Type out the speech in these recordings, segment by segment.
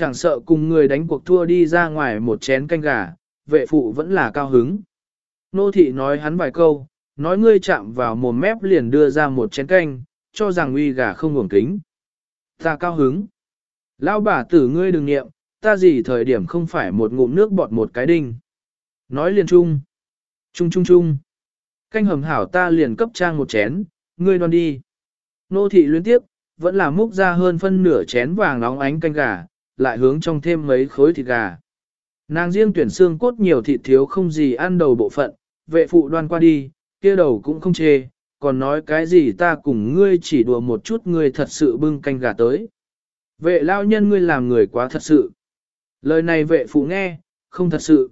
Chẳng sợ cùng người đánh cuộc thua đi ra ngoài một chén canh gà, vệ phụ vẫn là cao hứng. Nô thị nói hắn vài câu, nói ngươi chạm vào mồm mép liền đưa ra một chén canh, cho rằng uy gà không ngủng kính. Ta cao hứng. Lão bà tử ngươi đừng nghiệm, ta gì thời điểm không phải một ngụm nước bọt một cái đinh. Nói liền chung. Chung chung chung. Canh hầm hảo ta liền cấp trang một chén, ngươi đoan đi. Nô thị luyến tiếp, vẫn là múc ra hơn phân nửa chén vàng nóng ánh canh gà, lại hướng trong thêm mấy khối thịt gà. Nàng riêng tuyển xương cốt nhiều thịt thiếu không gì ăn đầu bộ phận, vệ phụ đoan qua đi, kia đầu cũng không chê, còn nói cái gì ta cùng ngươi chỉ đùa một chút ngươi thật sự bưng canh gà tới. Vệ lao nhân ngươi làm người quá thật sự. Lời này vệ phụ nghe, không thật sự.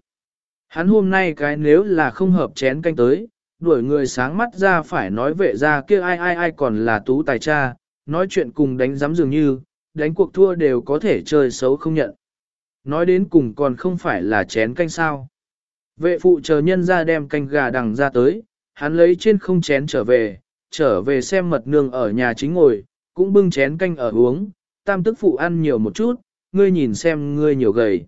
Hắn hôm nay cái nếu là không hợp chén canh tới, đuổi người sáng mắt ra phải nói vệ ra kia ai ai ai còn là tú tài cha, nói chuyện cùng đánh giám dường như, đánh cuộc thua đều có thể chơi xấu không nhận. Nói đến cùng còn không phải là chén canh sao. Vệ phụ chờ nhân ra đem canh gà đằng ra tới, hắn lấy trên không chén trở về, trở về xem mật nương ở nhà chính ngồi, cũng bưng chén canh ở uống, tam tức phụ ăn nhiều một chút, ngươi nhìn xem ngươi nhiều gầy.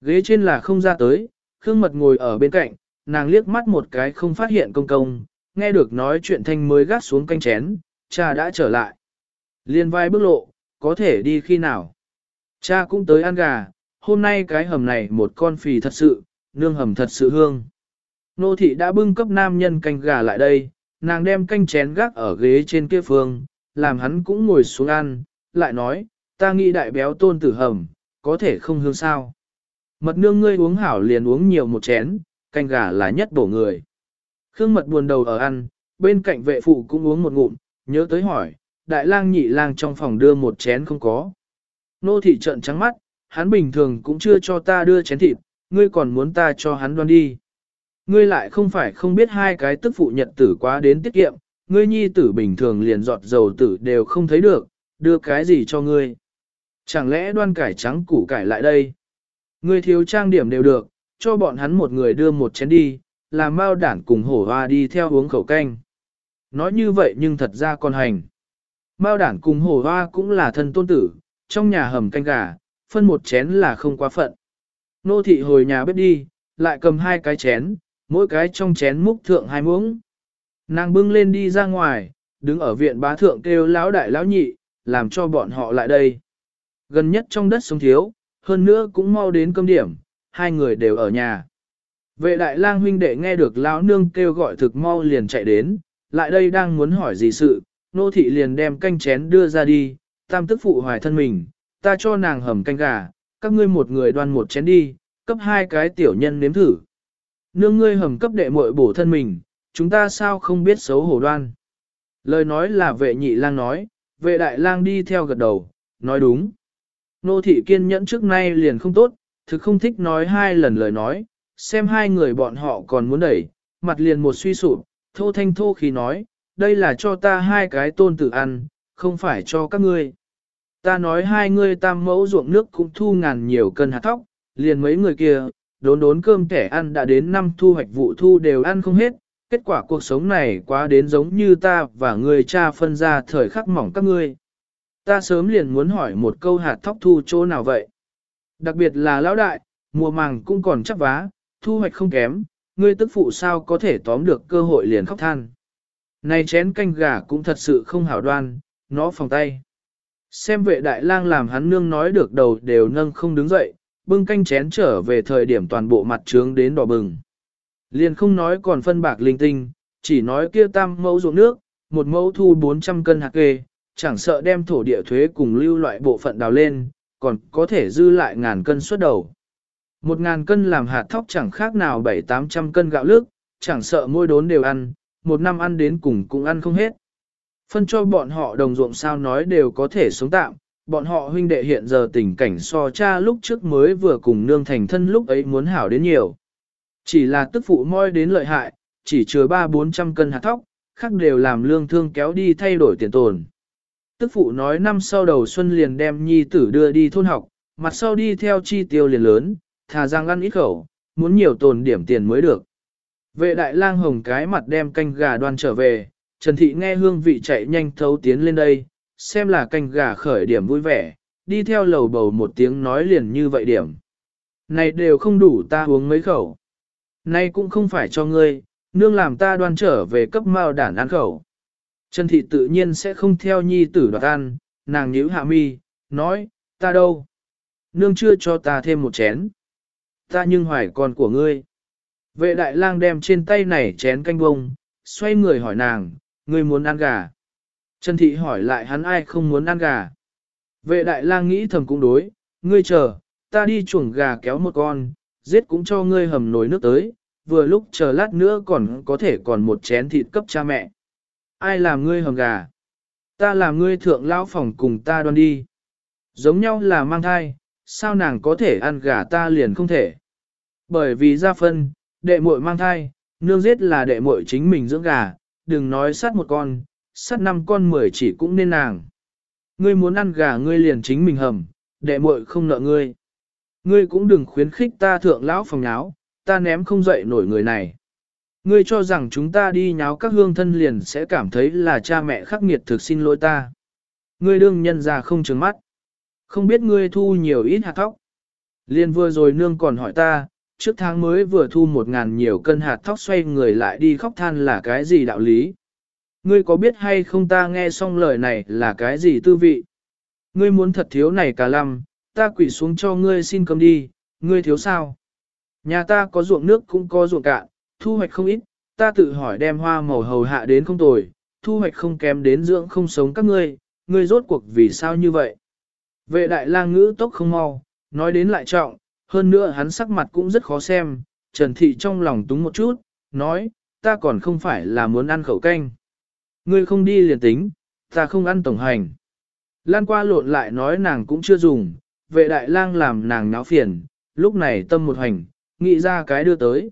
Ghế trên là không ra tới, Khương Mật ngồi ở bên cạnh, nàng liếc mắt một cái không phát hiện công công, nghe được nói chuyện thanh mới gắt xuống canh chén, cha đã trở lại. Liên vai bước lộ, có thể đi khi nào. Cha cũng tới ăn gà, hôm nay cái hầm này một con phì thật sự, nương hầm thật sự hương. Nô thị đã bưng cấp nam nhân canh gà lại đây, nàng đem canh chén gác ở ghế trên kia phương, làm hắn cũng ngồi xuống ăn, lại nói, ta nghĩ đại béo tôn tử hầm, có thể không hương sao. Mật nương ngươi uống hảo liền uống nhiều một chén, canh gà là nhất bổ người. Khương mật buồn đầu ở ăn, bên cạnh vệ phụ cũng uống một ngụm, nhớ tới hỏi, đại lang nhị lang trong phòng đưa một chén không có. Nô thị trợn trắng mắt, hắn bình thường cũng chưa cho ta đưa chén thịt, ngươi còn muốn ta cho hắn đoan đi. Ngươi lại không phải không biết hai cái tức phụ nhật tử quá đến tiết kiệm, ngươi nhi tử bình thường liền giọt dầu tử đều không thấy được, đưa cái gì cho ngươi. Chẳng lẽ đoan cải trắng củ cải lại đây? Ngươi thiếu trang điểm đều được, cho bọn hắn một người đưa một chén đi, làm bao đản cùng hổ hoa đi theo uống khẩu canh. Nói như vậy nhưng thật ra còn hành. Mao đản cùng hổ hoa cũng là thân tôn tử, trong nhà hầm canh gà, phân một chén là không quá phận. Nô thị hồi nhà bếp đi, lại cầm hai cái chén, mỗi cái trong chén múc thượng hai muỗng. Nàng bưng lên đi ra ngoài, đứng ở viện bá thượng kêu lão đại lão nhị, làm cho bọn họ lại đây. Gần nhất trong đất sống thiếu, hơn nữa cũng mau đến cơm điểm, hai người đều ở nhà. Vệ đại lang huynh đệ nghe được lão nương kêu gọi thực mau liền chạy đến, lại đây đang muốn hỏi gì sự, nô thị liền đem canh chén đưa ra đi, tam tức phụ hoài thân mình, ta cho nàng hầm canh gà, các ngươi một người đoan một chén đi, cấp hai cái tiểu nhân nếm thử. Nương ngươi hầm cấp đệ muội bổ thân mình, chúng ta sao không biết xấu hổ đoan. Lời nói là vệ nhị lang nói, vệ đại lang đi theo gật đầu, nói đúng. Nô thị kiên nhẫn trước nay liền không tốt, thực không thích nói hai lần lời nói, xem hai người bọn họ còn muốn đẩy, mặt liền một suy sụp, thô thanh thô khí nói, đây là cho ta hai cái tôn tử ăn, không phải cho các ngươi. Ta nói hai ngươi tam mẫu ruộng nước cũng thu ngàn nhiều cân hạt thóc, liền mấy người kia, đốn đốn cơm kẻ ăn đã đến năm thu hoạch vụ thu đều ăn không hết, kết quả cuộc sống này quá đến giống như ta và người cha phân ra thời khắc mỏng các ngươi. Ta sớm liền muốn hỏi một câu hạt thóc thu chỗ nào vậy? Đặc biệt là lão đại, mùa màng cũng còn chắc vá, thu hoạch không kém, ngươi tức phụ sao có thể tóm được cơ hội liền khóc than. Này chén canh gà cũng thật sự không hảo đoan, nó phòng tay. Xem vệ đại lang làm hắn nương nói được đầu đều nâng không đứng dậy, bưng canh chén trở về thời điểm toàn bộ mặt trướng đến đỏ bừng. Liền không nói còn phân bạc linh tinh, chỉ nói kia tam mẫu ruộng nước, một mẫu thu 400 cân hạt kê, chẳng sợ đem thổ địa thuế cùng lưu loại bộ phận đào lên, còn có thể dư lại ngàn cân suốt đầu. Một ngàn cân làm hạt thóc chẳng khác nào bảy tám trăm cân gạo lức, chẳng sợ mỗi đốn đều ăn, một năm ăn đến cùng cũng ăn không hết. Phân cho bọn họ đồng ruộng sao nói đều có thể sống tạm, bọn họ huynh đệ hiện giờ tình cảnh so cha lúc trước mới vừa cùng nương thành thân lúc ấy muốn hảo đến nhiều. Chỉ là tức phụ moi đến lợi hại, chỉ chứa ba bốn trăm cân hạt thóc, khác đều làm lương thương kéo đi thay đổi tiền tồn. Tức phụ nói năm sau đầu xuân liền đem nhi tử đưa đi thôn học, mặt sau đi theo chi tiêu liền lớn, thà rằng ăn ít khẩu, muốn nhiều tồn điểm tiền mới được. Vệ đại lang hồng cái mặt đem canh gà đoan trở về, Trần Thị nghe hương vị chạy nhanh thấu tiến lên đây, xem là canh gà khởi điểm vui vẻ, đi theo lầu bầu một tiếng nói liền như vậy điểm. Này đều không đủ ta uống mấy khẩu. Này cũng không phải cho ngươi, nương làm ta đoan trở về cấp mao đản ăn khẩu. Trần thị tự nhiên sẽ không theo nhi tử đoạt ăn, nàng nhíu hạ mi, nói, ta đâu? Nương chưa cho ta thêm một chén. Ta nhưng hoài con của ngươi. Vệ đại lang đem trên tay này chén canh bông, xoay người hỏi nàng, ngươi muốn ăn gà. Trần thị hỏi lại hắn ai không muốn ăn gà. Vệ đại lang nghĩ thầm cũng đối, ngươi chờ, ta đi chuồng gà kéo một con, giết cũng cho ngươi hầm nồi nước tới, vừa lúc chờ lát nữa còn có thể còn một chén thịt cấp cha mẹ. Ai làm ngươi hầm gà? Ta làm ngươi thượng lão phòng cùng ta đoan đi. Giống nhau là mang thai, sao nàng có thể ăn gà ta liền không thể. Bởi vì ra phân, đệ muội mang thai, nương giết là đệ muội chính mình dưỡng gà, đừng nói sát một con, sát năm con mười chỉ cũng nên nàng. Ngươi muốn ăn gà ngươi liền chính mình hầm, đệ muội không nợ ngươi. Ngươi cũng đừng khuyến khích ta thượng lão phòng nháo, ta ném không dậy nổi người này. Ngươi cho rằng chúng ta đi nháo các hương thân liền sẽ cảm thấy là cha mẹ khắc nghiệt thực xin lỗi ta. Ngươi đương nhân già không trừng mắt. Không biết ngươi thu nhiều ít hạt thóc. Liên vừa rồi nương còn hỏi ta, trước tháng mới vừa thu một ngàn nhiều cân hạt thóc xoay người lại đi khóc than là cái gì đạo lý. Ngươi có biết hay không ta nghe xong lời này là cái gì tư vị? Ngươi muốn thật thiếu này cả lăm, ta quỷ xuống cho ngươi xin cầm đi, ngươi thiếu sao? Nhà ta có ruộng nước cũng có ruộng cạn, thu hoạch không ít, ta tự hỏi đem hoa màu hầu hạ đến không tồi, thu hoạch không kém đến dưỡng không sống các ngươi, ngươi rốt cuộc vì sao như vậy? Vệ đại lang ngữ tốc không mau, nói đến lại trọng, hơn nữa hắn sắc mặt cũng rất khó xem, Trần Thị trong lòng túng một chút, nói, ta còn không phải là muốn ăn khẩu canh. Ngươi không đi liền tính, ta không ăn tổng hành. Lan qua lộn lại nói nàng cũng chưa dùng, vệ đại lang làm nàng náo phiền, lúc này tâm một hành, nghĩ ra cái đưa tới.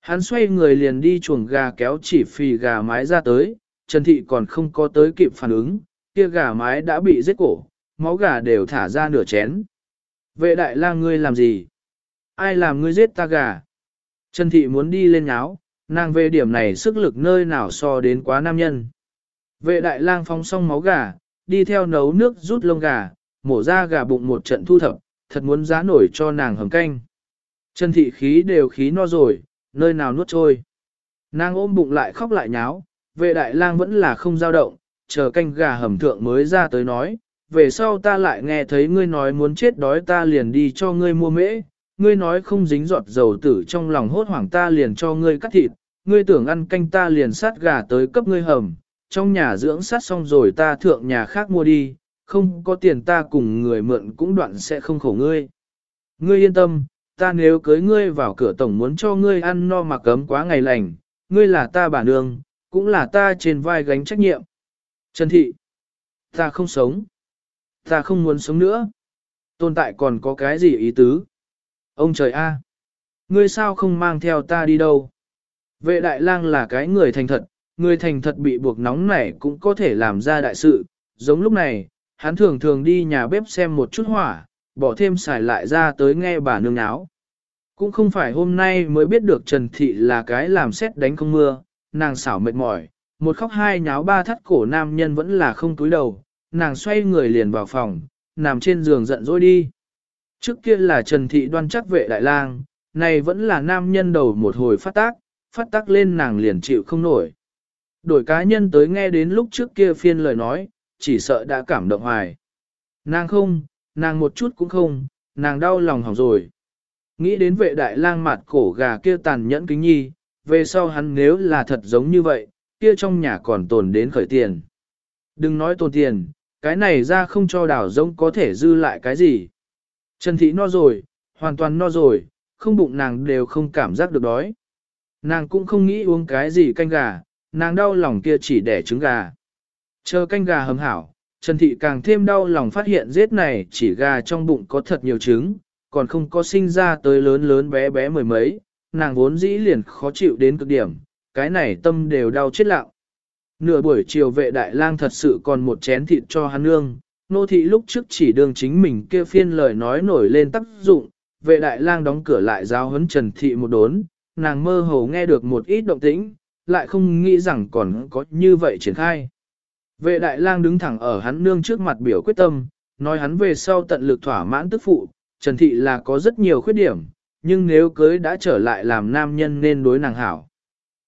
Hắn xoay người liền đi chuồng gà kéo chỉ phì gà mái ra tới, Trần Thị còn không có tới kịp phản ứng, kia gà mái đã bị giết cổ, máu gà đều thả ra nửa chén. Vệ đại lang ngươi làm gì? Ai làm ngươi giết ta gà? Trần Thị muốn đi lên nháo, nàng về điểm này sức lực nơi nào so đến quá nam nhân. Vệ đại lang phóng xong máu gà, đi theo nấu nước rút lông gà, mổ ra gà bụng một trận thu thập, thật muốn giá nổi cho nàng hầm canh. Trần thị khí đều khí no rồi, nơi nào nuốt trôi. Nàng ôm bụng lại khóc lại nháo, vệ đại lang vẫn là không dao động, chờ canh gà hầm thượng mới ra tới nói, về sau ta lại nghe thấy ngươi nói muốn chết đói ta liền đi cho ngươi mua mễ, ngươi nói không dính giọt dầu tử trong lòng hốt hoảng ta liền cho ngươi cắt thịt, ngươi tưởng ăn canh ta liền sát gà tới cấp ngươi hầm, trong nhà dưỡng sát xong rồi ta thượng nhà khác mua đi, không có tiền ta cùng người mượn cũng đoạn sẽ không khổ ngươi. Ngươi yên tâm, ta nếu cưới ngươi vào cửa tổng muốn cho ngươi ăn no mặc cấm quá ngày lành, ngươi là ta bà nương, cũng là ta trên vai gánh trách nhiệm. Trần Thị, ta không sống, ta không muốn sống nữa. Tồn tại còn có cái gì ý tứ? Ông trời a, ngươi sao không mang theo ta đi đâu? Vệ đại lang là cái người thành thật, người thành thật bị buộc nóng nảy cũng có thể làm ra đại sự, giống lúc này, hắn thường thường đi nhà bếp xem một chút hỏa, bỏ thêm xài lại ra tới nghe bà nương náo. Cũng không phải hôm nay mới biết được Trần Thị là cái làm xét đánh không mưa, nàng xảo mệt mỏi, một khóc hai nháo ba thắt cổ nam nhân vẫn là không túi đầu, nàng xoay người liền vào phòng, nằm trên giường giận dỗi đi. Trước kia là Trần Thị đoan chắc vệ đại lang, này vẫn là nam nhân đầu một hồi phát tác, phát tác lên nàng liền chịu không nổi. Đổi cá nhân tới nghe đến lúc trước kia phiên lời nói, chỉ sợ đã cảm động hoài. Nàng không, nàng một chút cũng không, nàng đau lòng hỏng rồi. Nghĩ đến vệ đại lang mặt cổ gà kia tàn nhẫn kính nhi, về sau hắn nếu là thật giống như vậy, kia trong nhà còn tồn đến khởi tiền. Đừng nói tồn tiền, cái này ra không cho đảo giống có thể dư lại cái gì. Trần thị no rồi, hoàn toàn no rồi, không bụng nàng đều không cảm giác được đói. Nàng cũng không nghĩ uống cái gì canh gà, nàng đau lòng kia chỉ đẻ trứng gà. Chờ canh gà hầm hảo, Trần Thị càng thêm đau lòng phát hiện giết này chỉ gà trong bụng có thật nhiều trứng, còn không có sinh ra tới lớn lớn bé bé mười mấy, nàng vốn dĩ liền khó chịu đến cực điểm, cái này tâm đều đau chết lặng. Nửa buổi chiều vệ đại lang thật sự còn một chén thịt cho hắn nương, nô thị lúc trước chỉ đương chính mình kia phiên lời nói nổi lên tác dụng, vệ đại lang đóng cửa lại giáo huấn Trần Thị một đốn, nàng mơ hồ nghe được một ít động tĩnh, lại không nghĩ rằng còn có như vậy triển khai. Vệ đại lang đứng thẳng ở hắn nương trước mặt biểu quyết tâm, nói hắn về sau tận lực thỏa mãn tức phụ, Trần Thị là có rất nhiều khuyết điểm, nhưng nếu cưới đã trở lại làm nam nhân nên đối nàng hảo.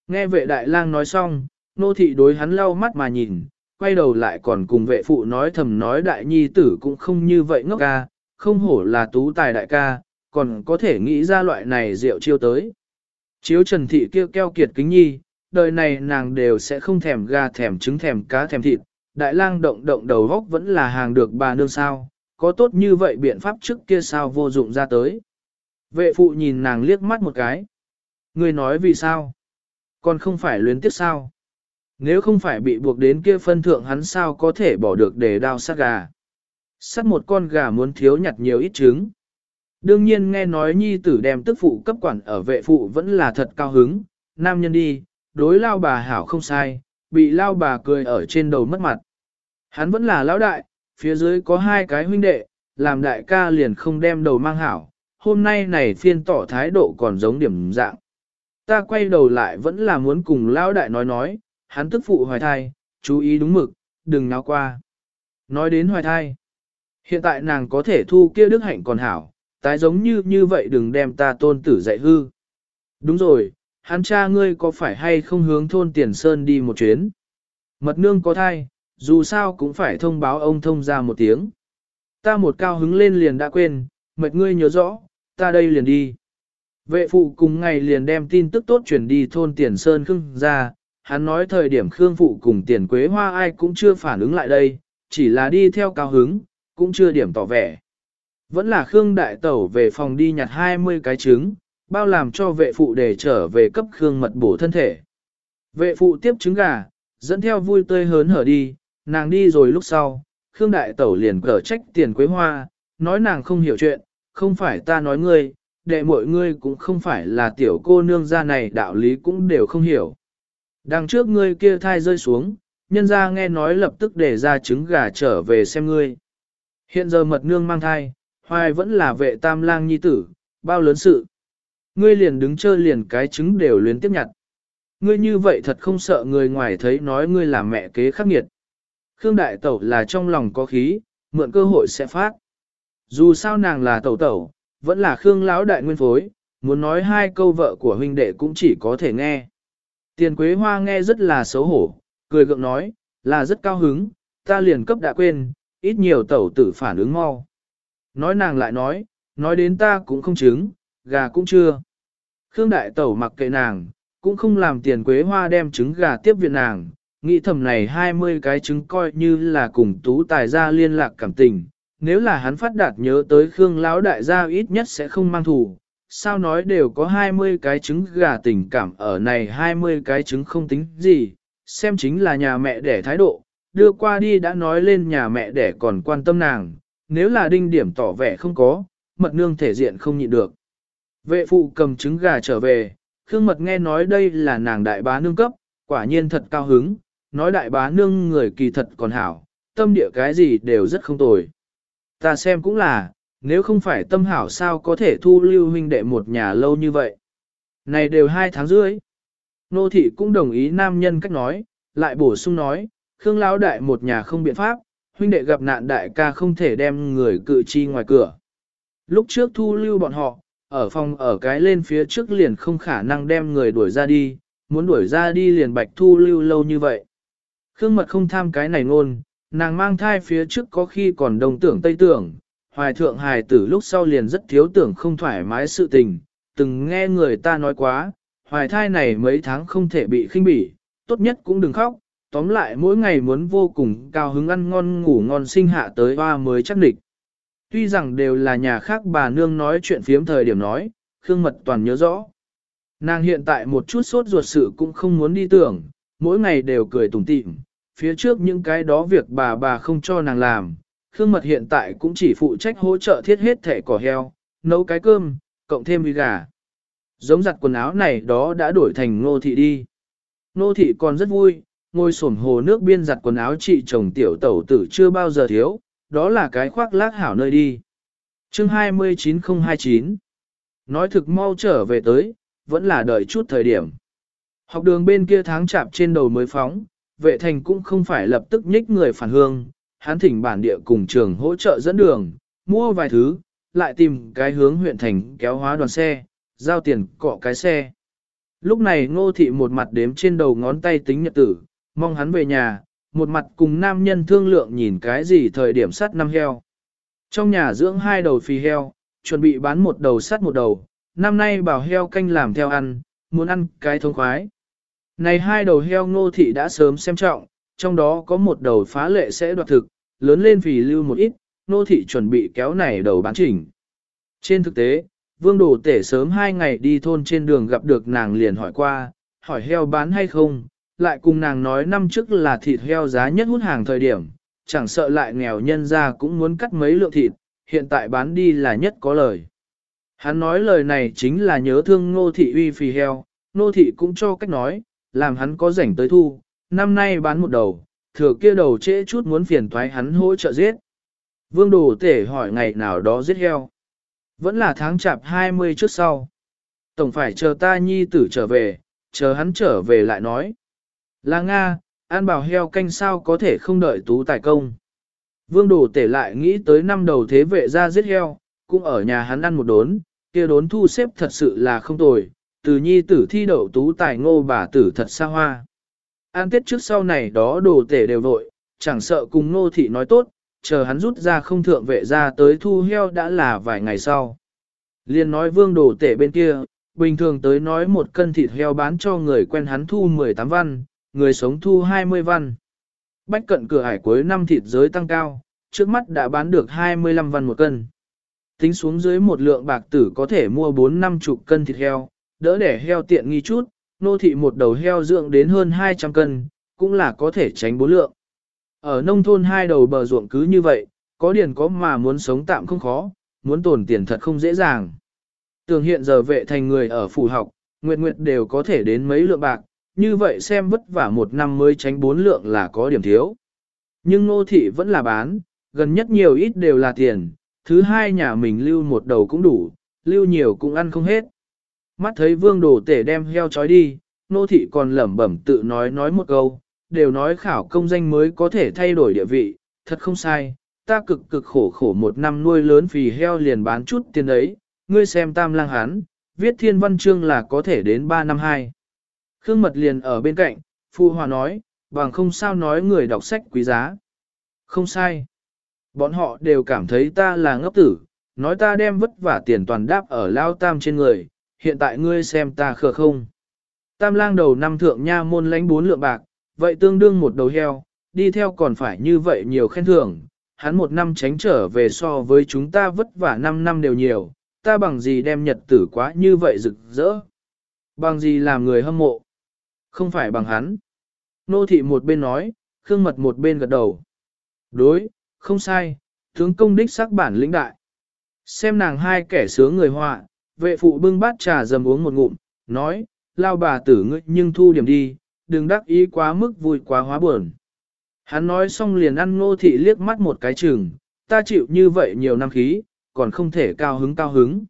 Nghe vệ đại lang nói xong, nô thị đối hắn lau mắt mà nhìn, quay đầu lại còn cùng vệ phụ nói thầm nói đại nhi tử cũng không như vậy ngốc ca, không hổ là tú tài đại ca, còn có thể nghĩ ra loại này rượu chiêu tới. Chiếu trần thị kêu keo kiệt kính nhi, đời này nàng đều sẽ không thèm gà thèm trứng thèm cá thèm thịt, đại lang động động đầu góc vẫn là hàng được bà nương sao, có tốt như vậy biện pháp trước kia sao vô dụng ra tới. Vệ phụ nhìn nàng liếc mắt một cái. Người nói vì sao? Còn không phải luyến tiếc sao? Nếu không phải bị buộc đến kia phân thượng hắn sao có thể bỏ được để đao sát gà. Sát một con gà muốn thiếu nhặt nhiều ít trứng. Đương nhiên nghe nói nhi tử đem tức phụ cấp quản ở vệ phụ vẫn là thật cao hứng, nam nhân đi, đối lao bà hảo không sai, bị lao bà cười ở trên đầu mất mặt. Hắn vẫn là lão đại, phía dưới có hai cái huynh đệ, làm đại ca liền không đem đầu mang hảo, hôm nay này phiên tỏ thái độ còn giống điểm dạng. Ta quay đầu lại vẫn là muốn cùng lão đại nói nói, hắn tức phụ hoài thai, chú ý đúng mực, đừng náo qua. Nói đến hoài thai, hiện tại nàng có thể thu kia đức hạnh còn hảo, tái giống như như vậy đừng đem ta tôn tử dạy hư. Đúng rồi, hắn cha ngươi có phải hay không hướng thôn Tiền Sơn đi một chuyến? Mật nương có thai, dù sao cũng phải thông báo ông thông ra một tiếng. Ta một cao hứng lên liền đã quên, mệt ngươi nhớ rõ, ta đây liền đi. Vệ phụ cùng ngày liền đem tin tức tốt chuyển đi thôn Tiền Sơn Khương ra, hắn nói thời điểm Khương phụ cùng Tiền Quế Hoa ai cũng chưa phản ứng lại đây, chỉ là đi theo cao hứng, cũng chưa điểm tỏ vẻ. Vẫn là Khương Đại Tẩu về phòng đi nhặt 20 cái trứng, bao làm cho vệ phụ để trở về cấp Khương mật bổ thân thể. Vệ phụ tiếp trứng gà, dẫn theo vui tươi hớn hở đi, nàng đi rồi lúc sau, Khương Đại Tẩu liền cở trách tiền quế hoa, nói nàng không hiểu chuyện, không phải ta nói ngươi, đệ mọi ngươi cũng không phải là tiểu cô nương gia này đạo lý cũng đều không hiểu. Đằng trước ngươi kia thai rơi xuống, nhân ra nghe nói lập tức để ra trứng gà trở về xem ngươi. Hiện giờ mật nương mang thai, hoài vẫn là vệ tam lang nhi tử, bao lớn sự. Ngươi liền đứng chơi liền cái trứng đều luyến tiếp nhặt. Ngươi như vậy thật không sợ người ngoài thấy nói ngươi là mẹ kế khắc nghiệt. Khương Đại Tẩu là trong lòng có khí, mượn cơ hội sẽ phát. Dù sao nàng là tẩu tẩu, vẫn là Khương Lão Đại Nguyên Phối, muốn nói hai câu vợ của huynh đệ cũng chỉ có thể nghe. Tiền Quế Hoa nghe rất là xấu hổ, cười gượng nói, là rất cao hứng, ta liền cấp đã quên, ít nhiều tẩu tử phản ứng mau. Nói nàng lại nói, nói đến ta cũng không chứng, gà cũng chưa. Khương Đại Tẩu mặc kệ nàng, cũng không làm tiền Quế Hoa đem trứng gà tiếp viện nàng, nghĩ thầm này 20 cái trứng coi như là cùng tú tài gia liên lạc cảm tình, nếu là hắn phát đạt nhớ tới Khương Lão đại gia ít nhất sẽ không mang thủ sao nói đều có 20 cái trứng gà tình cảm ở này 20 cái trứng không tính gì, xem chính là nhà mẹ đẻ thái độ, đưa qua đi đã nói lên nhà mẹ đẻ còn quan tâm nàng, nếu là đinh điểm tỏ vẻ không có, mật nương thể diện không nhịn được. Vệ phụ cầm trứng gà trở về, Khương Mật nghe nói đây là nàng đại bá nương cấp, quả nhiên thật cao hứng, nói đại bá nương người kỳ thật còn hảo, tâm địa cái gì đều rất không tồi. Ta xem cũng là, nếu không phải tâm hảo sao có thể thu lưu huynh đệ một nhà lâu như vậy. Này đều hai tháng rưỡi. Nô thị cũng đồng ý nam nhân cách nói, lại bổ sung nói, Khương Lão đại một nhà không biện pháp, huynh đệ gặp nạn đại ca không thể đem người cự chi ngoài cửa. Lúc trước thu lưu bọn họ, ở phòng ở cái lên phía trước liền không khả năng đem người đuổi ra đi, muốn đuổi ra đi liền bạch thu lưu lâu như vậy. Khương mật không tham cái này ngôn, nàng mang thai phía trước có khi còn đồng tưởng tây tưởng, hoài thượng hài tử lúc sau liền rất thiếu tưởng không thoải mái sự tình, từng nghe người ta nói quá, hoài thai này mấy tháng không thể bị khinh bỉ, tốt nhất cũng đừng khóc, tóm lại mỗi ngày muốn vô cùng cao hứng ăn ngon ngủ ngon sinh hạ tới hoa mới chắc địch. Tuy rằng đều là nhà khác bà nương nói chuyện phiếm thời điểm nói, Khương Mật toàn nhớ rõ. Nàng hiện tại một chút sốt ruột sự cũng không muốn đi tưởng, mỗi ngày đều cười tủm tỉm, phía trước những cái đó việc bà bà không cho nàng làm, Khương Mật hiện tại cũng chỉ phụ trách hỗ trợ thiết hết thẻ cỏ heo, nấu cái cơm, cộng thêm uy gà. Giống giặt quần áo này đó đã đổi thành nô thị đi. Nô thị còn rất vui, ngồi sổm hồ nước biên giặt quần áo chị chồng tiểu tẩu tử chưa bao giờ thiếu, đó là cái khoác lác hảo nơi đi. chương 29029 Nói thực mau trở về tới, vẫn là đợi chút thời điểm. Học đường bên kia tháng chạp trên đầu mới phóng, vệ thành cũng không phải lập tức nhích người phản hương, hắn thỉnh bản địa cùng trường hỗ trợ dẫn đường, mua vài thứ, lại tìm cái hướng huyện thành kéo hóa đoàn xe, giao tiền cọ cái xe. Lúc này ngô thị một mặt đếm trên đầu ngón tay tính nhật tử, mong hắn về nhà, một mặt cùng nam nhân thương lượng nhìn cái gì thời điểm sắt năm heo. Trong nhà dưỡng hai đầu phi heo, chuẩn bị bán một đầu sắt một đầu, năm nay bảo heo canh làm theo ăn, muốn ăn cái thông khoái. Này hai đầu heo ngô thị đã sớm xem trọng, trong đó có một đầu phá lệ sẽ đoạt thực, lớn lên vì lưu một ít, nô thị chuẩn bị kéo này đầu bán chỉnh. Trên thực tế, vương đồ tể sớm hai ngày đi thôn trên đường gặp được nàng liền hỏi qua, hỏi heo bán hay không, lại cùng nàng nói năm trước là thịt heo giá nhất hút hàng thời điểm, chẳng sợ lại nghèo nhân ra cũng muốn cắt mấy lượng thịt, hiện tại bán đi là nhất có lời. Hắn nói lời này chính là nhớ thương nô thị uy phì heo, nô thị cũng cho cách nói, làm hắn có rảnh tới thu, năm nay bán một đầu, thừa kia đầu trễ chút muốn phiền thoái hắn hỗ trợ giết. Vương đồ tể hỏi ngày nào đó giết heo. Vẫn là tháng chạp 20 trước sau. Tổng phải chờ ta nhi tử trở về, chờ hắn trở về lại nói. Là Nga, an bảo heo canh sao có thể không đợi tú tài công. Vương đồ tể lại nghĩ tới năm đầu thế vệ ra giết heo, cũng ở nhà hắn ăn một đốn, kia đốn thu xếp thật sự là không tồi, từ nhi tử thi đậu tú tài ngô bà tử thật xa hoa. An tiết trước sau này đó đồ tể đều vội, chẳng sợ cùng nô thị nói tốt, chờ hắn rút ra không thượng vệ ra tới thu heo đã là vài ngày sau. Liên nói vương đồ tể bên kia, bình thường tới nói một cân thịt heo bán cho người quen hắn thu 18 văn, người sống thu 20 văn. Bách cận cửa hải cuối năm thịt giới tăng cao, trước mắt đã bán được 25 văn một cân. Tính xuống dưới một lượng bạc tử có thể mua 4 năm chục cân thịt heo, đỡ để heo tiện nghi chút, nô thị một đầu heo dưỡng đến hơn 200 cân, cũng là có thể tránh bốn lượng. Ở nông thôn hai đầu bờ ruộng cứ như vậy, có điền có mà muốn sống tạm không khó, muốn tồn tiền thật không dễ dàng. Tường hiện giờ vệ thành người ở phủ học, nguyệt nguyệt đều có thể đến mấy lượng bạc, như vậy xem vất vả một năm mới tránh bốn lượng là có điểm thiếu. Nhưng nô thị vẫn là bán, gần nhất nhiều ít đều là tiền, thứ hai nhà mình lưu một đầu cũng đủ, lưu nhiều cũng ăn không hết. Mắt thấy vương đồ tể đem heo chói đi, nô thị còn lẩm bẩm tự nói nói một câu, đều nói khảo công danh mới có thể thay đổi địa vị, thật không sai, ta cực cực khổ khổ một năm nuôi lớn vì heo liền bán chút tiền ấy, ngươi xem tam lang hán, viết thiên văn chương là có thể đến 3 năm 2. Khương mật liền ở bên cạnh, phu hòa nói, bằng không sao nói người đọc sách quý giá. Không sai. Bọn họ đều cảm thấy ta là ngốc tử, nói ta đem vất vả tiền toàn đáp ở lao tam trên người, hiện tại ngươi xem ta khờ không. Tam lang đầu năm thượng nha môn lãnh bốn lượng bạc, vậy tương đương một đầu heo, đi theo còn phải như vậy nhiều khen thưởng, hắn một năm tránh trở về so với chúng ta vất vả năm năm đều nhiều, ta bằng gì đem nhật tử quá như vậy rực rỡ. Bằng gì làm người hâm mộ. Không phải bằng hắn. Nô thị một bên nói, Khương Mật một bên gật đầu. Đối, không sai, tướng công đích sắc bản lĩnh đại. Xem nàng hai kẻ sướng người họa, vệ phụ bưng bát trà dầm uống một ngụm, nói, lao bà tử ngươi nhưng thu điểm đi, đừng đắc ý quá mức vui quá hóa buồn. Hắn nói xong liền ăn ngô thị liếc mắt một cái chừng, ta chịu như vậy nhiều năm khí, còn không thể cao hứng cao hứng.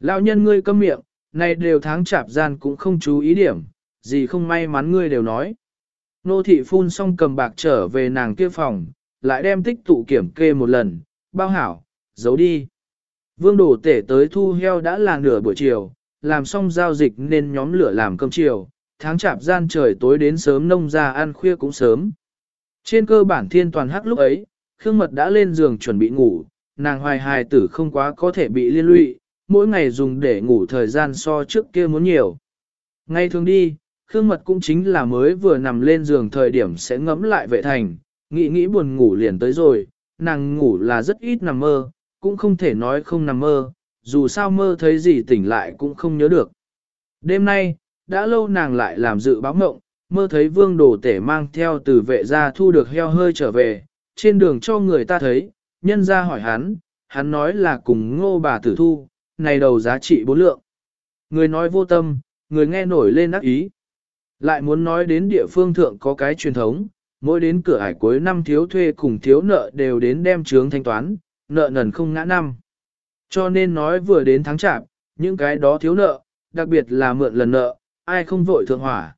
Lão nhân ngươi câm miệng, này đều tháng chạp gian cũng không chú ý điểm, gì không may mắn ngươi đều nói. Nô thị phun xong cầm bạc trở về nàng kia phòng, lại đem tích tụ kiểm kê một lần, bao hảo, giấu đi. Vương đổ tể tới thu heo đã là nửa buổi chiều, làm xong giao dịch nên nhóm lửa làm cơm chiều, tháng chạp gian trời tối đến sớm nông ra ăn khuya cũng sớm. Trên cơ bản thiên toàn hắc lúc ấy, Khương Mật đã lên giường chuẩn bị ngủ, nàng hoài hài tử không quá có thể bị liên lụy, mỗi ngày dùng để ngủ thời gian so trước kia muốn nhiều. Ngay thường đi, Khương Mật cũng chính là mới vừa nằm lên giường thời điểm sẽ ngẫm lại vệ thành, nghĩ nghĩ buồn ngủ liền tới rồi, nàng ngủ là rất ít nằm mơ, cũng không thể nói không nằm mơ, dù sao mơ thấy gì tỉnh lại cũng không nhớ được. Đêm nay, đã lâu nàng lại làm dự báo mộng, mơ thấy vương đồ tể mang theo từ vệ gia thu được heo hơi trở về, trên đường cho người ta thấy, nhân ra hỏi hắn, hắn nói là cùng ngô bà tử thu, này đầu giá trị bốn lượng. Người nói vô tâm, người nghe nổi lên ác ý. Lại muốn nói đến địa phương thượng có cái truyền thống, mỗi đến cửa hải cuối năm thiếu thuê cùng thiếu nợ đều đến đem trướng thanh toán, nợ nần không ngã năm. Cho nên nói vừa đến tháng chạp, những cái đó thiếu nợ, đặc biệt là mượn lần nợ, ai không vội thượng hỏa.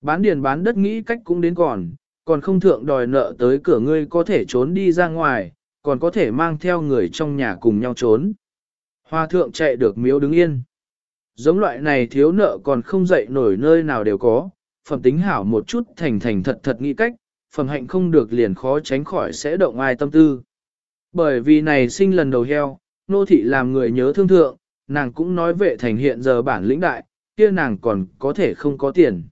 Bán điền bán đất nghĩ cách cũng đến còn, còn không thượng đòi nợ tới cửa ngươi có thể trốn đi ra ngoài, còn có thể mang theo người trong nhà cùng nhau trốn. Hoa thượng chạy được miếu đứng yên. Giống loại này thiếu nợ còn không dậy nổi nơi nào đều có, phẩm tính hảo một chút thành thành thật thật nghĩ cách, phẩm hạnh không được liền khó tránh khỏi sẽ động ai tâm tư. Bởi vì này sinh lần đầu heo, nô thị làm người nhớ thương thượng, nàng cũng nói vệ thành hiện giờ bản lĩnh đại, kia nàng còn có thể không có tiền.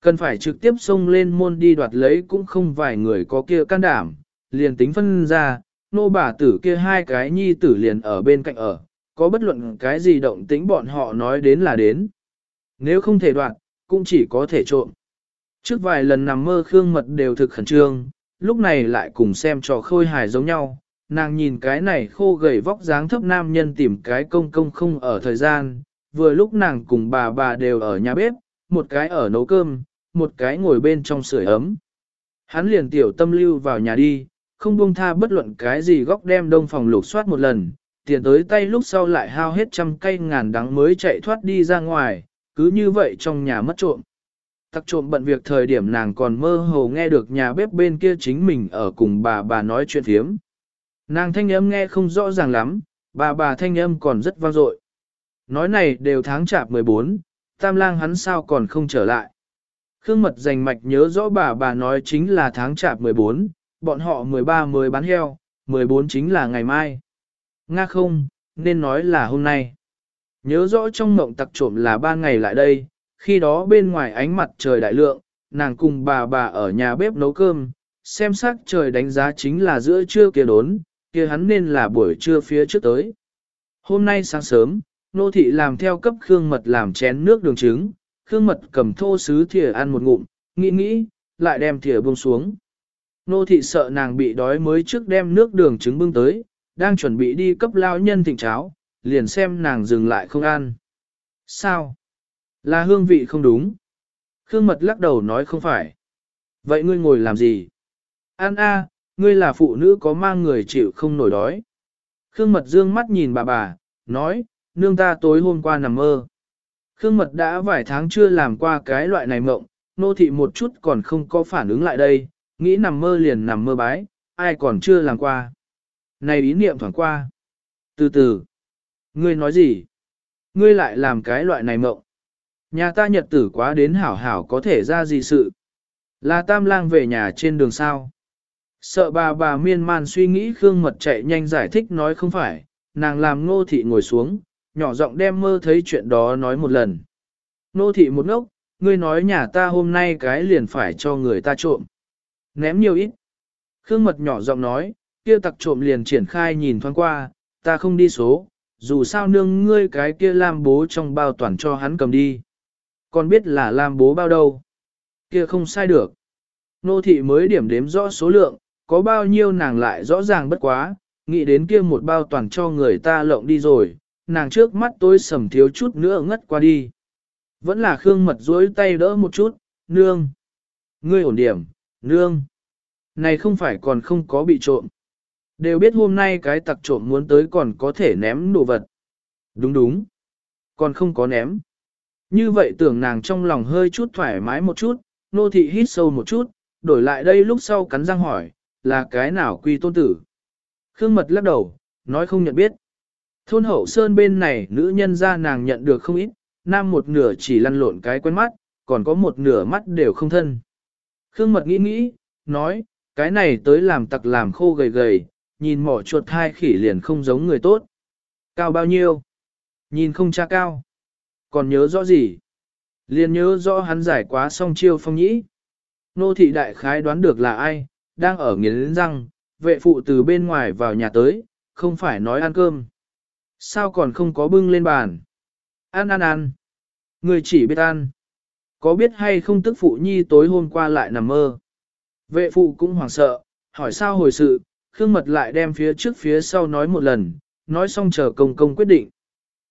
Cần phải trực tiếp xông lên môn đi đoạt lấy cũng không vài người có kia can đảm, liền tính phân ra, nô bà tử kia hai cái nhi tử liền ở bên cạnh ở, có bất luận cái gì động tính bọn họ nói đến là đến. Nếu không thể đoạt, cũng chỉ có thể trộm. Trước vài lần nằm mơ Khương Mật đều thực khẩn trương, lúc này lại cùng xem trò khôi hài giống nhau. Nàng nhìn cái này khô gầy vóc dáng thấp nam nhân tìm cái công công không ở thời gian, vừa lúc nàng cùng bà bà đều ở nhà bếp, một cái ở nấu cơm, một cái ngồi bên trong sưởi ấm. Hắn liền tiểu tâm lưu vào nhà đi, không buông tha bất luận cái gì góc đem đông phòng lục soát một lần, tiền tới tay lúc sau lại hao hết trăm cây ngàn đắng mới chạy thoát đi ra ngoài, cứ như vậy trong nhà mất trộm. Tặc trộm bận việc thời điểm nàng còn mơ hồ nghe được nhà bếp bên kia chính mình ở cùng bà bà nói chuyện thiếm. Nàng thanh âm nghe không rõ ràng lắm, bà bà thanh âm còn rất vang dội. Nói này đều tháng chạp 14, tam lang hắn sao còn không trở lại. Khương mật dành mạch nhớ rõ bà bà nói chính là tháng chạp 14, bọn họ 13 mới bán heo, 14 chính là ngày mai. Nga không, nên nói là hôm nay. Nhớ rõ trong mộng tặc trộm là ba ngày lại đây, khi đó bên ngoài ánh mặt trời đại lượng, nàng cùng bà bà ở nhà bếp nấu cơm, xem sắc trời đánh giá chính là giữa trưa kia đốn, kia hắn nên là buổi trưa phía trước tới. Hôm nay sáng sớm, nô thị làm theo cấp Khương Mật làm chén nước đường trứng, Khương Mật cầm thô sứ thìa ăn một ngụm, nghĩ nghĩ, lại đem thìa buông xuống. Nô thị sợ nàng bị đói mới trước đem nước đường trứng bưng tới, đang chuẩn bị đi cấp lao nhân thịnh cháo, liền xem nàng dừng lại không ăn. Sao? Là hương vị không đúng. Khương Mật lắc đầu nói không phải. Vậy ngươi ngồi làm gì? An a, ngươi là phụ nữ có mang người chịu không nổi đói. Khương Mật dương mắt nhìn bà bà, nói, nương ta tối hôm qua nằm mơ. Khương Mật đã vài tháng chưa làm qua cái loại này mộng, nô thị một chút còn không có phản ứng lại đây, nghĩ nằm mơ liền nằm mơ bái, ai còn chưa làm qua. Này ý niệm thoảng qua. Từ từ. Ngươi nói gì? Ngươi lại làm cái loại này mộng. Nhà ta nhật tử quá đến hảo hảo có thể ra gì sự. Là tam lang về nhà trên đường sao. Sợ bà bà miên man suy nghĩ Khương Mật chạy nhanh giải thích nói không phải, nàng làm ngô thị ngồi xuống, nhỏ giọng đem mơ thấy chuyện đó nói một lần. Ngô thị một ngốc, ngươi nói nhà ta hôm nay cái liền phải cho người ta trộm. Ném nhiều ít. Khương Mật nhỏ giọng nói, kia tặc trộm liền triển khai nhìn thoáng qua, ta không đi số, dù sao nương ngươi cái kia làm bố trong bao toàn cho hắn cầm đi. Còn biết là làm bố bao đâu. Kia không sai được. Nô thị mới điểm đếm rõ số lượng, có bao nhiêu nàng lại rõ ràng bất quá, nghĩ đến kia một bao toàn cho người ta lộng đi rồi, nàng trước mắt tôi sầm thiếu chút nữa ngất qua đi. Vẫn là Khương Mật duỗi tay đỡ một chút, nương. Ngươi ổn điểm, nương. Này không phải còn không có bị trộm. Đều biết hôm nay cái tặc trộm muốn tới còn có thể ném đồ vật. Đúng đúng. Còn không có ném. Như vậy tưởng nàng trong lòng hơi chút thoải mái một chút, nô thị hít sâu một chút, đổi lại đây lúc sau cắn răng hỏi, là cái nào quy tôn tử? Khương mật lắc đầu, nói không nhận biết. Thôn hậu sơn bên này nữ nhân ra nàng nhận được không ít, nam một nửa chỉ lăn lộn cái quen mắt, còn có một nửa mắt đều không thân. Khương mật nghĩ nghĩ, nói, cái này tới làm tặc làm khô gầy gầy, nhìn mỏ chuột hai khỉ liền không giống người tốt. Cao bao nhiêu? Nhìn không cha cao. Còn nhớ rõ gì? Liền nhớ rõ hắn giải quá song chiêu phong nhĩ. Nô thị đại khái đoán được là ai, đang ở nghiến răng, vệ phụ từ bên ngoài vào nhà tới, không phải nói ăn cơm. Sao còn không có bưng lên bàn? Ăn ăn ăn. Người chỉ biết ăn. Có biết hay không tức phụ nhi tối hôm qua lại nằm mơ? Vệ phụ cũng hoảng sợ, hỏi sao hồi sự, Khương Mật lại đem phía trước phía sau nói một lần, nói xong chờ công công quyết định.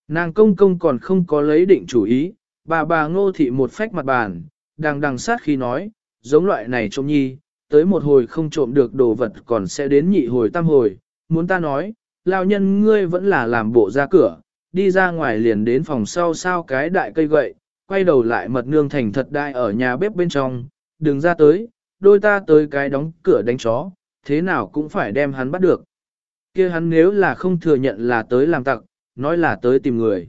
Nàng công công còn không có lấy định chủ ý, bà bà ngô thị một phách mặt bàn, đằng đằng sát khi nói, giống loại này trông nhi, tới một hồi không trộm được đồ vật còn sẽ đến nhị hồi tam hồi, muốn ta nói, lao nhân ngươi vẫn là làm bộ ra cửa, đi ra ngoài liền đến phòng sau sao cái đại cây gậy, quay đầu lại mật nương thành thật đại ở nhà bếp bên trong, đừng ra tới, đôi ta tới cái đóng cửa đánh chó, thế nào cũng phải đem hắn bắt được. kia hắn nếu là không thừa nhận là tới làm tặc, nói là tới tìm người.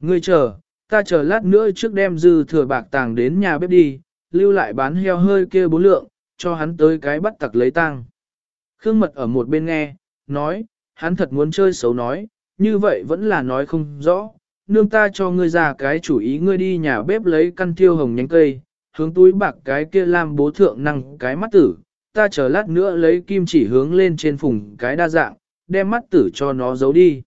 Ngươi chờ, ta chờ lát nữa trước đem dư thừa bạc tàng đến nhà bếp đi, lưu lại bán heo hơi kia bốn lượng, cho hắn tới cái bắt tặc lấy tang. Khương mật ở một bên nghe, nói, hắn thật muốn chơi xấu nói, như vậy vẫn là nói không rõ. Nương ta cho ngươi ra cái chủ ý ngươi đi nhà bếp lấy căn tiêu hồng nhánh cây, hướng túi bạc cái kia làm bố thượng năng cái mắt tử, ta chờ lát nữa lấy kim chỉ hướng lên trên phùng cái đa dạng, đem mắt tử cho nó giấu đi.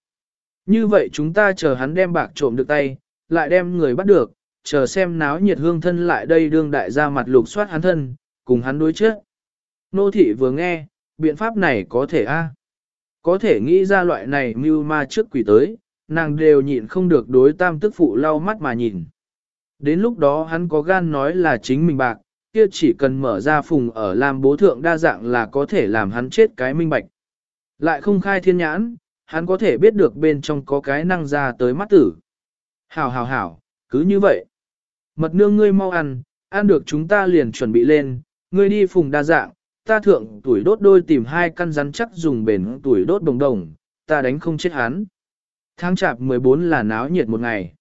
Như vậy chúng ta chờ hắn đem bạc trộm được tay, lại đem người bắt được, chờ xem náo nhiệt hương thân lại đây đương đại ra mặt lục soát hắn thân, cùng hắn đối trước. Nô thị vừa nghe, biện pháp này có thể a Có thể nghĩ ra loại này mưu ma trước quỷ tới, nàng đều nhịn không được đối tam tức phụ lau mắt mà nhìn. Đến lúc đó hắn có gan nói là chính mình bạc, kia chỉ cần mở ra phùng ở làm bố thượng đa dạng là có thể làm hắn chết cái minh bạch. Lại không khai thiên nhãn, hắn có thể biết được bên trong có cái năng ra tới mắt tử. Hảo hảo hảo, cứ như vậy. Mật nương ngươi mau ăn, ăn được chúng ta liền chuẩn bị lên, ngươi đi phùng đa dạng, ta thượng tuổi đốt đôi tìm hai căn rắn chắc dùng bền tuổi đốt đồng đồng, ta đánh không chết hắn. Tháng chạp 14 là náo nhiệt một ngày.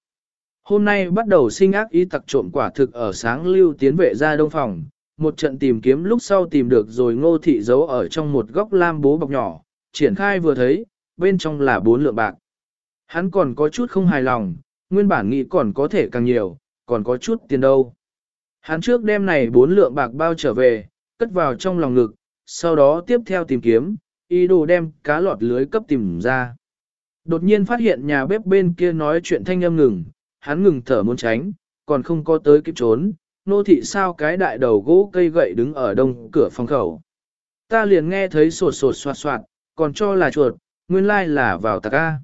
Hôm nay bắt đầu sinh ác ý tặc trộm quả thực ở sáng lưu tiến vệ ra đông phòng, một trận tìm kiếm lúc sau tìm được rồi ngô thị giấu ở trong một góc lam bố bọc nhỏ, triển khai vừa thấy, bên trong là bốn lượng bạc. Hắn còn có chút không hài lòng, nguyên bản nghĩ còn có thể càng nhiều, còn có chút tiền đâu. Hắn trước đêm này bốn lượng bạc bao trở về, cất vào trong lòng ngực, sau đó tiếp theo tìm kiếm, ý đồ đem cá lọt lưới cấp tìm ra. Đột nhiên phát hiện nhà bếp bên kia nói chuyện thanh âm ngừng, hắn ngừng thở muốn tránh, còn không có tới kịp trốn, nô thị sao cái đại đầu gỗ cây gậy đứng ở đông cửa phòng khẩu. Ta liền nghe thấy sột sột soạt soạt, còn cho là chuột, nguyên lai là vào tạc A.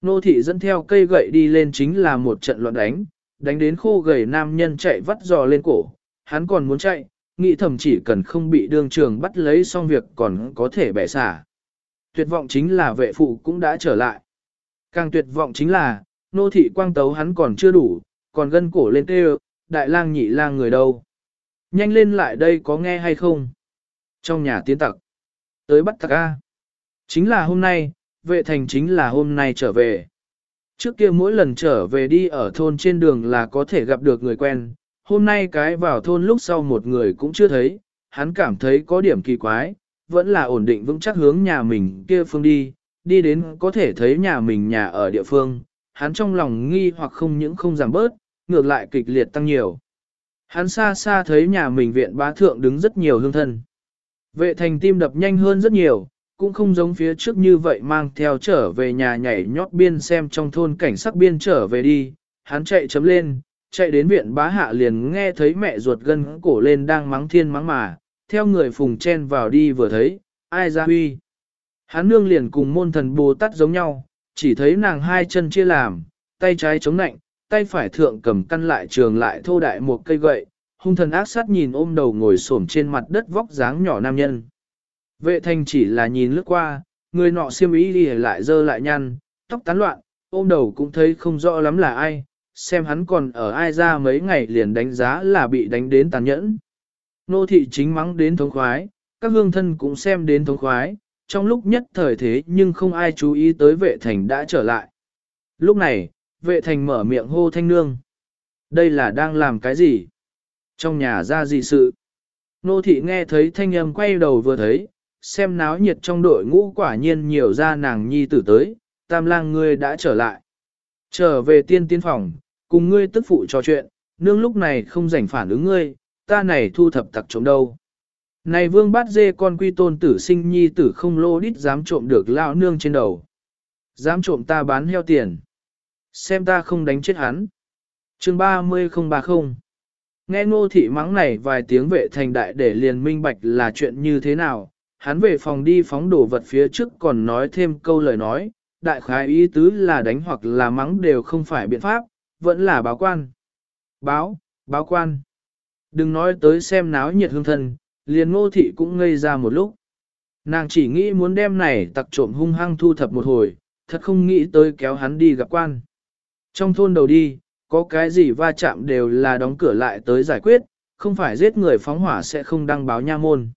Nô thị dẫn theo cây gậy đi lên chính là một trận loạn đánh, đánh đến khô gầy nam nhân chạy vắt giò lên cổ, hắn còn muốn chạy, nghĩ thầm chỉ cần không bị đương trường bắt lấy xong việc còn có thể bẻ xả. Tuyệt vọng chính là vệ phụ cũng đã trở lại. Càng tuyệt vọng chính là, nô thị quang tấu hắn còn chưa đủ, còn gân cổ lên tê đại lang nhị lang người đâu. Nhanh lên lại đây có nghe hay không? Trong nhà tiến tặc. Tới bắt tặc A. Chính là hôm nay, vệ thành chính là hôm nay trở về. Trước kia mỗi lần trở về đi ở thôn trên đường là có thể gặp được người quen, hôm nay cái vào thôn lúc sau một người cũng chưa thấy, hắn cảm thấy có điểm kỳ quái, vẫn là ổn định vững chắc hướng nhà mình kia phương đi, đi đến có thể thấy nhà mình nhà ở địa phương, hắn trong lòng nghi hoặc không những không giảm bớt, ngược lại kịch liệt tăng nhiều. Hắn xa xa thấy nhà mình viện bá thượng đứng rất nhiều hương thân. Vệ thành tim đập nhanh hơn rất nhiều, cũng không giống phía trước như vậy mang theo trở về nhà nhảy nhót biên xem trong thôn cảnh sắc biên trở về đi. Hắn chạy chấm lên, chạy đến viện bá hạ liền nghe thấy mẹ ruột gân cổ lên đang mắng thiên mắng mà, theo người phùng chen vào đi vừa thấy, ai ra huy. Hắn nương liền cùng môn thần Bồ Tát giống nhau, chỉ thấy nàng hai chân chia làm, tay trái chống nạnh, tay phải thượng cầm căn lại trường lại thô đại một cây gậy, hung thần ác sát nhìn ôm đầu ngồi xổm trên mặt đất vóc dáng nhỏ nam nhân. Vệ thanh chỉ là nhìn lướt qua, người nọ xiêm ý đi lại dơ lại nhăn, tóc tán loạn, ôm đầu cũng thấy không rõ lắm là ai, xem hắn còn ở ai ra mấy ngày liền đánh giá là bị đánh đến tàn nhẫn. Nô thị chính mắng đến thống khoái, các hương thân cũng xem đến thống khoái, trong lúc nhất thời thế nhưng không ai chú ý tới vệ thành đã trở lại. Lúc này, vệ thành mở miệng hô thanh nương. Đây là đang làm cái gì? Trong nhà ra gì sự? Nô thị nghe thấy thanh âm quay đầu vừa thấy, xem náo nhiệt trong đội ngũ quả nhiên nhiều ra nàng nhi tử tới, tam lang ngươi đã trở lại. Trở về tiên tiên phòng, cùng ngươi tức phụ trò chuyện, nương lúc này không rảnh phản ứng ngươi, ta này thu thập tặc trộm đâu. Này vương bát dê con quy tôn tử sinh nhi tử không lô đít dám trộm được lao nương trên đầu. Dám trộm ta bán heo tiền. Xem ta không đánh chết hắn. chương 30030 Nghe ngô thị mắng này vài tiếng vệ thành đại để liền minh bạch là chuyện như thế nào, hắn về phòng đi phóng đồ vật phía trước còn nói thêm câu lời nói, đại khái ý tứ là đánh hoặc là mắng đều không phải biện pháp, vẫn là báo quan. Báo, báo quan. Đừng nói tới xem náo nhiệt hương thân, liền ngô thị cũng ngây ra một lúc. Nàng chỉ nghĩ muốn đem này tặc trộm hung hăng thu thập một hồi, thật không nghĩ tới kéo hắn đi gặp quan. Trong thôn đầu đi, có cái gì va chạm đều là đóng cửa lại tới giải quyết, không phải giết người phóng hỏa sẽ không đăng báo nha môn.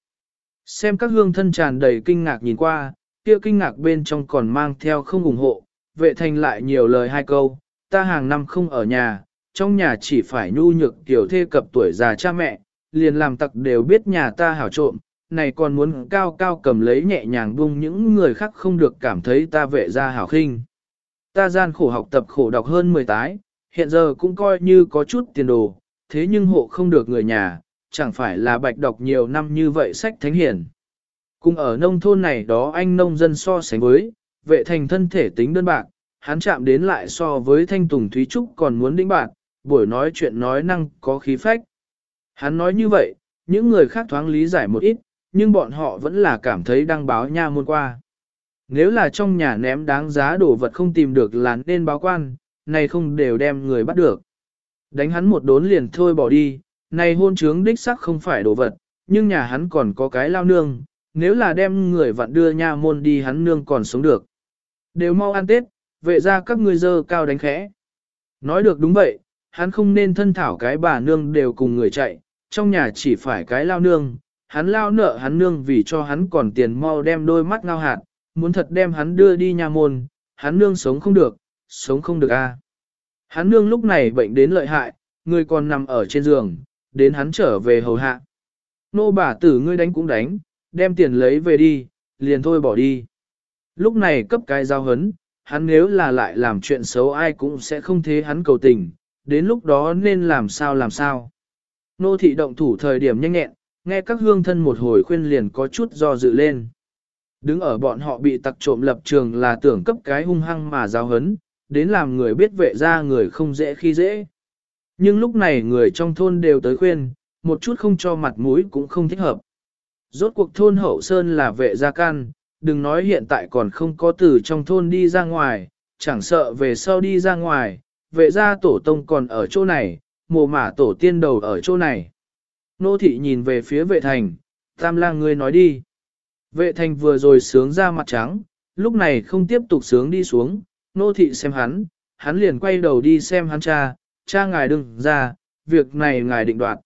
Xem các hương thân tràn đầy kinh ngạc nhìn qua, kia kinh ngạc bên trong còn mang theo không ủng hộ, vệ thành lại nhiều lời hai câu, ta hàng năm không ở nhà, trong nhà chỉ phải nhu nhược tiểu thê cập tuổi già cha mẹ, liền làm tặc đều biết nhà ta hảo trộm, này còn muốn cao cao cầm lấy nhẹ nhàng buông những người khác không được cảm thấy ta vệ ra hảo khinh. Ta gian khổ học tập khổ đọc hơn 10 tái, hiện giờ cũng coi như có chút tiền đồ, thế nhưng hộ không được người nhà, chẳng phải là bạch đọc nhiều năm như vậy sách thánh hiển. Cùng ở nông thôn này đó anh nông dân so sánh với, vệ thành thân thể tính đơn bạc, hắn chạm đến lại so với thanh tùng thúy trúc còn muốn đĩnh bạc, buổi nói chuyện nói năng có khí phách. Hắn nói như vậy, những người khác thoáng lý giải một ít, nhưng bọn họ vẫn là cảm thấy đăng báo nha môn qua. Nếu là trong nhà ném đáng giá đồ vật không tìm được là nên báo quan, này không đều đem người bắt được. Đánh hắn một đốn liền thôi bỏ đi, này hôn trướng đích sắc không phải đồ vật, nhưng nhà hắn còn có cái lao nương, nếu là đem người vặn đưa nha môn đi hắn nương còn sống được. Đều mau ăn Tết, vệ ra các ngươi dơ cao đánh khẽ. Nói được đúng vậy, hắn không nên thân thảo cái bà nương đều cùng người chạy, trong nhà chỉ phải cái lao nương, hắn lao nợ hắn nương vì cho hắn còn tiền mau đem đôi mắt ngao hạt, muốn thật đem hắn đưa đi nhà môn, hắn nương sống không được, sống không được a. Hắn nương lúc này bệnh đến lợi hại, người còn nằm ở trên giường, đến hắn trở về hầu hạ. Nô bà tử ngươi đánh cũng đánh, đem tiền lấy về đi, liền thôi bỏ đi. Lúc này cấp cái giao hấn, hắn nếu là lại làm chuyện xấu ai cũng sẽ không thế hắn cầu tình, đến lúc đó nên làm sao làm sao. Nô thị động thủ thời điểm nhanh nhẹn, nghe các hương thân một hồi khuyên liền có chút do dự lên. Đứng ở bọn họ bị tặc trộm lập trường là tưởng cấp cái hung hăng mà giao hấn, đến làm người biết vệ ra người không dễ khi dễ. Nhưng lúc này người trong thôn đều tới khuyên, một chút không cho mặt mũi cũng không thích hợp. Rốt cuộc thôn hậu sơn là vệ gia can, đừng nói hiện tại còn không có từ trong thôn đi ra ngoài, chẳng sợ về sau đi ra ngoài, vệ gia tổ tông còn ở chỗ này, mồ mả tổ tiên đầu ở chỗ này. Nô thị nhìn về phía vệ thành, tam lang ngươi nói đi. Vệ thành vừa rồi sướng ra mặt trắng, lúc này không tiếp tục sướng đi xuống, nô thị xem hắn, hắn liền quay đầu đi xem hắn cha, cha ngài đừng ra, việc này ngài định đoạt.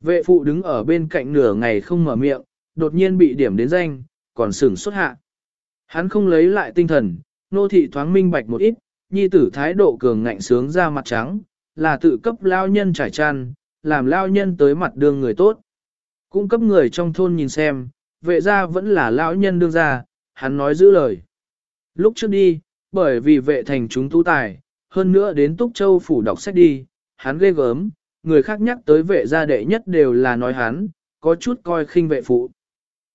Vệ phụ đứng ở bên cạnh nửa ngày không mở miệng, đột nhiên bị điểm đến danh, còn sửng xuất hạ. Hắn không lấy lại tinh thần, nô thị thoáng minh bạch một ít, nhi tử thái độ cường ngạnh sướng ra mặt trắng, là tự cấp lao nhân trải tràn, làm lao nhân tới mặt đường người tốt. Cung cấp người trong thôn nhìn xem, vệ ra vẫn là lão nhân đương ra, hắn nói giữ lời. Lúc trước đi, bởi vì vệ thành chúng tú tài, hơn nữa đến Túc Châu phủ đọc sách đi, hắn ghê gớm, người khác nhắc tới vệ gia đệ nhất đều là nói hắn, có chút coi khinh vệ phụ.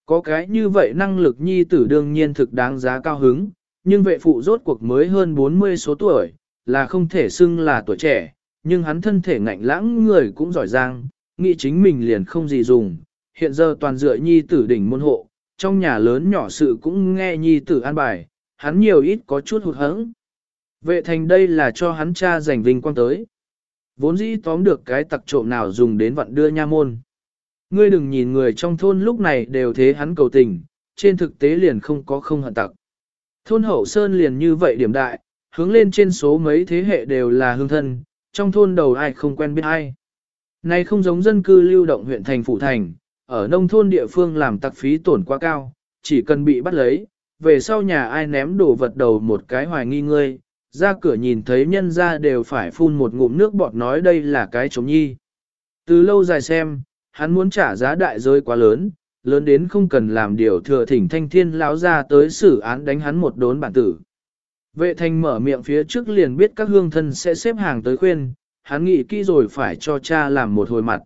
Có cái như vậy năng lực nhi tử đương nhiên thực đáng giá cao hứng, nhưng vệ phụ rốt cuộc mới hơn 40 số tuổi, là không thể xưng là tuổi trẻ, nhưng hắn thân thể ngạnh lãng người cũng giỏi giang, nghĩ chính mình liền không gì dùng, hiện giờ toàn dựa nhi tử đỉnh môn hộ, trong nhà lớn nhỏ sự cũng nghe nhi tử an bài, hắn nhiều ít có chút hụt hẫng. Vệ thành đây là cho hắn cha giành vinh quang tới. Vốn dĩ tóm được cái tặc trộm nào dùng đến vận đưa nha môn. Ngươi đừng nhìn người trong thôn lúc này đều thế hắn cầu tình, trên thực tế liền không có không hận tặc. Thôn hậu sơn liền như vậy điểm đại, hướng lên trên số mấy thế hệ đều là hương thân, trong thôn đầu ai không quen biết ai. Này không giống dân cư lưu động huyện thành phủ thành, ở nông thôn địa phương làm tặc phí tổn quá cao, chỉ cần bị bắt lấy, về sau nhà ai ném đổ vật đầu một cái hoài nghi ngươi, ra cửa nhìn thấy nhân ra đều phải phun một ngụm nước bọt nói đây là cái chống nhi. Từ lâu dài xem, hắn muốn trả giá đại rơi quá lớn, lớn đến không cần làm điều thừa thỉnh thanh thiên lão ra tới xử án đánh hắn một đốn bản tử. Vệ thanh mở miệng phía trước liền biết các hương thân sẽ xếp hàng tới khuyên, hắn nghĩ kỹ rồi phải cho cha làm một hồi mặt.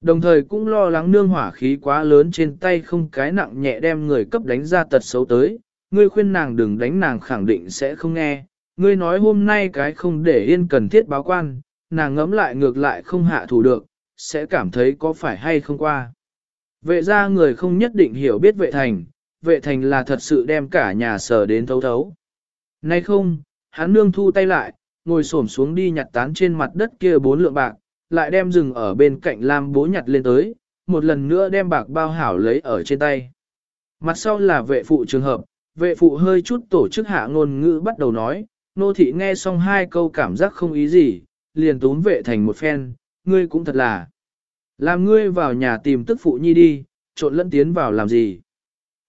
Đồng thời cũng lo lắng nương hỏa khí quá lớn trên tay không cái nặng nhẹ đem người cấp đánh ra tật xấu tới, ngươi khuyên nàng đừng đánh nàng khẳng định sẽ không nghe, ngươi nói hôm nay cái không để yên cần thiết báo quan, nàng ngấm lại ngược lại không hạ thủ được, sẽ cảm thấy có phải hay không qua. Vệ ra người không nhất định hiểu biết vệ thành, vệ thành là thật sự đem cả nhà sở đến thấu thấu. Nay không, hắn nương thu tay lại, ngồi xổm xuống đi nhặt tán trên mặt đất kia bốn lượng bạc, lại đem rừng ở bên cạnh Lam bố nhặt lên tới, một lần nữa đem bạc bao hảo lấy ở trên tay. Mặt sau là vệ phụ trường hợp, vệ phụ hơi chút tổ chức hạ ngôn ngữ bắt đầu nói, nô thị nghe xong hai câu cảm giác không ý gì, liền tốn vệ thành một phen, ngươi cũng thật là. Làm ngươi vào nhà tìm tức phụ nhi đi, trộn lẫn tiến vào làm gì?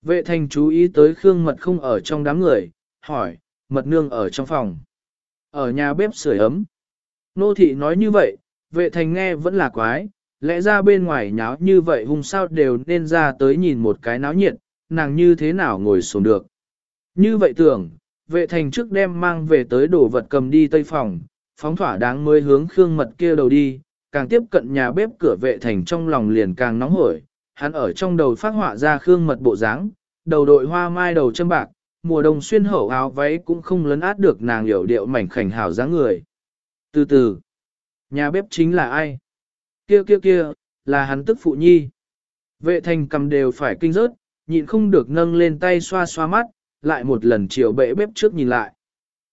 Vệ thành chú ý tới Khương Mật không ở trong đám người, hỏi, Mật nương ở trong phòng. Ở nhà bếp sưởi ấm. Nô thị nói như vậy, vệ thành nghe vẫn là quái, lẽ ra bên ngoài nháo như vậy hung sao đều nên ra tới nhìn một cái náo nhiệt, nàng như thế nào ngồi xuống được. Như vậy tưởng, vệ thành trước đem mang về tới đồ vật cầm đi tây phòng, phóng thỏa đáng mới hướng Khương Mật kia đầu đi, càng tiếp cận nhà bếp cửa vệ thành trong lòng liền càng nóng hổi, hắn ở trong đầu phát họa ra Khương Mật bộ dáng, đầu đội hoa mai đầu châm bạc, mùa đông xuyên hậu áo váy cũng không lấn át được nàng hiểu điệu mảnh khảnh hảo dáng người. Từ từ, nhà bếp chính là ai? Kia kia kia, là hắn tức phụ nhi. Vệ thành cầm đều phải kinh rớt, nhịn không được nâng lên tay xoa xoa mắt, lại một lần chiều bệ bếp trước nhìn lại.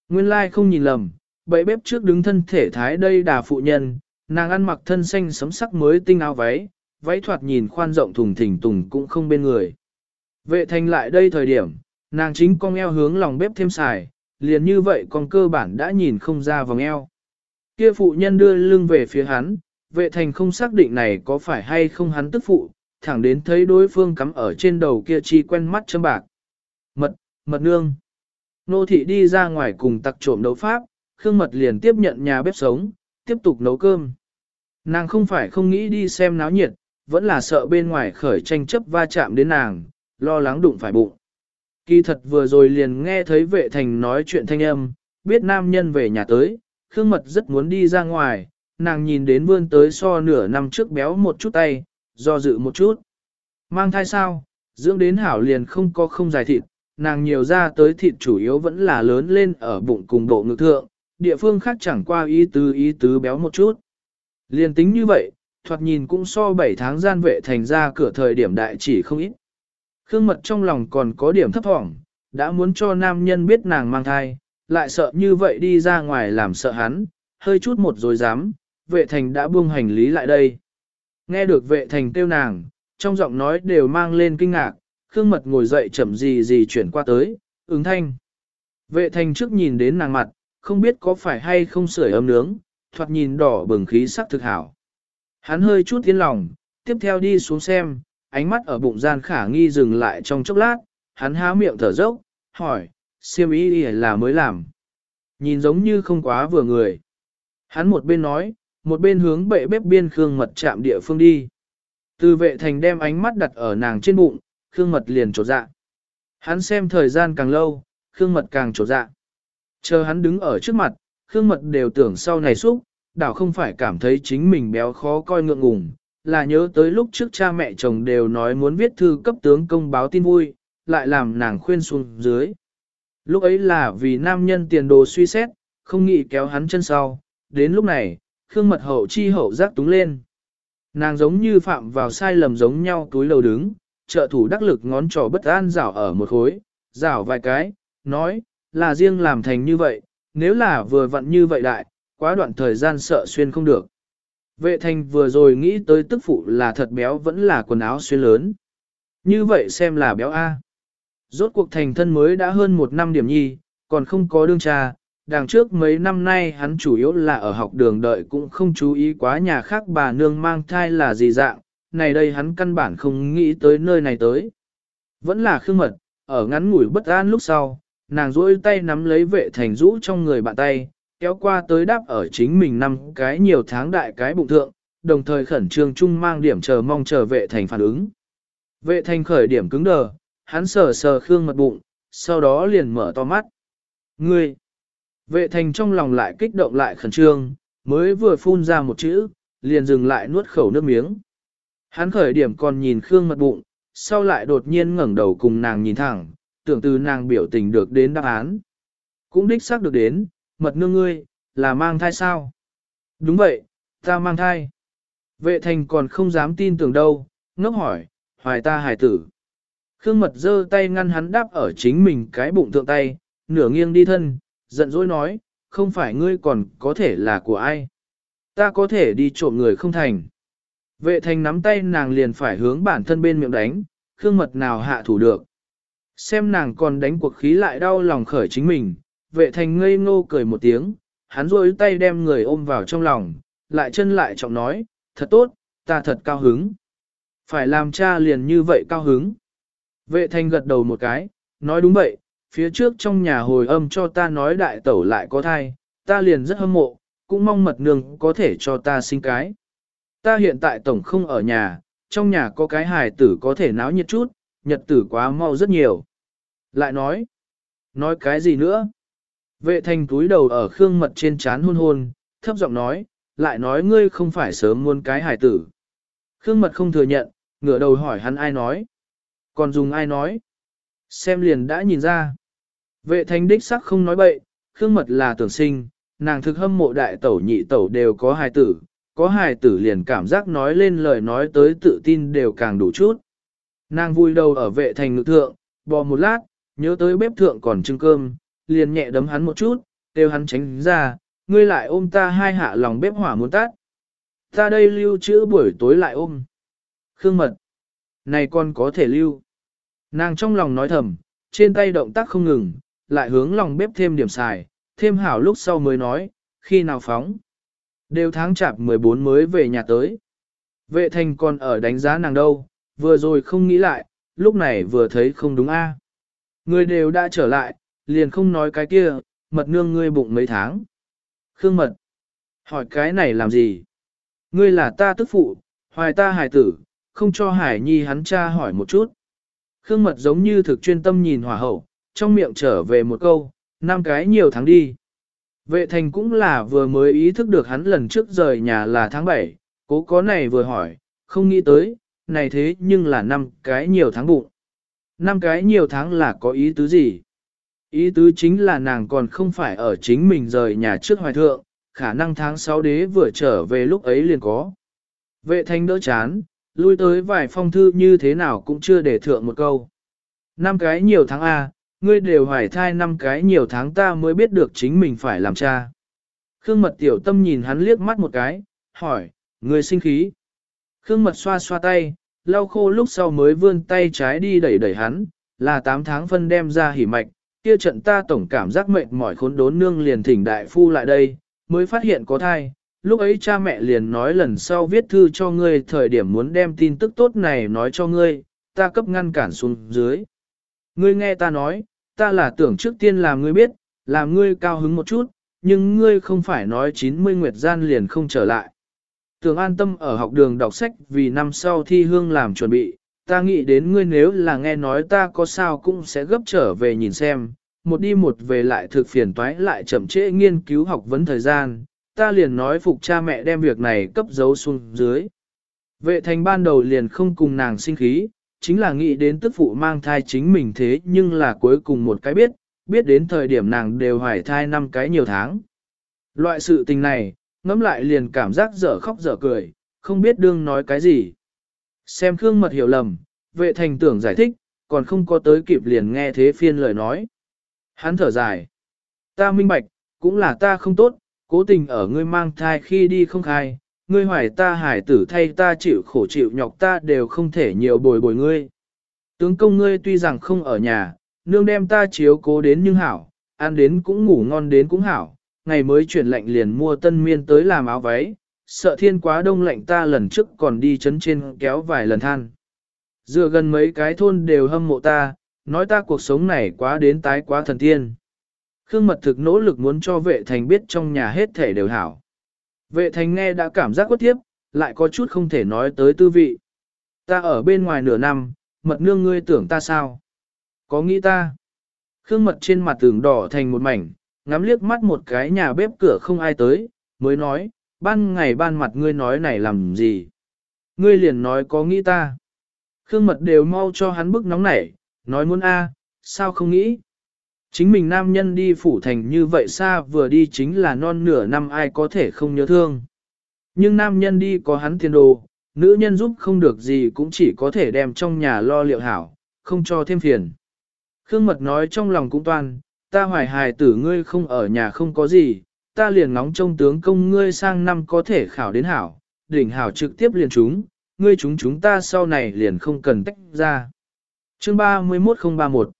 Nguyên lai like không nhìn lầm, bệ bếp trước đứng thân thể thái đây đà phụ nhân, nàng ăn mặc thân xanh sấm sắc mới tinh áo váy, váy thoạt nhìn khoan rộng thùng thình tùng cũng không bên người. Vệ thành lại đây thời điểm, nàng chính con eo hướng lòng bếp thêm xài, liền như vậy con cơ bản đã nhìn không ra vòng eo. Kia phụ nhân đưa lưng về phía hắn, vệ thành không xác định này có phải hay không hắn tức phụ, thẳng đến thấy đối phương cắm ở trên đầu kia chi quen mắt châm bạc. Mật, mật nương. Nô thị đi ra ngoài cùng tặc trộm đấu pháp, Khương Mật liền tiếp nhận nhà bếp sống, tiếp tục nấu cơm. Nàng không phải không nghĩ đi xem náo nhiệt, vẫn là sợ bên ngoài khởi tranh chấp va chạm đến nàng, lo lắng đụng phải bụng. Kỳ thật vừa rồi liền nghe thấy vệ thành nói chuyện thanh âm, biết nam nhân về nhà tới, Khương Mật rất muốn đi ra ngoài, nàng nhìn đến vươn tới so nửa năm trước béo một chút tay, do dự một chút. Mang thai sao, dưỡng đến hảo liền không có không dài thịt, nàng nhiều ra tới thịt chủ yếu vẫn là lớn lên ở bụng cùng bộ ngực thượng, địa phương khác chẳng qua ý tứ ý tứ béo một chút. Liền tính như vậy, thoạt nhìn cũng so 7 tháng gian vệ thành ra cửa thời điểm đại chỉ không ít. Khương mật trong lòng còn có điểm thấp thỏm, đã muốn cho nam nhân biết nàng mang thai, lại sợ như vậy đi ra ngoài làm sợ hắn, hơi chút một rồi dám, vệ thành đã buông hành lý lại đây. Nghe được vệ thành tiêu nàng, trong giọng nói đều mang lên kinh ngạc, Khương mật ngồi dậy chậm gì gì chuyển qua tới, ứng thanh. Vệ thành trước nhìn đến nàng mặt, không biết có phải hay không sưởi ấm nướng, thoạt nhìn đỏ bừng khí sắc thực hảo. Hắn hơi chút tiến lòng, tiếp theo đi xuống xem, ánh mắt ở bụng gian khả nghi dừng lại trong chốc lát, hắn há miệng thở dốc, hỏi, siêm ý ý là mới làm. Nhìn giống như không quá vừa người. Hắn một bên nói, một bên hướng bệ bếp biên Khương Mật chạm địa phương đi. Từ vệ thành đem ánh mắt đặt ở nàng trên bụng, Khương Mật liền trột dạ. Hắn xem thời gian càng lâu, Khương Mật càng trột dạ. Chờ hắn đứng ở trước mặt, Khương Mật đều tưởng sau này xúc, đảo không phải cảm thấy chính mình béo khó coi ngượng ngùng, là nhớ tới lúc trước cha mẹ chồng đều nói muốn viết thư cấp tướng công báo tin vui, lại làm nàng khuyên xuống dưới. Lúc ấy là vì nam nhân tiền đồ suy xét, không nghĩ kéo hắn chân sau, đến lúc này, Khương Mật hậu chi hậu giác túng lên. Nàng giống như phạm vào sai lầm giống nhau túi lầu đứng, trợ thủ đắc lực ngón trỏ bất an rảo ở một khối, rảo vài cái, nói, là riêng làm thành như vậy, nếu là vừa vặn như vậy đại, quá đoạn thời gian sợ xuyên không được. Vệ thành vừa rồi nghĩ tới tức phụ là thật béo vẫn là quần áo xuyên lớn. Như vậy xem là béo A. Rốt cuộc thành thân mới đã hơn một năm điểm nhi, còn không có đương cha, đằng trước mấy năm nay hắn chủ yếu là ở học đường đợi cũng không chú ý quá nhà khác bà nương mang thai là gì dạng, này đây hắn căn bản không nghĩ tới nơi này tới. Vẫn là khương mật, ở ngắn ngủi bất an lúc sau, nàng duỗi tay nắm lấy vệ thành rũ trong người bạn tay, kéo qua tới đáp ở chính mình năm cái nhiều tháng đại cái bụng thượng, đồng thời khẩn trương chung mang điểm chờ mong chờ vệ thành phản ứng. Vệ thành khởi điểm cứng đờ, hắn sờ sờ khương mật bụng, sau đó liền mở to mắt. Ngươi! Vệ thành trong lòng lại kích động lại khẩn trương, mới vừa phun ra một chữ, liền dừng lại nuốt khẩu nước miếng. Hắn khởi điểm còn nhìn khương mật bụng, sau lại đột nhiên ngẩng đầu cùng nàng nhìn thẳng, tưởng từ nàng biểu tình được đến đáp án. Cũng đích xác được đến, mật nương ngươi, là mang thai sao? Đúng vậy, ta mang thai. Vệ thành còn không dám tin tưởng đâu, ngốc hỏi, hoài ta hài tử. Khương mật giơ tay ngăn hắn đáp ở chính mình cái bụng thượng tay, nửa nghiêng đi thân, giận dỗi nói, không phải ngươi còn có thể là của ai. Ta có thể đi trộm người không thành. Vệ thành nắm tay nàng liền phải hướng bản thân bên miệng đánh, khương mật nào hạ thủ được. Xem nàng còn đánh cuộc khí lại đau lòng khởi chính mình, vệ thành ngây ngô cười một tiếng, hắn rôi tay đem người ôm vào trong lòng, lại chân lại trọng nói, thật tốt, ta thật cao hứng. Phải làm cha liền như vậy cao hứng. Vệ thanh gật đầu một cái, nói đúng vậy, phía trước trong nhà hồi âm cho ta nói đại tẩu lại có thai, ta liền rất hâm mộ, cũng mong mật nương có thể cho ta sinh cái. Ta hiện tại tổng không ở nhà, trong nhà có cái hài tử có thể náo nhiệt chút, nhật tử quá mau rất nhiều. Lại nói, nói cái gì nữa? Vệ thành túi đầu ở khương mật trên chán hôn hôn, thấp giọng nói, lại nói ngươi không phải sớm muốn cái hài tử. Khương mật không thừa nhận, ngửa đầu hỏi hắn ai nói. Còn dùng ai nói? Xem liền đã nhìn ra. Vệ thành đích sắc không nói bậy, Khương mật là tưởng sinh, nàng thực hâm mộ đại tẩu nhị tẩu đều có hài tử, có hài tử liền cảm giác nói lên lời nói tới tự tin đều càng đủ chút. Nàng vui đầu ở vệ thành ngự thượng, bò một lát, nhớ tới bếp thượng còn trưng cơm, liền nhẹ đấm hắn một chút, đều hắn tránh ra, ngươi lại ôm ta hai hạ lòng bếp hỏa muốn tắt. Ta đây lưu trữ buổi tối lại ôm. Khương mật. Này con có thể lưu. Nàng trong lòng nói thầm, trên tay động tác không ngừng, lại hướng lòng bếp thêm điểm xài, thêm hảo lúc sau mới nói, khi nào phóng. Đều tháng chạp 14 mới về nhà tới. Vệ thành còn ở đánh giá nàng đâu, vừa rồi không nghĩ lại, lúc này vừa thấy không đúng a. Người đều đã trở lại, liền không nói cái kia, mật nương ngươi bụng mấy tháng. Khương mật, hỏi cái này làm gì? Ngươi là ta tức phụ, hoài ta hài tử, không cho hải nhi hắn cha hỏi một chút. Khương mật giống như thực chuyên tâm nhìn hỏa hậu, trong miệng trở về một câu, năm cái nhiều tháng đi. Vệ thành cũng là vừa mới ý thức được hắn lần trước rời nhà là tháng 7, cố có này vừa hỏi, không nghĩ tới, này thế nhưng là năm cái nhiều tháng bụng. Năm cái nhiều tháng là có ý tứ gì? Ý tứ chính là nàng còn không phải ở chính mình rời nhà trước hoài thượng, khả năng tháng 6 đế vừa trở về lúc ấy liền có. Vệ thanh đỡ chán, lui tới vài phong thư như thế nào cũng chưa để thượng một câu. Năm cái nhiều tháng A, ngươi đều hoài thai năm cái nhiều tháng ta mới biết được chính mình phải làm cha. Khương mật tiểu tâm nhìn hắn liếc mắt một cái, hỏi, ngươi sinh khí. Khương mật xoa xoa tay, lau khô lúc sau mới vươn tay trái đi đẩy đẩy hắn, là 8 tháng phân đem ra hỉ mạch, kia trận ta tổng cảm giác mệt mỏi khốn đốn nương liền thỉnh đại phu lại đây, mới phát hiện có thai. Lúc ấy cha mẹ liền nói lần sau viết thư cho ngươi thời điểm muốn đem tin tức tốt này nói cho ngươi, ta cấp ngăn cản xuống dưới. Ngươi nghe ta nói, ta là tưởng trước tiên làm ngươi biết, làm ngươi cao hứng một chút, nhưng ngươi không phải nói 90 nguyệt gian liền không trở lại. Tưởng an tâm ở học đường đọc sách vì năm sau thi hương làm chuẩn bị, ta nghĩ đến ngươi nếu là nghe nói ta có sao cũng sẽ gấp trở về nhìn xem, một đi một về lại thực phiền toái lại chậm trễ nghiên cứu học vấn thời gian, ta liền nói phục cha mẹ đem việc này cấp dấu xuống dưới. Vệ thành ban đầu liền không cùng nàng sinh khí, chính là nghĩ đến tức phụ mang thai chính mình thế nhưng là cuối cùng một cái biết, biết đến thời điểm nàng đều hoài thai năm cái nhiều tháng. Loại sự tình này, ngẫm lại liền cảm giác dở khóc dở cười, không biết đương nói cái gì. Xem Khương Mật hiểu lầm, vệ thành tưởng giải thích, còn không có tới kịp liền nghe thế phiên lời nói. Hắn thở dài. Ta minh bạch, cũng là ta không tốt, cố tình ở ngươi mang thai khi đi không khai, ngươi hoài ta hải tử thay ta chịu khổ chịu nhọc ta đều không thể nhiều bồi bồi ngươi. Tướng công ngươi tuy rằng không ở nhà, nương đem ta chiếu cố đến nhưng hảo, ăn đến cũng ngủ ngon đến cũng hảo, ngày mới chuyển lệnh liền mua tân miên tới làm áo váy, sợ thiên quá đông lạnh ta lần trước còn đi chấn trên kéo vài lần than. Dựa gần mấy cái thôn đều hâm mộ ta, nói ta cuộc sống này quá đến tái quá thần tiên. Khương mật thực nỗ lực muốn cho vệ thành biết trong nhà hết thể đều hảo. Vệ thành nghe đã cảm giác quất tiếp, lại có chút không thể nói tới tư vị. Ta ở bên ngoài nửa năm, mật nương ngươi tưởng ta sao? Có nghĩ ta? Khương mật trên mặt tường đỏ thành một mảnh, ngắm liếc mắt một cái nhà bếp cửa không ai tới, mới nói, ban ngày ban mặt ngươi nói này làm gì? Ngươi liền nói có nghĩ ta. Khương mật đều mau cho hắn bức nóng nảy, nói muốn a, sao không nghĩ? Chính mình nam nhân đi phủ thành như vậy xa vừa đi chính là non nửa năm ai có thể không nhớ thương. Nhưng nam nhân đi có hắn tiền đồ, nữ nhân giúp không được gì cũng chỉ có thể đem trong nhà lo liệu hảo, không cho thêm phiền. Khương Mật nói trong lòng cũng toan, ta hoài hài tử ngươi không ở nhà không có gì, ta liền ngóng trông tướng công ngươi sang năm có thể khảo đến hảo, đỉnh hảo trực tiếp liền chúng, ngươi chúng chúng ta sau này liền không cần tách ra. Chương 31031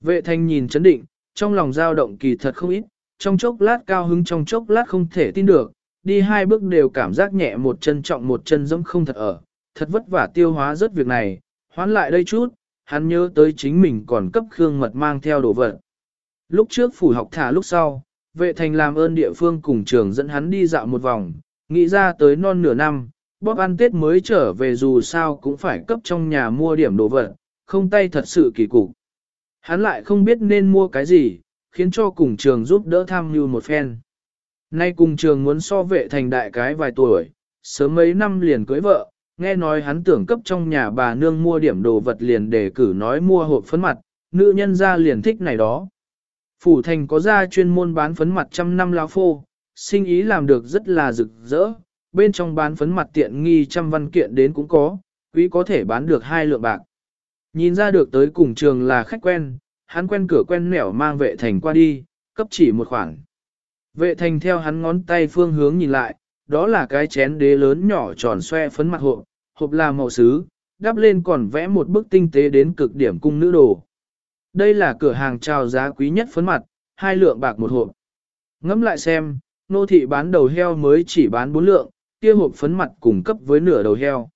Vệ thanh nhìn chấn định, trong lòng dao động kỳ thật không ít, trong chốc lát cao hứng trong chốc lát không thể tin được, đi hai bước đều cảm giác nhẹ một chân trọng một chân giống không thật ở, thật vất vả tiêu hóa rất việc này, hoán lại đây chút, hắn nhớ tới chính mình còn cấp Khương Mật mang theo đồ vật. Lúc trước phủ học thả lúc sau, vệ thành làm ơn địa phương cùng trường dẫn hắn đi dạo một vòng, nghĩ ra tới non nửa năm, bóp ăn Tết mới trở về dù sao cũng phải cấp trong nhà mua điểm đồ vật, không tay thật sự kỳ cục. Hắn lại không biết nên mua cái gì, khiến cho cùng trường giúp đỡ tham mưu một phen. Nay cùng trường muốn so vệ thành đại cái vài tuổi, sớm mấy năm liền cưới vợ, nghe nói hắn tưởng cấp trong nhà bà nương mua điểm đồ vật liền để cử nói mua hộp phấn mặt, nữ nhân ra liền thích này đó. Phủ thành có ra chuyên môn bán phấn mặt trăm năm lao phô, sinh ý làm được rất là rực rỡ, bên trong bán phấn mặt tiện nghi trăm văn kiện đến cũng có, quý có thể bán được hai lượng bạc. Nhìn ra được tới cùng trường là khách quen, hắn quen cửa quen nẻo mang vệ thành qua đi, cấp chỉ một khoảng, Vệ thành theo hắn ngón tay phương hướng nhìn lại, đó là cái chén đế lớn nhỏ tròn xoe phấn mặt hộp, hộp là màu sứ, đắp lên còn vẽ một bức tinh tế đến cực điểm cung nữ đồ. Đây là cửa hàng trao giá quý nhất phấn mặt, hai lượng bạc một hộp. Ngẫm lại xem, nô thị bán đầu heo mới chỉ bán bốn lượng, kia hộp phấn mặt cùng cấp với nửa đầu heo.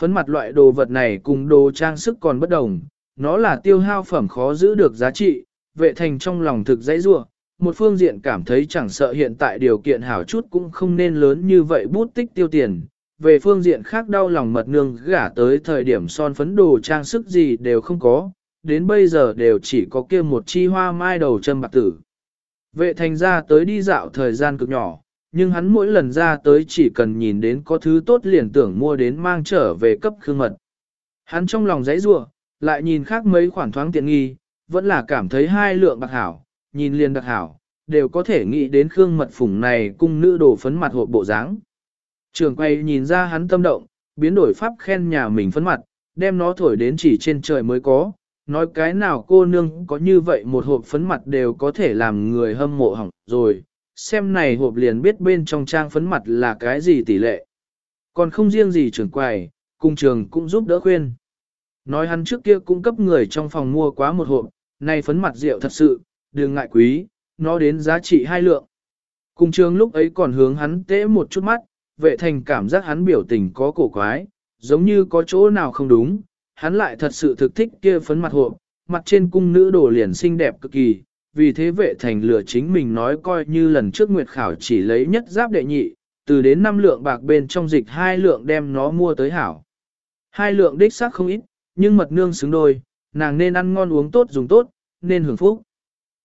Phấn mặt loại đồ vật này cùng đồ trang sức còn bất đồng, nó là tiêu hao phẩm khó giữ được giá trị, vệ thành trong lòng thực dãy rua, một phương diện cảm thấy chẳng sợ hiện tại điều kiện hảo chút cũng không nên lớn như vậy bút tích tiêu tiền. Về phương diện khác đau lòng mật nương gả tới thời điểm son phấn đồ trang sức gì đều không có, đến bây giờ đều chỉ có kia một chi hoa mai đầu châm bạc tử. Vệ thành ra tới đi dạo thời gian cực nhỏ, nhưng hắn mỗi lần ra tới chỉ cần nhìn đến có thứ tốt liền tưởng mua đến mang trở về cấp khương mật. Hắn trong lòng giấy rua, lại nhìn khác mấy khoản thoáng tiện nghi, vẫn là cảm thấy hai lượng bạc hảo, nhìn liền đặc hảo, đều có thể nghĩ đến khương mật phủng này cung nữ đồ phấn mặt hộp bộ dáng. Trường quay nhìn ra hắn tâm động, biến đổi pháp khen nhà mình phấn mặt, đem nó thổi đến chỉ trên trời mới có, nói cái nào cô nương có như vậy một hộp phấn mặt đều có thể làm người hâm mộ hỏng rồi, xem này hộp liền biết bên trong trang phấn mặt là cái gì tỷ lệ. Còn không riêng gì trưởng quầy, cung trường cũng giúp đỡ khuyên. Nói hắn trước kia cung cấp người trong phòng mua quá một hộp, này phấn mặt rượu thật sự, đừng ngại quý, nó đến giá trị hai lượng. Cung trường lúc ấy còn hướng hắn tễ một chút mắt, vệ thành cảm giác hắn biểu tình có cổ quái, giống như có chỗ nào không đúng, hắn lại thật sự thực thích kia phấn mặt hộp, mặt trên cung nữ đồ liền xinh đẹp cực kỳ, vì thế vệ thành lừa chính mình nói coi như lần trước nguyệt khảo chỉ lấy nhất giáp đệ nhị, từ đến năm lượng bạc bên trong dịch hai lượng đem nó mua tới hảo. Hai lượng đích xác không ít, nhưng mật nương xứng đôi, nàng nên ăn ngon uống tốt dùng tốt, nên hưởng phúc.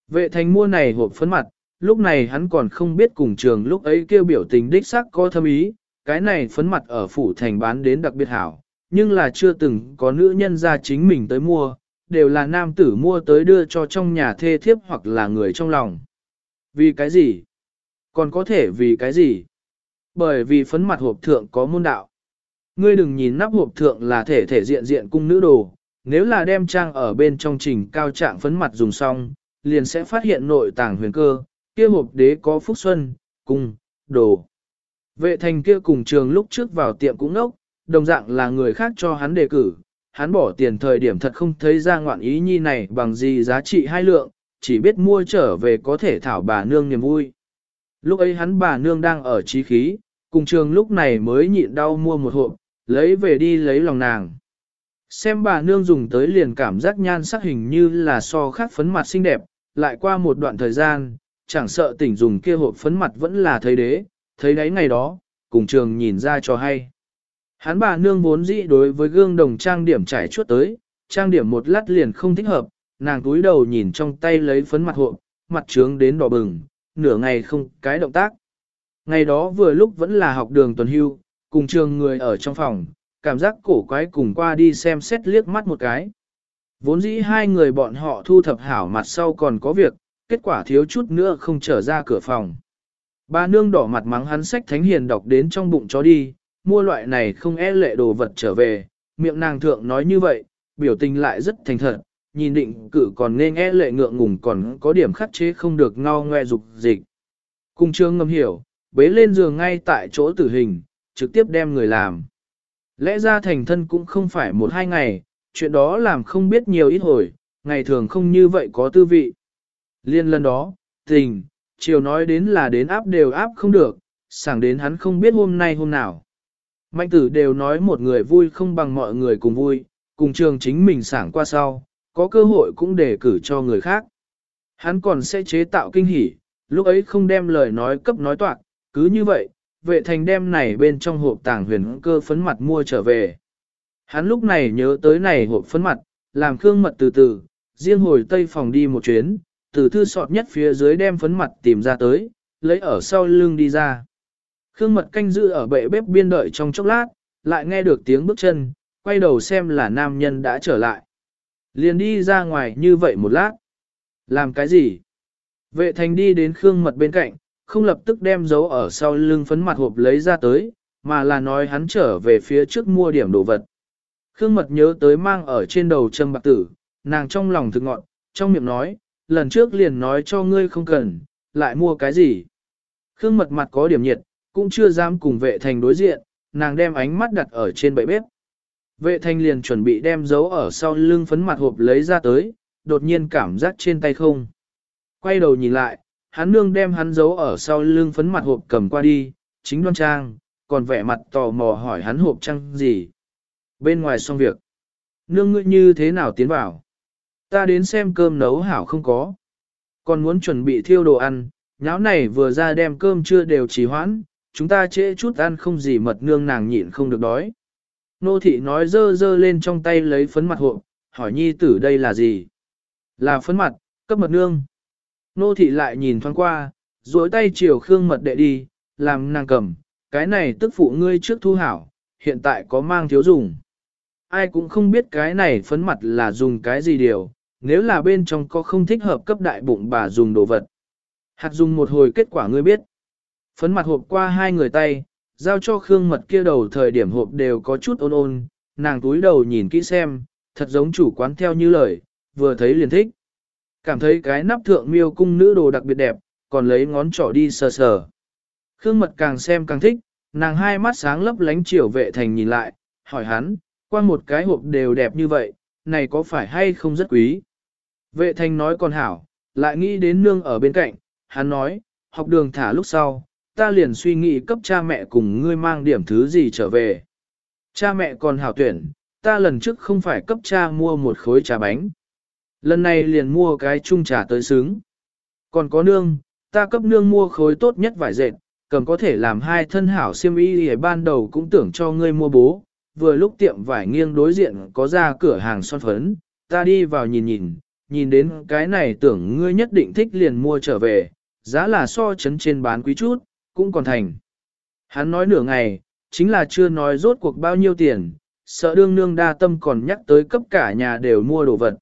Vệ thành mua này hộp phấn mặt, lúc này hắn còn không biết cùng trường lúc ấy kêu biểu tình đích xác có thâm ý, cái này phấn mặt ở phủ thành bán đến đặc biệt hảo, nhưng là chưa từng có nữ nhân ra chính mình tới mua, đều là nam tử mua tới đưa cho trong nhà thê thiếp hoặc là người trong lòng. Vì cái gì? Còn có thể vì cái gì? Bởi vì phấn mặt hộp thượng có môn đạo. Ngươi đừng nhìn nắp hộp thượng là thể thể diện diện cung nữ đồ, nếu là đem trang ở bên trong trình cao trạng phấn mặt dùng xong, liền sẽ phát hiện nội tàng huyền cơ, kia hộp đế có phúc xuân, cung, đồ. Vệ thành kia cùng trường lúc trước vào tiệm cũng nốc, đồng dạng là người khác cho hắn đề cử, hắn bỏ tiền thời điểm thật không thấy ra ngoạn ý nhi này bằng gì giá trị hai lượng, chỉ biết mua trở về có thể thảo bà nương niềm vui. Lúc ấy hắn bà nương đang ở trí khí, cùng trường lúc này mới nhịn đau mua một hộp, lấy về đi lấy lòng nàng. Xem bà nương dùng tới liền cảm giác nhan sắc hình như là so khác phấn mặt xinh đẹp, lại qua một đoạn thời gian, chẳng sợ tỉnh dùng kia hộp phấn mặt vẫn là thấy đế, thấy đấy ngày đó, cùng trường nhìn ra cho hay. Hắn bà nương vốn dĩ đối với gương đồng trang điểm trải chuốt tới, trang điểm một lát liền không thích hợp, nàng túi đầu nhìn trong tay lấy phấn mặt hộ, mặt trướng đến đỏ bừng, nửa ngày không cái động tác. Ngày đó vừa lúc vẫn là học đường tuần hưu, cùng trường người ở trong phòng, cảm giác cổ quái cùng qua đi xem xét liếc mắt một cái. Vốn dĩ hai người bọn họ thu thập hảo mặt sau còn có việc, kết quả thiếu chút nữa không trở ra cửa phòng. Ba nương đỏ mặt mắng hắn sách thánh hiền đọc đến trong bụng chó đi, mua loại này không e lệ đồ vật trở về, miệng nàng thượng nói như vậy, biểu tình lại rất thành thật, nhìn định cử còn nên e lệ ngượng ngùng còn có điểm khắc chế không được ngao ngoe dục dịch. Cung trương ngâm hiểu, bế lên giường ngay tại chỗ tử hình, trực tiếp đem người làm. Lẽ ra thành thân cũng không phải một hai ngày, chuyện đó làm không biết nhiều ít hồi, ngày thường không như vậy có tư vị. Liên lần đó, tình, chiều nói đến là đến áp đều áp không được, sảng đến hắn không biết hôm nay hôm nào. Mạnh tử đều nói một người vui không bằng mọi người cùng vui, cùng trường chính mình sảng qua sau, có cơ hội cũng để cử cho người khác. Hắn còn sẽ chế tạo kinh hỉ, lúc ấy không đem lời nói cấp nói toạc, cứ như vậy, vệ thành đem này bên trong hộp tàng huyền cơ phấn mặt mua trở về. Hắn lúc này nhớ tới này hộp phấn mặt, làm khương mật từ từ, riêng hồi tây phòng đi một chuyến, từ thư sọt nhất phía dưới đem phấn mặt tìm ra tới, lấy ở sau lưng đi ra. Khương mật canh giữ ở bệ bếp biên đợi trong chốc lát, lại nghe được tiếng bước chân, quay đầu xem là nam nhân đã trở lại. Liền đi ra ngoài như vậy một lát. Làm cái gì? Vệ thành đi đến Khương mật bên cạnh, không lập tức đem dấu ở sau lưng phấn mặt hộp lấy ra tới, mà là nói hắn trở về phía trước mua điểm đồ vật. Khương mật nhớ tới mang ở trên đầu châm bạc tử, nàng trong lòng thực ngọn, trong miệng nói, lần trước liền nói cho ngươi không cần, lại mua cái gì. Khương mật mặt có điểm nhiệt, cũng chưa dám cùng vệ thành đối diện, nàng đem ánh mắt đặt ở trên bệ bếp. Vệ thành liền chuẩn bị đem dấu ở sau lưng phấn mặt hộp lấy ra tới, đột nhiên cảm giác trên tay không. Quay đầu nhìn lại, hắn nương đem hắn giấu ở sau lưng phấn mặt hộp cầm qua đi, chính đoan trang, còn vẻ mặt tò mò hỏi hắn hộp trang gì. Bên ngoài xong việc, nương ngươi như thế nào tiến vào? Ta đến xem cơm nấu hảo không có. Còn muốn chuẩn bị thiêu đồ ăn, nháo này vừa ra đem cơm chưa đều trì hoãn, chúng ta trễ chút ăn không gì mật nương nàng nhịn không được đói. Nô thị nói dơ dơ lên trong tay lấy phấn mặt hộ hỏi nhi tử đây là gì? Là phấn mặt, cấp mật nương. Nô thị lại nhìn thoáng qua, duỗi tay chiều khương mật đệ đi, làm nàng cầm, cái này tức phụ ngươi trước thu hảo, hiện tại có mang thiếu dùng. Ai cũng không biết cái này phấn mặt là dùng cái gì điều, nếu là bên trong có không thích hợp cấp đại bụng bà dùng đồ vật. Hạt dùng một hồi kết quả ngươi biết. Phấn mặt hộp qua hai người tay, giao cho Khương Mật kia đầu thời điểm hộp đều có chút ôn ôn, nàng túi đầu nhìn kỹ xem, thật giống chủ quán theo như lời, vừa thấy liền thích. Cảm thấy cái nắp thượng miêu cung nữ đồ đặc biệt đẹp, còn lấy ngón trỏ đi sờ sờ. Khương Mật càng xem càng thích, nàng hai mắt sáng lấp lánh chiều vệ thành nhìn lại, hỏi hắn, qua một cái hộp đều đẹp như vậy, này có phải hay không rất quý? Vệ thành nói còn hảo, lại nghĩ đến nương ở bên cạnh, hắn nói, học đường thả lúc sau, ta liền suy nghĩ cấp cha mẹ cùng ngươi mang điểm thứ gì trở về. Cha mẹ còn hảo tuyển, ta lần trước không phải cấp cha mua một khối trà bánh. Lần này liền mua cái chung trà tới sướng. Còn có nương, ta cấp nương mua khối tốt nhất vải dệt, cầm có thể làm hai thân hảo xiêm y thì ban đầu cũng tưởng cho ngươi mua bố. Vừa lúc tiệm vải nghiêng đối diện có ra cửa hàng son phấn, ta đi vào nhìn nhìn, nhìn đến cái này tưởng ngươi nhất định thích liền mua trở về, giá là so chấn trên bán quý chút, cũng còn thành. Hắn nói nửa ngày, chính là chưa nói rốt cuộc bao nhiêu tiền, sợ đương nương đa tâm còn nhắc tới cấp cả nhà đều mua đồ vật.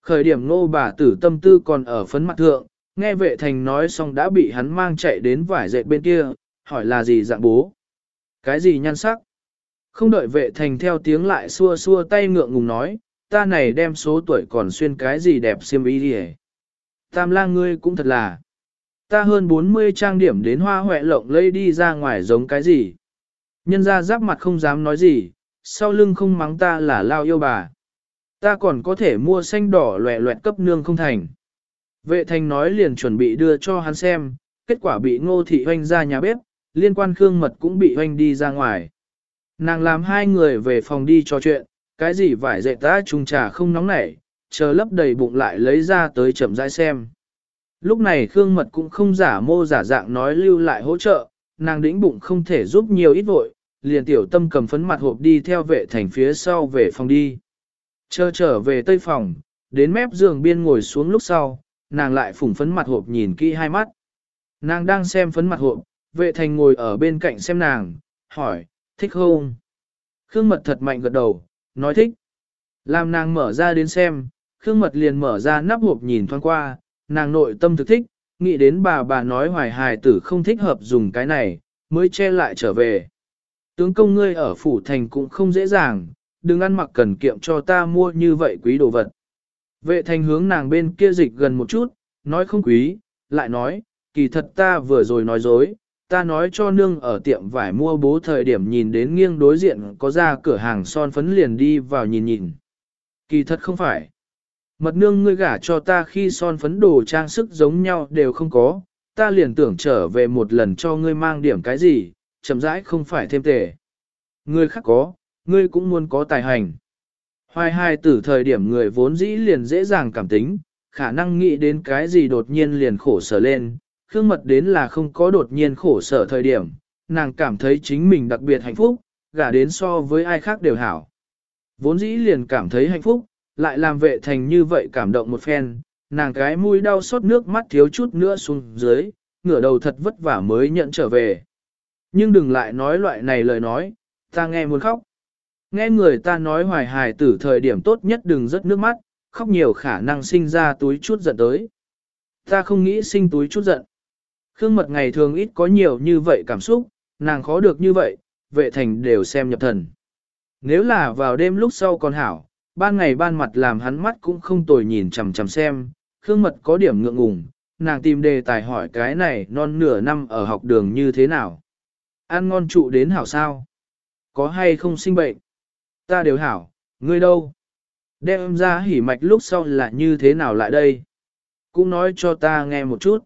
Khởi điểm nô bà tử tâm tư còn ở phấn mặt thượng, nghe vệ thành nói xong đã bị hắn mang chạy đến vải dệt bên kia, hỏi là gì dạng bố. Cái gì nhan sắc? Không đợi vệ thành theo tiếng lại xua xua tay ngượng ngùng nói, ta này đem số tuổi còn xuyên cái gì đẹp xiêm y đi Tam lang ngươi cũng thật là. Ta hơn 40 trang điểm đến hoa hoẹ lộng lây đi ra ngoài giống cái gì. Nhân ra giáp mặt không dám nói gì, sau lưng không mắng ta là lao yêu bà. Ta còn có thể mua xanh đỏ loẹ loẹt cấp nương không thành. Vệ thành nói liền chuẩn bị đưa cho hắn xem, kết quả bị ngô thị hoanh ra nhà bếp, liên quan khương mật cũng bị hoanh đi ra ngoài. Nàng làm hai người về phòng đi trò chuyện, cái gì vải dệt ta trùng trà không nóng nảy, chờ lấp đầy bụng lại lấy ra tới chậm rãi xem. Lúc này Khương Mật cũng không giả mô giả dạng nói lưu lại hỗ trợ, nàng đĩnh bụng không thể giúp nhiều ít vội, liền tiểu tâm cầm phấn mặt hộp đi theo vệ thành phía sau về phòng đi. Chờ trở về tây phòng, đến mép giường biên ngồi xuống lúc sau, nàng lại phủng phấn mặt hộp nhìn kỹ hai mắt. Nàng đang xem phấn mặt hộp, vệ thành ngồi ở bên cạnh xem nàng, hỏi, thích không? Khương Mật thật mạnh gật đầu, nói thích. Làm nàng mở ra đến xem, Khương Mật liền mở ra nắp hộp nhìn thoáng qua, nàng nội tâm thực thích, nghĩ đến bà bà nói hoài hài tử không thích hợp dùng cái này, mới che lại trở về. Tướng công ngươi ở phủ thành cũng không dễ dàng, đừng ăn mặc cần kiệm cho ta mua như vậy quý đồ vật. Vệ thành hướng nàng bên kia dịch gần một chút, nói không quý, lại nói, kỳ thật ta vừa rồi nói dối, ta nói cho nương ở tiệm vải mua bố thời điểm nhìn đến nghiêng đối diện có ra cửa hàng son phấn liền đi vào nhìn nhìn. Kỳ thật không phải. Mật nương ngươi gả cho ta khi son phấn đồ trang sức giống nhau đều không có, ta liền tưởng trở về một lần cho ngươi mang điểm cái gì, chậm rãi không phải thêm tề. Ngươi khác có, ngươi cũng muốn có tài hành. Hoài hai tử thời điểm người vốn dĩ liền dễ dàng cảm tính, khả năng nghĩ đến cái gì đột nhiên liền khổ sở lên, khương mật đến là không có đột nhiên khổ sở thời điểm, nàng cảm thấy chính mình đặc biệt hạnh phúc, gả đến so với ai khác đều hảo. Vốn dĩ liền cảm thấy hạnh phúc, lại làm vệ thành như vậy cảm động một phen, nàng cái mũi đau xót nước mắt thiếu chút nữa xuống dưới, ngửa đầu thật vất vả mới nhận trở về. Nhưng đừng lại nói loại này lời nói, ta nghe muốn khóc. Nghe người ta nói hoài hài tử thời điểm tốt nhất đừng rớt nước mắt, khóc nhiều khả năng sinh ra túi chút giận tới. Ta không nghĩ sinh túi chút giận. Khương mật ngày thường ít có nhiều như vậy cảm xúc, nàng khó được như vậy, vệ thành đều xem nhập thần. Nếu là vào đêm lúc sau còn hảo, ban ngày ban mặt làm hắn mắt cũng không tồi nhìn chằm chằm xem, Khương mật có điểm ngượng ngùng, nàng tìm đề tài hỏi cái này non nửa năm ở học đường như thế nào. Ăn ngon trụ đến hảo sao? Có hay không sinh bệnh? Ta đều hảo, ngươi đâu? Đem ra hỉ mạch lúc sau là như thế nào lại đây? Cũng nói cho ta nghe một chút.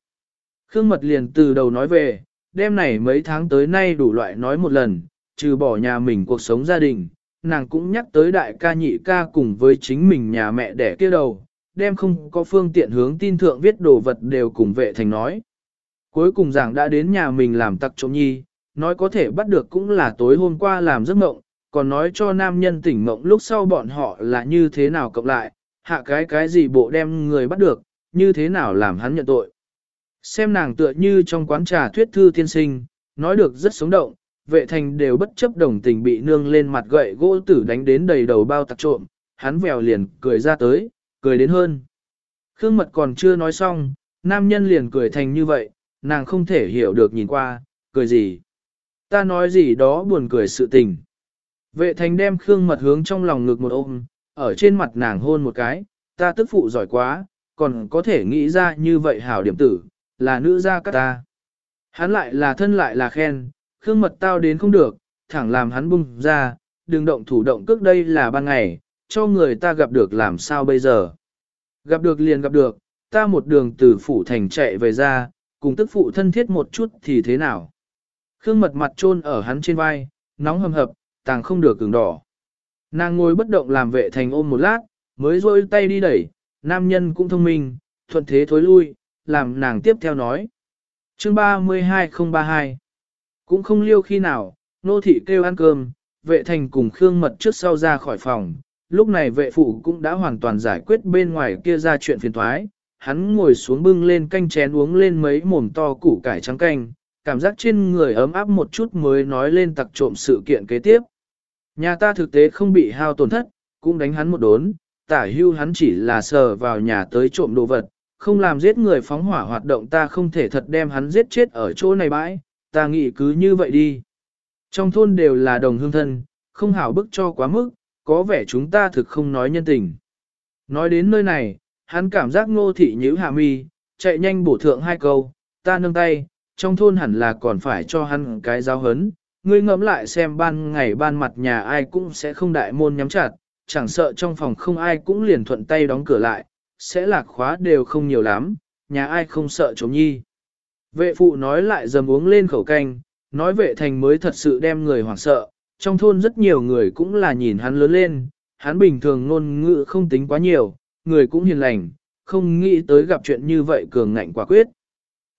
Khương Mật liền từ đầu nói về, đêm này mấy tháng tới nay đủ loại nói một lần, trừ bỏ nhà mình cuộc sống gia đình, nàng cũng nhắc tới đại ca nhị ca cùng với chính mình nhà mẹ đẻ kia đầu, đem không có phương tiện hướng tin thượng viết đồ vật đều cùng vệ thành nói. Cuối cùng giảng đã đến nhà mình làm tặc trộm nhi, nói có thể bắt được cũng là tối hôm qua làm giấc mộng, còn nói cho nam nhân tỉnh mộng lúc sau bọn họ là như thế nào cộng lại, hạ cái cái gì bộ đem người bắt được, như thế nào làm hắn nhận tội. Xem nàng tựa như trong quán trà thuyết thư tiên sinh, nói được rất sống động, vệ thành đều bất chấp đồng tình bị nương lên mặt gậy gỗ tử đánh đến đầy đầu bao tặc trộm, hắn vèo liền cười ra tới, cười đến hơn. Khương mật còn chưa nói xong, nam nhân liền cười thành như vậy, nàng không thể hiểu được nhìn qua, cười gì. Ta nói gì đó buồn cười sự tình. Vệ thành đem Khương mật hướng trong lòng ngực một ôm, ở trên mặt nàng hôn một cái, ta tức phụ giỏi quá, còn có thể nghĩ ra như vậy hảo điểm tử, là nữ gia các ta. Hắn lại là thân lại là khen, Khương mật tao đến không được, thẳng làm hắn bung ra, đừng động thủ động cước đây là ban ngày, cho người ta gặp được làm sao bây giờ. Gặp được liền gặp được, ta một đường từ phủ thành chạy về ra, cùng tức phụ thân thiết một chút thì thế nào. Khương mật mặt trôn ở hắn trên vai, nóng hầm hập, tàng không được cứng đỏ. Nàng ngồi bất động làm vệ thành ôm một lát, mới rôi tay đi đẩy, nam nhân cũng thông minh, thuận thế thối lui, làm nàng tiếp theo nói. Chương 32032 cũng không liêu khi nào, nô thị kêu ăn cơm, vệ thành cùng Khương Mật trước sau ra khỏi phòng, lúc này vệ phụ cũng đã hoàn toàn giải quyết bên ngoài kia ra chuyện phiền thoái, hắn ngồi xuống bưng lên canh chén uống lên mấy mồm to củ cải trắng canh, cảm giác trên người ấm áp một chút mới nói lên tặc trộm sự kiện kế tiếp. Nhà ta thực tế không bị hao tổn thất, cũng đánh hắn một đốn, tả hưu hắn chỉ là sờ vào nhà tới trộm đồ vật, không làm giết người phóng hỏa hoạt động ta không thể thật đem hắn giết chết ở chỗ này bãi, ta nghĩ cứ như vậy đi. Trong thôn đều là đồng hương thân, không hảo bức cho quá mức, có vẻ chúng ta thực không nói nhân tình. Nói đến nơi này, hắn cảm giác ngô thị nhíu hạ mi, chạy nhanh bổ thượng hai câu, ta nâng tay, trong thôn hẳn là còn phải cho hắn cái giáo hấn, ngươi ngẫm lại xem ban ngày ban mặt nhà ai cũng sẽ không đại môn nhắm chặt, chẳng sợ trong phòng không ai cũng liền thuận tay đóng cửa lại, sẽ lạc khóa đều không nhiều lắm, nhà ai không sợ chống nhi. Vệ phụ nói lại dầm uống lên khẩu canh, nói vệ thành mới thật sự đem người hoảng sợ, trong thôn rất nhiều người cũng là nhìn hắn lớn lên, hắn bình thường ngôn ngữ không tính quá nhiều, người cũng hiền lành, không nghĩ tới gặp chuyện như vậy cường ngạnh quả quyết.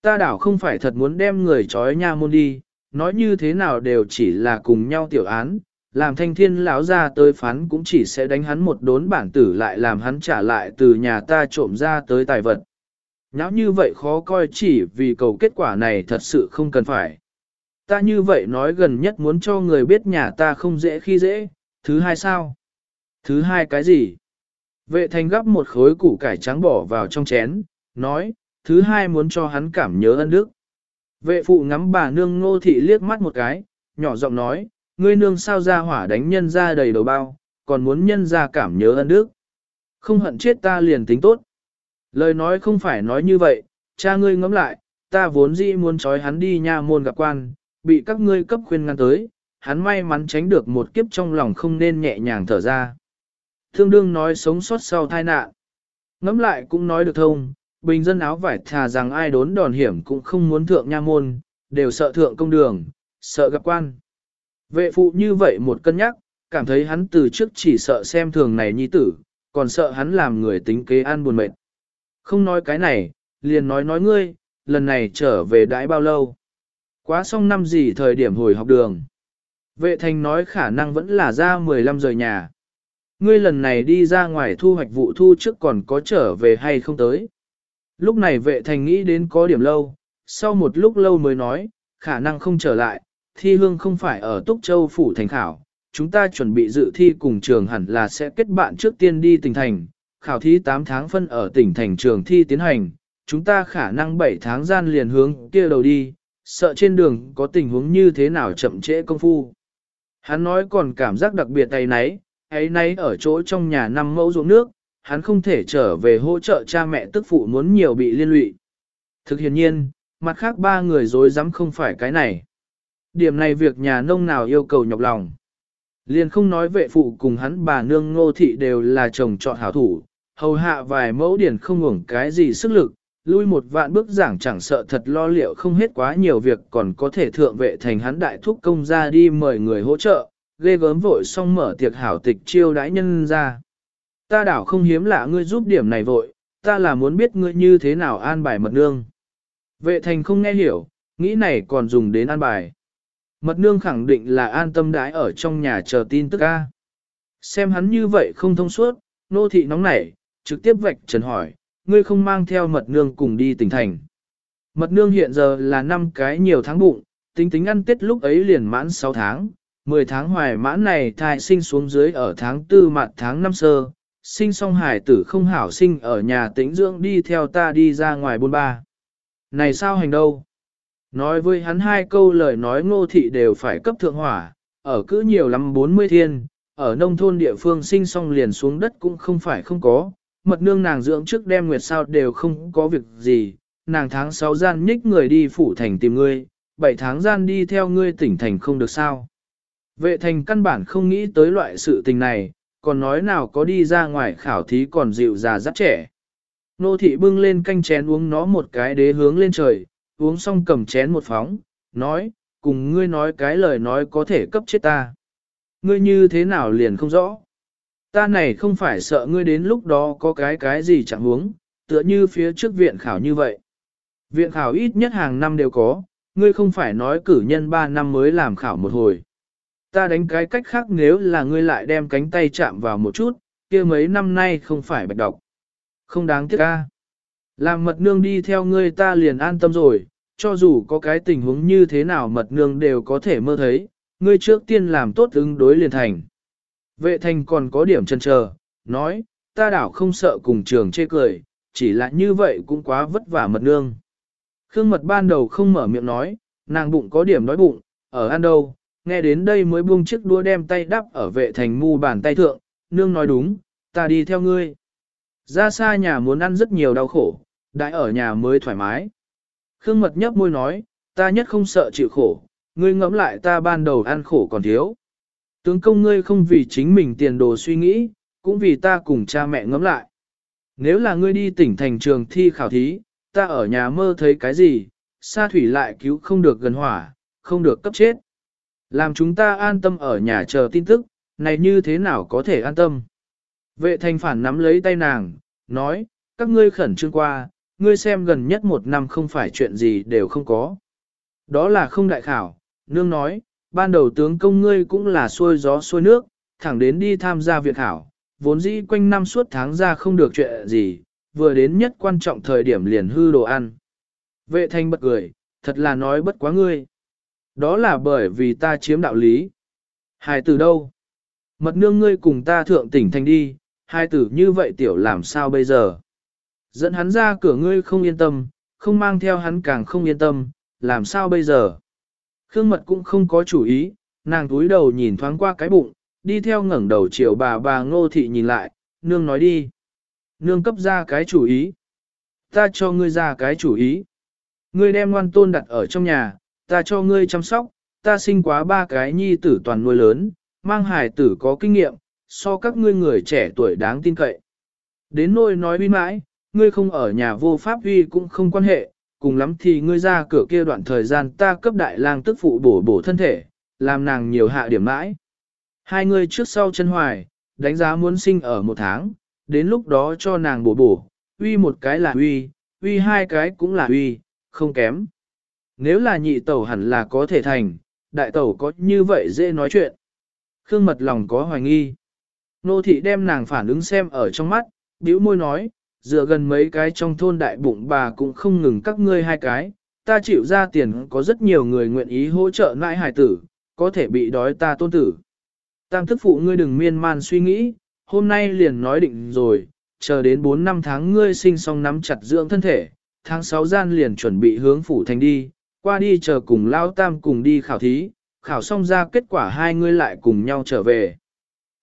Ta đảo không phải thật muốn đem người trói nha môn đi, nói như thế nào đều chỉ là cùng nhau tiểu án, làm thanh thiên lão ra tới phán cũng chỉ sẽ đánh hắn một đốn bản tử lại làm hắn trả lại từ nhà ta trộm ra tới tài vật. Nháo như vậy khó coi chỉ vì cầu kết quả này thật sự không cần phải. Ta như vậy nói gần nhất muốn cho người biết nhà ta không dễ khi dễ, thứ hai sao? Thứ hai cái gì? Vệ thành gấp một khối củ cải trắng bỏ vào trong chén, nói, thứ hai muốn cho hắn cảm nhớ ân đức. Vệ phụ ngắm bà nương ngô thị liếc mắt một cái, nhỏ giọng nói, ngươi nương sao ra hỏa đánh nhân ra đầy đầu bao, còn muốn nhân ra cảm nhớ ân đức. Không hận chết ta liền tính tốt. Lời nói không phải nói như vậy, cha ngươi ngẫm lại, ta vốn dĩ muốn trói hắn đi nha môn gặp quan, bị các ngươi cấp khuyên ngăn tới, hắn may mắn tránh được một kiếp trong lòng không nên nhẹ nhàng thở ra. Thương đương nói sống sót sau tai nạn. Ngẫm lại cũng nói được thông, Bình dân áo vải thà rằng ai đốn đòn hiểm cũng không muốn thượng nha môn, đều sợ thượng công đường, sợ gặp quan. Vệ phụ như vậy một cân nhắc, cảm thấy hắn từ trước chỉ sợ xem thường này nhi tử, còn sợ hắn làm người tính kế an buồn mệt. Không nói cái này, liền nói nói ngươi, lần này trở về đãi bao lâu. Quá xong năm gì thời điểm hồi học đường. Vệ thành nói khả năng vẫn là ra 15 giờ nhà. Ngươi lần này đi ra ngoài thu hoạch vụ thu trước còn có trở về hay không tới. Lúc này vệ thành nghĩ đến có điểm lâu, sau một lúc lâu mới nói, khả năng không trở lại, thi hương không phải ở Túc Châu Phủ Thành Khảo, chúng ta chuẩn bị dự thi cùng trường hẳn là sẽ kết bạn trước tiên đi tỉnh thành, khảo thí 8 tháng phân ở tỉnh thành trường thi tiến hành, chúng ta khả năng 7 tháng gian liền hướng kia đầu đi, sợ trên đường có tình huống như thế nào chậm trễ công phu. Hắn nói còn cảm giác đặc biệt tay nấy, ấy nấy ở chỗ trong nhà năm mẫu ruộng nước, hắn không thể trở về hỗ trợ cha mẹ tức phụ muốn nhiều bị liên lụy. Thực hiện nhiên, mặt khác ba người dối dám không phải cái này. Điểm này việc nhà nông nào yêu cầu nhọc lòng. Liền không nói vệ phụ cùng hắn bà nương ngô thị đều là chồng chọn hảo thủ, hầu hạ vài mẫu điển không ngủng cái gì sức lực, lui một vạn bước giảng chẳng sợ thật lo liệu không hết quá nhiều việc còn có thể thượng vệ thành hắn đại thúc công ra đi mời người hỗ trợ, ghê gớm vội xong mở tiệc hảo tịch chiêu đãi nhân ra. Ta đảo không hiếm lạ ngươi giúp điểm này vội, ta là muốn biết ngươi như thế nào an bài mật nương. Vệ thành không nghe hiểu, nghĩ này còn dùng đến an bài. Mật nương khẳng định là an tâm đãi ở trong nhà chờ tin tức ca. Xem hắn như vậy không thông suốt, nô thị nóng nảy, trực tiếp vạch trần hỏi, ngươi không mang theo mật nương cùng đi tỉnh thành. Mật nương hiện giờ là năm cái nhiều tháng bụng, tính tính ăn tết lúc ấy liền mãn 6 tháng, 10 tháng hoài mãn này thai sinh xuống dưới ở tháng 4 mặt tháng 5 sơ, sinh xong hải tử không hảo sinh ở nhà tĩnh dưỡng đi theo ta đi ra ngoài bôn ba. Này sao hành đâu? Nói với hắn hai câu lời nói ngô thị đều phải cấp thượng hỏa, ở cứ nhiều lắm 40 thiên, ở nông thôn địa phương sinh xong liền xuống đất cũng không phải không có, mật nương nàng dưỡng trước đem nguyệt sao đều không có việc gì, nàng tháng 6 gian nhích người đi phủ thành tìm ngươi, 7 tháng gian đi theo ngươi tỉnh thành không được sao. Vệ thành căn bản không nghĩ tới loại sự tình này, còn nói nào có đi ra ngoài khảo thí còn dịu già rất trẻ. Nô thị bưng lên canh chén uống nó một cái đế hướng lên trời, uống xong cầm chén một phóng, nói, cùng ngươi nói cái lời nói có thể cấp chết ta. Ngươi như thế nào liền không rõ. Ta này không phải sợ ngươi đến lúc đó có cái cái gì chẳng huống, tựa như phía trước viện khảo như vậy. Viện khảo ít nhất hàng năm đều có, ngươi không phải nói cử nhân 3 năm mới làm khảo một hồi. Ta đánh cái cách khác nếu là ngươi lại đem cánh tay chạm vào một chút, kia mấy năm nay không phải bạch độc. Không đáng tiếc ca. Làm mật nương đi theo ngươi ta liền an tâm rồi, cho dù có cái tình huống như thế nào mật nương đều có thể mơ thấy, ngươi trước tiên làm tốt ứng đối liền thành. Vệ thành còn có điểm chân chờ, nói, ta đảo không sợ cùng trường chê cười, chỉ là như vậy cũng quá vất vả mật nương. Khương mật ban đầu không mở miệng nói, nàng bụng có điểm đói bụng, ở ăn đâu, nghe đến đây mới buông chiếc đũa đem tay đắp ở vệ thành mu bàn tay thượng, nương nói đúng, ta đi theo ngươi. Ra xa nhà muốn ăn rất nhiều đau khổ, đại ở nhà mới thoải mái. Khương mật nhấp môi nói, ta nhất không sợ chịu khổ, ngươi ngẫm lại ta ban đầu ăn khổ còn thiếu. Tướng công ngươi không vì chính mình tiền đồ suy nghĩ, cũng vì ta cùng cha mẹ ngẫm lại. Nếu là ngươi đi tỉnh thành trường thi khảo thí, ta ở nhà mơ thấy cái gì, xa thủy lại cứu không được gần hỏa, không được cấp chết. Làm chúng ta an tâm ở nhà chờ tin tức, này như thế nào có thể an tâm. Vệ thành phản nắm lấy tay nàng, nói, các ngươi khẩn trương qua, ngươi xem gần nhất một năm không phải chuyện gì đều không có. Đó là không đại khảo, nương nói, ban đầu tướng công ngươi cũng là xuôi gió xuôi nước, thẳng đến đi tham gia việc khảo, vốn dĩ quanh năm suốt tháng ra không được chuyện gì, vừa đến nhất quan trọng thời điểm liền hư đồ ăn. Vệ thanh bật cười, thật là nói bất quá ngươi. Đó là bởi vì ta chiếm đạo lý. Hai từ đâu? Mật nương ngươi cùng ta thượng tỉnh thành đi, hai tử như vậy tiểu làm sao bây giờ? Dẫn hắn ra cửa ngươi không yên tâm, không mang theo hắn càng không yên tâm, làm sao bây giờ? Khương mật cũng không có chủ ý, nàng túi đầu nhìn thoáng qua cái bụng, đi theo ngẩng đầu chiều bà bà ngô thị nhìn lại, nương nói đi. Nương cấp ra cái chủ ý. Ta cho ngươi ra cái chủ ý. Ngươi đem ngoan tôn đặt ở trong nhà, ta cho ngươi chăm sóc, ta sinh quá ba cái nhi tử toàn nuôi lớn, mang hài tử có kinh nghiệm, so các ngươi người trẻ tuổi đáng tin cậy. Đến nôi nói bi mãi, ngươi không ở nhà vô pháp uy cũng không quan hệ, cùng lắm thì ngươi ra cửa kia đoạn thời gian ta cấp đại lang tức phụ bổ bổ thân thể, làm nàng nhiều hạ điểm mãi. Hai người trước sau chân hoài, đánh giá muốn sinh ở một tháng, đến lúc đó cho nàng bổ bổ, uy một cái là uy, uy hai cái cũng là uy, không kém. Nếu là nhị tẩu hẳn là có thể thành, đại tẩu có như vậy dễ nói chuyện. Khương mật lòng có hoài nghi. Nô thị đem nàng phản ứng xem ở trong mắt, bĩu môi nói, dựa gần mấy cái trong thôn đại bụng bà cũng không ngừng các ngươi hai cái, ta chịu ra tiền có rất nhiều người nguyện ý hỗ trợ nãi hải tử, có thể bị đói ta tôn tử. Tam thức phụ ngươi đừng miên man suy nghĩ, hôm nay liền nói định rồi, chờ đến 4 năm tháng ngươi sinh xong nắm chặt dưỡng thân thể, tháng 6 gian liền chuẩn bị hướng phủ thành đi, qua đi chờ cùng lao tam cùng đi khảo thí, khảo xong ra kết quả hai ngươi lại cùng nhau trở về.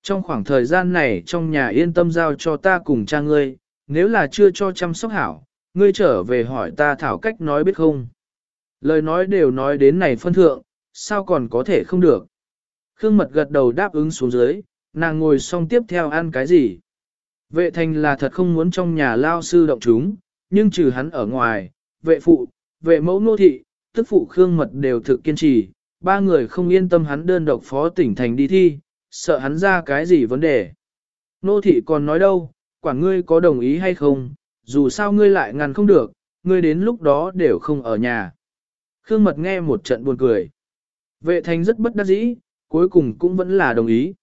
Trong khoảng thời gian này trong nhà yên tâm giao cho ta cùng cha ngươi, nếu là chưa cho chăm sóc hảo, ngươi trở về hỏi ta thảo cách nói biết không. Lời nói đều nói đến này phân thượng, sao còn có thể không được. Khương mật gật đầu đáp ứng xuống dưới, nàng ngồi xong tiếp theo ăn cái gì. Vệ thành là thật không muốn trong nhà lao sư động chúng, nhưng trừ hắn ở ngoài, vệ phụ, vệ mẫu nô thị, tức phụ Khương mật đều thực kiên trì, ba người không yên tâm hắn đơn độc phó tỉnh thành đi thi, sợ hắn ra cái gì vấn đề. Nô thị còn nói đâu, quản ngươi có đồng ý hay không, dù sao ngươi lại ngăn không được, ngươi đến lúc đó đều không ở nhà. Khương Mật nghe một trận buồn cười. Vệ thành rất bất đắc dĩ, cuối cùng cũng vẫn là đồng ý.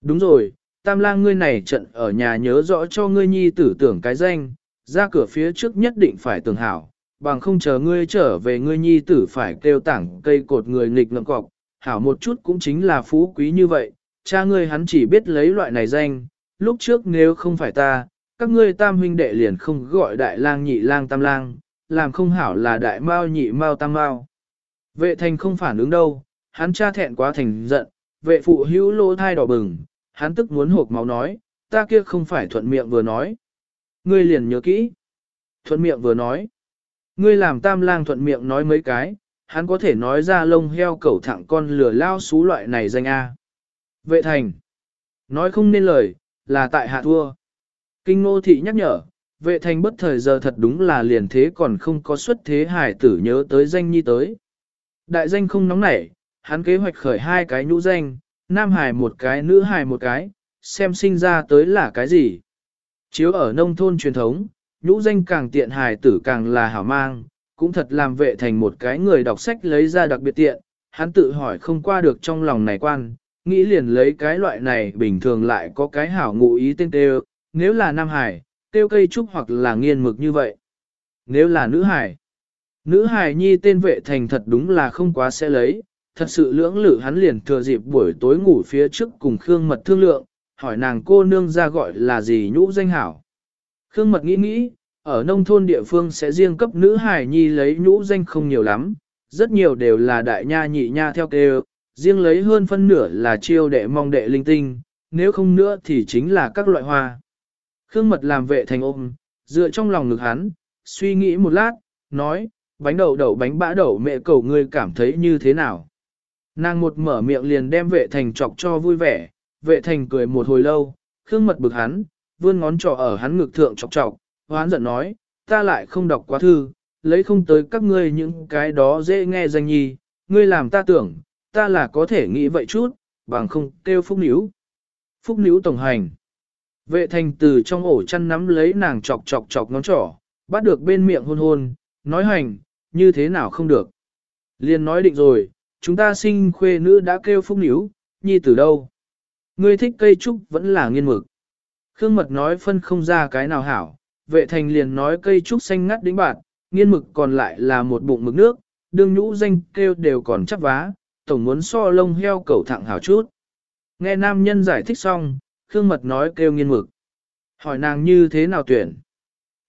Đúng rồi, tam lang ngươi này trận ở nhà nhớ rõ cho ngươi nhi tử tưởng cái danh, ra cửa phía trước nhất định phải tưởng hảo, bằng không chờ ngươi trở về ngươi nhi tử phải kêu tảng cây cột người nghịch ngợm cọc, hảo một chút cũng chính là phú quý như vậy, cha ngươi hắn chỉ biết lấy loại này danh, lúc trước nếu không phải ta, các ngươi tam huynh đệ liền không gọi đại lang nhị lang tam lang, làm không hảo là đại mao nhị mao tam mao. Vệ thành không phản ứng đâu, hắn cha thẹn quá thành giận, vệ phụ hữu lỗ thai đỏ bừng, hắn tức muốn hộp máu nói, ta kia không phải thuận miệng vừa nói. Ngươi liền nhớ kỹ. Thuận miệng vừa nói. Ngươi làm tam lang thuận miệng nói mấy cái, hắn có thể nói ra lông heo cẩu thẳng con lửa lao xú loại này danh A. Vệ thành. Nói không nên lời, là tại hạ thua. Kinh ngô thị nhắc nhở, vệ thành bất thời giờ thật đúng là liền thế còn không có xuất thế hải tử nhớ tới danh nhi tới. Đại danh không nóng nảy, hắn kế hoạch khởi hai cái nhũ danh, nam hải một cái nữ hải một cái, xem sinh ra tới là cái gì. Chiếu ở nông thôn truyền thống, nhũ danh càng tiện hải tử càng là hảo mang, cũng thật làm vệ thành một cái người đọc sách lấy ra đặc biệt tiện, hắn tự hỏi không qua được trong lòng này quan, nghĩ liền lấy cái loại này bình thường lại có cái hảo ngụ ý tên têu, nếu là nam hải, tiêu cây trúc hoặc là nghiên mực như vậy. Nếu là nữ hải, nữ hải nhi tên vệ thành thật đúng là không quá sẽ lấy, thật sự lưỡng lự hắn liền thừa dịp buổi tối ngủ phía trước cùng Khương Mật thương lượng, hỏi nàng cô nương ra gọi là gì nhũ danh hảo. Khương Mật nghĩ nghĩ, ở nông thôn địa phương sẽ riêng cấp nữ hải nhi lấy nhũ danh không nhiều lắm, rất nhiều đều là đại nha nhị nha theo kêu, riêng lấy hơn phân nửa là chiêu đệ mong đệ linh tinh, nếu không nữa thì chính là các loại hoa. Khương Mật làm vệ thành ôm, dựa trong lòng ngực hắn, suy nghĩ một lát, nói, bánh đậu đậu bánh bã đậu mẹ cầu ngươi cảm thấy như thế nào. Nàng một mở miệng liền đem vệ thành chọc cho vui vẻ, vệ thành cười một hồi lâu, Khương Mật bực hắn, vươn ngón trỏ ở hắn ngực thượng chọc chọc, hoán giận nói, ta lại không đọc quá thư, lấy không tới các ngươi những cái đó dễ nghe danh nhi, ngươi làm ta tưởng, ta là có thể nghĩ vậy chút, bằng không kêu phúc níu. Phúc níu tổng hành. Vệ thành từ trong ổ chăn nắm lấy nàng chọc chọc chọc ngón trỏ, bắt được bên miệng hôn hôn, nói hành, như thế nào không được. Liên nói định rồi, chúng ta sinh khuê nữ đã kêu phúc níu, nhi từ đâu. Ngươi thích cây trúc vẫn là nghiên mực. Khương mật nói phân không ra cái nào hảo, vệ thành liền nói cây trúc xanh ngắt đĩnh bạn, nghiên mực còn lại là một bụng mực nước, đương nhũ danh kêu đều còn chắc vá, tổng muốn so lông heo cẩu thẳng hảo chút. Nghe nam nhân giải thích xong, Khương Mật nói kêu nghiên mực. Hỏi nàng như thế nào tuyển?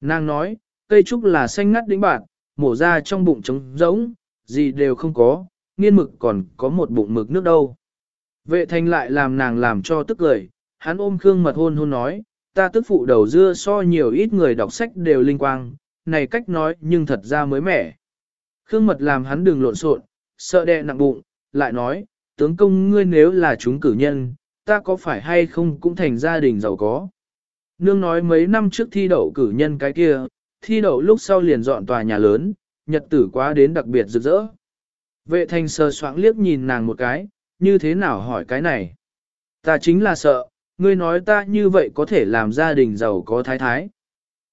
Nàng nói, cây trúc là xanh ngắt đĩnh bạn, mổ ra trong bụng trống rỗng, gì đều không có, nghiên mực còn có một bụng mực nước đâu. Vệ thành lại làm nàng làm cho tức cười, hắn ôm Khương Mật hôn hôn nói, ta tức phụ đầu dưa so nhiều ít người đọc sách đều linh quang, này cách nói nhưng thật ra mới mẻ. Khương Mật làm hắn đừng lộn xộn, sợ đè nặng bụng, lại nói, tướng công ngươi nếu là chúng cử nhân, ta có phải hay không cũng thành gia đình giàu có. nương nói mấy năm trước thi đậu cử nhân cái kia, thi đậu lúc sau liền dọn tòa nhà lớn, nhật tử quá đến đặc biệt rực rỡ. Vệ thành sờ soạng liếc nhìn nàng một cái, như thế nào hỏi cái này? Ta chính là sợ, ngươi nói ta như vậy có thể làm gia đình giàu có thái thái.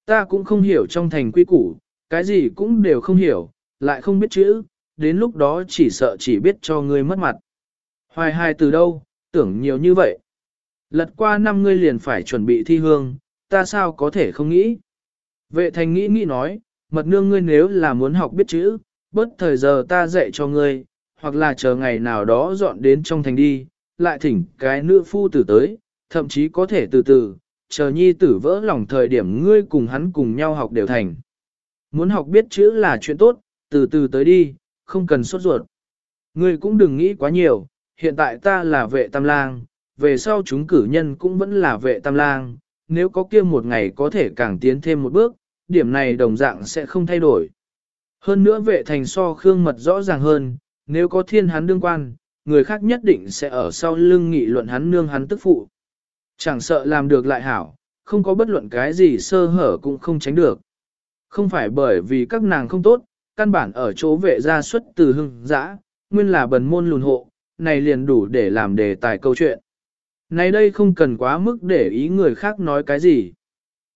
Ta cũng không hiểu trong thành quy củ, cái gì cũng đều không hiểu, lại không biết chữ, đến lúc đó chỉ sợ chỉ biết cho ngươi mất mặt. Hoài hài từ đâu, tưởng nhiều như vậy. Lật qua năm ngươi liền phải chuẩn bị thi hương, ta sao có thể không nghĩ. Vệ thành nghĩ nghĩ nói, mật nương ngươi nếu là muốn học biết chữ, bớt thời giờ ta dạy cho ngươi, hoặc là chờ ngày nào đó dọn đến trong thành đi, lại thỉnh cái nữ phu tử tới, thậm chí có thể từ từ, chờ nhi tử vỡ lòng thời điểm ngươi cùng hắn cùng nhau học đều thành. Muốn học biết chữ là chuyện tốt, từ từ tới đi, không cần sốt ruột. Ngươi cũng đừng nghĩ quá nhiều, hiện tại ta là vệ tam lang, về sau chúng cử nhân cũng vẫn là vệ tam lang, nếu có kia một ngày có thể càng tiến thêm một bước, điểm này đồng dạng sẽ không thay đổi. Hơn nữa vệ thành so khương mật rõ ràng hơn, nếu có thiên hắn đương quan, người khác nhất định sẽ ở sau lưng nghị luận hắn nương hắn tức phụ. Chẳng sợ làm được lại hảo, không có bất luận cái gì sơ hở cũng không tránh được. Không phải bởi vì các nàng không tốt, căn bản ở chỗ vệ gia xuất từ hưng dã, nguyên là bần môn lùn hộ, này liền đủ để làm đề tài câu chuyện. Này đây không cần quá mức để ý người khác nói cái gì.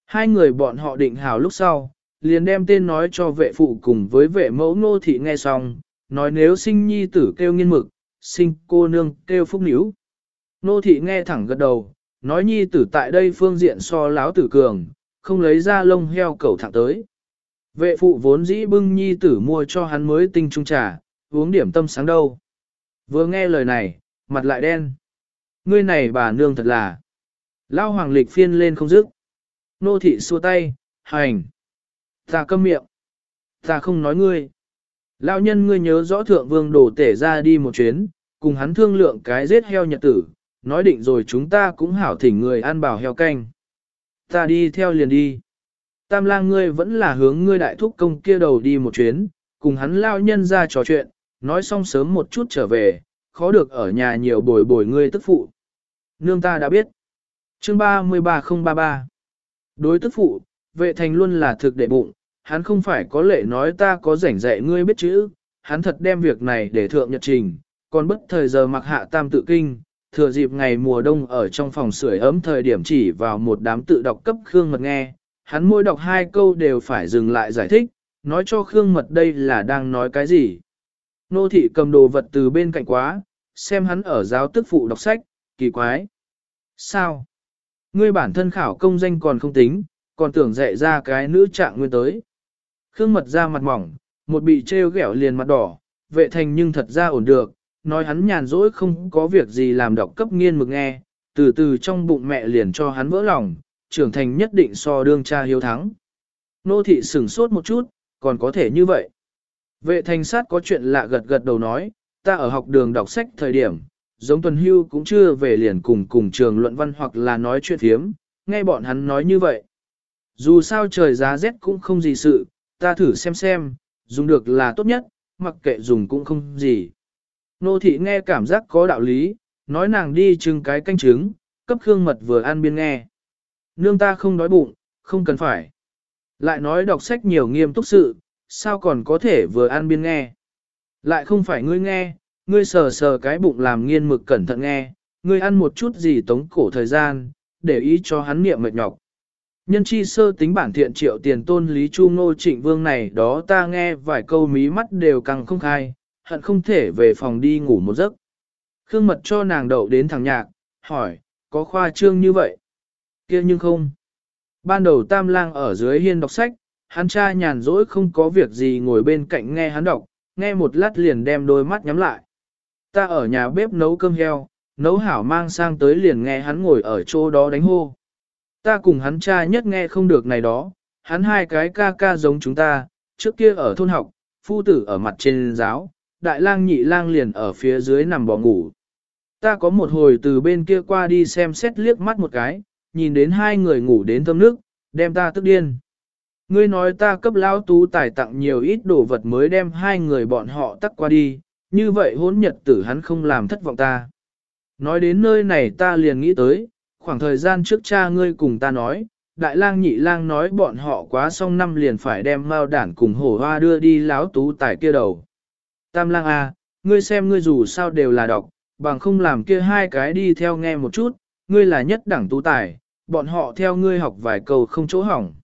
Hai người bọn họ định hào lúc sau, liền đem tên nói cho vệ phụ cùng với vệ mẫu nô thị nghe xong, nói nếu sinh nhi tử kêu nghiên mực, sinh cô nương kêu phúc níu. Nô thị nghe thẳng gật đầu, nói nhi tử tại đây phương diện so láo tử cường, không lấy ra lông heo cẩu thẳng tới. Vệ phụ vốn dĩ bưng nhi tử mua cho hắn mới tinh trung trà, uống điểm tâm sáng đâu. Vừa nghe lời này, mặt lại đen. Ngươi này bà nương thật là. Lao hoàng lịch phiên lên không dứt. Nô thị xua tay, hành. Ta câm miệng. Ta không nói ngươi. Lão nhân ngươi nhớ rõ thượng vương đổ tể ra đi một chuyến, cùng hắn thương lượng cái giết heo nhật tử, nói định rồi chúng ta cũng hảo thỉnh người ăn bảo heo canh. Ta đi theo liền đi. Tam lang ngươi vẫn là hướng ngươi đại thúc công kia đầu đi một chuyến, cùng hắn lao nhân ra trò chuyện, nói xong sớm một chút trở về, khó được ở nhà nhiều bồi bồi ngươi tức phụ. Nương ta đã biết. Chương 33033 Đối tức phụ, vệ thành luôn là thực đệ bụng, hắn không phải có lệ nói ta có rảnh dạy ngươi biết chữ, hắn thật đem việc này để thượng nhật trình, còn bất thời giờ mặc hạ tam tự kinh, thừa dịp ngày mùa đông ở trong phòng sưởi ấm thời điểm chỉ vào một đám tự đọc cấp Khương Mật nghe, hắn mỗi đọc hai câu đều phải dừng lại giải thích, nói cho Khương Mật đây là đang nói cái gì. Nô thị cầm đồ vật từ bên cạnh quá, xem hắn ở giáo tức phụ đọc sách, kỳ quái. Sao? Ngươi bản thân khảo công danh còn không tính, còn tưởng dạy ra cái nữ trạng nguyên tới. Khương mật ra mặt mỏng, một bị treo ghẹo liền mặt đỏ, vệ thành nhưng thật ra ổn được, nói hắn nhàn rỗi không có việc gì làm đọc cấp nghiên mực nghe, từ từ trong bụng mẹ liền cho hắn vỡ lòng, trưởng thành nhất định so đương cha hiếu thắng. Nô thị sửng sốt một chút, còn có thể như vậy. Vệ thành sát có chuyện lạ gật gật đầu nói, ta ở học đường đọc sách thời điểm, giống tuần hưu cũng chưa về liền cùng cùng trường luận văn hoặc là nói chuyện thiếm, nghe bọn hắn nói như vậy. Dù sao trời giá rét cũng không gì sự, ta thử xem xem, dùng được là tốt nhất, mặc kệ dùng cũng không gì. Nô thị nghe cảm giác có đạo lý, nói nàng đi trưng cái canh trứng, cấp khương mật vừa ăn biên nghe. Nương ta không đói bụng, không cần phải. Lại nói đọc sách nhiều nghiêm túc sự, sao còn có thể vừa ăn biên nghe. Lại không phải ngươi nghe, ngươi sờ sờ cái bụng làm nghiên mực cẩn thận nghe, ngươi ăn một chút gì tống cổ thời gian, để ý cho hắn niệm mệt nhọc. Nhân chi sơ tính bản thiện triệu tiền tôn lý chu ngô trịnh vương này đó ta nghe vài câu mí mắt đều càng không khai, hận không thể về phòng đi ngủ một giấc. Khương mật cho nàng đậu đến thằng nhạc, hỏi, có khoa trương như vậy? Kia nhưng không. Ban đầu tam lang ở dưới hiên đọc sách, hắn cha nhàn rỗi không có việc gì ngồi bên cạnh nghe hắn đọc, nghe một lát liền đem đôi mắt nhắm lại. Ta ở nhà bếp nấu cơm heo, nấu hảo mang sang tới liền nghe hắn ngồi ở chỗ đó đánh hô. Ta cùng hắn cha nhất nghe không được này đó, hắn hai cái ca ca giống chúng ta, trước kia ở thôn học, phu tử ở mặt trên giáo, đại lang nhị lang liền ở phía dưới nằm bò ngủ. Ta có một hồi từ bên kia qua đi xem xét liếc mắt một cái, nhìn đến hai người ngủ đến thâm nước, đem ta tức điên. Ngươi nói ta cấp lão tú tài tặng nhiều ít đồ vật mới đem hai người bọn họ tắc qua đi, như vậy hốn nhật tử hắn không làm thất vọng ta. Nói đến nơi này ta liền nghĩ tới, khoảng thời gian trước cha ngươi cùng ta nói, đại lang nhị lang nói bọn họ quá xong năm liền phải đem mao đản cùng hổ hoa đưa đi láo tú tài kia đầu. Tam lang a, à, ngươi xem ngươi dù sao đều là đọc, bằng không làm kia hai cái đi theo nghe một chút, ngươi là nhất đẳng tú tài, bọn họ theo ngươi học vài câu không chỗ hỏng.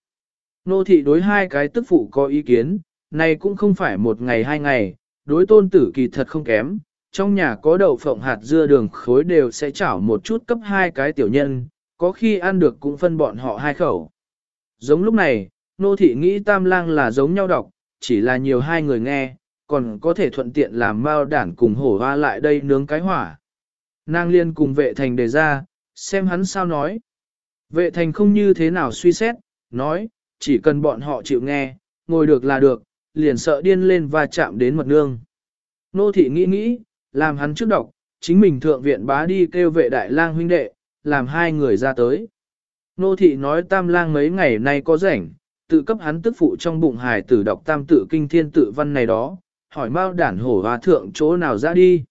Nô thị đối hai cái tức phụ có ý kiến, này cũng không phải một ngày hai ngày, đối tôn tử kỳ thật không kém, trong nhà có đậu phộng hạt dưa đường khối đều sẽ chảo một chút cấp hai cái tiểu nhân, có khi ăn được cũng phân bọn họ hai khẩu. Giống lúc này, nô thị nghĩ tam lang là giống nhau đọc, chỉ là nhiều hai người nghe, còn có thể thuận tiện làm mao đản cùng hổ hoa lại đây nướng cái hỏa. Nàng liên cùng vệ thành đề ra, xem hắn sao nói. Vệ thành không như thế nào suy xét, nói, chỉ cần bọn họ chịu nghe, ngồi được là được, liền sợ điên lên và chạm đến mật nương. Nô thị nghĩ nghĩ, làm hắn trước đọc, chính mình thượng viện bá đi kêu vệ đại lang huynh đệ, làm hai người ra tới. Nô thị nói tam lang mấy ngày nay có rảnh, tự cấp hắn tức phụ trong bụng hài tử đọc tam tự kinh thiên tự văn này đó, hỏi bao đản hổ và thượng chỗ nào ra đi.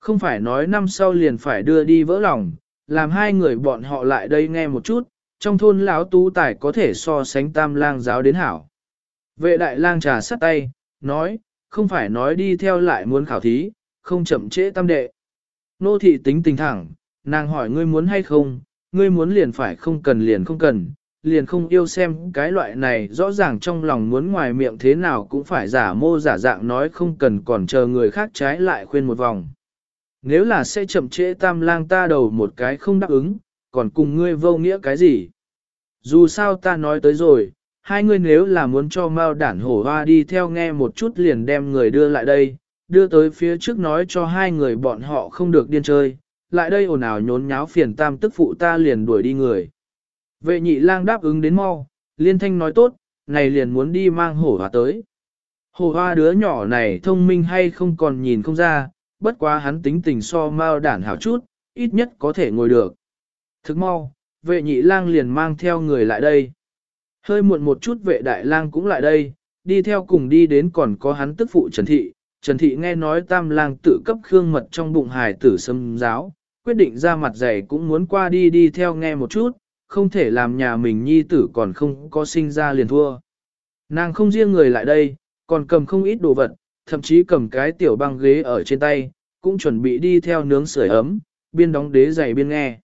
Không phải nói năm sau liền phải đưa đi vỡ lòng, làm hai người bọn họ lại đây nghe một chút, trong thôn lão tú tài có thể so sánh tam lang giáo đến hảo. Vệ đại lang trà sắt tay, nói, không phải nói đi theo lại muốn khảo thí, không chậm trễ tam đệ. Nô thị tính tình thẳng, nàng hỏi ngươi muốn hay không, ngươi muốn liền phải không cần liền không cần, liền không yêu xem cái loại này rõ ràng trong lòng muốn ngoài miệng thế nào cũng phải giả mô giả dạng nói không cần còn chờ người khác trái lại khuyên một vòng. Nếu là sẽ chậm trễ tam lang ta đầu một cái không đáp ứng, còn cùng ngươi vô nghĩa cái gì? Dù sao ta nói tới rồi, hai ngươi nếu là muốn cho Mao đản hổ hoa đi theo nghe một chút liền đem người đưa lại đây, đưa tới phía trước nói cho hai người bọn họ không được điên chơi, lại đây ồn ào nhốn nháo phiền tam tức phụ ta liền đuổi đi người. Vệ nhị lang đáp ứng đến mau, liên thanh nói tốt, này liền muốn đi mang hổ hoa tới. Hổ hoa đứa nhỏ này thông minh hay không còn nhìn không ra, bất quá hắn tính tình so Mao đản hảo chút, ít nhất có thể ngồi được. Thức mau, vệ nhị lang liền mang theo người lại đây. Hơi muộn một chút vệ đại lang cũng lại đây, đi theo cùng đi đến còn có hắn tức phụ Trần Thị. Trần Thị nghe nói tam lang tự cấp khương mật trong bụng hài tử sâm giáo, quyết định ra mặt dày cũng muốn qua đi đi theo nghe một chút, không thể làm nhà mình nhi tử còn không có sinh ra liền thua. Nàng không riêng người lại đây, còn cầm không ít đồ vật, thậm chí cầm cái tiểu băng ghế ở trên tay, cũng chuẩn bị đi theo nướng sưởi ấm, biên đóng đế giày biên nghe.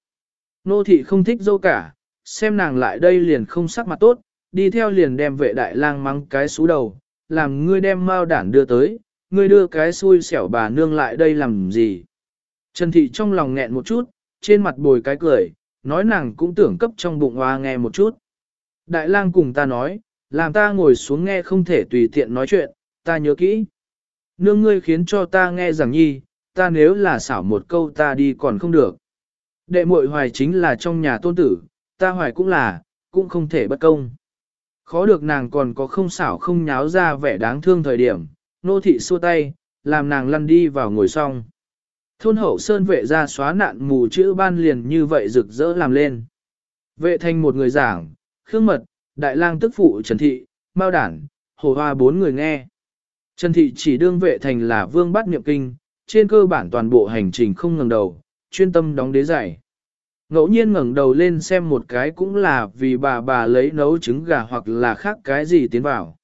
Nô thị không thích dâu cả, xem nàng lại đây liền không sắc mặt tốt, đi theo liền đem vệ đại lang mắng cái xú đầu, làm ngươi đem mao đản đưa tới, ngươi đưa cái xui xẻo bà nương lại đây làm gì. Trần thị trong lòng nghẹn một chút, trên mặt bồi cái cười, nói nàng cũng tưởng cấp trong bụng hoa nghe một chút. Đại lang cùng ta nói, làm ta ngồi xuống nghe không thể tùy tiện nói chuyện, ta nhớ kỹ. Nương ngươi khiến cho ta nghe rằng nhi, ta nếu là xảo một câu ta đi còn không được. Đệ muội hoài chính là trong nhà tôn tử, ta hoài cũng là, cũng không thể bất công. Khó được nàng còn có không xảo không nháo ra vẻ đáng thương thời điểm, nô thị xua tay, làm nàng lăn đi vào ngồi xong. Thôn hậu sơn vệ ra xóa nạn mù chữ ban liền như vậy rực rỡ làm lên. Vệ thành một người giảng, khương mật, đại lang tức phụ Trần Thị, Mao Đản, Hồ Hoa bốn người nghe. Trần Thị chỉ đương vệ thành là vương bắt niệm kinh, trên cơ bản toàn bộ hành trình không ngừng đầu, chuyên tâm đóng đế giải. Ngẫu nhiên ngẩng đầu lên xem một cái cũng là vì bà bà lấy nấu trứng gà hoặc là khác cái gì tiến vào.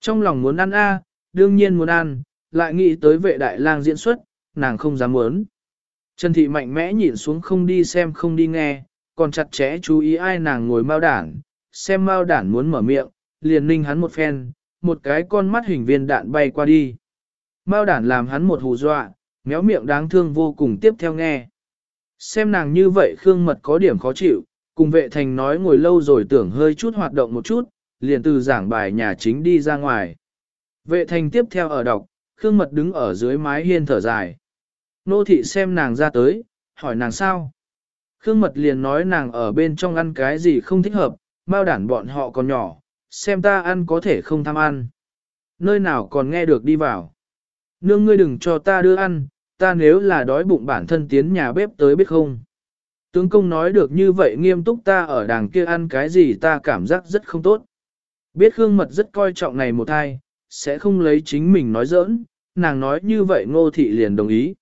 Trong lòng muốn ăn a, đương nhiên muốn ăn, lại nghĩ tới vệ đại lang diễn xuất, nàng không dám muốn. Trần Thị mạnh mẽ nhìn xuống không đi xem không đi nghe, còn chặt chẽ chú ý ai nàng ngồi mau đản, xem mau đản muốn mở miệng, liền ninh hắn một phen, một cái con mắt hình viên đạn bay qua đi. Mao đản làm hắn một hù dọa, méo miệng đáng thương vô cùng tiếp theo nghe. Xem nàng như vậy Khương Mật có điểm khó chịu, cùng vệ thành nói ngồi lâu rồi tưởng hơi chút hoạt động một chút, liền từ giảng bài nhà chính đi ra ngoài. Vệ thành tiếp theo ở đọc, Khương Mật đứng ở dưới mái hiên thở dài. Nô thị xem nàng ra tới, hỏi nàng sao. Khương Mật liền nói nàng ở bên trong ăn cái gì không thích hợp, bao đản bọn họ còn nhỏ, xem ta ăn có thể không tham ăn. Nơi nào còn nghe được đi vào. Nương ngươi đừng cho ta đưa ăn, ta nếu là đói bụng bản thân tiến nhà bếp tới biết không. Tướng công nói được như vậy nghiêm túc ta ở đàng kia ăn cái gì ta cảm giác rất không tốt. Biết Khương Mật rất coi trọng này một thai, sẽ không lấy chính mình nói giỡn, nàng nói như vậy ngô thị liền đồng ý.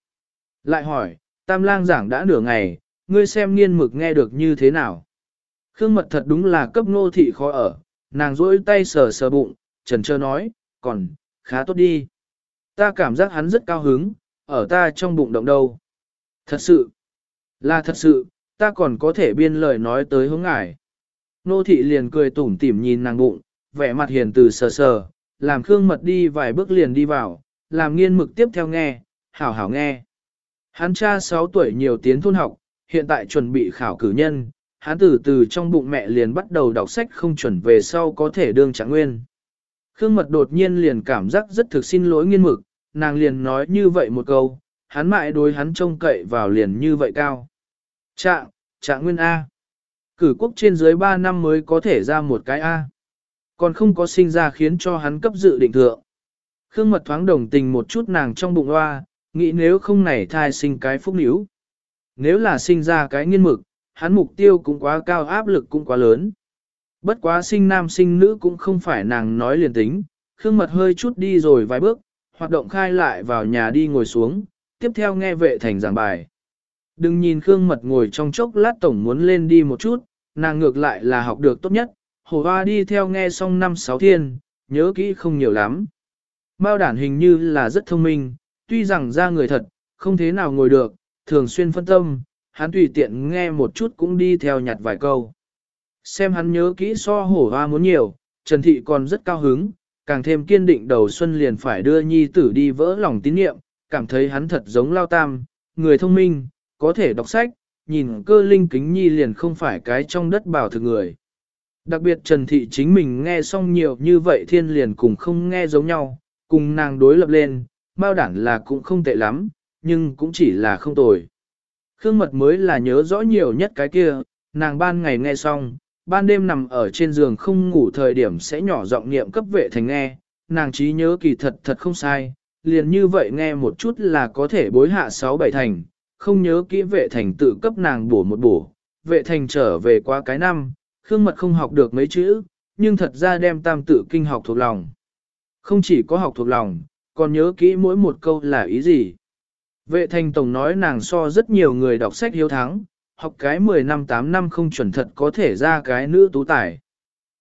Lại hỏi, tam lang giảng đã nửa ngày, ngươi xem nghiên mực nghe được như thế nào. Khương mật thật đúng là cấp ngô thị khó ở, nàng rỗi tay sờ sờ bụng, trần trơ nói, còn, khá tốt đi. Ta cảm giác hắn rất cao hứng, ở ta trong bụng động đâu. Thật sự, là thật sự, ta còn có thể biên lời nói tới hướng ngải. Nô thị liền cười tủm tỉm nhìn nàng bụng, vẻ mặt hiền từ sờ sờ, làm Khương mật đi vài bước liền đi vào, làm nghiên mực tiếp theo nghe, hảo hảo nghe. Hắn cha 6 tuổi nhiều tiến thôn học, hiện tại chuẩn bị khảo cử nhân, hắn từ từ trong bụng mẹ liền bắt đầu đọc sách không chuẩn về sau có thể đương trạng nguyên. Khương mật đột nhiên liền cảm giác rất thực xin lỗi nghiên mực, nàng liền nói như vậy một câu, hắn mãi đối hắn trông cậy vào liền như vậy cao. Trạng, trạng nguyên A. Cử quốc trên dưới 3 năm mới có thể ra một cái A. Còn không có sinh ra khiến cho hắn cấp dự định thượng. Khương mật thoáng đồng tình một chút nàng trong bụng hoa, nghĩ nếu không này thai sinh cái phúc níu. Nếu là sinh ra cái nghiên mực, hắn mục tiêu cũng quá cao áp lực cũng quá lớn. Bất quá sinh nam sinh nữ cũng không phải nàng nói liền tính, Khương mật hơi chút đi rồi vài bước, hoạt động khai lại vào nhà đi ngồi xuống, tiếp theo nghe vệ thành giảng bài. Đừng nhìn Khương mật ngồi trong chốc lát tổng muốn lên đi một chút, nàng ngược lại là học được tốt nhất, hồ hoa đi theo nghe xong năm sáu thiên, nhớ kỹ không nhiều lắm. Mao đản hình như là rất thông minh, tuy rằng ra người thật, không thế nào ngồi được, thường xuyên phân tâm, hắn tùy tiện nghe một chút cũng đi theo nhặt vài câu. Xem hắn nhớ kỹ so hổ hoa muốn nhiều, Trần Thị còn rất cao hứng, càng thêm kiên định đầu xuân liền phải đưa nhi tử đi vỡ lòng tín nhiệm, cảm thấy hắn thật giống lao tam, người thông minh, có thể đọc sách, nhìn cơ linh kính nhi liền không phải cái trong đất bảo thực người. Đặc biệt Trần Thị chính mình nghe xong nhiều như vậy thiên liền cùng không nghe giống nhau, cùng nàng đối lập lên, bao đản là cũng không tệ lắm, nhưng cũng chỉ là không tồi. Khương mật mới là nhớ rõ nhiều nhất cái kia, nàng ban ngày nghe xong, ban đêm nằm ở trên giường không ngủ thời điểm sẽ nhỏ giọng niệm cấp vệ thành nghe, nàng trí nhớ kỳ thật thật không sai, liền như vậy nghe một chút là có thể bối hạ sáu bảy thành, không nhớ kỹ vệ thành tự cấp nàng bổ một bổ, vệ thành trở về qua cái năm, Khương Mật không học được mấy chữ, nhưng thật ra đem tam tự kinh học thuộc lòng. Không chỉ có học thuộc lòng, còn nhớ kỹ mỗi một câu là ý gì. Vệ thành tổng nói nàng so rất nhiều người đọc sách hiếu thắng, học cái 10 năm 8 năm không chuẩn thật có thể ra cái nữ tú tài.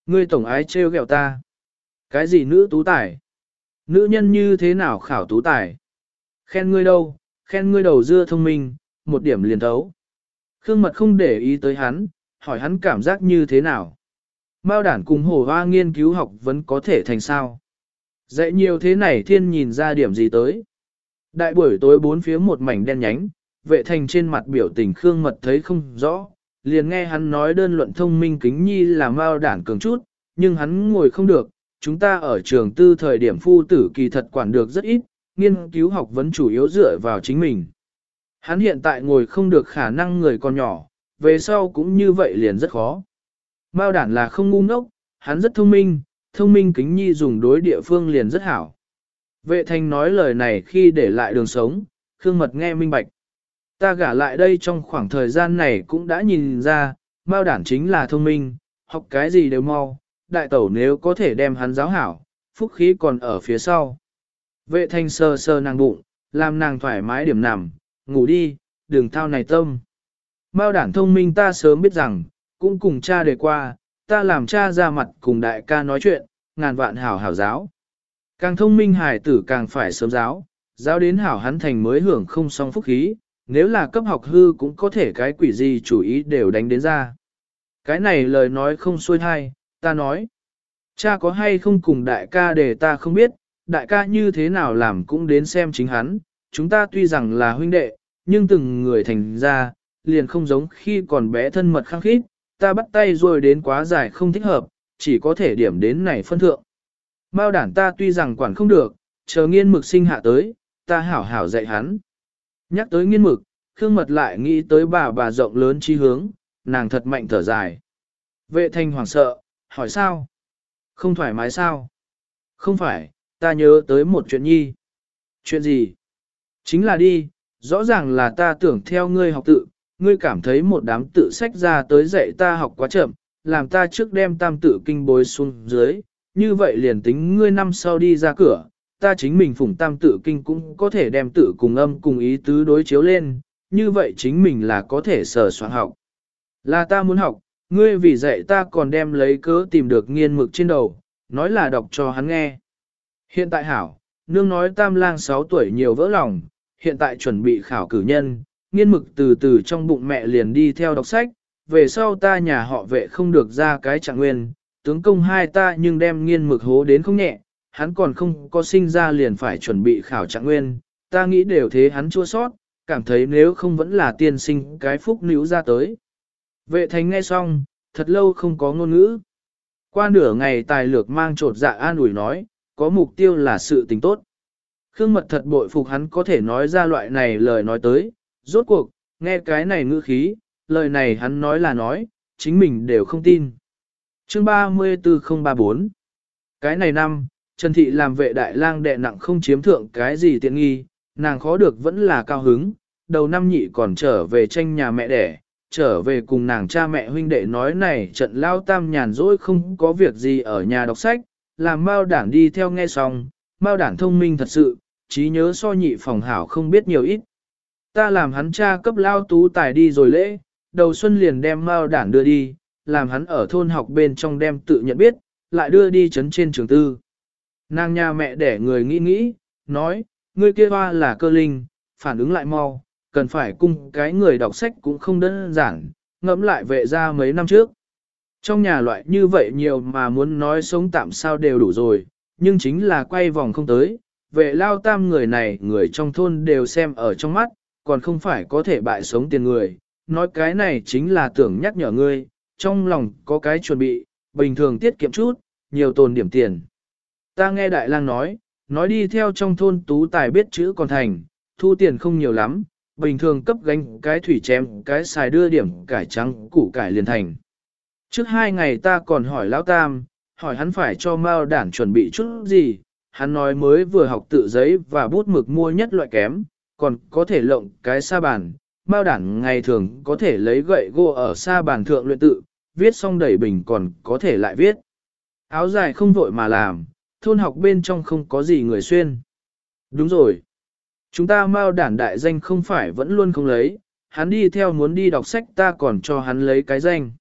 Ngươi tổng ái trêu ghẹo ta. Cái gì nữ tú tài? Nữ nhân như thế nào khảo tú tài? Khen ngươi đâu, khen ngươi đầu dưa thông minh, một điểm liền thấu. Khương Mật không để ý tới hắn, hỏi hắn cảm giác như thế nào. Mao đản cùng hổ hoa nghiên cứu học vẫn có thể thành sao. Dạy nhiều thế này thiên nhìn ra điểm gì tới. Đại buổi tối bốn phía một mảnh đen nhánh, vệ thành trên mặt biểu tình Khương Mật thấy không rõ, liền nghe hắn nói đơn luận thông minh kính nhi là mao đản cường chút, nhưng hắn ngồi không được, chúng ta ở trường tư thời điểm phu tử kỳ thật quản được rất ít, nghiên cứu học vẫn chủ yếu dựa vào chính mình. Hắn hiện tại ngồi không được khả năng người còn nhỏ, về sau cũng như vậy liền rất khó. Mao đản là không ngu ngốc, hắn rất thông minh, thông minh kính nhi dùng đối địa phương liền rất hảo. Vệ thanh nói lời này khi để lại đường sống, Khương Mật nghe minh bạch. Ta gả lại đây trong khoảng thời gian này cũng đã nhìn ra, Mao đản chính là thông minh, học cái gì đều mau, đại tẩu nếu có thể đem hắn giáo hảo, phúc khí còn ở phía sau. Vệ thanh sơ sơ nàng bụng, làm nàng thoải mái điểm nằm, ngủ đi, Đường thao này tâm. Mao đản thông minh ta sớm biết rằng, cũng cùng cha đề qua, ta làm cha ra mặt cùng đại ca nói chuyện, ngàn vạn hảo hảo giáo. Càng thông minh hải tử càng phải sớm giáo, giáo đến hảo hắn thành mới hưởng không song phúc khí, nếu là cấp học hư cũng có thể cái quỷ gì chủ ý đều đánh đến ra. Cái này lời nói không xuôi thai, ta nói. Cha có hay không cùng đại ca để ta không biết, đại ca như thế nào làm cũng đến xem chính hắn, chúng ta tuy rằng là huynh đệ, nhưng từng người thành ra, liền không giống khi còn bé thân mật khăng khít, ta bắt tay rồi đến quá dài không thích hợp, chỉ có thể điểm đến này phân thượng. Mao đản ta tuy rằng quản không được, chờ nghiên mực sinh hạ tới, ta hảo hảo dạy hắn. Nhắc tới nghiên mực, Khương Mật lại nghĩ tới bà bà rộng lớn chi hướng, nàng thật mạnh thở dài. Vệ thanh hoảng sợ, hỏi sao? Không thoải mái sao? Không phải, ta nhớ tới một chuyện nhi. Chuyện gì? Chính là đi, rõ ràng là ta tưởng theo ngươi học tự, ngươi cảm thấy một đám tự sách ra tới dạy ta học quá chậm, làm ta trước đem tam tự kinh bối xuống dưới, như vậy liền tính ngươi năm sau đi ra cửa, ta chính mình phủng tam tự kinh cũng có thể đem tự cùng âm cùng ý tứ đối chiếu lên, như vậy chính mình là có thể sở soạn học. Là ta muốn học, ngươi vì dạy ta còn đem lấy cớ tìm được nghiên mực trên đầu, nói là đọc cho hắn nghe. Hiện tại hảo, nương nói tam lang 6 tuổi nhiều vỡ lòng, hiện tại chuẩn bị khảo cử nhân, nghiên mực từ từ trong bụng mẹ liền đi theo đọc sách, về sau ta nhà họ vệ không được ra cái trạng nguyên, tướng công hai ta nhưng đem nghiên mực hố đến không nhẹ, hắn còn không có sinh ra liền phải chuẩn bị khảo trạng nguyên, ta nghĩ đều thế hắn chua sót, cảm thấy nếu không vẫn là tiên sinh cái phúc níu ra tới. Vệ Thánh nghe xong, thật lâu không có ngôn ngữ. Qua nửa ngày tài lược mang trột dạ an ủi nói, có mục tiêu là sự tình tốt. Khương mật thật bội phục hắn có thể nói ra loại này lời nói tới, rốt cuộc, nghe cái này ngữ khí, lời này hắn nói là nói, chính mình đều không tin. Chương 34034 Cái này năm, Trần Thị làm vệ đại lang đệ nặng không chiếm thượng cái gì tiện nghi, nàng khó được vẫn là cao hứng, đầu năm nhị còn trở về tranh nhà mẹ đẻ, trở về cùng nàng cha mẹ huynh đệ nói này trận lao tam nhàn rỗi không có việc gì ở nhà đọc sách, làm Mao đảng đi theo nghe xong, Mao đảng thông minh thật sự, trí nhớ so nhị phòng hảo không biết nhiều ít. Ta làm hắn cha cấp lao tú tài đi rồi lễ, đầu xuân liền đem Mao đảng đưa đi, làm hắn ở thôn học bên trong đem tự nhận biết, lại đưa đi chấn trên trường tư. Nàng nhà mẹ để người nghĩ nghĩ, nói, người kia hoa là cơ linh, phản ứng lại mau, cần phải cung cái người đọc sách cũng không đơn giản, ngẫm lại vệ ra mấy năm trước. Trong nhà loại như vậy nhiều mà muốn nói sống tạm sao đều đủ rồi, nhưng chính là quay vòng không tới, vệ lao tam người này người trong thôn đều xem ở trong mắt, còn không phải có thể bại sống tiền người. Nói cái này chính là tưởng nhắc nhở ngươi, trong lòng có cái chuẩn bị, bình thường tiết kiệm chút, nhiều tồn điểm tiền. Ta nghe đại lang nói, nói đi theo trong thôn tú tài biết chữ còn thành, thu tiền không nhiều lắm, bình thường cấp gánh cái thủy chém cái xài đưa điểm cải trắng củ cải liền thành. Trước hai ngày ta còn hỏi Lão Tam, hỏi hắn phải cho Mao đản chuẩn bị chút gì, hắn nói mới vừa học tự giấy và bút mực mua nhất loại kém, còn có thể lộng cái sa bàn. Mao đản ngày thường có thể lấy gậy gỗ ở xa bàn thượng luyện tự, viết xong đẩy bình còn có thể lại viết. Áo dài không vội mà làm, thôn học bên trong không có gì người xuyên. Đúng rồi. Chúng ta Mao đản đại danh không phải vẫn luôn không lấy, hắn đi theo muốn đi đọc sách ta còn cho hắn lấy cái danh.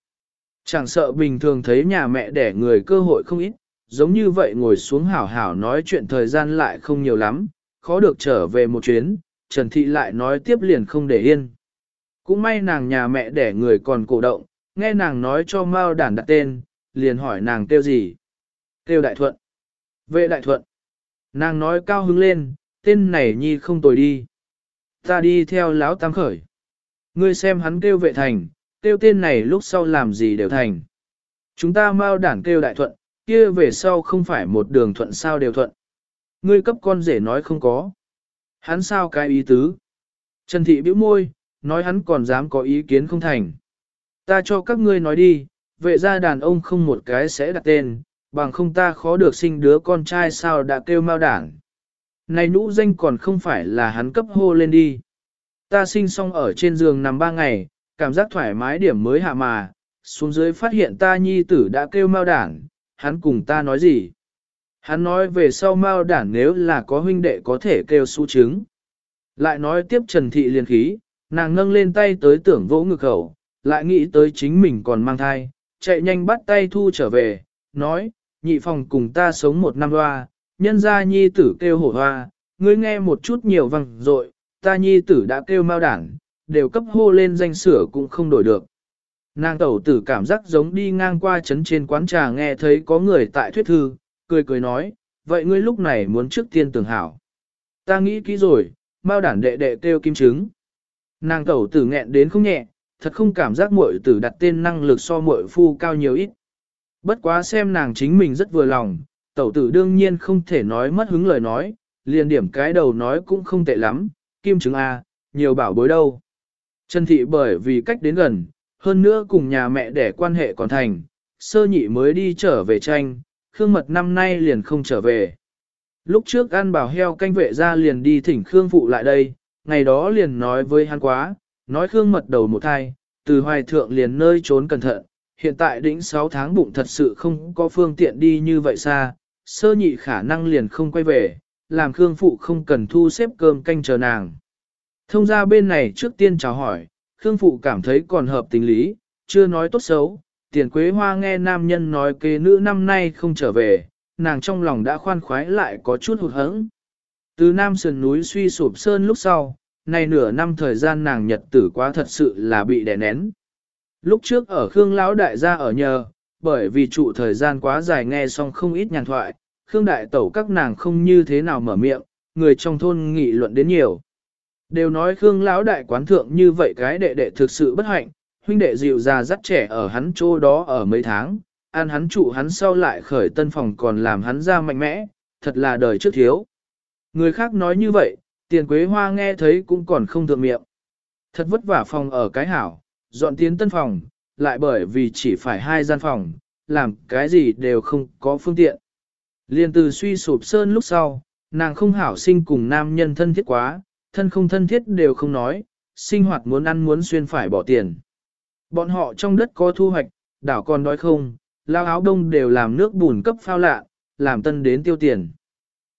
Chẳng sợ bình thường thấy nhà mẹ đẻ người cơ hội không ít, giống như vậy ngồi xuống hảo hảo nói chuyện thời gian lại không nhiều lắm, khó được trở về một chuyến, Trần Thị lại nói tiếp liền không để yên. Cũng may nàng nhà mẹ đẻ người còn cổ động, nghe nàng nói cho Mao đản đặt tên, liền hỏi nàng kêu gì. Kêu Đại Thuận. Vệ Đại Thuận. Nàng nói cao hứng lên, tên này nhi không tồi đi. Ta đi theo lão tam khởi. Ngươi xem hắn kêu vệ thành, kêu tên này lúc sau làm gì đều thành. Chúng ta mau đản kêu đại thuận, kia về sau không phải một đường thuận sao đều thuận. Ngươi cấp con rể nói không có. Hắn sao cái ý tứ? Trần Thị bĩu môi, nói hắn còn dám có ý kiến không thành. Ta cho các ngươi nói đi, vệ gia đàn ông không một cái sẽ đặt tên, bằng không ta khó được sinh đứa con trai sao đã kêu mau đảng. Này nũ danh còn không phải là hắn cấp hô lên đi. Ta sinh xong ở trên giường nằm ba ngày, cảm giác thoải mái điểm mới hạ mà, xuống dưới phát hiện ta nhi tử đã kêu mau đảng. hắn cùng ta nói gì? Hắn nói về sau mau đảng nếu là có huynh đệ có thể kêu su trứng. Lại nói tiếp Trần Thị liền khí, nàng nâng lên tay tới tưởng vỗ ngực khẩu, lại nghĩ tới chính mình còn mang thai, chạy nhanh bắt tay thu trở về, nói, nhị phòng cùng ta sống một năm hoa, nhân gia nhi tử kêu hổ hoa, ngươi nghe một chút nhiều văng rồi, ta nhi tử đã kêu mau đản, đều cấp hô lên danh sửa cũng không đổi được. Nàng tẩu tử cảm giác giống đi ngang qua chấn trên quán trà nghe thấy có người tại thuyết thư, cười cười nói, vậy ngươi lúc này muốn trước tiên tưởng hảo. Ta nghĩ kỹ rồi, mau đản đệ đệ kêu kim trứng. Nàng tẩu tử nghẹn đến không nhẹ, thật không cảm giác muội tử đặt tên năng lực so muội phu cao nhiều ít. Bất quá xem nàng chính mình rất vừa lòng, tẩu tử đương nhiên không thể nói mất hứng lời nói, liền điểm cái đầu nói cũng không tệ lắm, kim chứng A, nhiều bảo bối đâu. Trần Thị bởi vì cách đến gần, hơn nữa cùng nhà mẹ để quan hệ còn thành, sơ nhị mới đi trở về tranh, Khương Mật năm nay liền không trở về. Lúc trước ăn bảo heo canh vệ ra liền đi thỉnh Khương Phụ lại đây, ngày đó liền nói với hắn quá, nói Khương Mật đầu một thai, từ hoài thượng liền nơi trốn cẩn thận, hiện tại đỉnh 6 tháng bụng thật sự không có phương tiện đi như vậy xa, sơ nhị khả năng liền không quay về, làm Khương Phụ không cần thu xếp cơm canh chờ nàng. Thông ra bên này trước tiên chào hỏi, Khương Phụ cảm thấy còn hợp tình lý, chưa nói tốt xấu, tiền quế hoa nghe nam nhân nói kế nữ năm nay không trở về, nàng trong lòng đã khoan khoái lại có chút hụt hẫng. Từ nam sườn núi suy sụp sơn lúc sau, nay nửa năm thời gian nàng nhật tử quá thật sự là bị đè nén. Lúc trước ở Khương Lão Đại gia ở nhờ, bởi vì trụ thời gian quá dài nghe xong không ít nhàn thoại, Khương Đại Tẩu các nàng không như thế nào mở miệng, người trong thôn nghị luận đến nhiều. Đều nói Khương Lão Đại quán thượng như vậy cái đệ đệ thực sự bất hạnh, huynh đệ dịu già dắt trẻ ở hắn chỗ đó ở mấy tháng, ăn hắn trụ hắn sau lại khởi tân phòng còn làm hắn ra mạnh mẽ, thật là đời trước thiếu. Người khác nói như vậy, tiền quế hoa nghe thấy cũng còn không thượng miệng. Thật vất vả phòng ở cái hảo, dọn tiến tân phòng, lại bởi vì chỉ phải hai gian phòng, làm cái gì đều không có phương tiện. Liên từ suy sụp sơn lúc sau, nàng không hảo sinh cùng nam nhân thân thiết quá, thân không thân thiết đều không nói, sinh hoạt muốn ăn muốn xuyên phải bỏ tiền. Bọn họ trong đất có thu hoạch, đảo còn đói không, lao áo đông đều làm nước bùn cấp phao lạ, làm tân đến tiêu tiền.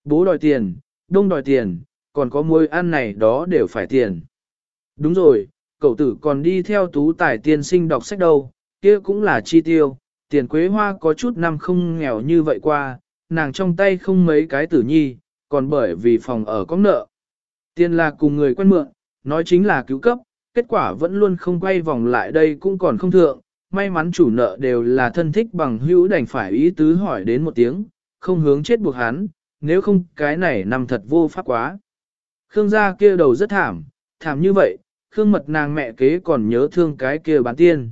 Bố đòi tiền, đông đòi tiền, còn có muối ăn này đó đều phải tiền. Đúng rồi, cậu tử còn đi theo tú tài tiên sinh đọc sách đâu, kia cũng là chi tiêu, tiền quế hoa có chút năm không nghèo như vậy qua, nàng trong tay không mấy cái tử nhi, còn bởi vì phòng ở có nợ. Tiền là cùng người quen mượn, nói chính là cứu cấp, kết quả vẫn luôn không quay vòng lại đây cũng còn không thượng, may mắn chủ nợ đều là thân thích bằng hữu đành phải ý tứ hỏi đến một tiếng, không hướng chết buộc hắn, nếu không cái này nằm thật vô pháp quá. Khương gia kia đầu rất thảm, thảm như vậy, Khương mật nàng mẹ kế còn nhớ thương cái kia bán tiên.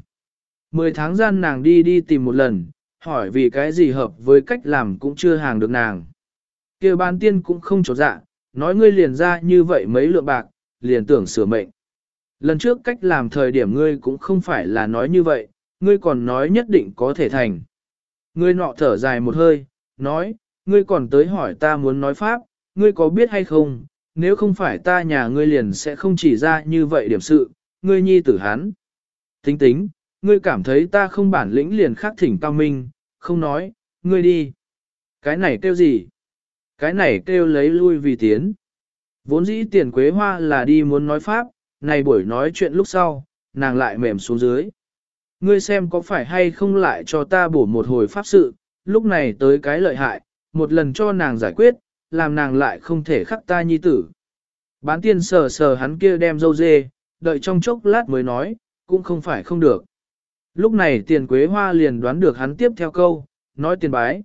Mười tháng gian nàng đi đi tìm một lần, hỏi vì cái gì hợp với cách làm cũng chưa hàng được nàng. kia bán tiên cũng không trột dạ, nói ngươi liền ra như vậy mấy lượng bạc, liền tưởng sửa mệnh. Lần trước cách làm thời điểm ngươi cũng không phải là nói như vậy, ngươi còn nói nhất định có thể thành. Ngươi nọ thở dài một hơi, nói, ngươi còn tới hỏi ta muốn nói pháp, ngươi có biết hay không, nếu không phải ta nhà ngươi liền sẽ không chỉ ra như vậy điểm sự, ngươi nhi tử hắn. Tính tính, ngươi cảm thấy ta không bản lĩnh liền khắc thỉnh cao minh, không nói, ngươi đi. Cái này kêu gì? Cái này kêu lấy lui vì tiến. Vốn dĩ tiền quế hoa là đi muốn nói pháp, này buổi nói chuyện lúc sau, nàng lại mềm xuống dưới. Ngươi xem có phải hay không lại cho ta bổ một hồi pháp sự, lúc này tới cái lợi hại, một lần cho nàng giải quyết, làm nàng lại không thể khắc ta nhi tử. Bán tiên sờ sờ hắn kia đem dâu dê, đợi trong chốc lát mới nói, cũng không phải không được. Lúc này tiền quế hoa liền đoán được hắn tiếp theo câu, nói tiền bái.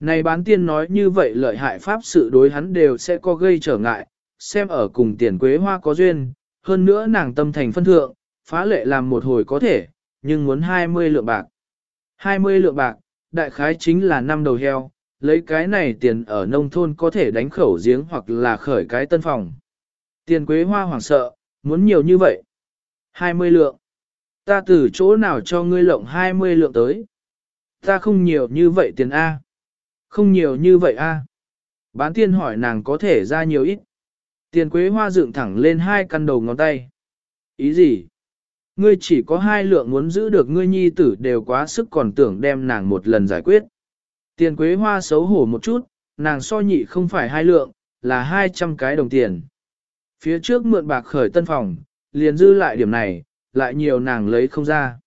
Này bán tiên nói như vậy lợi hại pháp sự đối hắn đều sẽ có gây trở ngại, xem ở cùng tiền quế hoa có duyên, hơn nữa nàng tâm thành phân thượng, phá lệ làm một hồi có thể, nhưng muốn 20 lượng bạc. 20 lượng bạc, đại khái chính là năm đầu heo, lấy cái này tiền ở nông thôn có thể đánh khẩu giếng hoặc là khởi cái tân phòng. Tiền quế hoa hoảng sợ, muốn nhiều như vậy. 20 lượng. Ta từ chỗ nào cho ngươi lộng 20 lượng tới? Ta không nhiều như vậy tiền A. Không nhiều như vậy A. Bán tiên hỏi nàng có thể ra nhiều ít. Tiền quế hoa dựng thẳng lên hai căn đầu ngón tay. Ý gì? Ngươi chỉ có hai lượng muốn giữ được ngươi nhi tử đều quá sức còn tưởng đem nàng một lần giải quyết. Tiền quế hoa xấu hổ một chút, nàng so nhị không phải hai lượng, là hai trăm cái đồng tiền. Phía trước mượn bạc khởi tân phòng, liền dư lại điểm này, lại nhiều nàng lấy không ra.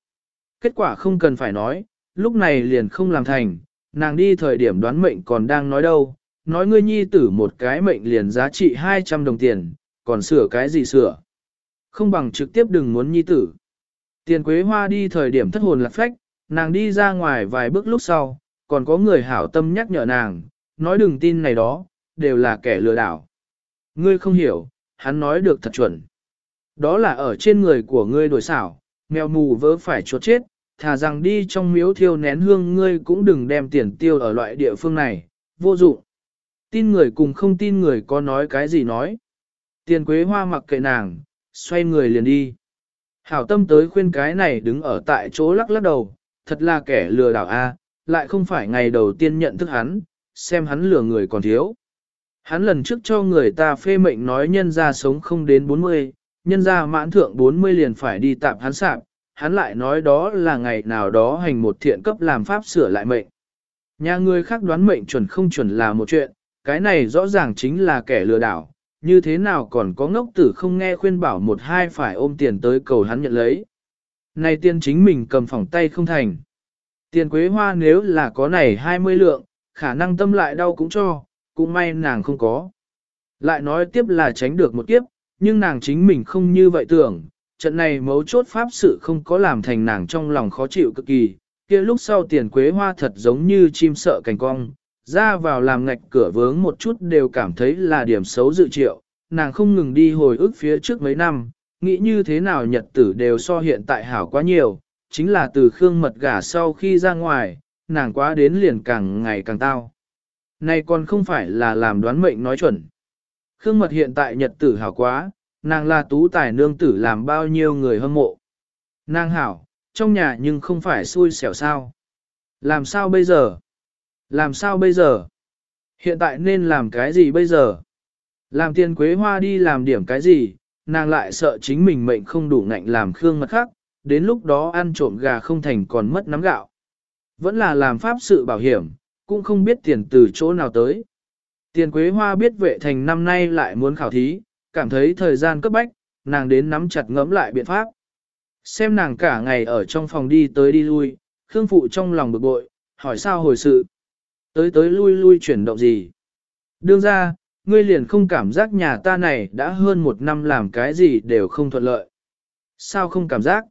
Kết quả không cần phải nói, lúc này liền không làm thành, nàng đi thời điểm đoán mệnh còn đang nói đâu, nói ngươi nhi tử một cái mệnh liền giá trị 200 đồng tiền, còn sửa cái gì sửa. Không bằng trực tiếp đừng muốn nhi tử. Tiền quế hoa đi thời điểm thất hồn lạc phách, nàng đi ra ngoài vài bước lúc sau, còn có người hảo tâm nhắc nhở nàng, nói đừng tin này đó, đều là kẻ lừa đảo. Ngươi không hiểu, hắn nói được thật chuẩn. Đó là ở trên người của ngươi đổi xảo, mèo mù vớ phải chuột chết, thà rằng đi trong miếu thiêu nén hương ngươi cũng đừng đem tiền tiêu ở loại địa phương này, vô dụng. Tin người cùng không tin người có nói cái gì nói. Tiền quế hoa mặc kệ nàng, xoay người liền đi. Hảo tâm tới khuyên cái này đứng ở tại chỗ lắc lắc đầu, thật là kẻ lừa đảo a, lại không phải ngày đầu tiên nhận thức hắn, xem hắn lừa người còn thiếu. Hắn lần trước cho người ta phê mệnh nói nhân ra sống không đến 40, nhân ra mãn thượng 40 liền phải đi tạm hắn sạp, hắn lại nói đó là ngày nào đó hành một thiện cấp làm pháp sửa lại mệnh. Nhà người khác đoán mệnh chuẩn không chuẩn là một chuyện, cái này rõ ràng chính là kẻ lừa đảo, như thế nào còn có ngốc tử không nghe khuyên bảo một hai phải ôm tiền tới cầu hắn nhận lấy. Này tiên chính mình cầm phòng tay không thành. Tiền quế hoa nếu là có này 20 lượng, khả năng tâm lại đau cũng cho, cũng may nàng không có. Lại nói tiếp là tránh được một kiếp, nhưng nàng chính mình không như vậy tưởng, trận này mấu chốt pháp sự không có làm thành nàng trong lòng khó chịu cực kỳ, kia lúc sau tiền quế hoa thật giống như chim sợ cành cong, ra vào làm ngạch cửa vướng một chút đều cảm thấy là điểm xấu dự triệu, nàng không ngừng đi hồi ức phía trước mấy năm, nghĩ như thế nào nhật tử đều so hiện tại hảo quá nhiều, chính là từ khương mật gả sau khi ra ngoài, nàng quá đến liền càng ngày càng tao. Này còn không phải là làm đoán mệnh nói chuẩn. Khương mật hiện tại nhật tử hảo quá, nàng là tú tài nương tử làm bao nhiêu người hâm mộ. Nàng hảo, trong nhà nhưng không phải xui xẻo sao. Làm sao bây giờ? Làm sao bây giờ? Hiện tại nên làm cái gì bây giờ? Làm tiền quế hoa đi làm điểm cái gì, nàng lại sợ chính mình mệnh không đủ ngạnh làm khương mật khác, đến lúc đó ăn trộm gà không thành còn mất nắm gạo. Vẫn là làm pháp sự bảo hiểm, cũng không biết tiền từ chỗ nào tới. Tiền quế hoa biết vệ thành năm nay lại muốn khảo thí, cảm thấy thời gian cấp bách, nàng đến nắm chặt ngẫm lại biện pháp. Xem nàng cả ngày ở trong phòng đi tới đi lui, Khương Phụ trong lòng bực bội, hỏi sao hồi sự. Tới tới lui lui chuyển động gì. Đương ra, ngươi liền không cảm giác nhà ta này đã hơn một năm làm cái gì đều không thuận lợi. Sao không cảm giác?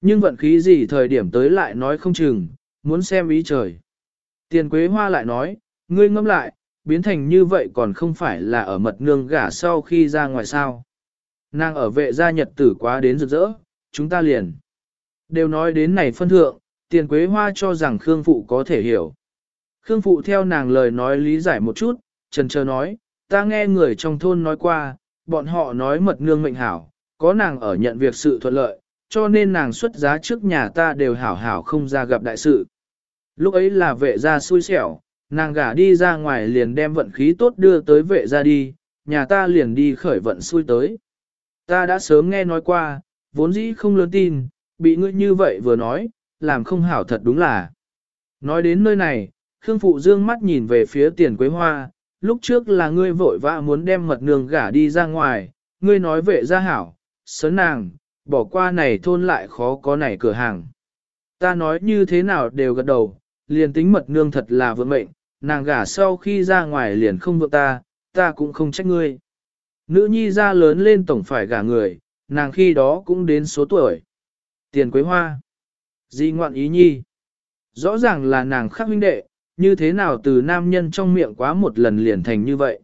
Nhưng vận khí gì thời điểm tới lại nói không chừng, muốn xem ý trời. Tiền quế hoa lại nói, ngươi ngẫm lại, biến thành như vậy còn không phải là ở mật nương gả sau khi ra ngoài sao. Nàng ở vệ gia nhật tử quá đến rực rỡ, chúng ta liền. Đều nói đến này phân thượng, tiền quế hoa cho rằng Khương Phụ có thể hiểu. Khương Phụ theo nàng lời nói lý giải một chút, trần trờ nói, ta nghe người trong thôn nói qua, bọn họ nói mật nương mệnh hảo, có nàng ở nhận việc sự thuận lợi, cho nên nàng xuất giá trước nhà ta đều hảo hảo không ra gặp đại sự. Lúc ấy là vệ gia xui xẻo, nàng gả đi ra ngoài liền đem vận khí tốt đưa tới vệ gia đi, nhà ta liền đi khởi vận xui tới. Ta đã sớm nghe nói qua, vốn dĩ không lớn tin, bị ngươi như vậy vừa nói, làm không hảo thật đúng là. Nói đến nơi này, Khương Phụ Dương mắt nhìn về phía tiền quế hoa, lúc trước là ngươi vội vã muốn đem mật nương gả đi ra ngoài, ngươi nói vệ gia hảo, sớn nàng, bỏ qua này thôn lại khó có này cửa hàng. Ta nói như thế nào đều gật đầu, liền tính mật nương thật là vượng mệnh, nàng gả sau khi ra ngoài liền không vượng ta, ta cũng không trách ngươi. Nữ nhi ra lớn lên tổng phải gả người, nàng khi đó cũng đến số tuổi. Tiền quế hoa. Di ngoạn ý nhi. Rõ ràng là nàng khắc huynh đệ, như thế nào từ nam nhân trong miệng quá một lần liền thành như vậy.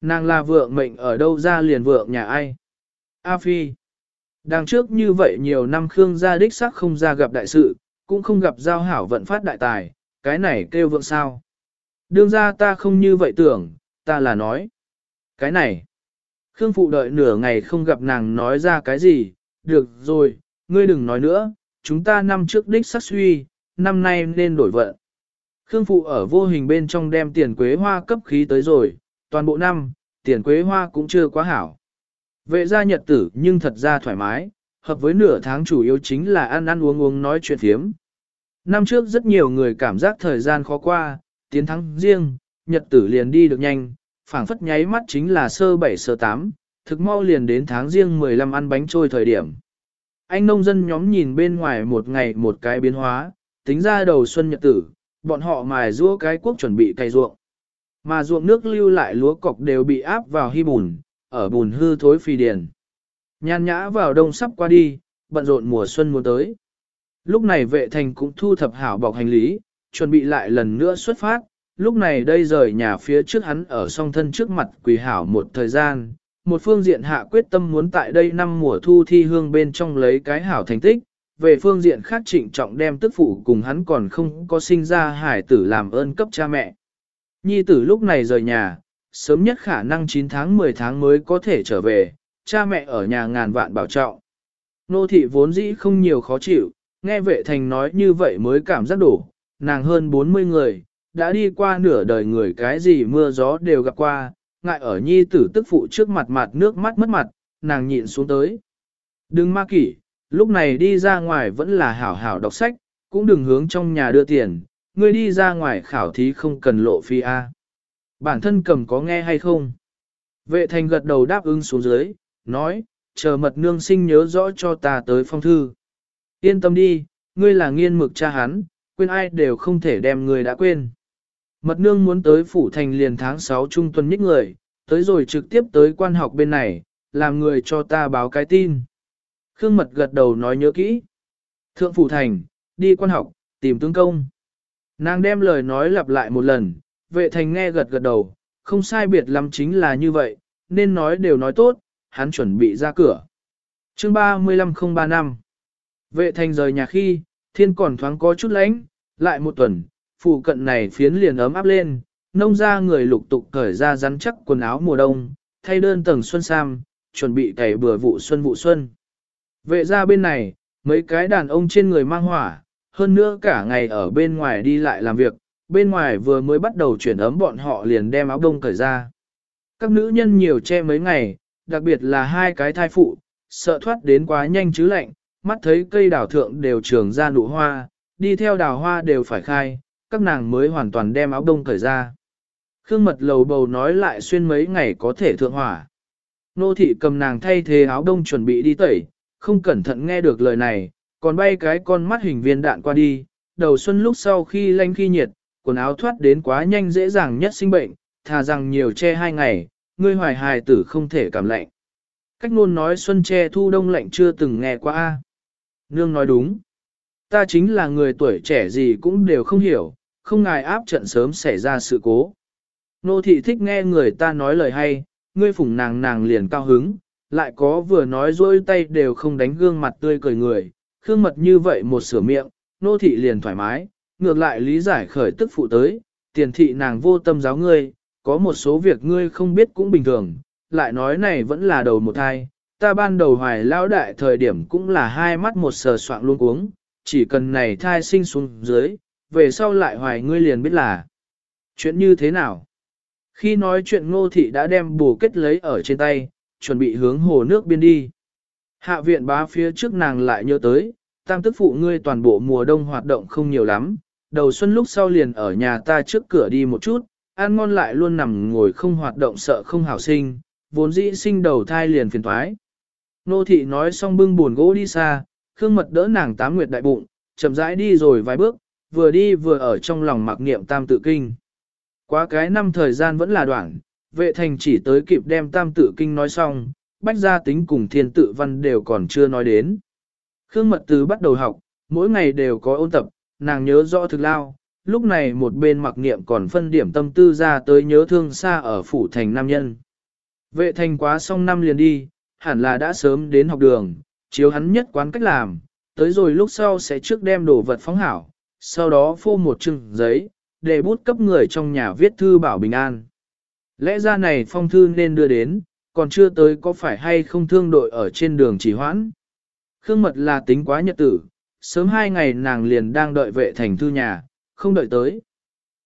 Nàng là vượng mệnh ở đâu ra liền vượng nhà ai. A Phi. Đằng trước như vậy nhiều năm Khương gia đích sắc không ra gặp đại sự, cũng không gặp giao hảo vận phát đại tài, cái này kêu vượng sao. Đương ra ta không như vậy tưởng, ta là nói. Cái này. Khương phụ đợi nửa ngày không gặp nàng nói ra cái gì, được rồi, ngươi đừng nói nữa, chúng ta năm trước đích sắc suy, năm nay nên đổi vận. Khương phụ ở vô hình bên trong đem tiền quế hoa cấp khí tới rồi, toàn bộ năm, tiền quế hoa cũng chưa quá hảo. Vệ gia nhật tử nhưng thật ra thoải mái, hợp với nửa tháng chủ yếu chính là ăn ăn uống uống nói chuyện thiếm. Năm trước rất nhiều người cảm giác thời gian khó qua, tiến thắng riêng, nhật tử liền đi được nhanh, phảng phất nháy mắt chính là sơ bảy sơ tám, thực mau liền đến tháng riêng 15 ăn bánh trôi thời điểm. Anh nông dân nhóm nhìn bên ngoài một ngày một cái biến hóa, tính ra đầu xuân nhật tử, bọn họ mài rũa cái quốc chuẩn bị cày ruộng. Mà ruộng nước lưu lại lúa cọc đều bị áp vào hy bùn, ở bùn hư thối phi điền. Nhan nhã vào đông sắp qua đi, bận rộn mùa xuân muốn tới. Lúc này vệ thành cũng thu thập hảo bọc hành lý, chuẩn bị lại lần nữa xuất phát. Lúc này đây rời nhà phía trước hắn ở song thân trước mặt quỳ hảo một thời gian. Một phương diện hạ quyết tâm muốn tại đây năm mùa thu thi hương bên trong lấy cái hảo thành tích. Về phương diện khác trịnh trọng đem tức phụ cùng hắn còn không có sinh ra hải tử làm ơn cấp cha mẹ. Nhi tử lúc này rời nhà, sớm nhất khả năng 9 tháng 10 tháng mới có thể trở về, cha mẹ ở nhà ngàn vạn bảo trọng. Nô thị vốn dĩ không nhiều khó chịu, nghe vệ thành nói như vậy mới cảm giác đủ, nàng hơn 40 người, đã đi qua nửa đời người cái gì mưa gió đều gặp qua, ngại ở nhi tử tức phụ trước mặt mặt nước mắt mất mặt, nàng nhịn xuống tới. Đừng ma kỷ, lúc này đi ra ngoài vẫn là hảo hảo đọc sách, cũng đừng hướng trong nhà đưa tiền, ngươi đi ra ngoài khảo thí không cần lộ phi A. Bản thân cầm có nghe hay không? Vệ thành gật đầu đáp ứng xuống dưới, nói, chờ mật nương sinh nhớ rõ cho ta tới phong thư. Yên tâm đi, ngươi là nghiên mực cha hắn, quên ai đều không thể đem người đã quên. Mật nương muốn tới phủ thành liền tháng 6 trung tuần nhích người, tới rồi trực tiếp tới quan học bên này, làm người cho ta báo cái tin. Khương Mật gật đầu nói nhớ kỹ. Thượng phủ thành, đi quan học, tìm tướng công. Nàng đem lời nói lặp lại một lần, vệ thành nghe gật gật đầu, không sai biệt lắm chính là như vậy, nên nói đều nói tốt, hắn chuẩn bị ra cửa. chương 35035 Vệ thành rời nhà khi, thiên còn thoáng có chút lạnh, lại một tuần, phụ cận này phiến liền ấm áp lên, nông ra người lục tục cởi ra rắn chắc quần áo mùa đông, thay đơn tầng xuân sam, chuẩn bị cày bừa vụ xuân vụ xuân. Vệ ra bên này, mấy cái đàn ông trên người mang hỏa, hơn nữa cả ngày ở bên ngoài đi lại làm việc, bên ngoài vừa mới bắt đầu chuyển ấm bọn họ liền đem áo đông cởi ra. Các nữ nhân nhiều che mấy ngày, đặc biệt là hai cái thai phụ, sợ thoát đến quá nhanh chứ lạnh, mắt thấy cây đào thượng đều trường ra nụ hoa, đi theo đào hoa đều phải khai, các nàng mới hoàn toàn đem áo đông cởi ra. Khương mật lầu bầu nói lại xuyên mấy ngày có thể thượng hỏa. Nô thị cầm nàng thay thế áo đông chuẩn bị đi tẩy, không cẩn thận nghe được lời này, còn bay cái con mắt hình viên đạn qua đi, đầu xuân lúc sau khi lanh khi nhiệt, quần áo thoát đến quá nhanh dễ dàng nhất sinh bệnh, thà rằng nhiều che hai ngày, ngươi hoài hài tử không thể cảm lạnh. Cách luôn nói xuân che thu đông lạnh chưa từng nghe qua. a Nương nói đúng. Ta chính là người tuổi trẻ gì cũng đều không hiểu, không ngài áp trận sớm xảy ra sự cố. Nô thị thích nghe người ta nói lời hay, ngươi phủng nàng nàng liền cao hứng, lại có vừa nói dôi tay đều không đánh gương mặt tươi cười người, khương mật như vậy một sửa miệng, nô thị liền thoải mái, ngược lại lý giải khởi tức phụ tới, tiền thị nàng vô tâm giáo ngươi, có một số việc ngươi không biết cũng bình thường, lại nói này vẫn là đầu một thai, ta ban đầu hoài lão đại thời điểm cũng là hai mắt một sờ soạn luôn uống, chỉ cần này thai sinh xuống dưới, về sau lại hoài ngươi liền biết là chuyện như thế nào. Khi nói chuyện ngô thị đã đem bù kết lấy ở trên tay, chuẩn bị hướng hồ nước biên đi. Hạ viện bá phía trước nàng lại nhớ tới, tam tức phụ ngươi toàn bộ mùa đông hoạt động không nhiều lắm, đầu xuân lúc sau liền ở nhà ta trước cửa đi một chút, ăn ngon lại luôn nằm ngồi không hoạt động sợ không hảo sinh, vốn dĩ sinh đầu thai liền phiền thoái. Nô thị nói xong bưng buồn gỗ đi xa, khương mật đỡ nàng tám nguyệt đại bụng, chậm rãi đi rồi vài bước, vừa đi vừa ở trong lòng mặc niệm tam tự kinh. Quá cái năm thời gian vẫn là đoạn, vệ thành chỉ tới kịp đem tam tự kinh nói xong, bách gia tính cùng thiên tự văn đều còn chưa nói đến. Khương mật từ bắt đầu học, mỗi ngày đều có ôn tập, nàng nhớ rõ thực lao, lúc này một bên mặc niệm còn phân điểm tâm tư ra tới nhớ thương xa ở phủ thành nam nhân. Vệ thành quá xong năm liền đi, hẳn là đã sớm đến học đường, chiếu hắn nhất quán cách làm, tới rồi lúc sau sẽ trước đem đồ vật phóng hảo, sau đó phô một chừng giấy, để bút cấp người trong nhà viết thư bảo bình an. Lẽ ra này phong thư nên đưa đến, còn chưa tới có phải hay không thương đội ở trên đường chỉ hoãn. Khương mật là tính quá nhật tử, sớm hai ngày nàng liền đang đợi vệ thành thư nhà, không đợi tới.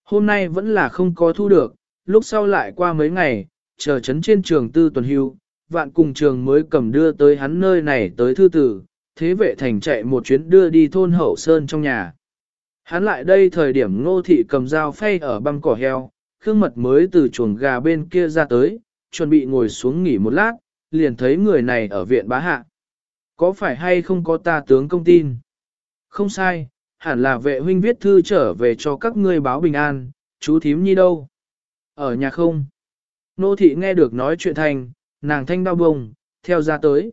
Hôm nay vẫn là không có thu được, lúc sau lại qua mấy ngày, chờ chấn trên trường tư tuần hưu, vạn cùng trường mới cầm đưa tới hắn nơi này tới thư tử, thế vệ thành chạy một chuyến đưa đi thôn hậu sơn trong nhà. Hắn lại đây thời điểm ngô thị cầm dao phay ở băng cỏ heo, khương mật mới từ chuồng gà bên kia ra tới, chuẩn bị ngồi xuống nghỉ một lát, liền thấy người này ở viện bá hạ. Có phải hay không có ta tướng công tin? Không sai, hẳn là vệ huynh viết thư trở về cho các ngươi báo bình an, chú thím nhi đâu? Ở nhà không? Nô thị nghe được nói chuyện thành, nàng thanh đau bông, theo ra tới.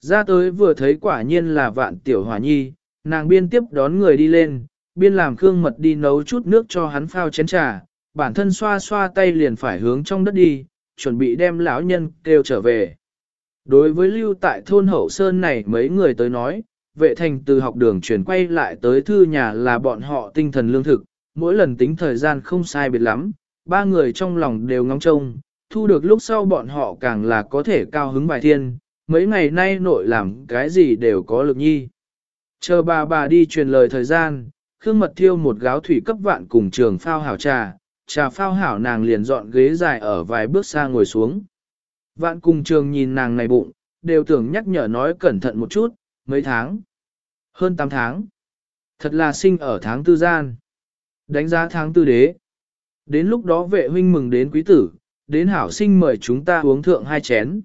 Ra tới vừa thấy quả nhiên là vạn tiểu hỏa nhi, nàng biên tiếp đón người đi lên, biên làm khương mật đi nấu chút nước cho hắn phao chén trà, bản thân xoa xoa tay liền phải hướng trong đất đi, chuẩn bị đem lão nhân kêu trở về. Đối với lưu tại thôn hậu sơn này mấy người tới nói, vệ thành từ học đường chuyển quay lại tới thư nhà là bọn họ tinh thần lương thực, mỗi lần tính thời gian không sai biệt lắm, ba người trong lòng đều ngóng trông, thu được lúc sau bọn họ càng là có thể cao hứng bài thiên, mấy ngày nay nội làm cái gì đều có lực nhi. Chờ bà bà đi truyền lời thời gian, Khương Mật thiêu một gáo thủy cấp vạn cùng trường phao hảo trà, trà phao hảo nàng liền dọn ghế dài ở vài bước xa ngồi xuống. Vạn cùng trường nhìn nàng này bụng, đều tưởng nhắc nhở nói cẩn thận một chút, mấy tháng. Hơn 8 tháng. Thật là sinh ở tháng tư gian. Đánh giá tháng tư đế. Đến lúc đó vệ huynh mừng đến quý tử, đến hảo sinh mời chúng ta uống thượng hai chén.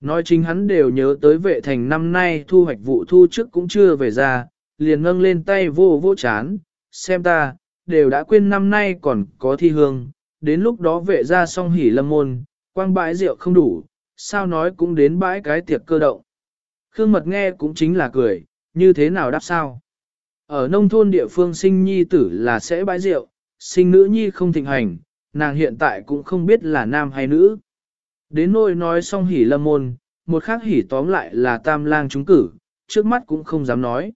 Nói chính hắn đều nhớ tới vệ thành năm nay thu hoạch vụ thu trước cũng chưa về ra, liền ngâng lên tay vô vô chán, xem ta, đều đã quên năm nay còn có thi hương, đến lúc đó vệ ra xong hỉ lâm môn, quang bãi rượu không đủ, sao nói cũng đến bãi cái tiệc cơ động. Khương Mật nghe cũng chính là cười, như thế nào đáp sao. Ở nông thôn địa phương sinh nhi tử là sẽ bãi rượu, sinh nữ nhi không thịnh hành, nàng hiện tại cũng không biết là nam hay nữ. Đến nôi nói xong hỉ lâm môn, một khác hỉ tóm lại là tam lang trúng cử, trước mắt cũng không dám nói.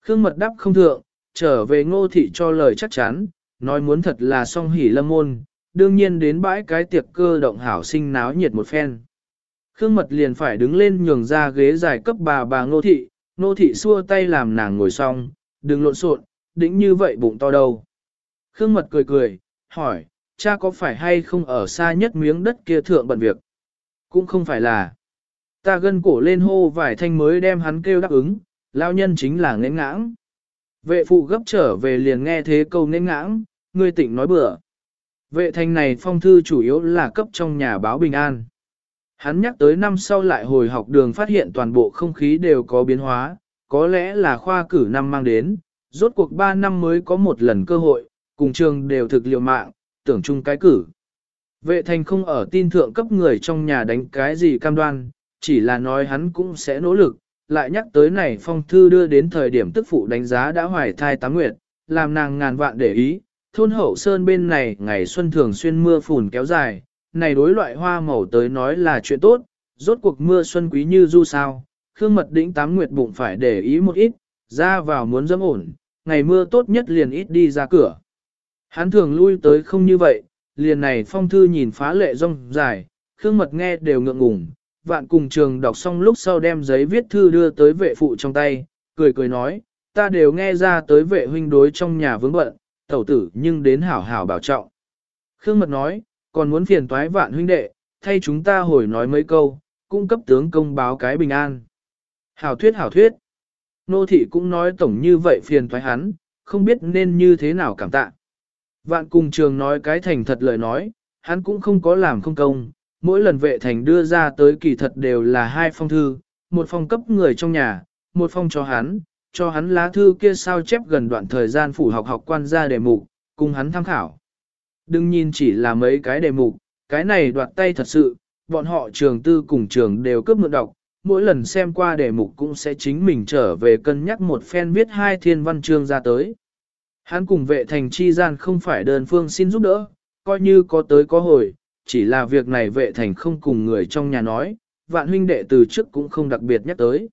Khương mật đáp không thượng, trở về ngô thị cho lời chắc chắn, nói muốn thật là song hỉ lâm môn, đương nhiên đến bãi cái tiệc cơ động hảo sinh náo nhiệt một phen. Khương mật liền phải đứng lên nhường ra ghế dài cấp bà bà ngô thị, Nô thị xua tay làm nàng ngồi xong, đừng lộn xộn, đĩnh như vậy bụng to đâu. Khương mật cười cười, hỏi, cha có phải hay không ở xa nhất miếng đất kia thượng bận việc? Cũng không phải là. Ta gân cổ lên hô vài thanh mới đem hắn kêu đáp ứng, lao nhân chính là nghẽn ngãng. Vệ phụ gấp trở về liền nghe thế câu nghẽn ngãng, ngươi tỉnh nói bừa. Vệ thanh này phong thư chủ yếu là cấp trong nhà báo bình an. Hắn nhắc tới năm sau lại hồi học đường phát hiện toàn bộ không khí đều có biến hóa, có lẽ là khoa cử năm mang đến, rốt cuộc 3 năm mới có một lần cơ hội, cùng trường đều thực liệu mạng, tưởng chung cái cử. Vệ thành không ở tin thượng cấp người trong nhà đánh cái gì cam đoan, chỉ là nói hắn cũng sẽ nỗ lực, lại nhắc tới này phong thư đưa đến thời điểm tức phụ đánh giá đã hoài thai tám nguyệt, làm nàng ngàn vạn để ý, thôn hậu sơn bên này ngày xuân thường xuyên mưa phùn kéo dài, này đối loại hoa màu tới nói là chuyện tốt, rốt cuộc mưa xuân quý như du sao, Khương Mật Đĩnh tám nguyệt bụng phải để ý một ít, ra vào muốn dâm ổn, ngày mưa tốt nhất liền ít đi ra cửa. Hắn thường lui tới không như vậy, liền này phong thư nhìn phá lệ rong dài, Khương Mật nghe đều ngượng ngùng, vạn cùng trường đọc xong lúc sau đem giấy viết thư đưa tới vệ phụ trong tay, cười cười nói, ta đều nghe ra tới vệ huynh đối trong nhà vướng bận, tẩu tử nhưng đến hảo hảo bảo trọng. Khương Mật nói, còn muốn phiền toái vạn huynh đệ, thay chúng ta hồi nói mấy câu, cung cấp tướng công báo cái bình an. Hảo thuyết hảo thuyết. Nô thị cũng nói tổng như vậy phiền toái hắn, không biết nên như thế nào cảm tạ. Vạn cùng trường nói cái thành thật lời nói, hắn cũng không có làm không công, mỗi lần vệ thành đưa ra tới kỳ thật đều là hai phong thư, một phong cấp người trong nhà, một phong cho hắn, cho hắn lá thư kia sao chép gần đoạn thời gian phủ học học quan gia đề mục, cùng hắn tham khảo. Đừng nhìn chỉ là mấy cái đề mục, cái này đoạt tay thật sự, bọn họ trường tư cùng trường đều cướp mượn đọc, mỗi lần xem qua đề mục cũng sẽ chính mình trở về cân nhắc một phen viết hai thiên văn chương ra tới. Hắn cùng vệ thành chi gian không phải đơn phương xin giúp đỡ, coi như có tới có hồi, chỉ là việc này vệ thành không cùng người trong nhà nói, vạn huynh đệ từ trước cũng không đặc biệt nhắc tới.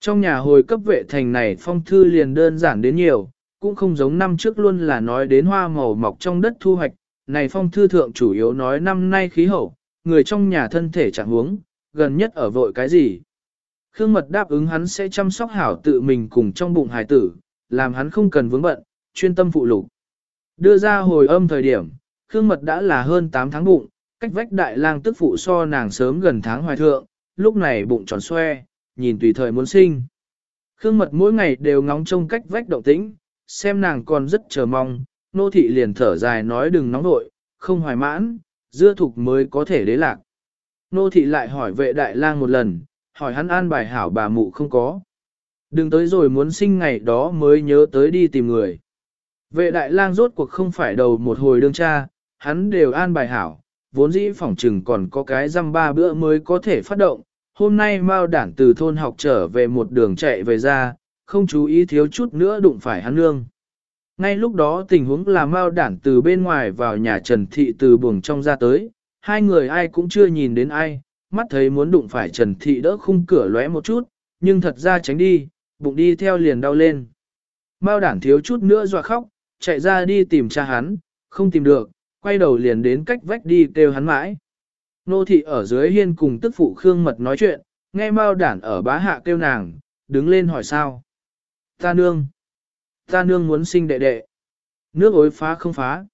Trong nhà hồi cấp vệ thành này phong thư liền đơn giản đến nhiều, cũng không giống năm trước luôn là nói đến hoa màu mọc trong đất thu hoạch, này phong thư thượng chủ yếu nói năm nay khí hậu, người trong nhà thân thể chẳng huống, gần nhất ở vội cái gì. Khương Mật đáp ứng hắn sẽ chăm sóc hảo tự mình cùng trong bụng hài tử, làm hắn không cần vướng bận, chuyên tâm phụ lục. Đưa ra hồi âm thời điểm, Khương Mật đã là hơn 8 tháng bụng, cách vách đại lang tức phụ so nàng sớm gần tháng hoài thượng, lúc này bụng tròn xoe, nhìn tùy thời muốn sinh. Khương Mật mỗi ngày đều ngóng trông cách vách động tĩnh, xem nàng còn rất chờ mong, nô thị liền thở dài nói đừng nóng nội, không hoài mãn, dưa thục mới có thể đế lạc. Nô thị lại hỏi vệ đại lang một lần, hỏi hắn an bài hảo bà mụ không có. Đừng tới rồi muốn sinh ngày đó mới nhớ tới đi tìm người. Vệ đại lang rốt cuộc không phải đầu một hồi đương cha, hắn đều an bài hảo, vốn dĩ phỏng trừng còn có cái răm ba bữa mới có thể phát động. Hôm nay Mao đản từ thôn học trở về một đường chạy về ra, không chú ý thiếu chút nữa đụng phải hắn nương. Ngay lúc đó tình huống là Mao đản từ bên ngoài vào nhà Trần Thị từ buồng trong ra tới, hai người ai cũng chưa nhìn đến ai, mắt thấy muốn đụng phải Trần Thị đỡ khung cửa lóe một chút, nhưng thật ra tránh đi, bụng đi theo liền đau lên. Mao đản thiếu chút nữa dọa khóc, chạy ra đi tìm cha hắn, không tìm được, quay đầu liền đến cách vách đi kêu hắn mãi. Nô thị ở dưới hiên cùng tức phụ Khương Mật nói chuyện, nghe Mao đản ở bá hạ kêu nàng, đứng lên hỏi sao. Ta nương. Ta nương muốn sinh đệ đệ. Nước ối phá không phá.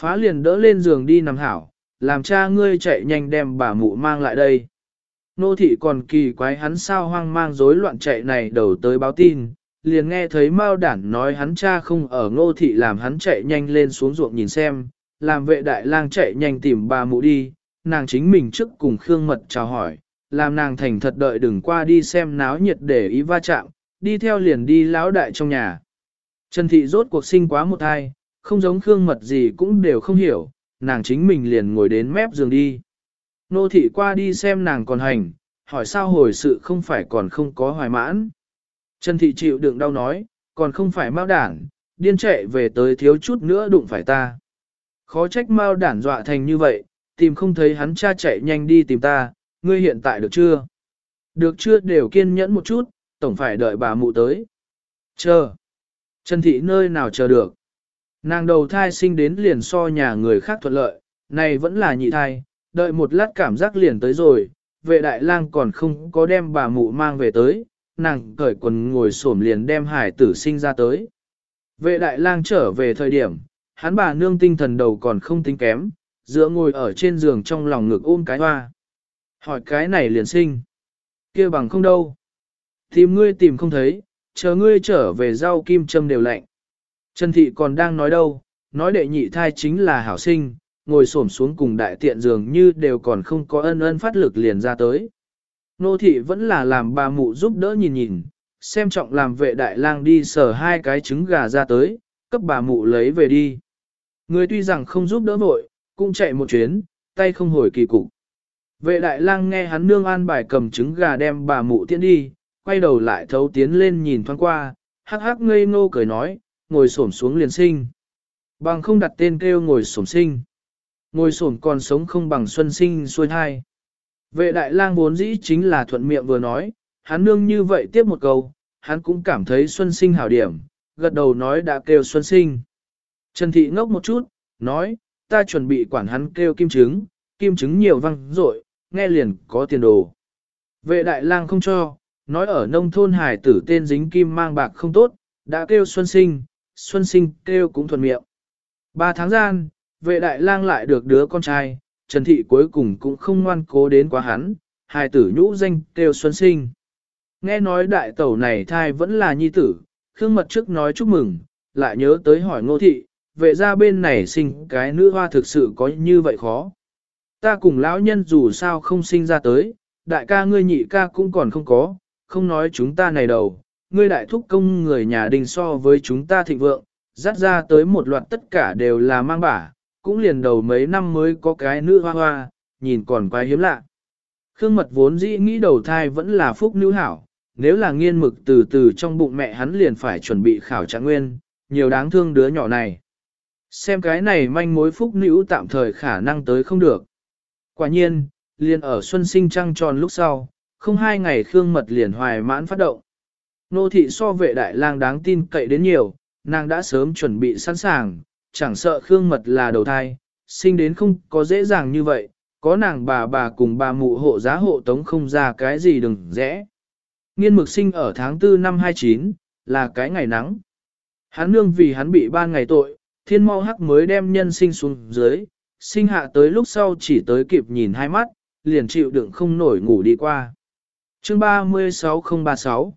Phá liền đỡ lên giường đi nằm hảo, làm cha ngươi chạy nhanh đem bà mụ mang lại đây. Nô thị còn kỳ quái hắn sao hoang mang rối loạn chạy này đầu tới báo tin, liền nghe thấy Mao Đản nói hắn cha không ở ngô thị làm hắn chạy nhanh lên xuống ruộng nhìn xem, làm vệ đại lang chạy nhanh tìm bà mụ đi, nàng chính mình trước cùng Khương Mật chào hỏi, làm nàng thành thật đợi đừng qua đi xem náo nhiệt để ý va chạm, đi theo liền đi lão đại trong nhà. Trần Thị rốt cuộc sinh quá một thai, không giống Khương Mật gì cũng đều không hiểu, nàng chính mình liền ngồi đến mép giường đi. Nô Thị qua đi xem nàng còn hành, hỏi sao hồi sự không phải còn không có hoài mãn. Trần Thị chịu đựng đau nói, còn không phải mau đản, điên chạy về tới thiếu chút nữa đụng phải ta. Khó trách mau đản dọa thành như vậy, tìm không thấy hắn cha chạy nhanh đi tìm ta, ngươi hiện tại được chưa? Được chưa đều kiên nhẫn một chút, tổng phải đợi bà mụ tới. Chờ. Trần Thị nơi nào chờ được. Nàng đầu thai sinh đến liền so nhà người khác thuận lợi, này vẫn là nhị thai, đợi một lát cảm giác liền tới rồi, vệ đại lang còn không có đem bà mụ mang về tới, nàng cởi quần ngồi xổm liền đem hải tử sinh ra tới. Vệ đại lang trở về thời điểm, hắn bà nương tinh thần đầu còn không tính kém, dựa ngồi ở trên giường trong lòng ngực ôm cái hoa. Hỏi cái này liền sinh. kia bằng không đâu. Tìm ngươi tìm không thấy, chờ ngươi trở về rau kim châm đều lạnh. Trần Thị còn đang nói đâu, nói đệ nhị thai chính là hảo sinh, ngồi xổm xuống cùng đại tiện dường như đều còn không có ân ân phát lực liền ra tới. Nô thị vẫn là làm bà mụ giúp đỡ nhìn nhìn, xem trọng làm vệ đại lang đi sờ hai cái trứng gà ra tới, cấp bà mụ lấy về đi. Người tuy rằng không giúp đỡ vội, cũng chạy một chuyến, tay không hồi kỳ cục. Vệ đại lang nghe hắn nương an bài cầm trứng gà đem bà mụ tiễn đi, quay đầu lại thấu tiến lên nhìn thoáng qua, hắc hắc ngây ngô cười nói, ngồi xổm xuống liền sinh. Bằng không đặt tên kêu ngồi xổm sinh. Ngồi xổm còn sống không bằng xuân sinh xuôi thai. Vệ đại lang vốn dĩ chính là thuận miệng vừa nói, hắn nương như vậy tiếp một câu, hắn cũng cảm thấy xuân sinh hảo điểm, gật đầu nói đã kêu xuân sinh. Trần thị ngốc một chút, nói, ta chuẩn bị quản hắn kêu kim trứng, kim trứng nhiều văng rội, nghe liền có tiền đồ. Vệ đại lang không cho, nói ở nông thôn hải tử tên dính kim mang bạc không tốt, đã kêu xuân sinh, xuân sinh kêu cũng thuận miệng. Ba tháng gian, vệ đại lang lại được đứa con trai, Trần Thị cuối cùng cũng không ngoan cố đến quá hắn, Hải tử nhũ danh kêu xuân sinh. Nghe nói đại tẩu này thai vẫn là nhi tử, Khương Mật trước nói chúc mừng, lại nhớ tới hỏi ngô thị, vệ ra bên này sinh cái nữ hoa thực sự có như vậy khó. Ta cùng lão nhân dù sao không sinh ra tới, đại ca ngươi nhị ca cũng còn không có, không nói chúng ta này đầu, ngươi đại thúc công người nhà đình so với chúng ta thịnh vượng, dắt ra tới một loạt tất cả đều là mang bả, cũng liền đầu mấy năm mới có cái nữ hoa hoa, nhìn còn quá hiếm lạ. Khương mật vốn dĩ nghĩ đầu thai vẫn là phúc nữ hảo, nếu là nghiên mực từ từ trong bụng mẹ hắn liền phải chuẩn bị khảo trạng nguyên, nhiều đáng thương đứa nhỏ này. Xem cái này manh mối phúc nữ tạm thời khả năng tới không được. Quả nhiên, liền ở xuân sinh trăng tròn lúc sau, không hai ngày Khương mật liền hoài mãn phát động. Nô thị so vệ đại lang đáng tin cậy đến nhiều, nàng đã sớm chuẩn bị sẵn sàng, chẳng sợ Khương Mật là đầu thai, sinh đến không có dễ dàng như vậy, có nàng bà bà cùng bà mụ hộ giá hộ tống không ra cái gì đừng rẽ. Nghiên mực sinh ở tháng 4 năm 29, là cái ngày nắng. Hắn nương vì hắn bị ban ngày tội, thiên mau hắc mới đem nhân sinh xuống dưới, sinh hạ tới lúc sau chỉ tới kịp nhìn hai mắt, liền chịu đựng không nổi ngủ đi qua. Chương 36036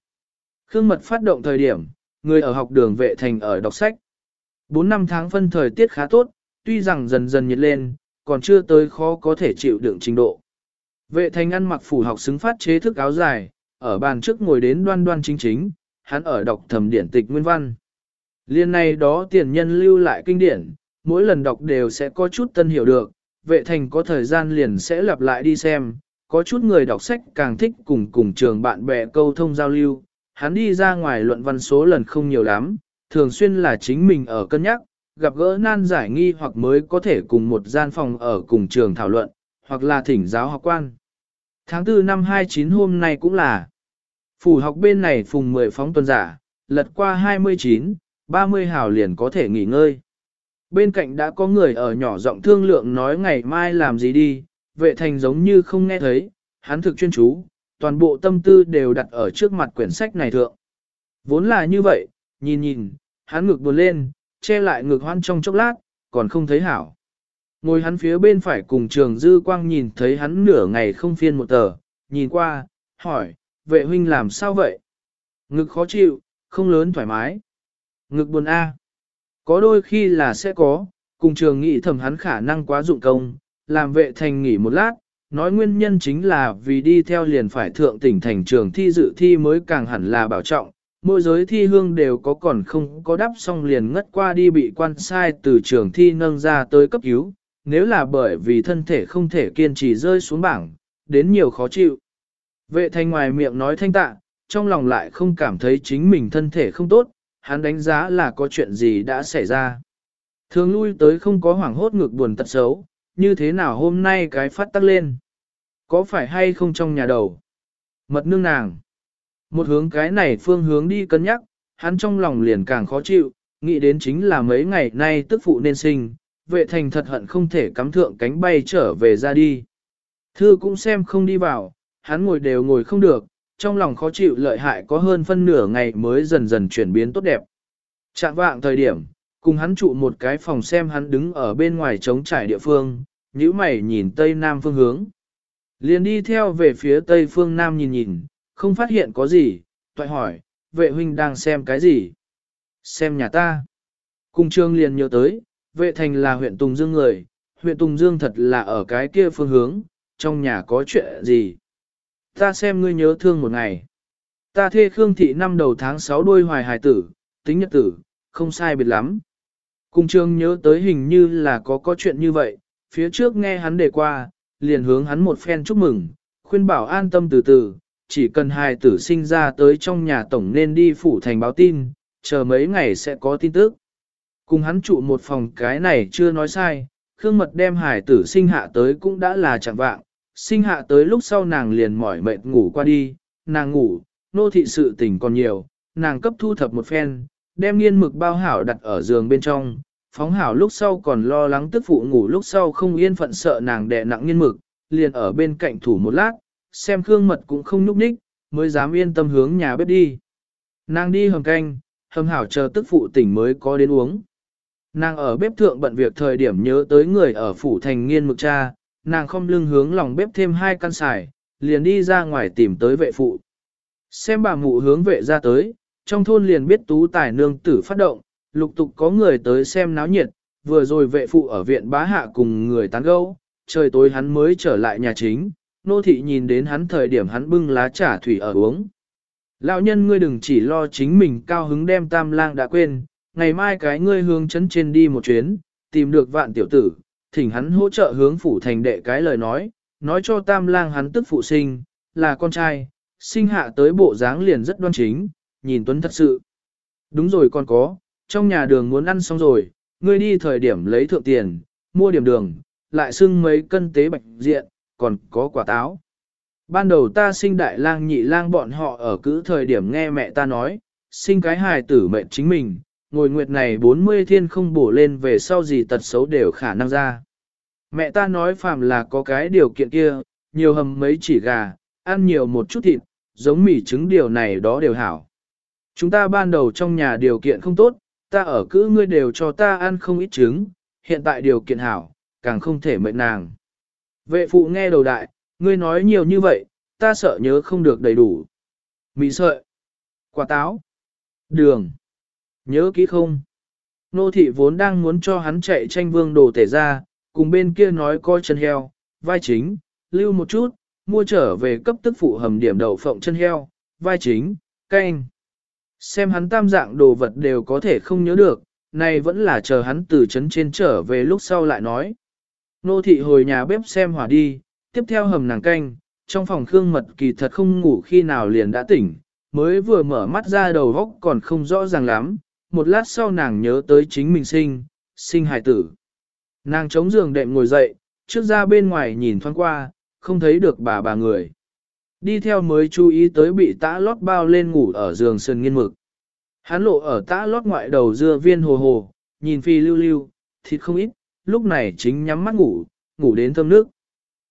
Khương Mật phát động thời điểm, người ở học đường vệ thành ở đọc sách. 4 năm tháng phân thời tiết khá tốt, tuy rằng dần dần nhiệt lên, còn chưa tới khó có thể chịu đựng trình độ. Vệ thành ăn mặc phủ học xứng phát chế thức áo dài, ở bàn trước ngồi đến đoan đoan chính chính, hắn ở đọc thẩm điển tịch nguyên văn. Liên này đó tiền nhân lưu lại kinh điển, mỗi lần đọc đều sẽ có chút tân hiểu được, vệ thành có thời gian liền sẽ lặp lại đi xem, có chút người đọc sách càng thích cùng cùng trường bạn bè câu thông giao lưu, hắn đi ra ngoài luận văn số lần không nhiều lắm, thường xuyên là chính mình ở cân nhắc, gặp gỡ nan giải nghi hoặc mới có thể cùng một gian phòng ở cùng trường thảo luận, hoặc là thỉnh giáo học quan. Tháng 4 năm 29 hôm nay cũng là phủ học bên này phùng 10 phóng tuần giả, lật qua 29, 30 hào liền có thể nghỉ ngơi. Bên cạnh đã có người ở nhỏ giọng thương lượng nói ngày mai làm gì đi, vệ thành giống như không nghe thấy, hắn thực chuyên chú, toàn bộ tâm tư đều đặt ở trước mặt quyển sách này thượng. Vốn là như vậy, nhìn nhìn, hắn ngực buồn lên, che lại ngực hoan trong chốc lát, còn không thấy hảo. Ngồi hắn phía bên phải cùng trường dư quang nhìn thấy hắn nửa ngày không phiên một tờ, nhìn qua, hỏi, vệ huynh làm sao vậy? Ngực khó chịu, không lớn thoải mái. Ngực buồn A. Có đôi khi là sẽ có, cùng trường nghĩ thầm hắn khả năng quá dụng công, làm vệ thành nghỉ một lát, nói nguyên nhân chính là vì đi theo liền phải thượng tỉnh thành trường thi dự thi mới càng hẳn là bảo trọng, mỗi giới thi hương đều có còn không có đắp xong liền ngất qua đi bị quan sai từ trường thi nâng ra tới cấp cứu, nếu là bởi vì thân thể không thể kiên trì rơi xuống bảng, đến nhiều khó chịu. Vệ thành ngoài miệng nói thanh tạ, trong lòng lại không cảm thấy chính mình thân thể không tốt, hắn đánh giá là có chuyện gì đã xảy ra. Thường lui tới không có hoảng hốt ngược buồn tật xấu, như thế nào hôm nay cái phát tắc lên. Có phải hay không trong nhà đầu? Mật nương nàng. Một hướng cái này phương hướng đi cân nhắc, hắn trong lòng liền càng khó chịu, nghĩ đến chính là mấy ngày nay tức phụ nên sinh, vệ thành thật hận không thể cắm thượng cánh bay trở về ra đi. Thư cũng xem không đi vào, hắn ngồi đều ngồi không được, trong lòng khó chịu lợi hại có hơn phân nửa ngày mới dần dần chuyển biến tốt đẹp. Trạng vạng thời điểm, cùng hắn trụ một cái phòng xem hắn đứng ở bên ngoài trống trải địa phương, nhíu mày nhìn tây nam phương hướng. Liền đi theo về phía tây phương nam nhìn nhìn, không phát hiện có gì, toại hỏi, vệ huynh đang xem cái gì? Xem nhà ta. Cung trương liền nhớ tới, vệ thành là huyện Tùng Dương người, huyện Tùng Dương thật là ở cái kia phương hướng, trong nhà có chuyện gì? Ta xem ngươi nhớ thương một ngày. Ta thê Khương Thị năm đầu tháng 6 đôi hoài hài tử, tính nhật tử, không sai biệt lắm. Cung trương nhớ tới hình như là có có chuyện như vậy, phía trước nghe hắn đề qua, liền hướng hắn một phen chúc mừng, khuyên bảo an tâm từ từ, chỉ cần hài tử sinh ra tới trong nhà tổng nên đi phủ thành báo tin, chờ mấy ngày sẽ có tin tức. Cùng hắn trụ một phòng cái này chưa nói sai, Khương Mật đem hài tử sinh hạ tới cũng đã là chẳng vạng, sinh hạ tới lúc sau nàng liền mỏi mệt ngủ qua đi, nàng ngủ, nô thị sự tình còn nhiều, nàng cấp thu thập một phen, đem nghiên mực bao hảo đặt ở giường bên trong, phóng hảo lúc sau còn lo lắng tức phụ ngủ lúc sau không yên phận sợ nàng đè nặng nghiên mực, liền ở bên cạnh thủ một lát, xem Khương Mật cũng không núp ních, mới dám yên tâm hướng nhà bếp đi. Nàng đi hầm canh, hầm hảo chờ tức phụ tỉnh mới có đến uống. Nàng ở bếp thượng bận việc thời điểm nhớ tới người ở phủ thành nghiên mực cha, nàng không lưng hướng lòng bếp thêm hai căn xài, liền đi ra ngoài tìm tới vệ phụ. Xem bà mụ hướng vệ ra tới, trong thôn liền biết tú tài nương tử phát động, lục tục có người tới xem náo nhiệt, vừa rồi vệ phụ ở viện bá hạ cùng người tán gẫu, trời tối hắn mới trở lại nhà chính, nô thị nhìn đến hắn thời điểm hắn bưng lá trà thủy ở uống. Lão nhân ngươi đừng chỉ lo chính mình cao hứng đem tam lang đã quên, ngày mai cái ngươi hướng chấn trên đi một chuyến, tìm được vạn tiểu tử, thỉnh hắn hỗ trợ hướng phủ thành đệ cái lời nói, nói cho tam lang hắn tức phụ sinh, là con trai, sinh hạ tới bộ dáng liền rất đoan chính, nhìn tuấn thật sự. Đúng rồi con có, trong nhà đường muốn ăn xong rồi, ngươi đi thời điểm lấy thượng tiền, mua điểm đường, lại xưng mấy cân tế bạch diện, còn có quả táo. Ban đầu ta sinh đại lang nhị lang bọn họ ở cứ thời điểm nghe mẹ ta nói, sinh cái hài tử mệnh chính mình, ngồi nguyệt này 40 thiên không bổ lên về sau gì tật xấu đều khả năng ra. Mẹ ta nói phàm là có cái điều kiện kia, nhiều hầm mấy chỉ gà, ăn nhiều một chút thịt, giống mì trứng điều này đó đều hảo. Chúng ta ban đầu trong nhà điều kiện không tốt, ta ở cứ ngươi đều cho ta ăn không ít trứng, hiện tại điều kiện hảo, càng không thể mệnh nàng. Vệ phụ nghe đầu đại, ngươi nói nhiều như vậy, ta sợ nhớ không được đầy đủ. Mì sợi, quả táo, đường, nhớ kỹ không? Nô thị vốn đang muốn cho hắn chạy tranh vương đồ tể ra, cùng bên kia nói coi chân heo, vai chính, lưu một chút, mua trở về cấp tức phụ hầm điểm đầu phộng chân heo, vai chính, canh. Xem hắn tam dạng đồ vật đều có thể không nhớ được, này vẫn là chờ hắn từ chấn trên trở về lúc sau lại nói. Nô thị hồi nhà bếp xem hỏa đi, tiếp theo hầm nàng canh, trong phòng khương mật kỳ thật không ngủ khi nào liền đã tỉnh, mới vừa mở mắt ra đầu góc còn không rõ ràng lắm, một lát sau nàng nhớ tới chính mình sinh, sinh hài tử. Nàng chống giường đệm ngồi dậy, trước ra bên ngoài nhìn thoáng qua, không thấy được bà bà người. Đi theo mới chú ý tới bị tã lót bao lên ngủ ở giường sườn nghiên mực. Hắn lộ ở tã lót ngoại đầu dưa viên hồ hồ, nhìn phi lưu lưu, thịt không ít, lúc này chính nhắm mắt ngủ, ngủ đến thơm nước.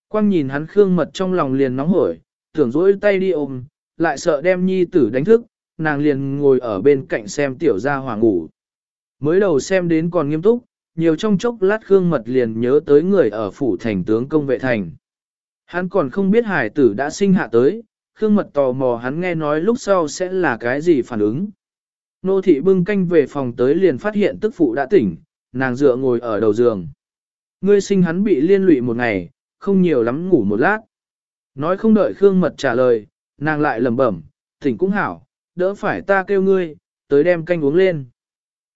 Quang nhìn hắn khương mật trong lòng liền nóng hổi, tưởng dỗi tay đi ôm, lại sợ đem nhi tử đánh thức, nàng liền ngồi ở bên cạnh xem tiểu gia hỏa ngủ. Mới đầu xem đến còn nghiêm túc, nhiều trong chốc lát khương mật liền nhớ tới người ở phủ thành tướng công vệ thành. Hắn còn không biết hải tử đã sinh hạ tới, khương mật tò mò hắn nghe nói lúc sau sẽ là cái gì phản ứng. Nô thị bưng canh về phòng tới liền phát hiện tức phụ đã tỉnh, nàng dựa ngồi ở đầu giường. Ngươi sinh hắn bị liên lụy một ngày, không nhiều lắm ngủ một lát. Nói không đợi Khương Mật trả lời, nàng lại lẩm bẩm, tỉnh cũng hảo, đỡ phải ta kêu ngươi, tới đem canh uống lên.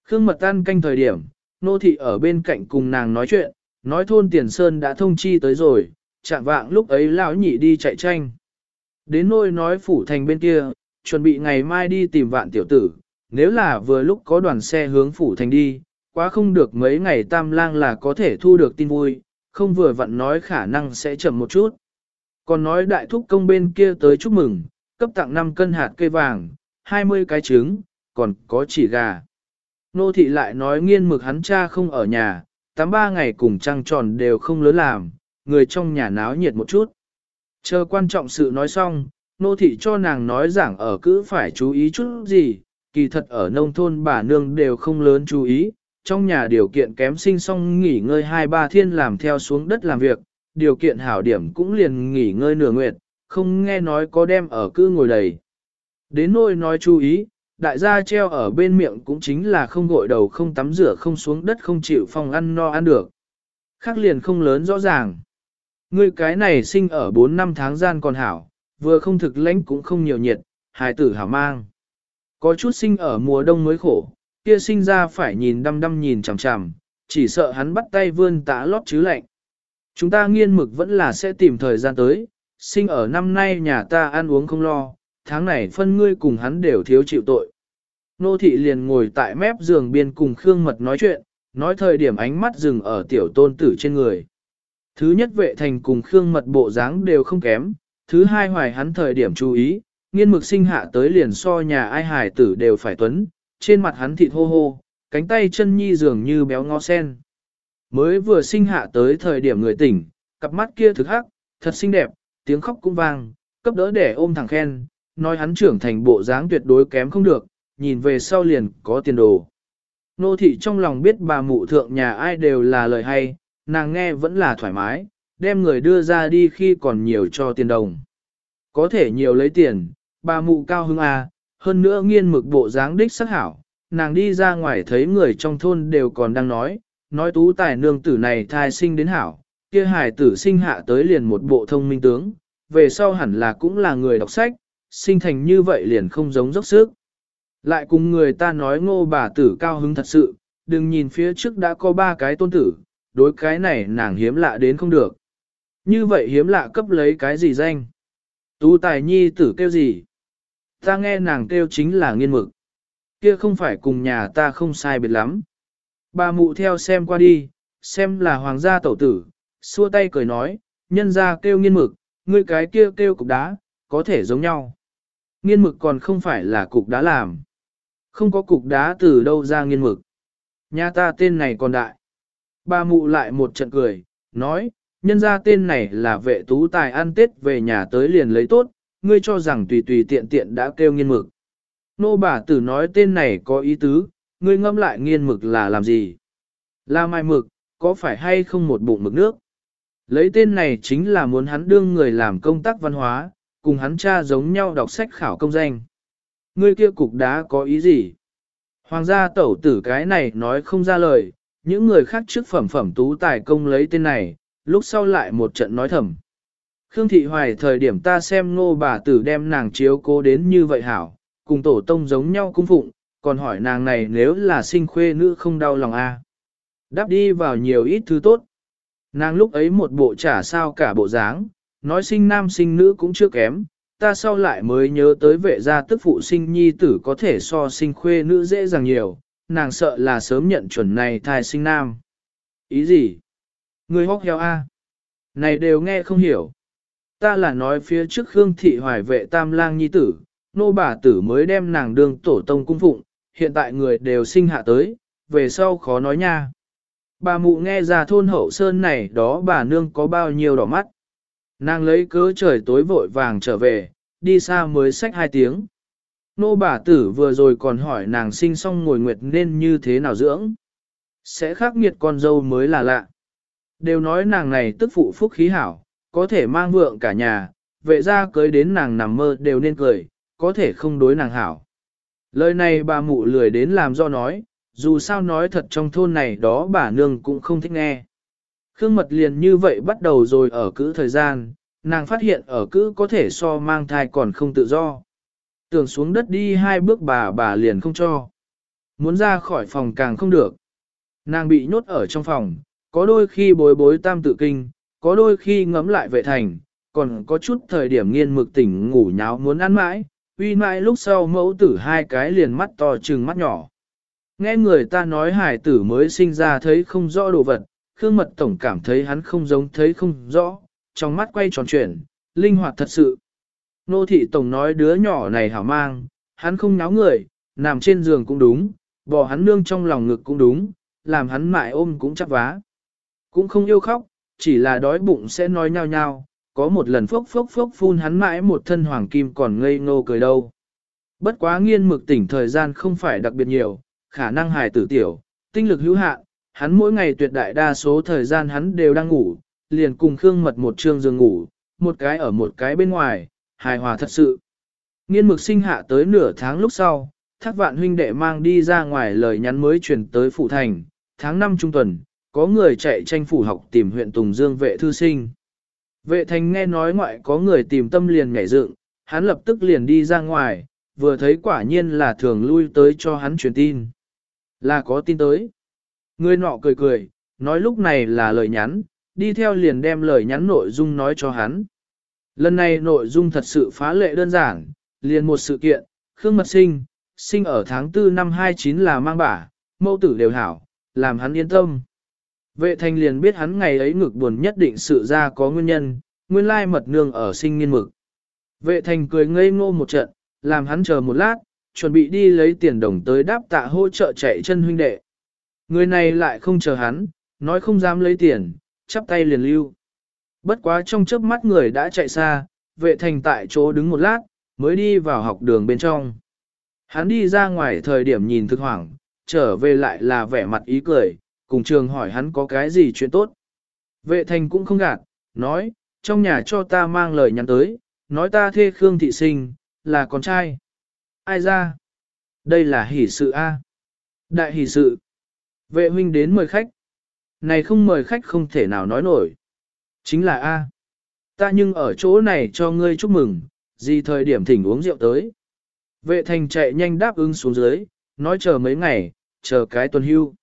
Khương mật ăn canh thời điểm, nô thị ở bên cạnh cùng nàng nói chuyện, nói thôn tiền sơn đã thông chi tới rồi, chạm vạng lúc ấy lão nhị đi chạy tranh. Đến nôi nói phủ thành bên kia, chuẩn bị ngày mai đi tìm vạn tiểu tử, nếu là vừa lúc có đoàn xe hướng phủ thành đi, quá không được mấy ngày tam lang là có thể thu được tin vui, không vừa vặn nói khả năng sẽ chậm một chút. Còn nói đại thúc công bên kia tới chúc mừng, cấp tặng 5 cân hạt cây vàng, 20 cái trứng, còn có chỉ gà. Nô thị lại nói nghiên mực hắn cha không ở nhà, tám ba ngày cùng trăng tròn đều không lớn làm, người trong nhà náo nhiệt một chút. Chờ quan trọng sự nói xong, nô thị cho nàng nói giảng ở cứ phải chú ý chút gì, kỳ thật ở nông thôn bà nương đều không lớn chú ý, trong nhà điều kiện kém sinh xong nghỉ ngơi hai ba thiên làm theo xuống đất làm việc, điều kiện hảo điểm cũng liền nghỉ ngơi nửa nguyệt, không nghe nói có đem ở cứ ngồi đầy. Đến nôi nói chú ý, đại gia treo ở bên miệng cũng chính là không gội đầu không tắm rửa không xuống đất không chịu phòng ăn no ăn được. Khác liền không lớn rõ ràng. Ngươi cái này sinh ở 4 năm tháng gian còn hảo, vừa không thực lãnh cũng không nhiều nhiệt, hài tử hảo mang. Có chút sinh ở mùa đông mới khổ, kia sinh ra phải nhìn đăm đăm nhìn chằm chằm, chỉ sợ hắn bắt tay vươn tã lót chứ lạnh. Chúng ta nghiên mực vẫn là sẽ tìm thời gian tới, sinh ở năm nay nhà ta ăn uống không lo, tháng này phân ngươi cùng hắn đều thiếu chịu tội. Nô thị liền ngồi tại mép giường biên cùng Khương Mật nói chuyện, nói thời điểm ánh mắt dừng ở tiểu tôn tử trên người. Thứ nhất vệ thành cùng Khương Mật bộ dáng đều không kém, thứ hai hoài hắn thời điểm chú ý, nghiên mực sinh hạ tới liền so nhà ai hải tử đều phải tuấn, trên mặt hắn thịt hô hô, cánh tay chân nhi dường như béo ngó sen. Mới vừa sinh hạ tới thời điểm người tỉnh, cặp mắt kia thực hắc, thật xinh đẹp, tiếng khóc cũng vang, cấp đỡ để ôm thẳng khen, nói hắn trưởng thành bộ dáng tuyệt đối kém không được, nhìn về sau liền có tiền đồ. Nô thị trong lòng biết bà mụ thượng nhà ai đều là lời hay, nàng nghe vẫn là thoải mái, đem người đưa ra đi khi còn nhiều cho tiền đồng. Có thể nhiều lấy tiền, bà mụ cao hưng à, hơn nữa nghiên mực bộ dáng đích sắc hảo, nàng đi ra ngoài thấy người trong thôn đều còn đang nói, nói tú tài nương tử này thai sinh đến hảo, kia hải tử sinh hạ tới liền một bộ thông minh tướng, về sau hẳn là cũng là người đọc sách, sinh thành như vậy liền không giống dốc sức. Lại cùng người ta nói ngô bà tử cao hứng thật sự, đừng nhìn phía trước đã có ba cái tôn tử, đối cái này nàng hiếm lạ đến không được. Như vậy hiếm lạ cấp lấy cái gì danh? Tú tài nhi tử kêu gì? Ta nghe nàng kêu chính là nghiên mực. Kia không phải cùng nhà ta không sai biệt lắm. Bà mụ theo xem qua đi, xem là hoàng gia tẩu tử, xua tay cười nói, nhân ra kêu nghiên mực, ngươi cái kia kêu, kêu cục đá, có thể giống nhau. Nghiên mực còn không phải là cục đá làm. Không có cục đá từ đâu ra nghiên mực. Nhà ta tên này còn đại. Bà mụ lại một trận cười, nói, nhân ra tên này là vệ tú tài ăn tết về nhà tới liền lấy tốt, ngươi cho rằng tùy tùy tiện tiện đã kêu nghiên mực. Nô bà tử nói tên này có ý tứ, ngươi ngâm lại nghiên mực là làm gì? Là mai mực, có phải hay không một bụng mực nước? Lấy tên này chính là muốn hắn đương người làm công tác văn hóa, cùng hắn cha giống nhau đọc sách khảo công danh. Ngươi kia cục đá có ý gì? Hoàng gia tẩu tử cái này nói không ra lời, những người khác trước phẩm phẩm tú tài công lấy tên này, lúc sau lại một trận nói thầm. Khương Thị Hoài thời điểm ta xem ngô bà tử đem nàng chiếu cố đến như vậy hảo, cùng tổ tông giống nhau cung phụng, còn hỏi nàng này nếu là sinh khuê nữ không đau lòng a à? Đáp đi vào nhiều ít thứ tốt. Nàng lúc ấy một bộ trả sao cả bộ dáng, nói sinh nam sinh nữ cũng chưa kém, ta sau lại mới nhớ tới vệ gia tức phụ sinh nhi tử có thể so sinh khuê nữ dễ dàng nhiều, nàng sợ là sớm nhận chuẩn này thai sinh nam. Ý gì? Người hóc heo a? Này đều nghe không hiểu. Ta là nói phía trước Khương Thị Hoài vệ tam lang nhi tử, nô bà tử mới đem nàng đường tổ tông cung phụng, hiện tại người đều sinh hạ tới, về sau khó nói nha. Bà mụ nghe ra thôn hậu sơn này đó bà nương có bao nhiêu đỏ mắt. Nàng lấy cớ trời tối vội vàng trở về, đi xa mới sách hai tiếng. Nô bà tử vừa rồi còn hỏi nàng sinh xong ngồi nguyệt nên như thế nào dưỡng. Sẽ khắc nghiệt con dâu mới là lạ. Đều nói nàng này tức phụ phúc khí hảo, có thể mang vượng cả nhà, vệ ra cưới đến nàng nằm mơ đều nên cười, có thể không đối nàng hảo. Lời này bà mụ lười đến làm do nói, dù sao nói thật trong thôn này đó bà nương cũng không thích nghe. Khương mật liền như vậy bắt đầu rồi ở cữ thời gian, nàng phát hiện ở cữ có thể so mang thai còn không tự do. Tưởng xuống đất đi hai bước bà bà liền không cho. Muốn ra khỏi phòng càng không được. Nàng bị nhốt ở trong phòng, có đôi khi bối bối tam tự kinh, có đôi khi ngấm lại vệ thành, còn có chút thời điểm nghiên mực tỉnh ngủ nháo muốn ăn mãi, uy mãi lúc sau mẫu tử hai cái liền mắt to trừng mắt nhỏ. Nghe người ta nói hải tử mới sinh ra thấy không rõ đồ vật, Khương Mật Tổng cảm thấy hắn không giống thấy không rõ, trong mắt quay tròn chuyển, linh hoạt thật sự. Nô thị Tổng nói đứa nhỏ này hảo mang, hắn không náo người, nằm trên giường cũng đúng, bỏ hắn nương trong lòng ngực cũng đúng, làm hắn mại ôm cũng chắc vá. Cũng không yêu khóc, chỉ là đói bụng sẽ nói nhau nhau, có một lần phốc phốc phốc phun hắn mãi một thân hoàng kim còn ngây ngô cười đâu. Bất quá nghiên mực tỉnh thời gian không phải đặc biệt nhiều, khả năng hài tử tiểu, tinh lực hữu hạn, hắn mỗi ngày tuyệt đại đa số thời gian hắn đều đang ngủ, liền cùng Khương Mật một trương giường ngủ, một cái ở một cái bên ngoài, hài hòa thật sự. Nghiên mực sinh hạ tới nửa tháng lúc sau, thác vạn huynh đệ mang đi ra ngoài lời nhắn mới truyền tới phủ thành, tháng 5 trung tuần, có người chạy tranh phủ học tìm huyện Tùng Dương vệ thư sinh. Vệ thành nghe nói ngoại có người tìm tâm liền nhảy dựng, hắn lập tức liền đi ra ngoài, vừa thấy quả nhiên là thường lui tới cho hắn truyền tin. Là có tin tới. Người nọ cười cười, nói lúc này là lời nhắn, đi theo liền đem lời nhắn nội dung nói cho hắn. Lần này nội dung thật sự phá lệ đơn giản, liền một sự kiện, Khương Mật Sinh, sinh ở tháng 4 năm 29 là mang bả, mẫu tử đều hảo, làm hắn yên tâm. Vệ thành liền biết hắn ngày ấy ngực buồn nhất định sự ra có nguyên nhân, nguyên lai mật nương ở sinh nghiên mực. Vệ thành cười ngây ngô một trận, làm hắn chờ một lát, chuẩn bị đi lấy tiền đồng tới đáp tạ hỗ trợ chạy chân huynh đệ. Người này lại không chờ hắn, nói không dám lấy tiền, chắp tay liền lưu. Bất quá trong chớp mắt người đã chạy xa, vệ thành tại chỗ đứng một lát, mới đi vào học đường bên trong. Hắn đi ra ngoài thời điểm nhìn thực hoảng, trở về lại là vẻ mặt ý cười, cùng trường hỏi hắn có cái gì chuyện tốt. Vệ thành cũng không gạt, nói, trong nhà cho ta mang lời nhắn tới, nói ta thê Khương Thị Sinh, là con trai. Ai ra? Đây là hỷ sự A. Đại hỷ sự. Vệ huynh đến mời khách. Này không mời khách không thể nào nói nổi. Chính là A. Ta nhưng ở chỗ này cho ngươi chúc mừng, gì thời điểm thỉnh uống rượu tới. Vệ thành chạy nhanh đáp ứng xuống dưới, nói chờ mấy ngày, chờ cái tuần hưu.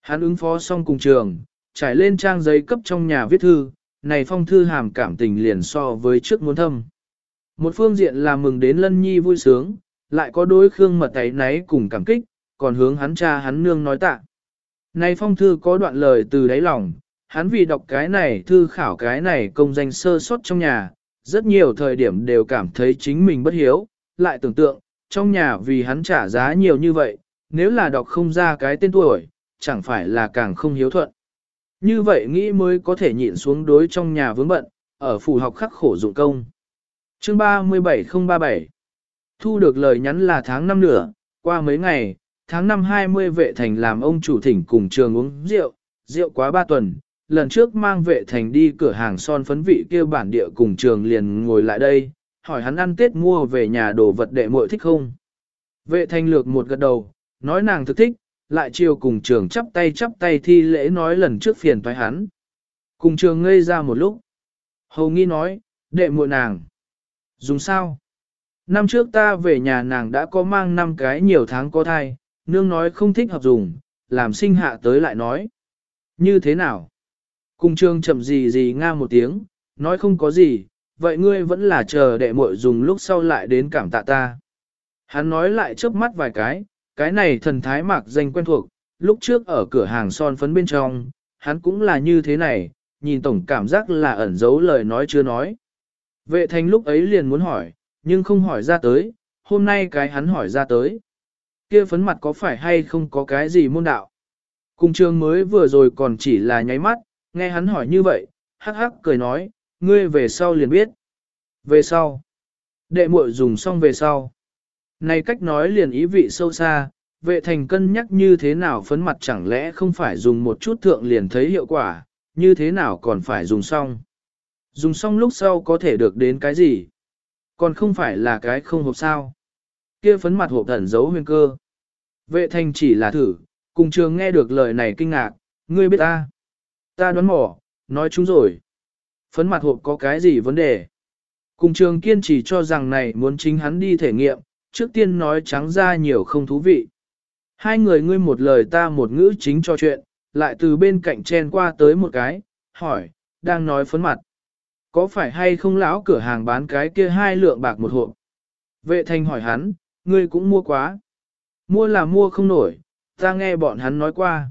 Hắn ứng phó xong cùng trường, trải lên trang giấy cấp trong nhà viết thư, này phong thư hàm cảm tình liền so với trước muốn thâm. Một phương diện là mừng đến lân nhi vui sướng, lại có đối khương mật ấy náy cùng cảm kích, còn hướng hắn cha hắn nương nói tạ. Này phong thư có đoạn lời từ đáy lòng, hắn vì đọc cái này thư khảo cái này công danh sơ sót trong nhà, rất nhiều thời điểm đều cảm thấy chính mình bất hiếu, lại tưởng tượng, trong nhà vì hắn trả giá nhiều như vậy, nếu là đọc không ra cái tên tuổi, chẳng phải là càng không hiếu thuận. Như vậy nghĩ mới có thể nhịn xuống đối trong nhà vướng bận, ở phủ học khắc khổ dụng công. Chương 37037 Thu được lời nhắn là tháng năm nửa, qua mấy ngày, tháng năm 20 vệ thành làm ông chủ thỉnh cùng trường uống rượu, rượu quá ba tuần, lần trước mang vệ thành đi cửa hàng son phấn vị kia bản địa cùng trường liền ngồi lại đây, hỏi hắn ăn tết mua về nhà đồ vật đệ muội thích không. Vệ thành lược một gật đầu, nói nàng thực thích, lại chiều cùng trường chắp tay chắp tay thi lễ nói lần trước phiền thoái hắn. Cùng trường ngây ra một lúc. Hầu nghi nói, đệ muội nàng. Dùng sao? Năm trước ta về nhà nàng đã có mang năm cái nhiều tháng có thai, nương nói không thích hợp dùng, làm sinh hạ tới lại nói. Như thế nào? Cùng trường chậm gì gì nga một tiếng, nói không có gì, vậy ngươi vẫn là chờ đệ muội dùng lúc sau lại đến cảm tạ ta. Hắn nói lại chớp mắt vài cái, cái này thần thái mạc danh quen thuộc, lúc trước ở cửa hàng son phấn bên trong, hắn cũng là như thế này, nhìn tổng cảm giác là ẩn giấu lời nói chưa nói. Vệ thành lúc ấy liền muốn hỏi, nhưng không hỏi ra tới, hôm nay cái hắn hỏi ra tới. Kia phấn mặt có phải hay không có cái gì môn đạo? Cùng trường mới vừa rồi còn chỉ là nháy mắt, nghe hắn hỏi như vậy, hắc hắc cười nói, ngươi về sau liền biết. Về sau. Đệ muội dùng xong về sau. Này cách nói liền ý vị sâu xa, vệ thành cân nhắc như thế nào phấn mặt chẳng lẽ không phải dùng một chút thượng liền thấy hiệu quả, như thế nào còn phải dùng xong. Dùng xong lúc sau có thể được đến cái gì? Còn không phải là cái không hộp sao. Kia phấn mặt hộp thần giấu huyền cơ. Vệ thành chỉ là thử, cùng trường nghe được lời này kinh ngạc, ngươi biết ta. Ta đoán mỏ, nói chúng rồi. Phấn mặt hộp có cái gì vấn đề? Cùng trường kiên trì cho rằng này muốn chính hắn đi thể nghiệm, trước tiên nói trắng ra nhiều không thú vị. Hai người ngươi một lời ta một ngữ chính cho chuyện, lại từ bên cạnh chen qua tới một cái, hỏi, đang nói phấn mặt. Có phải hay không lão cửa hàng bán cái kia hai lượng bạc một hộp? Vệ thanh hỏi hắn, ngươi cũng mua quá. Mua là mua không nổi, ta nghe bọn hắn nói qua.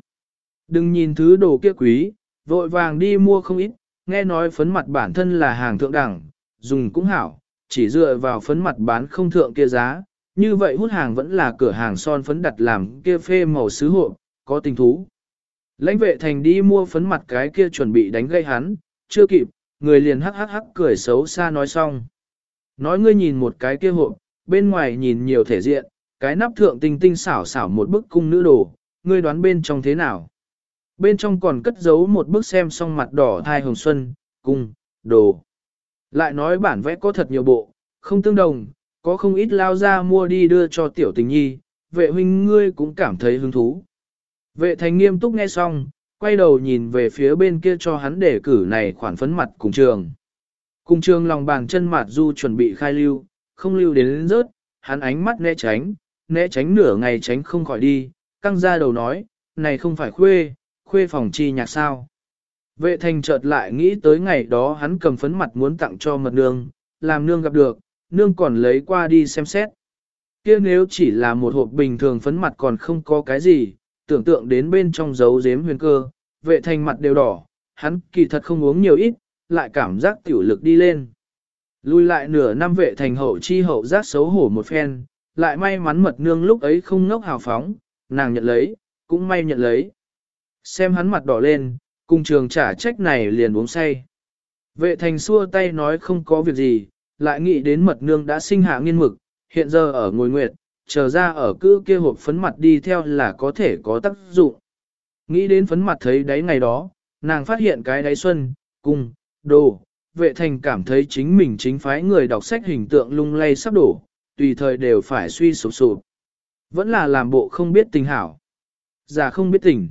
Đừng nhìn thứ đồ kia quý, vội vàng đi mua không ít, nghe nói phấn mặt bản thân là hàng thượng đẳng, dùng cũng hảo, chỉ dựa vào phấn mặt bán không thượng kia giá, như vậy hút hàng vẫn là cửa hàng son phấn đặt làm kia phê màu sứ hộ, có tình thú. Lãnh vệ thành đi mua phấn mặt cái kia chuẩn bị đánh gây hắn, chưa kịp, người liền hắc hắc hắc cười xấu xa nói xong. Nói ngươi nhìn một cái kia hộp, bên ngoài nhìn nhiều thể diện, cái nắp thượng tinh tinh xảo xảo một bức cung nữ đồ, ngươi đoán bên trong thế nào? Bên trong còn cất giấu một bức xem song mặt đỏ thai hồng xuân, cung, đồ. Lại nói bản vẽ có thật nhiều bộ, không tương đồng, có không ít lao ra mua đi đưa cho tiểu tình nhi, vệ huynh ngươi cũng cảm thấy hứng thú. Vệ thành nghiêm túc nghe xong, quay đầu nhìn về phía bên kia cho hắn để cử này khoản phấn mặt cùng trường. Cùng trường lòng bàn chân mặt du chuẩn bị khai lưu, không lưu đến, đến rớt, hắn ánh mắt né tránh, né tránh nửa ngày tránh không khỏi đi, căng ra đầu nói, này không phải khuê, khuê phòng chi nhạc sao. Vệ thành chợt lại nghĩ tới ngày đó hắn cầm phấn mặt muốn tặng cho mật nương, làm nương gặp được, nương còn lấy qua đi xem xét. kia nếu chỉ là một hộp bình thường phấn mặt còn không có cái gì, tưởng tượng đến bên trong dấu dếm huyền cơ, vệ thành mặt đều đỏ, hắn kỳ thật không uống nhiều ít, lại cảm giác tiểu lực đi lên. Lùi lại nửa năm vệ thành hậu chi hậu giác xấu hổ một phen, lại may mắn mật nương lúc ấy không ngốc hào phóng, nàng nhận lấy, cũng may nhận lấy. Xem hắn mặt đỏ lên, cùng trường trả trách này liền uống say. Vệ thành xua tay nói không có việc gì, lại nghĩ đến mật nương đã sinh hạ nghiên mực, hiện giờ ở ngồi nguyệt, chờ ra ở cứ kia hộp phấn mặt đi theo là có thể có tác dụng. Nghĩ đến phấn mặt thấy đáy ngày đó, nàng phát hiện cái đáy xuân, cung, đồ, vệ thành cảm thấy chính mình chính phái người đọc sách hình tượng lung lay sắp đổ, tùy thời đều phải suy sụp sụp. Vẫn là làm bộ không biết tình hảo. Giả không biết tình.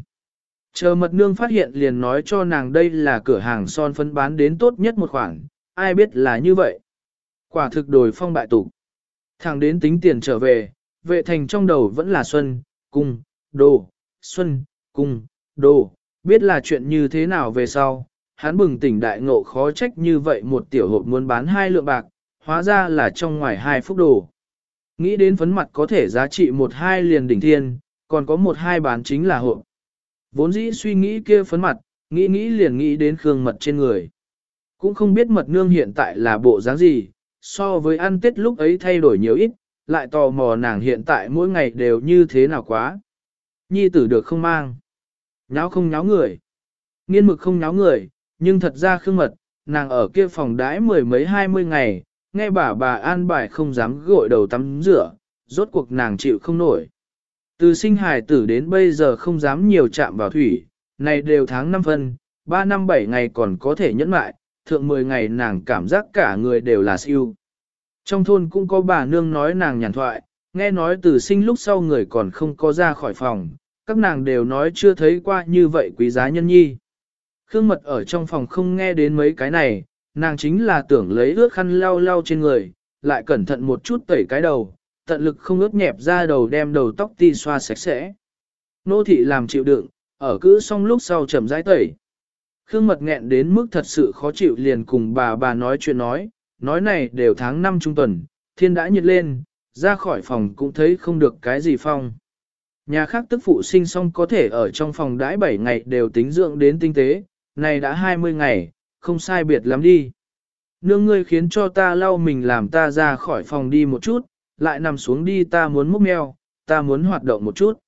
Chờ mật nương phát hiện liền nói cho nàng đây là cửa hàng son phấn bán đến tốt nhất một khoản, ai biết là như vậy. Quả thực đổi phong bại tục. Thằng đến tính tiền trở về, vệ thành trong đầu vẫn là xuân, cung, đồ, xuân, cung, đồ, biết là chuyện như thế nào về sau. Hắn bừng tỉnh đại ngộ khó trách như vậy một tiểu hộp muốn bán hai lượng bạc, hóa ra là trong ngoài hai phúc đồ. Nghĩ đến phấn mặt có thể giá trị một hai liền đỉnh thiên, còn có một hai bán chính là hộp. Vốn dĩ suy nghĩ kia phấn mặt, nghĩ nghĩ liền nghĩ đến khương mật trên người. Cũng không biết mật nương hiện tại là bộ dáng gì, so với ăn tết lúc ấy thay đổi nhiều ít, lại tò mò nàng hiện tại mỗi ngày đều như thế nào quá. Nhi tử được không mang. Nháo không nháo người. Nghiên mực không nháo người, nhưng thật ra khương mật, nàng ở kia phòng đãi mười mấy hai mươi ngày, nghe bà bà an bài không dám gội đầu tắm rửa, rốt cuộc nàng chịu không nổi. Từ sinh hài tử đến bây giờ không dám nhiều chạm vào thủy, này đều tháng 5 phân, 3 năm 7 ngày còn có thể nhẫn lại, thượng 10 ngày nàng cảm giác cả người đều là siêu. Trong thôn cũng có bà nương nói nàng nhàn thoại, nghe nói từ sinh lúc sau người còn không có ra khỏi phòng, các nàng đều nói chưa thấy qua như vậy quý giá nhân nhi. Khương mật ở trong phòng không nghe đến mấy cái này, nàng chính là tưởng lấy ướt khăn lau lau trên người, lại cẩn thận một chút tẩy cái đầu, tận lực không ướt nhẹp ra đầu đem đầu tóc ti xoa sạch sẽ. Nô thị làm chịu đựng, ở cứ xong lúc sau chậm rãi tẩy. Khương mật nghẹn đến mức thật sự khó chịu liền cùng bà bà nói chuyện nói, nói này đều tháng 5 trung tuần, thiên đã nhiệt lên, ra khỏi phòng cũng thấy không được cái gì phong. Nhà khác tức phụ sinh xong có thể ở trong phòng đãi 7 ngày đều tính dưỡng đến tinh tế, này đã 20 ngày, không sai biệt lắm đi. Nương ngươi khiến cho ta lau mình làm ta ra khỏi phòng đi một chút, lại nằm xuống đi ta muốn múc meo, ta muốn hoạt động một chút.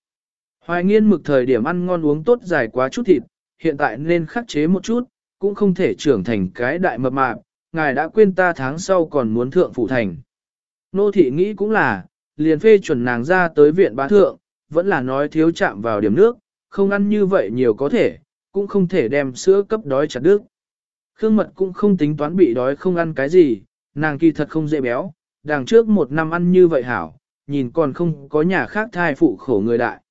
Hoài nghiên mực thời điểm ăn ngon uống tốt dài quá chút thịt, hiện tại nên khắc chế một chút, cũng không thể trưởng thành cái đại mập mạp, ngài đã quên ta tháng sau còn muốn thượng phụ thành. Nô thị nghĩ cũng là, liền phê chuẩn nàng ra tới viện bá thượng, vẫn là nói thiếu chạm vào điểm nước, không ăn như vậy nhiều có thể, cũng không thể đem sữa cấp đói chặt đứt. Khương mật cũng không tính toán bị đói không ăn cái gì, nàng kỳ thật không dễ béo, đằng trước một năm ăn như vậy hảo, nhìn còn không có nhà khác thai phụ khổ người đại.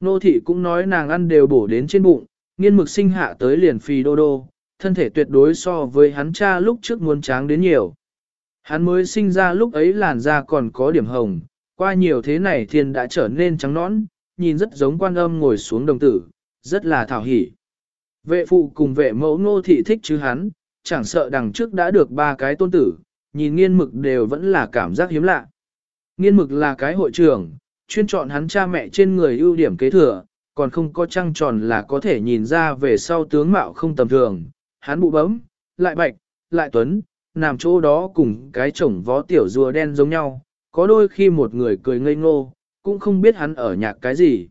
Nô thị cũng nói nàng ăn đều bổ đến trên bụng, nghiên mực sinh hạ tới liền phì đô đô, thân thể tuyệt đối so với hắn cha lúc trước muốn tráng đến nhiều. Hắn mới sinh ra lúc ấy làn da còn có điểm hồng, Qua nhiều thế này thiên đã trở nên trắng nõn, nhìn rất giống quan âm ngồi xuống đồng tử, rất là thảo hỉ. Vệ phụ cùng vệ mẫu nô thị thích chứ hắn, chẳng sợ đằng trước đã được ba cái tôn tử, nhìn nghiên mực đều vẫn là cảm giác hiếm lạ. Nghiên mực là cái hội trưởng, chuyên chọn hắn cha mẹ trên người ưu điểm kế thừa, còn không có trăng tròn là có thể nhìn ra về sau tướng mạo không tầm thường. Hắn bụ bấm, lại bạch, lại tuấn, nằm chỗ đó cùng cái chồng vó tiểu rùa đen giống nhau, có đôi khi một người cười ngây ngô, cũng không biết hắn ở nhạc cái gì.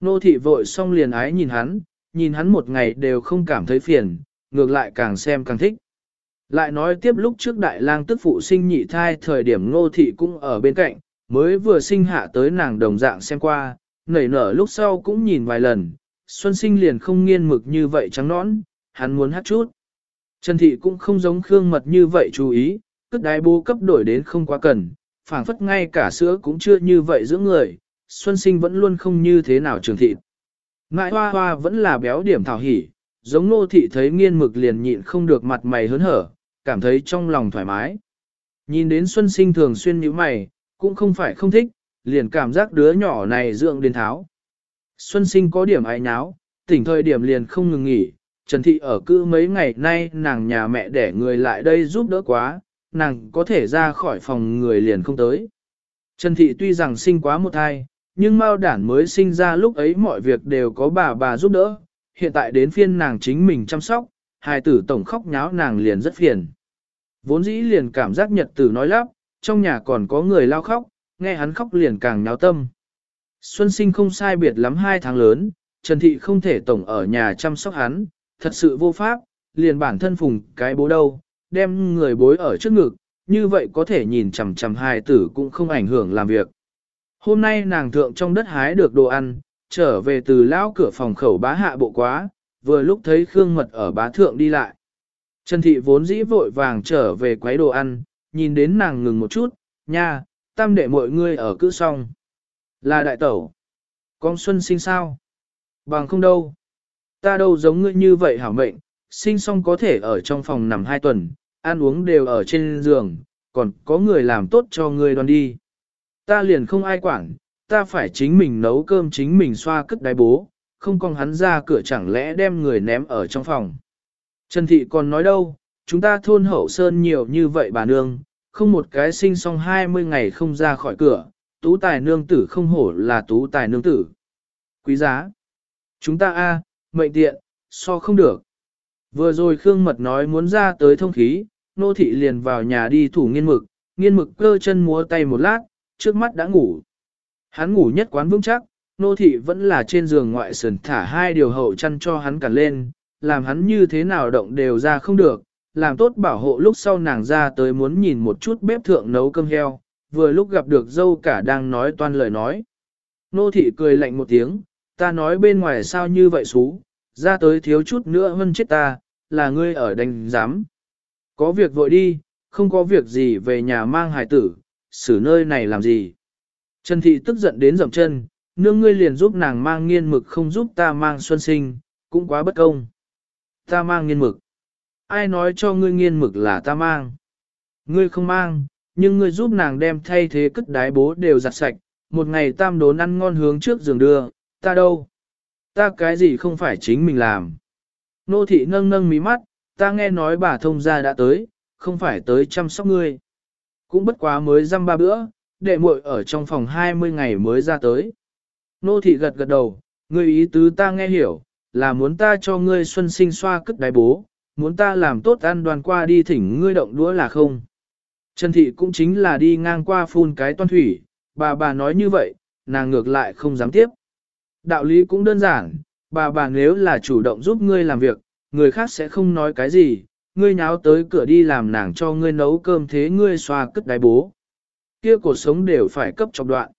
Nô thị vội xong liền ái nhìn hắn, nhìn hắn một ngày đều không cảm thấy phiền, ngược lại càng xem càng thích. Lại nói tiếp lúc trước đại lang tức phụ sinh nhị thai thời điểm ngô thị cũng ở bên cạnh, mới vừa sinh hạ tới nàng đồng dạng xem qua, nảy nở lúc sau cũng nhìn vài lần, xuân sinh liền không nghiên mực như vậy trắng nõn, hắn muốn hát chút. Trần thị cũng không giống khương mật như vậy chú ý, cất đái bố cấp đổi đến không quá cần, phảng phất ngay cả sữa cũng chưa như vậy giữa người, xuân sinh vẫn luôn không như thế nào trường thịt. Ngại hoa hoa vẫn là béo điểm thảo hỉ, giống nô thị thấy nghiên mực liền nhịn không được mặt mày hớn hở, cảm thấy trong lòng thoải mái. Nhìn đến xuân sinh thường xuyên như mày, cũng không phải không thích, liền cảm giác đứa nhỏ này dưỡng đến tháo. Xuân sinh có điểm ái nháo, tỉnh thời điểm liền không ngừng nghỉ, Trần Thị ở cư mấy ngày nay nàng nhà mẹ để người lại đây giúp đỡ quá, nàng có thể ra khỏi phòng người liền không tới. Trần Thị tuy rằng sinh quá một thai, nhưng Mao đản mới sinh ra lúc ấy mọi việc đều có bà bà giúp đỡ, hiện tại đến phiên nàng chính mình chăm sóc, hài tử tổng khóc nháo nàng liền rất phiền. Vốn dĩ liền cảm giác nhật tử nói lắp, trong nhà còn có người lao khóc, nghe hắn khóc liền càng nháo tâm. Xuân sinh không sai biệt lắm hai tháng lớn, Trần Thị không thể tổng ở nhà chăm sóc hắn, thật sự vô pháp, liền bản thân phùng cái bố đâu, đem người bối ở trước ngực, như vậy có thể nhìn chằm chằm hài tử cũng không ảnh hưởng làm việc. Hôm nay nàng thượng trong đất hái được đồ ăn, trở về từ lão cửa phòng khẩu bá hạ bộ quá, vừa lúc thấy Khương Mật ở bá thượng đi lại. Trần Thị vốn dĩ vội vàng trở về quấy đồ ăn, nhìn đến nàng ngừng một chút, nha, tam đệ mọi người ở cữ xong. Là đại tẩu. Con Xuân sinh sao? Bằng không đâu. Ta đâu giống ngươi như vậy hảo mệnh, sinh xong có thể ở trong phòng nằm hai tuần, ăn uống đều ở trên giường, còn có người làm tốt cho ngươi đoan đi. Ta liền không ai quản, ta phải chính mình nấu cơm chính mình xoa cất đáy bố, không còn hắn ra cửa chẳng lẽ đem người ném ở trong phòng. Trần Thị còn nói đâu, chúng ta thôn hậu sơn nhiều như vậy bà nương, không một cái sinh xong 20 ngày không ra khỏi cửa, tú tài nương tử không hổ là tú tài nương tử. Quý giá. Chúng ta a mệnh tiện, so không được. Vừa rồi Khương Mật nói muốn ra tới thông khí, nô thị liền vào nhà đi thủ nghiên mực, nghiên mực cơ chân múa tay một lát, trước mắt đã ngủ. Hắn ngủ nhất quán vững chắc, nô thị vẫn là trên giường ngoại sườn thả hai điều hậu chăn cho hắn cản lên, làm hắn như thế nào động đều ra không được, làm tốt bảo hộ lúc sau nàng ra tới muốn nhìn một chút bếp thượng nấu cơm heo, vừa lúc gặp được dâu cả đang nói toan lời nói. Nô thị cười lạnh một tiếng, ta nói bên ngoài sao như vậy xú, ra tới thiếu chút nữa hơn chết ta, là ngươi ở đánh giám. Có việc vội đi, không có việc gì về nhà mang hài tử, xử nơi này làm gì. Trần thị tức giận đến dậm chân, nương ngươi liền giúp nàng mang nghiên mực không giúp ta mang xuân sinh, cũng quá bất công. Ta mang nghiên mực. Ai nói cho ngươi nghiên mực là ta mang? Ngươi không mang, nhưng ngươi giúp nàng đem thay thế cất đái bố đều giặt sạch, một ngày tam đốn ăn ngon hướng trước giường đưa, ta đâu? Ta cái gì không phải chính mình làm? Nô thị nâng nâng mí mắt, ta nghe nói bà thông gia đã tới, không phải tới chăm sóc ngươi. Cũng bất quá mới dăm ba bữa, đệ muội ở trong phòng 20 ngày mới ra tới. Nô thị gật gật đầu, ngươi ý tứ ta nghe hiểu, là muốn ta cho ngươi xuân sinh xoa cất đáy bố, muốn ta làm tốt ăn đoàn qua đi thỉnh ngươi động đũa là không. Trần thị cũng chính là đi ngang qua phun cái toan thủy, bà bà nói như vậy, nàng ngược lại không dám tiếp. Đạo lý cũng đơn giản, bà bà nếu là chủ động giúp ngươi làm việc, người khác sẽ không nói cái gì, ngươi nháo tới cửa đi làm nàng cho ngươi nấu cơm thế ngươi xoa cất đáy bố. Kia cuộc sống đều phải cấp chọc đoạn.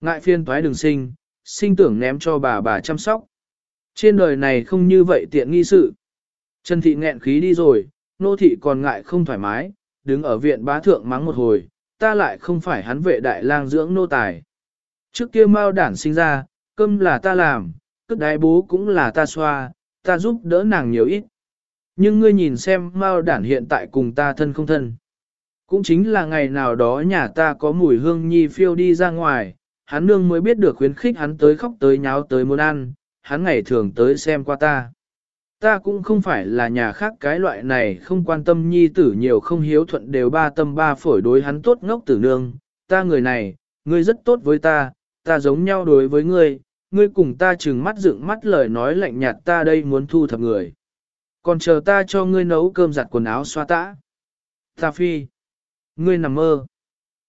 Ngại phiên thoái đừng sinh, sinh tưởng ném cho bà bà chăm sóc. Trên đời này không như vậy tiện nghi sự. Trần thị nghẹn khí đi rồi, nô thị còn ngại không thoải mái, đứng ở viện bá thượng mắng một hồi, ta lại không phải hắn vệ đại lang dưỡng nô tài. Trước kia mau đản sinh ra, cơm là ta làm, cất đái bố cũng là ta xoa, ta giúp đỡ nàng nhiều ít. Nhưng ngươi nhìn xem Mao đản hiện tại cùng ta thân không thân. Cũng chính là ngày nào đó nhà ta có mùi hương nhi phiêu đi ra ngoài, hắn nương mới biết được khuyến khích hắn tới khóc tới nháo tới muốn ăn, hắn ngày thường tới xem qua ta. Ta cũng không phải là nhà khác cái loại này không quan tâm nhi tử nhiều không hiếu thuận đều ba tâm ba phổi đối hắn tốt ngốc tử nương, ta người này, ngươi rất tốt với ta, ta giống nhau đối với ngươi, ngươi cùng ta chừng mắt dựng mắt lời nói lạnh nhạt ta đây muốn thu thập người. Còn chờ ta cho ngươi nấu cơm giặt quần áo xoa tã. Ta phi. Ngươi nằm mơ.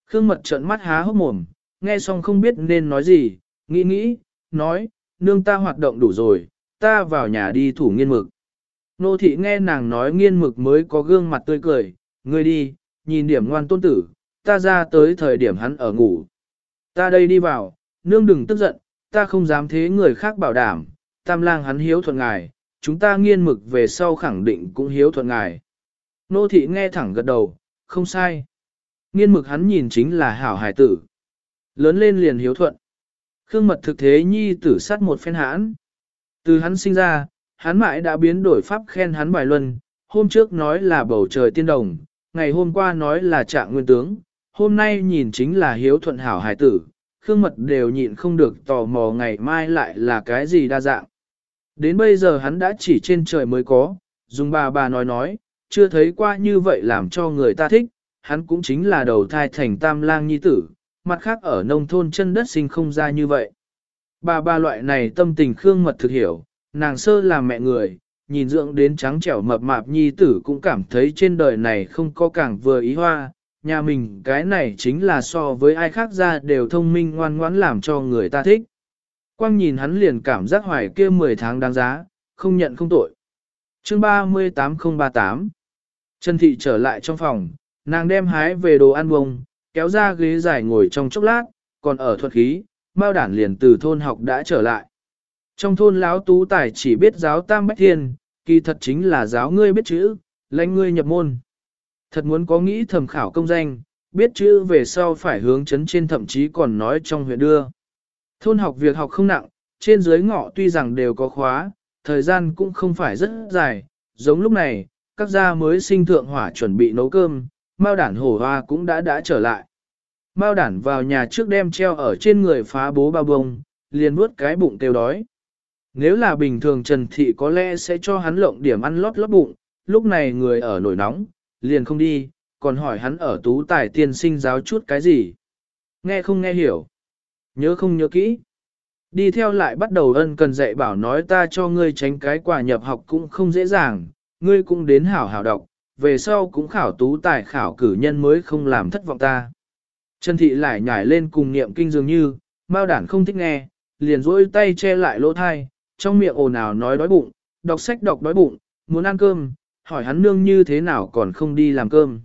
Khương mật trợn mắt há hốc mồm, nghe xong không biết nên nói gì, nghĩ nghĩ, nói, nương ta hoạt động đủ rồi, ta vào nhà đi thủ nghiên mực. Nô thị nghe nàng nói nghiên mực mới có gương mặt tươi cười, ngươi đi, nhìn điểm ngoan tôn tử, ta ra tới thời điểm hắn ở ngủ. Ta đây đi vào, nương đừng tức giận, ta không dám thế người khác bảo đảm, tam lang hắn hiếu thuận ngài, chúng ta nghiên mực về sau khẳng định cũng hiếu thuận ngài. Nô thị nghe thẳng gật đầu, không sai. Nghiên mực hắn nhìn chính là hảo hải tử. Lớn lên liền hiếu thuận. Khương mật thực thế nhi tử sát một phen hãn. Từ hắn sinh ra, hắn mãi đã biến đổi pháp khen hắn bài luân, hôm trước nói là bầu trời tiên đồng, ngày hôm qua nói là trạng nguyên tướng, hôm nay nhìn chính là hiếu thuận hảo hải tử, Khương Mật đều nhịn không được tò mò ngày mai lại là cái gì đa dạng. Đến bây giờ hắn đã chỉ trên trời mới có, dùng bà bà nói nói, chưa thấy qua như vậy làm cho người ta thích, hắn cũng chính là đầu thai thành tam lang nhi tử, mặt khác ở nông thôn chân đất sinh không ra như vậy. Bà bà loại này tâm tình Khương Mật thực hiểu, nàng sơ là mẹ người, nhìn dưỡng đến trắng trẻo mập mạp nhi tử cũng cảm thấy trên đời này không có càng vừa ý hoa, nhà mình cái này chính là so với ai khác ra đều thông minh ngoan ngoãn làm cho người ta thích. Quang nhìn hắn liền cảm giác hoài kia 10 tháng đáng giá, không nhận không tội. Chương 38038 Trần Thị trở lại trong phòng, nàng đem hái về đồ ăn bông, kéo ra ghế dài ngồi trong chốc lát, còn ở thuật khí, Mao đản liền từ thôn học đã trở lại. Trong thôn lão tú tài chỉ biết giáo tam bách thiên, kỳ thật chính là giáo ngươi biết chữ, lãnh ngươi nhập môn. Thật muốn có nghĩ thầm khảo công danh, biết chữ về sau phải hướng chấn trên thậm chí còn nói trong huyện đưa. Thôn học việc học không nặng, trên dưới ngọ tuy rằng đều có khóa, thời gian cũng không phải rất dài, giống lúc này, các gia mới sinh thượng hỏa chuẩn bị nấu cơm, Mao đản hổ hoa cũng đã đã trở lại. Mao đản vào nhà trước đem treo ở trên người phá bố bao bông, liền nuốt cái bụng kêu đói. Nếu là bình thường Trần Thị có lẽ sẽ cho hắn lộng điểm ăn lót lót bụng, lúc này người ở nổi nóng, liền không đi, còn hỏi hắn ở tú tài tiên sinh giáo chút cái gì. Nghe không nghe hiểu, nhớ không nhớ kỹ. Đi theo lại bắt đầu ân cần dạy bảo nói ta cho ngươi tránh cái quả nhập học cũng không dễ dàng, ngươi cũng đến hảo hảo đọc, về sau cũng khảo tú tài khảo cử nhân mới không làm thất vọng ta. Trần Thị lại nhảy lên cùng niệm kinh dường như, Mao đản không thích nghe, liền rỗi tay che lại lỗ thai, trong miệng ồn ào nói đói bụng, đọc sách đọc đói bụng, muốn ăn cơm, hỏi hắn nương như thế nào còn không đi làm cơm.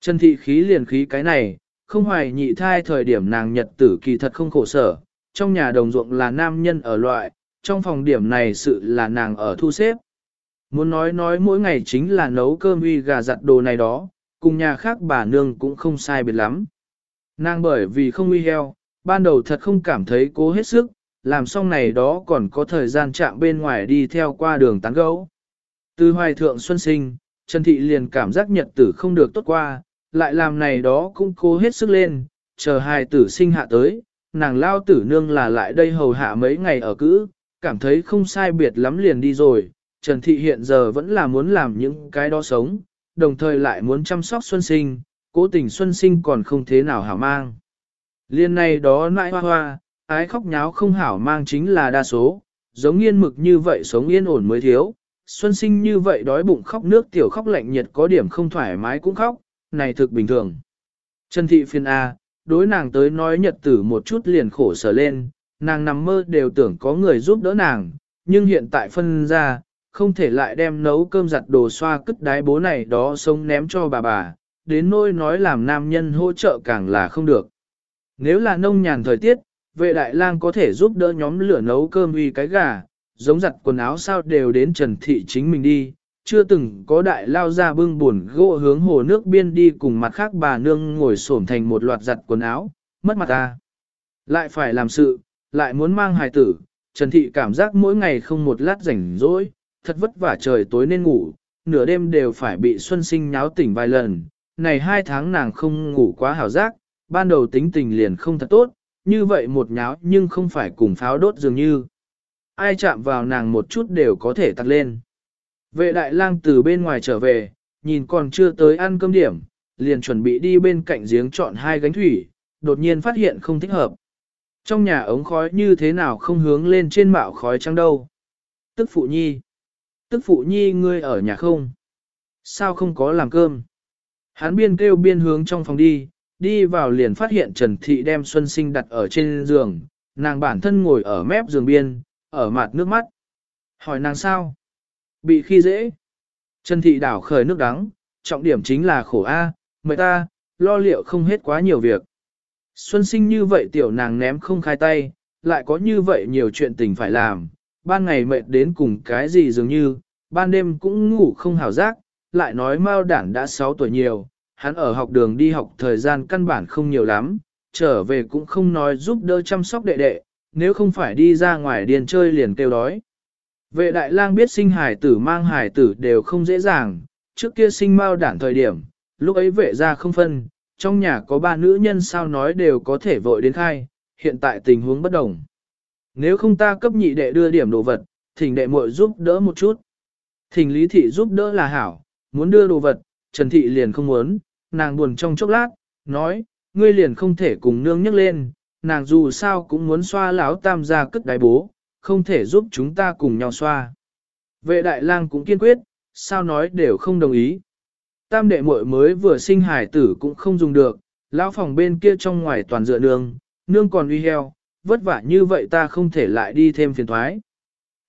Trần thị khí liền khí cái này, không hoài nhị thai thời điểm nàng nhật tử kỳ thật không khổ sở, trong nhà đồng ruộng là nam nhân ở loại, trong phòng điểm này sự là nàng ở thu xếp. Muốn nói nói mỗi ngày chính là nấu cơm uy gà giặt đồ này đó, cùng nhà khác bà nương cũng không sai biệt lắm. Nàng bởi vì không uy heo, ban đầu thật không cảm thấy cố hết sức, làm xong này đó còn có thời gian chạm bên ngoài đi theo qua đường tán gấu. Từ hoài thượng xuân sinh, Trần Thị liền cảm giác nhật tử không được tốt qua, lại làm này đó cũng cố hết sức lên, chờ hài tử sinh hạ tới, nàng lao tử nương là lại đây hầu hạ mấy ngày ở cữ, cảm thấy không sai biệt lắm liền đi rồi, Trần Thị hiện giờ vẫn là muốn làm những cái đó sống, đồng thời lại muốn chăm sóc xuân sinh, cố tình xuân sinh còn không thế nào hảo mang. Liên này đó nãi hoa hoa, ái khóc nháo không hảo mang chính là đa số, giống yên mực như vậy sống yên ổn mới thiếu, xuân sinh như vậy đói bụng khóc nước tiểu khóc lạnh nhiệt có điểm không thoải mái cũng khóc, này thực bình thường. Trần thị phiên A, à, đối nàng tới nói nhật tử một chút liền khổ sở lên, nàng nằm mơ đều tưởng có người giúp đỡ nàng, nhưng hiện tại phân ra, không thể lại đem nấu cơm giặt đồ xoa cất đái bố này đó sống ném cho bà bà, đến nỗi nói làm nam nhân hỗ trợ càng là không được. Nếu là nông nhàn thời tiết, vệ đại lang có thể giúp đỡ nhóm lửa nấu cơm uy cái gà, giống giặt quần áo sao đều đến Trần Thị chính mình đi, chưa từng có đại lao ra bưng buồn gỗ hướng hồ nước biên đi cùng mặt khác bà nương ngồi xổm thành một loạt giặt quần áo, mất mặt ta. Lại phải làm sự, lại muốn mang hài tử, Trần Thị cảm giác mỗi ngày không một lát rảnh rỗi, thật vất vả trời tối nên ngủ, nửa đêm đều phải bị Xuân Sinh nháo tỉnh vài lần, này hai tháng nàng không ngủ quá hảo giác, ban đầu tính tình liền không thật tốt, như vậy một nháo nhưng không phải cùng pháo đốt dường như. Ai chạm vào nàng một chút đều có thể tắt lên. Vệ đại lang từ bên ngoài trở về, nhìn còn chưa tới ăn cơm điểm, liền chuẩn bị đi bên cạnh giếng chọn hai gánh thủy, đột nhiên phát hiện không thích hợp. Trong nhà ống khói như thế nào không hướng lên trên mạo khói trăng đâu. Tức phụ nhi. Tức phụ nhi ngươi ở nhà không? Sao không có làm cơm? Hắn biên kêu biên hướng trong phòng đi, đi vào liền phát hiện Trần Thị đem Xuân Sinh đặt ở trên giường, nàng bản thân ngồi ở mép giường biên, ở mặt nước mắt. Hỏi nàng sao? Bị khi dễ. Trần Thị đảo khởi nước đắng, trọng điểm chính là khổ A, mời ta, lo liệu không hết quá nhiều việc. Xuân sinh như vậy tiểu nàng ném không khai tay, lại có như vậy nhiều chuyện tình phải làm, ban ngày mệt đến cùng cái gì dường như, ban đêm cũng ngủ không hào giác, lại nói Mao đản đã 6 tuổi nhiều, hắn ở học đường đi học thời gian căn bản không nhiều lắm, trở về cũng không nói giúp đỡ chăm sóc đệ đệ, nếu không phải đi ra ngoài điền chơi liền kêu đói. Vệ đại lang biết sinh hải tử mang hải tử đều không dễ dàng, trước kia sinh Mao đản thời điểm, lúc ấy vệ ra không phân, trong nhà có ba nữ nhân sao nói đều có thể vội đến khai, hiện tại tình huống bất đồng. Nếu không ta cấp nhị đệ đưa điểm đồ vật, thỉnh đệ muội giúp đỡ một chút. Thỉnh lý thị giúp đỡ là hảo, muốn đưa đồ vật, Trần thị liền không muốn, nàng buồn trong chốc lát, nói, ngươi liền không thể cùng nương nhắc lên, nàng dù sao cũng muốn xoa lão tam gia cất đáy bố, không thể giúp chúng ta cùng nhau xoa. Vệ đại lang cũng kiên quyết, sao nói đều không đồng ý. Tam đệ muội mới vừa sinh hải tử cũng không dùng được, lão phòng bên kia trong ngoài toàn dựa nương, nương còn uy heo, vất vả như vậy ta không thể lại đi thêm phiền thoái.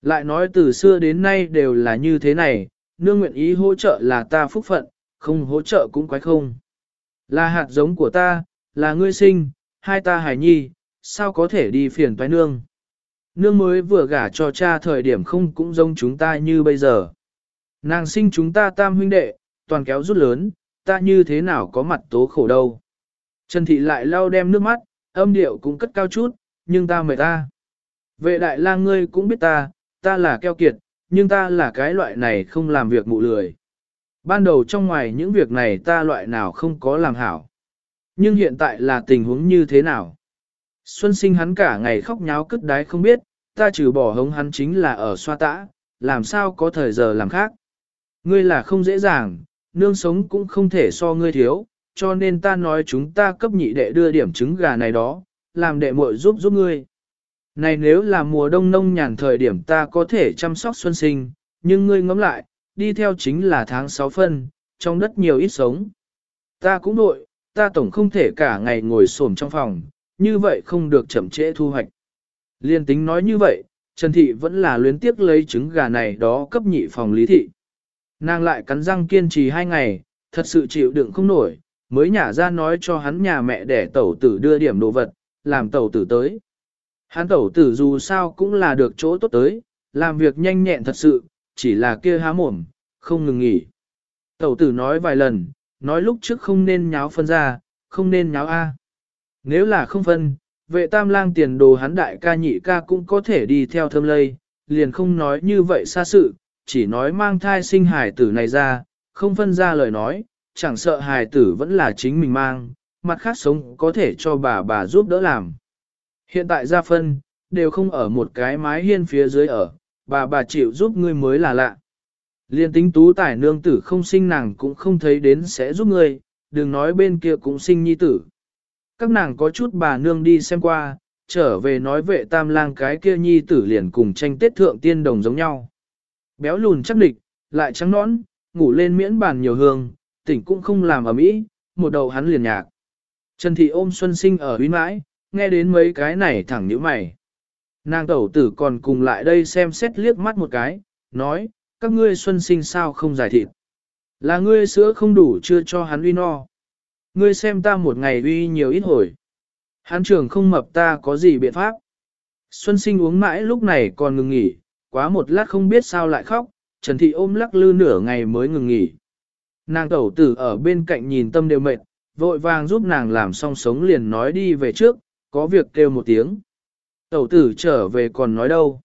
Lại nói từ xưa đến nay đều là như thế này, nương nguyện ý hỗ trợ là ta phúc phận, không hỗ trợ cũng quái không. Là hạt giống của ta, là ngươi sinh, hai ta hải nhi, sao có thể đi phiền toái nương. Nương mới vừa gả cho cha thời điểm không cũng giống chúng ta như bây giờ. Nàng sinh chúng ta tam huynh đệ, toàn kéo rút lớn, ta như thế nào có mặt tố khổ đâu. Trần Thị lại lau đem nước mắt, âm điệu cũng cất cao chút, nhưng ta mời ta. Vệ đại lang ngươi cũng biết ta, ta là keo kiệt, nhưng ta là cái loại này không làm việc mụ lười. Ban đầu trong ngoài những việc này ta loại nào không có làm hảo. Nhưng hiện tại là tình huống như thế nào? Xuân sinh hắn cả ngày khóc nháo cất đái không biết, ta trừ bỏ hống hắn chính là ở xoa tã, làm sao có thời giờ làm khác. Ngươi là không dễ dàng, nương sống cũng không thể so ngươi thiếu, cho nên ta nói chúng ta cấp nhị đệ đưa điểm trứng gà này đó, làm đệ muội giúp giúp ngươi. Này nếu là mùa đông nông nhàn thời điểm ta có thể chăm sóc xuân sinh, nhưng ngươi ngẫm lại, đi theo chính là tháng 6 phân, trong đất nhiều ít sống. Ta cũng đội, ta tổng không thể cả ngày ngồi xổm trong phòng, như vậy không được chậm trễ thu hoạch. Liên tính nói như vậy, Trần Thị vẫn là luyến tiếc lấy trứng gà này đó cấp nhị phòng lý thị. Nàng lại cắn răng kiên trì hai ngày, thật sự chịu đựng không nổi, mới nhả ra nói cho hắn nhà mẹ để tẩu tử đưa điểm đồ vật, làm tẩu tử tới. Hắn tẩu tử dù sao cũng là được chỗ tốt tới, làm việc nhanh nhẹn thật sự, chỉ là kia há mồm, không ngừng nghỉ. Tẩu tử nói vài lần, nói lúc trước không nên nháo phân ra, không nên nháo A. Nếu là không phân, vệ tam lang tiền đồ hắn đại ca nhị ca cũng có thể đi theo thơm lây, liền không nói như vậy xa sự, chỉ nói mang thai sinh hài tử này ra, không phân ra lời nói, chẳng sợ hài tử vẫn là chính mình mang, mặt khác sống có thể cho bà bà giúp đỡ làm. Hiện tại gia phân, đều không ở một cái mái hiên phía dưới ở, bà bà chịu giúp ngươi mới là lạ. Liên tính tú tải nương tử không sinh nàng cũng không thấy đến sẽ giúp ngươi, đừng nói bên kia cũng sinh nhi tử. Các nàng có chút bà nương đi xem qua, trở về nói vệ tam lang cái kia nhi tử liền cùng tranh tết thượng tiên đồng giống nhau. Béo lùn chắc địch, lại trắng nõn, ngủ lên miễn bàn nhiều hương, tỉnh cũng không làm ở mỹ, một đầu hắn liền nhạc. Trần Thị ôm Xuân Sinh ở uy mãi, nghe đến mấy cái này thẳng nhíu mày. Nàng tẩu tử còn cùng lại đây xem xét liếc mắt một cái, nói, các ngươi Xuân Sinh sao không giải thịt. Là ngươi sữa không đủ chưa cho hắn uy no. Ngươi xem ta một ngày uy nhiều ít hồi. Hắn trưởng không mập ta có gì biện pháp. Xuân Sinh uống mãi lúc này còn ngừng nghỉ, quá một lát không biết sao lại khóc, Trần Thị ôm lắc lư nửa ngày mới ngừng nghỉ. Nàng tẩu tử ở bên cạnh nhìn tâm đều mệt, vội vàng giúp nàng làm xong sống liền nói đi về trước, có việc kêu một tiếng. Tẩu tử trở về còn nói đâu.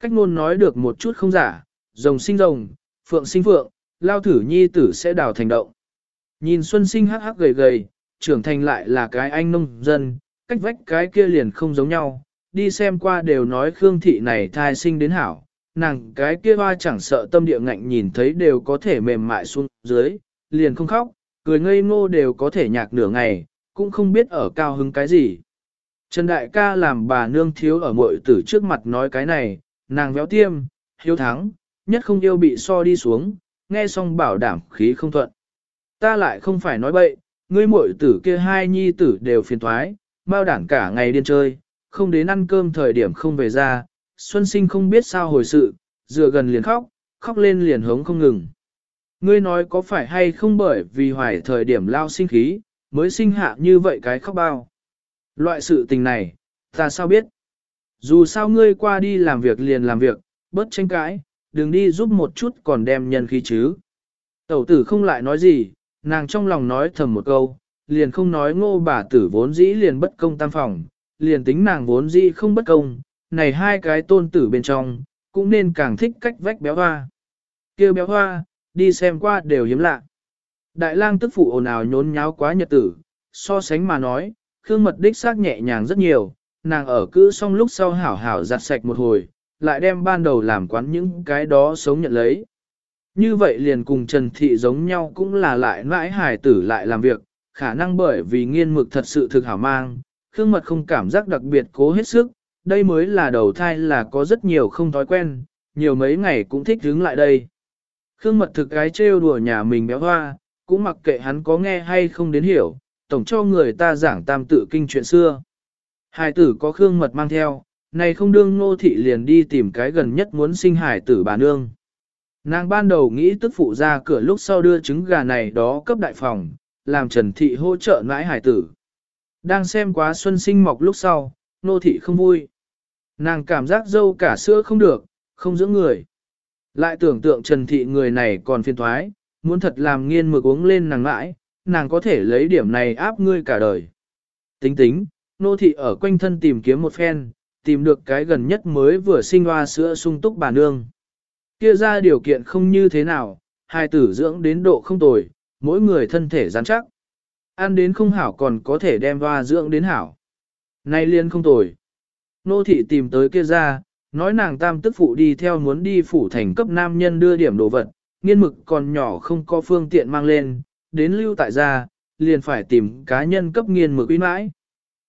Cách ngôn nói được một chút không giả, rồng sinh rồng, phượng sinh phượng, lao thử nhi tử sẽ đào thành động. Nhìn Xuân Sinh hắc hắc gầy gầy, trưởng thành lại là cái anh nông dân, cách vách cái kia liền không giống nhau, đi xem qua đều nói Khương Thị này thai sinh đến hảo, nàng cái kia hoa chẳng sợ tâm địa ngạnh nhìn thấy đều có thể mềm mại xuống dưới, liền không khóc, cười ngây ngô đều có thể nhạc nửa ngày, cũng không biết ở cao hứng cái gì. Trần Đại ca làm bà nương thiếu ở mội tử trước mặt nói cái này, nàng véo tiêm, hiếu thắng, nhất không yêu bị so đi xuống, nghe xong bảo đảm khí không thuận. Ta lại không phải nói bậy, ngươi muội tử kia hai nhi tử đều phiền thoái, bao đảng cả ngày điên chơi, không đến ăn cơm thời điểm không về ra, Xuân Sinh không biết sao hồi sự, dựa gần liền khóc, khóc lên liền hống không ngừng. Ngươi nói có phải hay không bởi vì hoài thời điểm lao sinh khí, mới sinh hạ như vậy cái khóc bao. Loại sự tình này, ta sao biết? Dù sao ngươi qua đi làm việc liền làm việc, bớt tranh cãi, đừng đi giúp một chút còn đem nhân khí chứ. Tẩu tử không lại nói gì, nàng trong lòng nói thầm một câu, liền không nói ngô bà tử vốn dĩ liền bất công tam phòng, liền tính nàng vốn dĩ không bất công, này hai cái tôn tử bên trong, cũng nên càng thích cách vách béo hoa. kêu béo hoa, đi xem qua đều hiếm lạ. Đại lang tức phụ ồn ào nhốn nháo quá nhật tử, so sánh mà nói, Khương Mật đích xác nhẹ nhàng rất nhiều, nàng ở cữ xong lúc sau hảo hảo giặt sạch một hồi, lại đem ban đầu làm quán những cái đó sống nhận lấy. Như vậy liền cùng Trần Thị giống nhau cũng là lại mãi hài tử lại làm việc, khả năng bởi vì nghiên mực thật sự thực hảo mang, Khương Mật không cảm giác đặc biệt cố hết sức, đây mới là đầu thai là có rất nhiều không thói quen, nhiều mấy ngày cũng thích đứng lại đây. Khương Mật thực cái trêu đùa nhà mình béo hoa, cũng mặc kệ hắn có nghe hay không đến hiểu, tổng cho người ta giảng tam tự kinh chuyện xưa. Hải tử có Khương Mật mang theo, này không đương nô thị liền đi tìm cái gần nhất muốn sinh hải tử bà nương. Nàng ban đầu nghĩ tức phụ ra cửa lúc sau đưa trứng gà này đó cấp đại phòng, làm Trần Thị hỗ trợ nãi hải tử. Đang xem quá xuân sinh mọc lúc sau, nô thị không vui. Nàng cảm giác dâu cả sữa không được, không giữ người. Lại tưởng tượng Trần Thị người này còn phiền thoái, muốn thật làm nghiên mực uống lên nàng mãi, nàng có thể lấy điểm này áp ngươi cả đời. Tính tính, nô thị ở quanh thân tìm kiếm một phen, tìm được cái gần nhất mới vừa sinh hoa sữa sung túc bà nương. Kia ra điều kiện không như thế nào, hai tử dưỡng đến độ không tồi, mỗi người thân thể rắn chắc. Ăn đến không hảo còn có thể đem hoa dưỡng đến hảo. Nay liên không tồi. Nô thị tìm tới kia ra, nói nàng tam tức phụ đi theo muốn đi phủ thành cấp nam nhân đưa điểm đồ vật, nghiên mực còn nhỏ không có phương tiện mang lên, đến lưu tại gia, liền phải tìm cá nhân cấp nghiên mực uy mãi.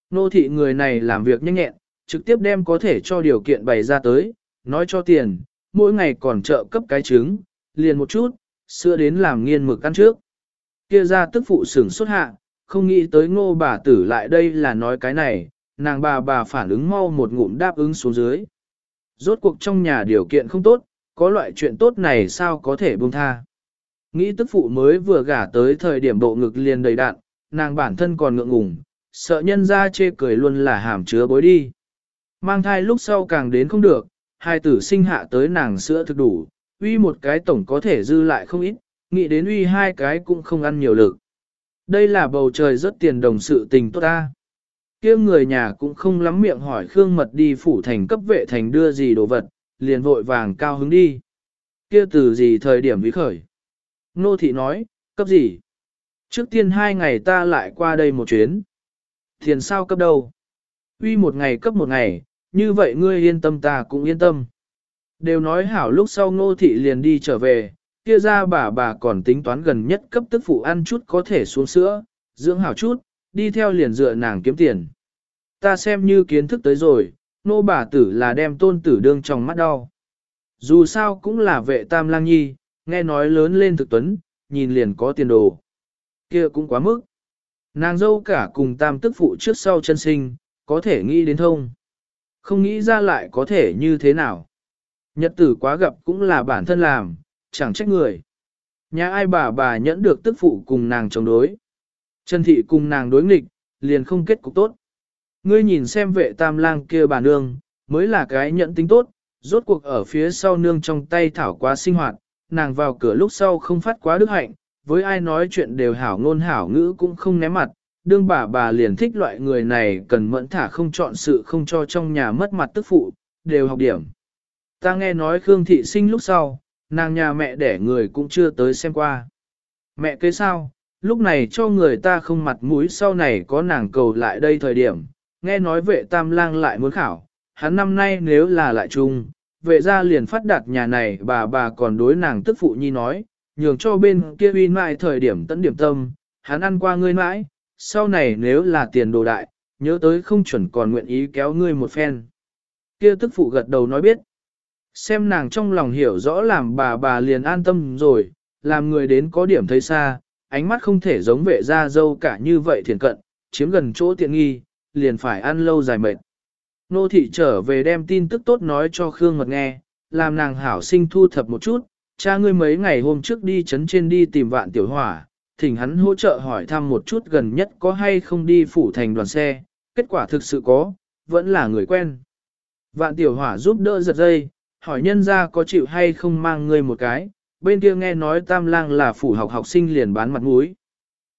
Nô thị người này làm việc nhanh nhẹn, trực tiếp đem có thể cho điều kiện bày ra tới, nói cho tiền, mỗi ngày còn trợ cấp cái trứng, liền một chút, sữa đến làm nghiên mực ăn trước. Kia ra tức phụ sửng xuất hạ, không nghĩ tới ngô bà tử lại đây là nói cái này, nàng bà bà phản ứng mau một ngụm đáp ứng xuống dưới. Rốt cuộc trong nhà điều kiện không tốt, có loại chuyện tốt này sao có thể buông tha. Nghĩ tức phụ mới vừa gả tới thời điểm bộ ngực liền đầy đạn, nàng bản thân còn ngượng ngùng, sợ nhân ra chê cười luôn là hàm chứa bối đi. Mang thai lúc sau càng đến không được, hai tử sinh hạ tới nàng sữa thực đủ, uy một cái tổng có thể dư lại không ít, nghĩ đến uy hai cái cũng không ăn nhiều lực. Đây là bầu trời rất tiền đồng sự tình tốt ta kia người nhà cũng không lắm miệng hỏi Khương Mật đi phủ thành cấp vệ thành đưa gì đồ vật, liền vội vàng cao hứng đi. kia từ gì thời điểm bí khởi. Nô thị nói, cấp gì? Trước tiên hai ngày ta lại qua đây một chuyến. thiền sao cấp đâu? Uy một ngày cấp một ngày, như vậy ngươi yên tâm ta cũng yên tâm. Đều nói hảo lúc sau ngô thị liền đi trở về, kia ra bà bà còn tính toán gần nhất cấp tức phụ ăn chút có thể xuống sữa, dưỡng hảo chút, đi theo liền dựa nàng kiếm tiền. Ta xem như kiến thức tới rồi, nô bà tử là đem tôn tử đương trong mắt đau. Dù sao cũng là vệ tam lang nhi, nghe nói lớn lên thực tuấn, nhìn liền có tiền đồ. kia cũng quá mức. Nàng dâu cả cùng tam tức phụ trước sau chân sinh, có thể nghĩ đến thông. Không nghĩ ra lại có thể như thế nào. Nhật tử quá gặp cũng là bản thân làm, chẳng trách người. Nhà ai bà bà nhẫn được tức phụ cùng nàng chống đối. Trần thị cùng nàng đối nghịch, liền không kết cục tốt. Ngươi nhìn xem vệ tam lang kia bà nương, mới là cái nhẫn tính tốt, rốt cuộc ở phía sau nương trong tay thảo quá sinh hoạt, nàng vào cửa lúc sau không phát quá đức hạnh, với ai nói chuyện đều hảo ngôn hảo ngữ cũng không ném mặt, đương bà bà liền thích loại người này cần mẫn thả không chọn sự không cho trong nhà mất mặt tức phụ, đều học điểm. Ta nghe nói Khương Thị sinh lúc sau, nàng nhà mẹ đẻ người cũng chưa tới xem qua. Mẹ kế sao, lúc này cho người ta không mặt mũi sau này có nàng cầu lại đây thời điểm, nghe nói vệ tam lang lại muốn khảo, hắn năm nay nếu là lại chung, vệ ra liền phát đạt nhà này bà bà còn đối nàng tức phụ nhi nói, nhường cho bên kia uy mãi thời điểm tận điểm tâm, hắn ăn qua ngươi mãi, sau này nếu là tiền đồ đại, nhớ tới không chuẩn còn nguyện ý kéo ngươi một phen. Kia tức phụ gật đầu nói biết. Xem nàng trong lòng hiểu rõ làm bà bà liền an tâm rồi, làm người đến có điểm thấy xa, ánh mắt không thể giống vệ ra dâu cả như vậy thiền cận, chiếm gần chỗ tiện nghi, liền phải ăn lâu dài mệt. Nô thị trở về đem tin tức tốt nói cho Khương Ngật nghe, làm nàng hảo sinh thu thập một chút, cha ngươi mấy ngày hôm trước đi chấn trên đi tìm vạn tiểu hỏa, thỉnh hắn hỗ trợ hỏi thăm một chút gần nhất có hay không đi phủ thành đoàn xe, kết quả thực sự có, vẫn là người quen. Vạn tiểu hỏa giúp đỡ giật dây, hỏi nhân ra có chịu hay không mang ngươi một cái, bên kia nghe nói tam lang là phủ học học sinh liền bán mặt mũi.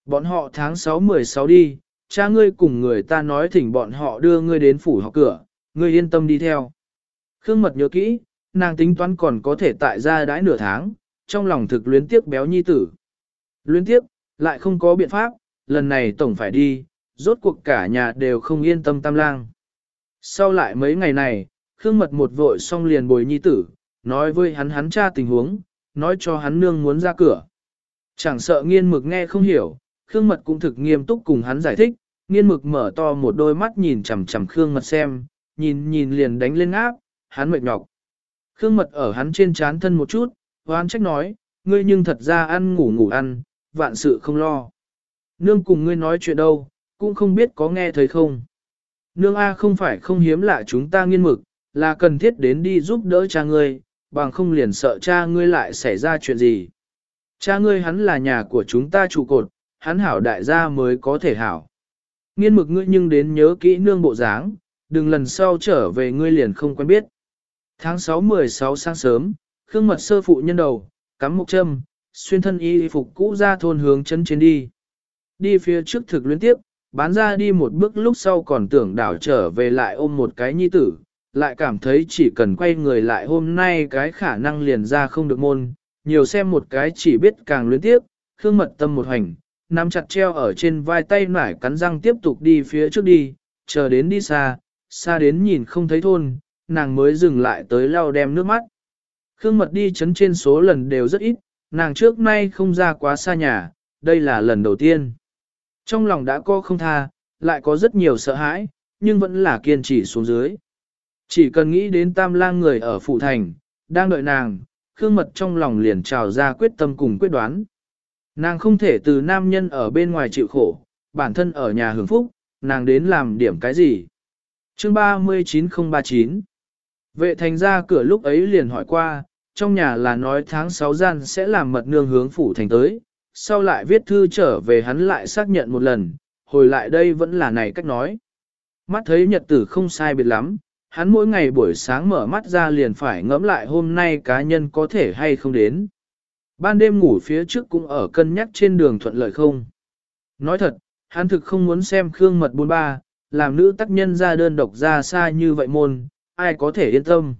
Bọn họ tháng 6-16 đi, cha ngươi cùng người ta nói thỉnh bọn họ đưa ngươi đến phủ học cửa, ngươi yên tâm đi theo. Khương mật nhớ kỹ, nàng tính toán còn có thể tại gia đãi nửa tháng, trong lòng thực luyến tiếc béo nhi tử. Luyến tiếc, lại không có biện pháp, lần này tổng phải đi, rốt cuộc cả nhà đều không yên tâm tam lang. Sau lại mấy ngày này, Khương Mật một vội xong liền bồi nhi tử, nói với hắn hắn cha tình huống, nói cho hắn nương muốn ra cửa. Chẳng sợ nghiên mực nghe không hiểu, Khương Mật cũng thực nghiêm túc cùng hắn giải thích, nghiên mực mở to một đôi mắt nhìn chằm chằm Khương Mật xem, nhìn nhìn liền đánh lên áp, hắn mệt nhọc. Khương Mật ở hắn trên chán thân một chút, hoan trách nói, ngươi nhưng thật ra ăn ngủ ngủ ăn, vạn sự không lo. Nương cùng ngươi nói chuyện đâu, cũng không biết có nghe thấy không. Nương A không phải không hiếm lạ chúng ta nghiên mực, là cần thiết đến đi giúp đỡ cha ngươi, bằng không liền sợ cha ngươi lại xảy ra chuyện gì. Cha ngươi hắn là nhà của chúng ta trụ cột, hắn hảo đại gia mới có thể hảo. Nghiên mực ngươi nhưng đến nhớ kỹ nương bộ dáng, đừng lần sau trở về ngươi liền không quen biết. Tháng 6-16 sáng sớm, Khương Mật sơ phụ nhân đầu, cắm một châm, xuyên thân y phục cũ ra thôn hướng chân trên đi. Đi phía trước thực luyến tiếp, bán ra đi một bước lúc sau còn tưởng đảo trở về lại ôm một cái nhi tử, lại cảm thấy chỉ cần quay người lại hôm nay cái khả năng liền ra không được môn, nhiều xem một cái chỉ biết càng luyến tiếp, khương mật tâm một hành, nắm chặt treo ở trên vai tay nải cắn răng tiếp tục đi phía trước đi, chờ đến đi xa, xa đến nhìn không thấy thôn, nàng mới dừng lại tới lau đem nước mắt. Khương mật đi chấn trên số lần đều rất ít, nàng trước nay không ra quá xa nhà, đây là lần đầu tiên. Trong lòng đã có không tha, lại có rất nhiều sợ hãi, nhưng vẫn là kiên trì xuống dưới. Chỉ cần nghĩ đến tam lang người ở phụ thành, đang đợi nàng, khương mật trong lòng liền trào ra quyết tâm cùng quyết đoán. Nàng không thể từ nam nhân ở bên ngoài chịu khổ, bản thân ở nhà hưởng phúc, nàng đến làm điểm cái gì. Chương 39039 Vệ thành ra cửa lúc ấy liền hỏi qua, trong nhà là nói tháng 6 gian sẽ làm mật nương hướng phủ thành tới, sau lại viết thư trở về hắn lại xác nhận một lần, hồi lại đây vẫn là này cách nói. Mắt thấy nhật tử không sai biệt lắm, hắn mỗi ngày buổi sáng mở mắt ra liền phải ngẫm lại hôm nay cá nhân có thể hay không đến. Ban đêm ngủ phía trước cũng ở cân nhắc trên đường thuận lợi không. Nói thật, hắn thực không muốn xem Khương Mật bốn ba, làm nữ tác nhân ra đơn độc ra xa như vậy môn, ai có thể yên tâm.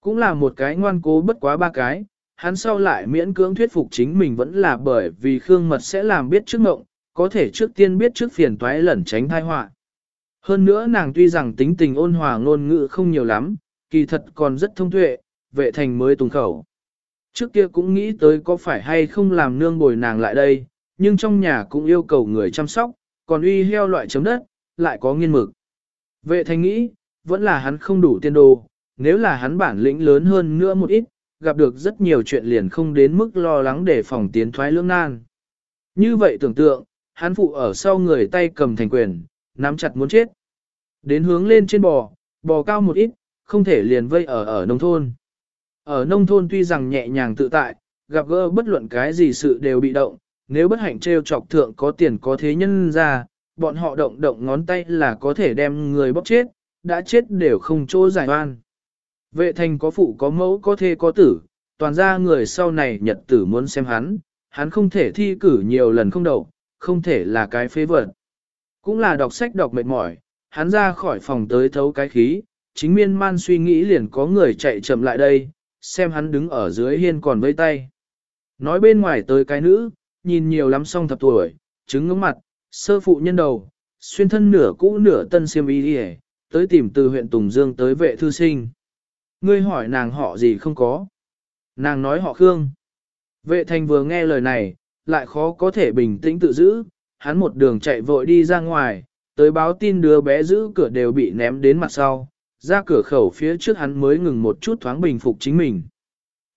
Cũng là một cái ngoan cố bất quá ba cái, hắn sau lại miễn cưỡng thuyết phục chính mình vẫn là bởi vì Khương Mật sẽ làm biết trước ngộng, có thể trước tiên biết trước phiền toái lẩn tránh thai họa. Hơn nữa nàng tuy rằng tính tình ôn hòa ngôn ngữ không nhiều lắm, kỳ thật còn rất thông tuệ, vệ thành mới tùng khẩu. Trước kia cũng nghĩ tới có phải hay không làm nương bồi nàng lại đây, nhưng trong nhà cũng yêu cầu người chăm sóc, còn uy heo loại chấm đất, lại có nghiên mực. Vệ thành nghĩ, vẫn là hắn không đủ tiên đồ, nếu là hắn bản lĩnh lớn hơn nữa một ít, gặp được rất nhiều chuyện liền không đến mức lo lắng để phòng tiến thoái lưỡng nan. Như vậy tưởng tượng, hắn phụ ở sau người tay cầm thành quyền, nắm chặt muốn chết. Đến hướng lên trên bò, bò cao một ít, không thể liền vây ở ở nông thôn. Ở nông thôn tuy rằng nhẹ nhàng tự tại, gặp gỡ bất luận cái gì sự đều bị động, nếu bất hạnh trêu chọc thượng có tiền có thế nhân ra, bọn họ động động ngón tay là có thể đem người bóp chết, đã chết đều không chỗ giải oan. Vệ thành có phụ có mẫu có thê có tử, toàn ra người sau này nhật tử muốn xem hắn, hắn không thể thi cử nhiều lần không đậu, không thể là cái phế vật. Cũng là đọc sách đọc mệt mỏi, hắn ra khỏi phòng tới thấu cái khí, chính miên man suy nghĩ liền có người chạy chậm lại đây, xem hắn đứng ở dưới hiên còn vây tay. Nói bên ngoài tới cái nữ, nhìn nhiều lắm song thập tuổi, trứng ngưỡng mặt, sơ phụ nhân đầu, xuyên thân nửa cũ nửa tân xiêm y đi tới tìm từ huyện Tùng Dương tới vệ thư sinh. Ngươi hỏi nàng họ gì không có. Nàng nói họ Khương. Vệ thành vừa nghe lời này, lại khó có thể bình tĩnh tự giữ, hắn một đường chạy vội đi ra ngoài, tới báo tin đứa bé giữ cửa đều bị ném đến mặt sau, ra cửa khẩu phía trước hắn mới ngừng một chút thoáng bình phục chính mình.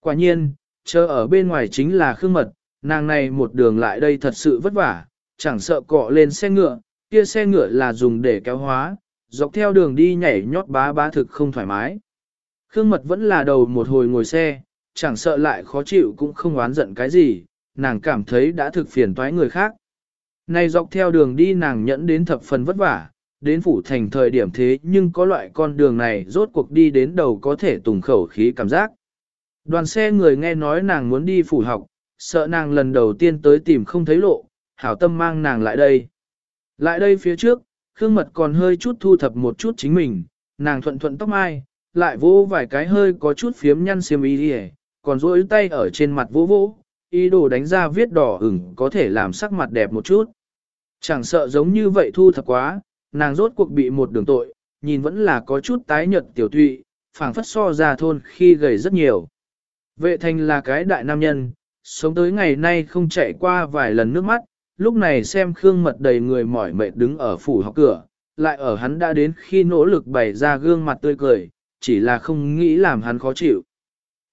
Quả nhiên, chờ ở bên ngoài chính là Khương Mật, nàng này một đường lại đây thật sự vất vả, chẳng sợ cọ lên xe ngựa, kia xe ngựa là dùng để kéo hóa, dọc theo đường đi nhảy nhót bá bá thực không thoải mái. Khương Mật vẫn là đầu một hồi ngồi xe, chẳng sợ lại khó chịu cũng không oán giận cái gì, nàng cảm thấy đã thực phiền toái người khác. Này dọc theo đường đi nàng nhẫn đến thập phần vất vả, đến phủ thành thời điểm thế nhưng có loại con đường này rốt cuộc đi đến đầu có thể tùng khẩu khí cảm giác. Đoàn xe người nghe nói nàng muốn đi phủ học, sợ nàng lần đầu tiên tới tìm không thấy lộ, hảo tâm mang nàng lại đây. Lại đây phía trước, Khương Mật còn hơi chút thu thập một chút chính mình, nàng thuận thuận tóc mai, lại vỗ vài cái hơi có chút phiếm nhăn xiêm y đi còn duỗi tay ở trên mặt vỗ vỗ, ý đồ đánh ra viết đỏ ửng có thể làm sắc mặt đẹp một chút. Chẳng sợ giống như vậy thu thập quá, nàng rốt cuộc bị một đường tội, nhìn vẫn là có chút tái nhợt tiểu tụy, phảng phất so ra thôn khi gầy rất nhiều. Vệ thành là cái đại nam nhân, sống tới ngày nay không chạy qua vài lần nước mắt, lúc này xem Khương Mật đầy người mỏi mệt đứng ở phủ học cửa, lại ở hắn đã đến khi nỗ lực bày ra gương mặt tươi cười, chỉ là không nghĩ làm hắn khó chịu.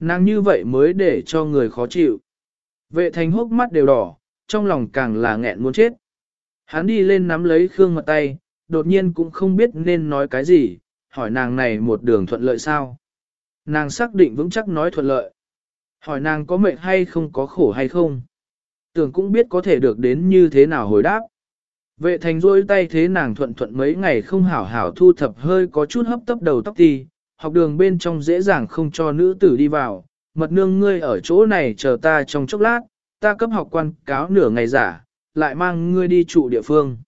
Nàng như vậy mới để cho người khó chịu. Vệ thành hốc mắt đều đỏ, trong lòng càng là nghẹn muốn chết. Hắn đi lên nắm lấy Khương Mật tay, đột nhiên cũng không biết nên nói cái gì, hỏi nàng này một đường thuận lợi sao. Nàng xác định vững chắc nói thuận lợi. Hỏi nàng có mệt hay không có khổ hay không. Tưởng cũng biết có thể được đến như thế nào hồi đáp. Vệ thành rôi tay thế nàng thuận thuận mấy ngày không hảo hảo thu thập hơi có chút hấp tấp đầu tóc ti, học đường bên trong dễ dàng không cho nữ tử đi vào, mật nương ngươi ở chỗ này chờ ta trong chốc lát, ta cấp học quan cáo nửa ngày giả, lại mang ngươi đi trụ địa phương.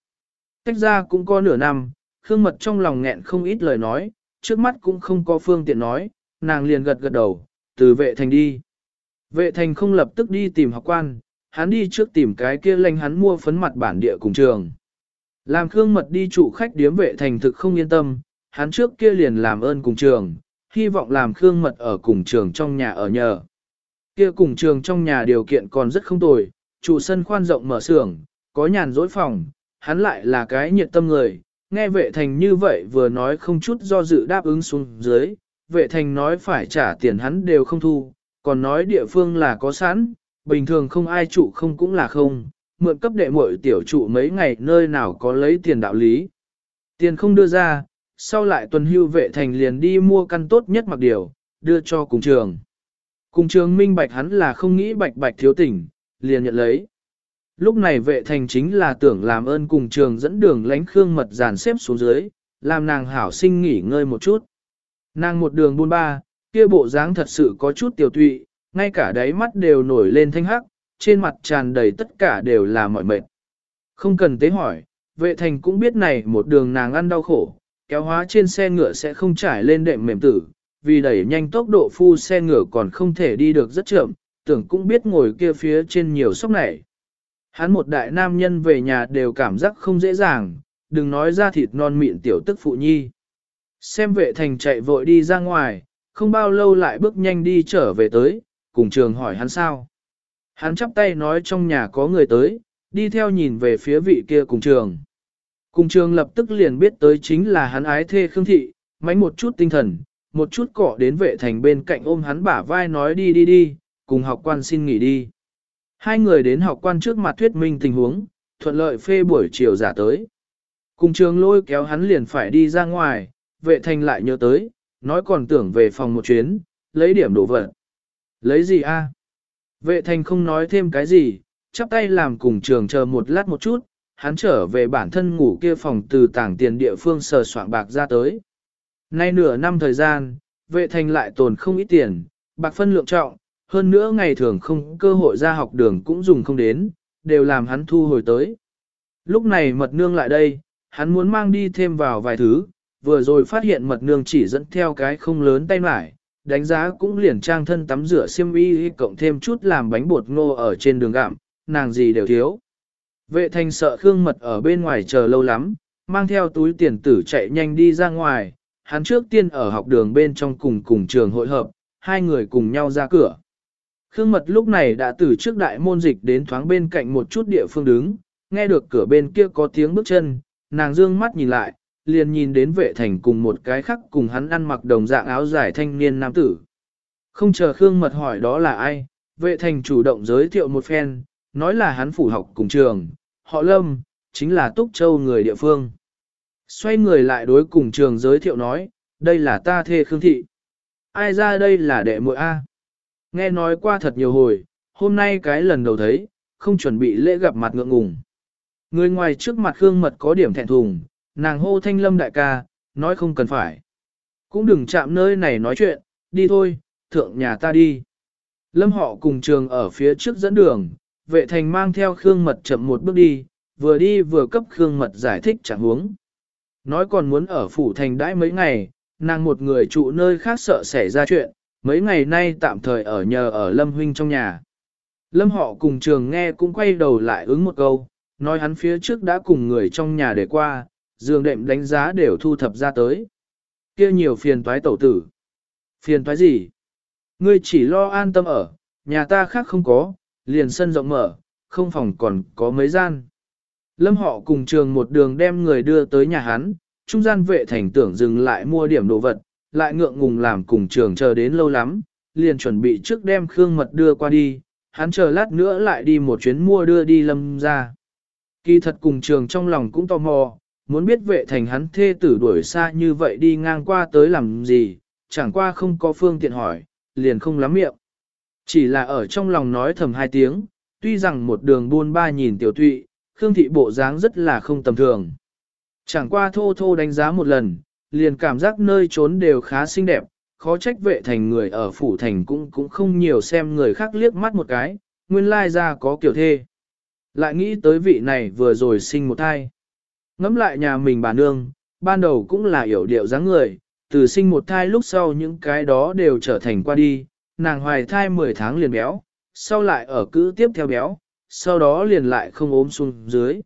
Tách ra cũng có nửa năm, Khương Mật trong lòng nghẹn không ít lời nói, trước mắt cũng không có phương tiện nói, nàng liền gật gật đầu, từ vệ thành đi. Vệ thành không lập tức đi tìm học quan, hắn đi trước tìm cái kia lanh hắn mua phấn mặt bản địa cùng trường. Làm Khương Mật đi trụ khách điếm vệ thành thực không yên tâm, hắn trước kia liền làm ơn cùng trường, hy vọng làm Khương Mật ở cùng trường trong nhà ở nhờ. Kia cùng trường trong nhà điều kiện còn rất không tồi, trụ sân khoan rộng mở xưởng, có nhàn dỗi phòng, hắn lại là cái nhiệt tâm người, nghe vệ thành như vậy vừa nói không chút do dự đáp ứng xuống dưới, vệ thành nói phải trả tiền hắn đều không thu, còn nói địa phương là có sẵn, bình thường không ai trụ không cũng là không, mượn cấp đệ muội tiểu trụ mấy ngày nơi nào có lấy tiền đạo lý. Tiền không đưa ra, sau lại tuần hưu vệ thành liền đi mua căn tốt nhất mặc điều, đưa cho cùng trường. Cùng trường minh bạch hắn là không nghĩ bạch bạch thiếu tỉnh, liền nhận lấy. Lúc này vệ thành chính là tưởng làm ơn cùng trường dẫn đường lánh khương mật dàn xếp xuống dưới, làm nàng hảo sinh nghỉ ngơi một chút. Nàng một đường buôn ba, kia bộ dáng thật sự có chút tiểu tụy, ngay cả đáy mắt đều nổi lên thanh hắc, trên mặt tràn đầy tất cả đều là mỏi mệt. Không cần tế hỏi, vệ thành cũng biết này một đường nàng ăn đau khổ, kéo hóa trên xe ngựa sẽ không trải lên đệm mềm tử, vì đẩy nhanh tốc độ phu xe ngựa còn không thể đi được rất chậm, tưởng cũng biết ngồi kia phía trên nhiều sốc này. Hắn một đại nam nhân về nhà đều cảm giác không dễ dàng, đừng nói ra thịt non mịn tiểu tức phụ nhi. Xem vệ thành chạy vội đi ra ngoài, không bao lâu lại bước nhanh đi trở về tới, cùng trường hỏi hắn sao. Hắn chắp tay nói trong nhà có người tới, đi theo nhìn về phía vị kia cùng trường. Cùng trường lập tức liền biết tới chính là hắn ái thê Khương Thị, mánh một chút tinh thần, một chút cọ đến vệ thành bên cạnh ôm hắn bả vai nói đi đi đi, cùng học quan xin nghỉ đi. Hai người đến học quan trước mặt thuyết minh tình huống, thuận lợi phê buổi chiều giả tới. Cùng trường lôi kéo hắn liền phải đi ra ngoài, vệ thành lại nhớ tới, nói còn tưởng về phòng một chuyến, lấy điểm đồ vật. Lấy gì a? Vệ thành không nói thêm cái gì, chắp tay làm cùng trường chờ một lát một chút, hắn trở về bản thân ngủ kia phòng từ tảng tiền địa phương sờ soạn bạc ra tới. Nay nửa năm thời gian, vệ thành lại tồn không ít tiền, bạc phân lượng trọng, hơn nữa ngày thường không cơ hội ra học đường cũng dùng không đến, đều làm hắn thu hồi tới. Lúc này mật nương lại đây, hắn muốn mang đi thêm vào vài thứ, vừa rồi phát hiện mật nương chỉ dẫn theo cái không lớn tay mải, đánh giá cũng liền trang thân tắm rửa xiêm y cộng thêm chút làm bánh bột ngô ở trên đường gạm, nàng gì đều thiếu. Vệ thành sợ Khương Mật ở bên ngoài chờ lâu lắm, mang theo túi tiền tử chạy nhanh đi ra ngoài, hắn trước tiên ở học đường bên trong cùng cùng trường hội hợp, hai người cùng nhau ra cửa. Khương Mật lúc này đã từ trước đại môn dịch đến thoáng bên cạnh một chút địa phương đứng, nghe được cửa bên kia có tiếng bước chân, nàng dương mắt nhìn lại, liền nhìn đến vệ thành cùng một cái khác cùng hắn ăn mặc đồng dạng áo dài thanh niên nam tử. Không chờ Khương Mật hỏi đó là ai, vệ thành chủ động giới thiệu một phen, nói là hắn phủ học cùng trường, họ Lâm, chính là Túc Châu người địa phương. Xoay người lại đối cùng trường giới thiệu nói, đây là ta thê Khương Thị. Ai ra đây là đệ muội A. Nghe nói qua thật nhiều hồi, hôm nay cái lần đầu thấy, không chuẩn bị lễ gặp mặt ngượng ngùng. Người ngoài trước mặt Khương Mật có điểm thẹn thùng, nàng hô thanh lâm đại ca, nói không cần phải. Cũng đừng chạm nơi này nói chuyện, đi thôi, thượng nhà ta đi. Lâm họ cùng trường ở phía trước dẫn đường, vệ thành mang theo Khương Mật chậm một bước đi, vừa đi vừa cấp Khương Mật giải thích chẳng huống. Nói còn muốn ở phủ thành đãi mấy ngày, nàng một người trụ nơi khác sợ xảy ra chuyện, mấy ngày nay tạm thời ở nhờ ở Lâm Huynh trong nhà. Lâm họ cùng trường nghe cũng quay đầu lại ứng một câu, nói hắn phía trước đã cùng người trong nhà để qua, giường đệm đánh giá đều thu thập ra tới. kia nhiều phiền toái tẩu tử. Phiền toái gì? Ngươi chỉ lo an tâm ở, nhà ta khác không có, liền sân rộng mở, không phòng còn có mấy gian. Lâm họ cùng trường một đường đem người đưa tới nhà hắn, trung gian vệ thành tưởng dừng lại mua điểm đồ vật, lại ngượng ngùng làm cùng trường chờ đến lâu lắm, liền chuẩn bị trước đem Khương Mật đưa qua đi, hắn chờ lát nữa lại đi một chuyến mua đưa đi lâm ra. Kỳ thật cùng trường trong lòng cũng tò mò, muốn biết vệ thành hắn thê tử đuổi xa như vậy đi ngang qua tới làm gì, chẳng qua không có phương tiện hỏi, liền không lắm miệng. Chỉ là ở trong lòng nói thầm hai tiếng, tuy rằng một đường buôn ba nhìn tiểu thụy, Khương thị bộ dáng rất là không tầm thường. Chẳng qua thô thô đánh giá một lần, liền cảm giác nơi trốn đều khá xinh đẹp, khó trách vệ thành người ở phủ thành cũng cũng không nhiều xem người khác liếc mắt một cái, nguyên lai ra có kiểu thê. Lại nghĩ tới vị này vừa rồi sinh một thai. Ngắm lại nhà mình bà nương, ban đầu cũng là hiểu điệu dáng người, từ sinh một thai lúc sau những cái đó đều trở thành qua đi, nàng hoài thai 10 tháng liền béo, sau lại ở cữ tiếp theo béo, sau đó liền lại không ốm xuống dưới.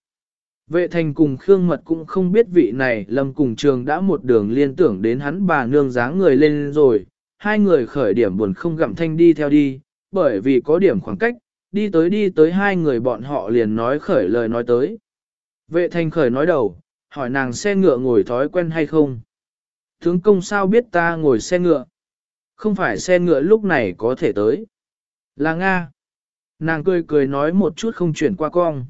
Vệ thành cùng Khương Mật cũng không biết vị này lâm cùng trường đã một đường liên tưởng đến hắn bà nương dáng người lên rồi, hai người khởi điểm buồn không gặm thanh đi theo đi, bởi vì có điểm khoảng cách, đi tới đi tới hai người bọn họ liền nói khởi lời nói tới. Vệ thành khởi nói đầu, hỏi nàng xe ngựa ngồi thói quen hay không. Thướng công sao biết ta ngồi xe ngựa? Không phải xe ngựa lúc này có thể tới. Là Nga. Nàng cười cười nói một chút không chuyển qua cong.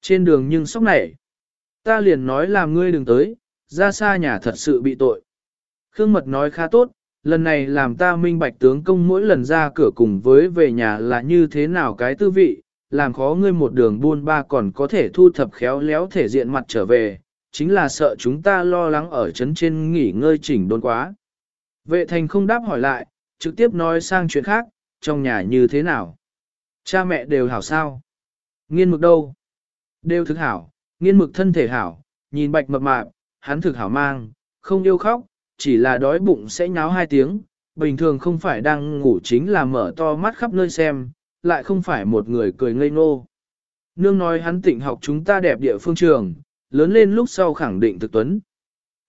Trên đường nhưng sốc nảy. Ta liền nói làm ngươi đừng tới, ra xa nhà thật sự bị tội. Khương Mật nói khá tốt, lần này làm ta minh bạch tướng công mỗi lần ra cửa cùng với về nhà là như thế nào cái tư vị, làm khó ngươi một đường buôn ba còn có thể thu thập khéo léo thể diện mặt trở về, chính là sợ chúng ta lo lắng ở chấn trên nghỉ ngơi chỉnh đốn quá. Vệ thành không đáp hỏi lại, trực tiếp nói sang chuyện khác, trong nhà như thế nào? Cha mẹ đều hảo sao? Nghiên mực đâu? Đều thực hảo, nghiên mực thân thể hảo, nhìn bạch mập mạp, hắn thực hảo mang, không yêu khóc, chỉ là đói bụng sẽ nháo hai tiếng, bình thường không phải đang ngủ chính là mở to mắt khắp nơi xem, lại không phải một người cười ngây ngô. Nương nói hắn tỉnh học chúng ta đẹp địa phương trường, lớn lên lúc sau khẳng định thực tuấn.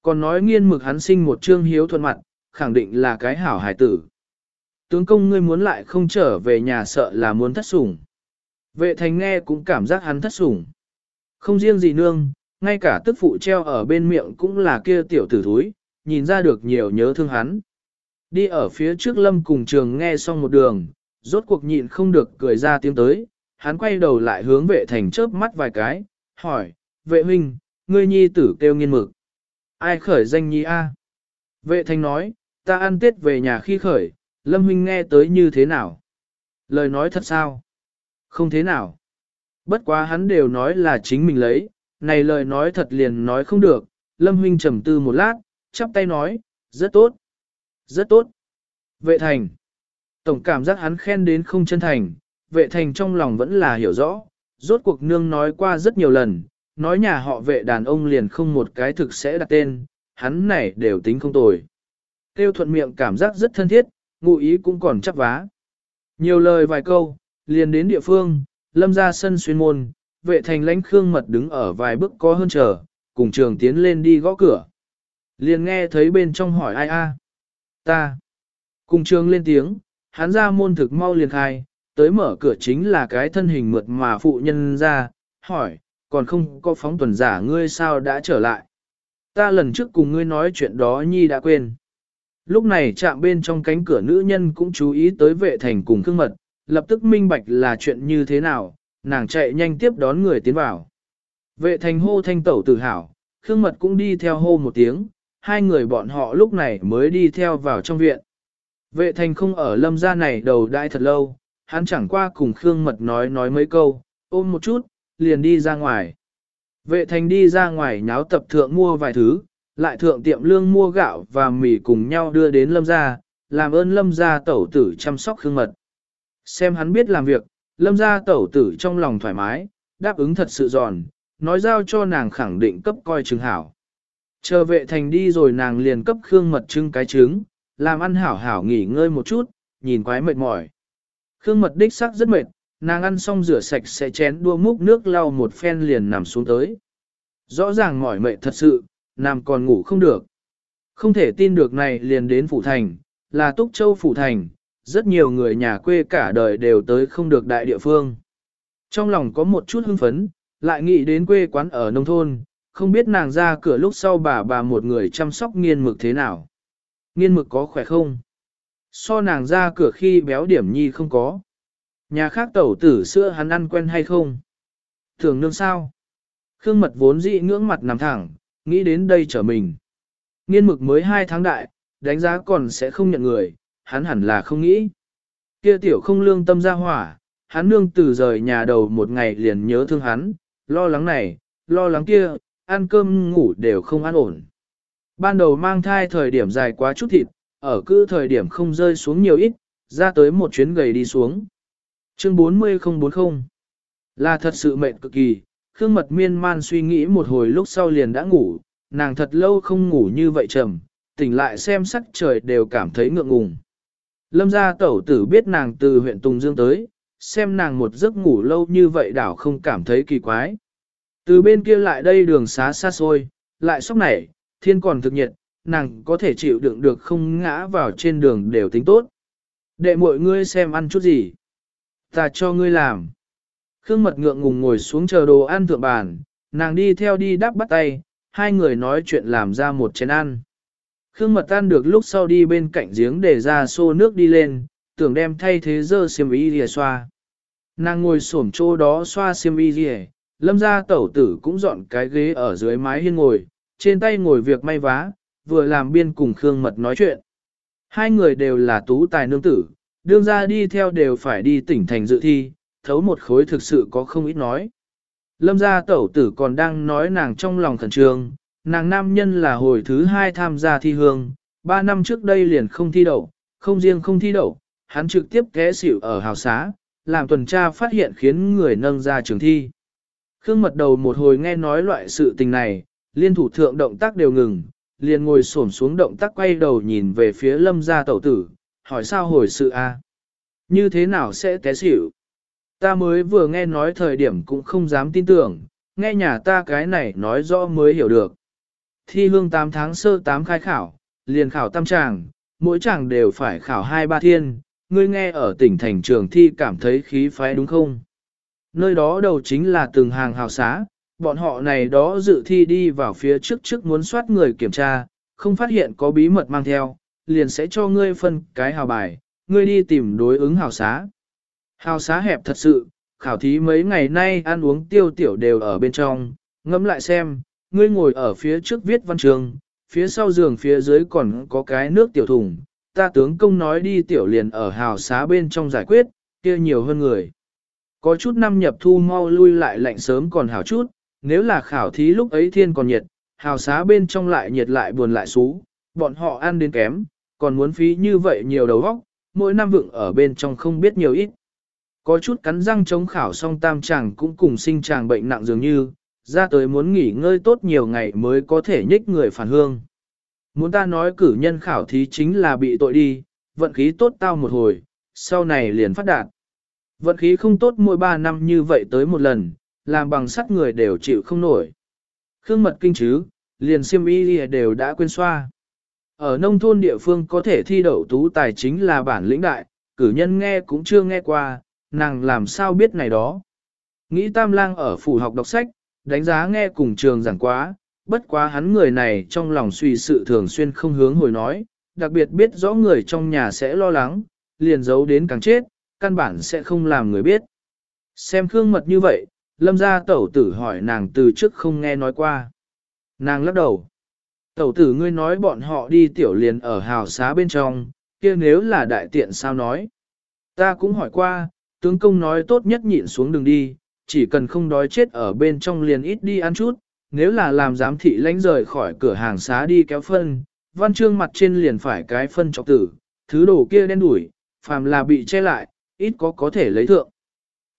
Còn nói nghiên mực hắn sinh một trương hiếu thuận mặt, khẳng định là cái hảo hài tử. Tướng công ngươi muốn lại không trở về nhà sợ là muốn thất sủng. Vệ thành nghe cũng cảm giác hắn thất sủng. Không riêng gì nương, ngay cả tức phụ treo ở bên miệng cũng là kia tiểu tử thúi, nhìn ra được nhiều nhớ thương hắn. Đi ở phía trước lâm cùng trường nghe xong một đường, rốt cuộc nhịn không được cười ra tiếng tới, hắn quay đầu lại hướng vệ thành chớp mắt vài cái, hỏi, vệ huynh, ngươi nhi tử kêu nghiên mực. Ai khởi danh nhi a? Vệ thành nói, ta ăn tết về nhà khi khởi, lâm huynh nghe tới như thế nào? Lời nói thật sao? Không thế nào. Bất quá hắn đều nói là chính mình lấy, này lời nói thật liền nói không được, lâm huynh trầm tư một lát, chắp tay nói, rất tốt, rất tốt. Vệ thành. Tổng cảm giác hắn khen đến không chân thành, vệ thành trong lòng vẫn là hiểu rõ, rốt cuộc nương nói qua rất nhiều lần, nói nhà họ vệ đàn ông liền không một cái thực sẽ đặt tên, hắn này đều tính không tồi. Tiêu thuận miệng cảm giác rất thân thiết, ngụ ý cũng còn chắc vá. Nhiều lời vài câu, liền đến địa phương, lâm ra sân xuyên môn, vệ thành lãnh khương mật đứng ở vài bước có hơn chờ, cùng trường tiến lên đi gõ cửa. Liền nghe thấy bên trong hỏi ai a Ta. Cùng trường lên tiếng, hắn ra môn thực mau liền khai, tới mở cửa chính là cái thân hình mượt mà phụ nhân ra, hỏi, còn không có phóng tuần giả ngươi sao đã trở lại. Ta lần trước cùng ngươi nói chuyện đó nhi đã quên. Lúc này chạm bên trong cánh cửa nữ nhân cũng chú ý tới vệ thành cùng khương mật, lập tức minh bạch là chuyện như thế nào, nàng chạy nhanh tiếp đón người tiến vào. Vệ thành hô thanh tẩu tự hào, khương mật cũng đi theo hô một tiếng, hai người bọn họ lúc này mới đi theo vào trong viện. Vệ thành không ở lâm gia này đầu đãi thật lâu, hắn chẳng qua cùng Khương Mật nói nói mấy câu, ôm một chút, liền đi ra ngoài. Vệ thành đi ra ngoài nháo tập thượng mua vài thứ, lại thượng tiệm lương mua gạo và mì cùng nhau đưa đến lâm gia, làm ơn lâm gia tẩu tử chăm sóc Khương Mật. Xem hắn biết làm việc, lâm gia tẩu tử trong lòng thoải mái, đáp ứng thật sự giòn, nói giao cho nàng khẳng định cấp coi chứng hảo. Chờ vệ thành đi rồi nàng liền cấp Khương Mật trưng cái trứng, làm ăn hảo hảo nghỉ ngơi một chút, nhìn quái mệt mỏi. Khương Mật đích sắc rất mệt, nàng ăn xong rửa sạch sẽ chén đua múc nước lau một phen liền nằm xuống tới. Rõ ràng mỏi mệt thật sự, nam còn ngủ không được. Không thể tin được này liền đến Phủ Thành, là Túc Châu Phủ Thành, rất nhiều người nhà quê cả đời đều tới không được đại địa phương. Trong lòng có một chút hưng phấn, lại nghĩ đến quê quán ở nông thôn, không biết nàng ra cửa lúc sau bà bà một người chăm sóc nghiên mực thế nào. Nghiên mực có khỏe không? So nàng ra cửa khi béo điểm nhi không có. Nhà khác tẩu tử sữa hắn ăn quen hay không? Thường nương sao? Khương mật vốn dị ngưỡng mặt nằm thẳng, nghĩ đến đây trở mình. Nghiên mực mới 2 tháng đại, đánh giá còn sẽ không nhận người, hắn hẳn là không nghĩ. Kia tiểu không lương tâm ra hỏa, hắn nương từ rời nhà đầu một ngày liền nhớ thương hắn, lo lắng này, lo lắng kia, ăn cơm ngủ đều không an ổn. Ban đầu mang thai thời điểm dài quá chút thịt, ở cứ thời điểm không rơi xuống nhiều ít, ra tới một chuyến gầy đi xuống. Chương 40040 Là thật sự mệt cực kỳ, Khương Mật miên man suy nghĩ một hồi lúc sau liền đã ngủ, nàng thật lâu không ngủ như vậy trầm, tỉnh lại xem sắc trời đều cảm thấy ngượng ngùng. Lâm gia tẩu tử biết nàng từ huyện Tùng Dương tới, xem nàng một giấc ngủ lâu như vậy đảo không cảm thấy kỳ quái. Từ bên kia lại đây đường xá xa xôi, lại sóc nảy, thiên còn thực nhiệt, nàng có thể chịu đựng được không ngã vào trên đường đều tính tốt. Đệ mọi ngươi xem ăn chút gì. Ta cho ngươi làm. Khương mật ngượng ngùng ngồi xuống chờ đồ ăn thượng bàn, nàng đi theo đi đắp bắt tay, hai người nói chuyện làm ra một chén ăn. Khương mật ăn được lúc sau đi bên cạnh giếng để ra xô nước đi lên, tưởng đem thay thế dơ xiêm y lìa xoa. Nàng ngồi xổm chỗ đó xoa xiêm y lìa, lâm ra tẩu tử cũng dọn cái ghế ở dưới mái hiên ngồi, trên tay ngồi việc may vá, vừa làm biên cùng Khương Mật nói chuyện. Hai người đều là tú tài nương tử, đương ra đi theo đều phải đi tỉnh thành dự thi, thấu một khối thực sự có không ít nói. Lâm gia tẩu tử còn đang nói nàng trong lòng khẩn trương, nàng nam nhân là hồi thứ hai tham gia thi hương, ba năm trước đây liền không thi đậu, không riêng không thi đậu, hắn trực tiếp té xỉu ở hào xá, làm tuần tra phát hiện khiến người nâng ra trường thi. Khương mật đầu một hồi nghe nói loại sự tình này, liên thủ thượng động tác đều ngừng, liền ngồi xổm xuống động tác quay đầu nhìn về phía lâm gia tẩu tử, hỏi sao hồi sự a? Như thế nào sẽ té xỉu? Ta mới vừa nghe nói thời điểm cũng không dám tin tưởng, nghe nhà ta cái này nói rõ mới hiểu được. Thi hương 8 tháng sơ 8 khai khảo, liền khảo tam tràng, mỗi tràng đều phải khảo 2-3 thiên, ngươi nghe ở tỉnh thành trường thi cảm thấy khí phái đúng không? Nơi đó đầu chính là từng hàng hào xá, bọn họ này đó dự thi đi vào phía trước trước muốn soát người kiểm tra, không phát hiện có bí mật mang theo, liền sẽ cho ngươi phân cái hào bài, ngươi đi tìm đối ứng hào xá. Hào xá hẹp thật sự, khảo thí mấy ngày nay ăn uống tiêu tiểu đều ở bên trong, ngẫm lại xem, ngươi ngồi ở phía trước viết văn trường, phía sau giường phía dưới còn có cái nước tiểu thùng, ta tướng công nói đi tiểu liền ở hào xá bên trong giải quyết, kia nhiều hơn người. Có chút năm nhập thu mau lui lại lạnh sớm còn hào chút, nếu là khảo thí lúc ấy thiên còn nhiệt, hào xá bên trong lại nhiệt lại buồn lại xú, bọn họ ăn đến kém, còn muốn phí như vậy nhiều đầu óc, mỗi năm vựng ở bên trong không biết nhiều ít. Có chút cắn răng chống khảo xong tam chàng cũng cùng sinh chàng bệnh nặng dường như, ra tới muốn nghỉ ngơi tốt nhiều ngày mới có thể nhích người phản hương. Muốn ta nói cử nhân khảo thí chính là bị tội đi, vận khí tốt tao một hồi, sau này liền phát đạt. Vận khí không tốt mỗi 3 năm như vậy tới một lần, làm bằng sắt người đều chịu không nổi. Khương mật kinh chứ, liền siêm y đều đã quên xoa. Ở nông thôn địa phương có thể thi đậu tú tài chính là bản lĩnh đại, cử nhân nghe cũng chưa nghe qua, nàng làm sao biết này đó. Nghĩ tam lang ở phủ học đọc sách, đánh giá nghe cùng trường giảng quá, bất quá hắn người này trong lòng suy sự thường xuyên không hướng hồi nói, đặc biệt biết rõ người trong nhà sẽ lo lắng, liền giấu đến càng chết, căn bản sẽ không làm người biết. Xem khương mật như vậy, lâm gia tẩu tử hỏi nàng từ trước không nghe nói qua. Nàng lắc đầu. Tẩu tử ngươi nói bọn họ đi tiểu liền ở hào xá bên trong, kia nếu là đại tiện sao nói. Ta cũng hỏi qua, tướng công nói tốt nhất nhịn xuống đường đi, chỉ cần không đói chết ở bên trong liền ít đi ăn chút, nếu là làm giám thị lánh rời khỏi cửa hàng xá đi kéo phân, văn chương mặt trên liền phải cái phân trọc tử, thứ đồ kia đen đủi, phàm là bị che lại, ít có có thể lấy thượng.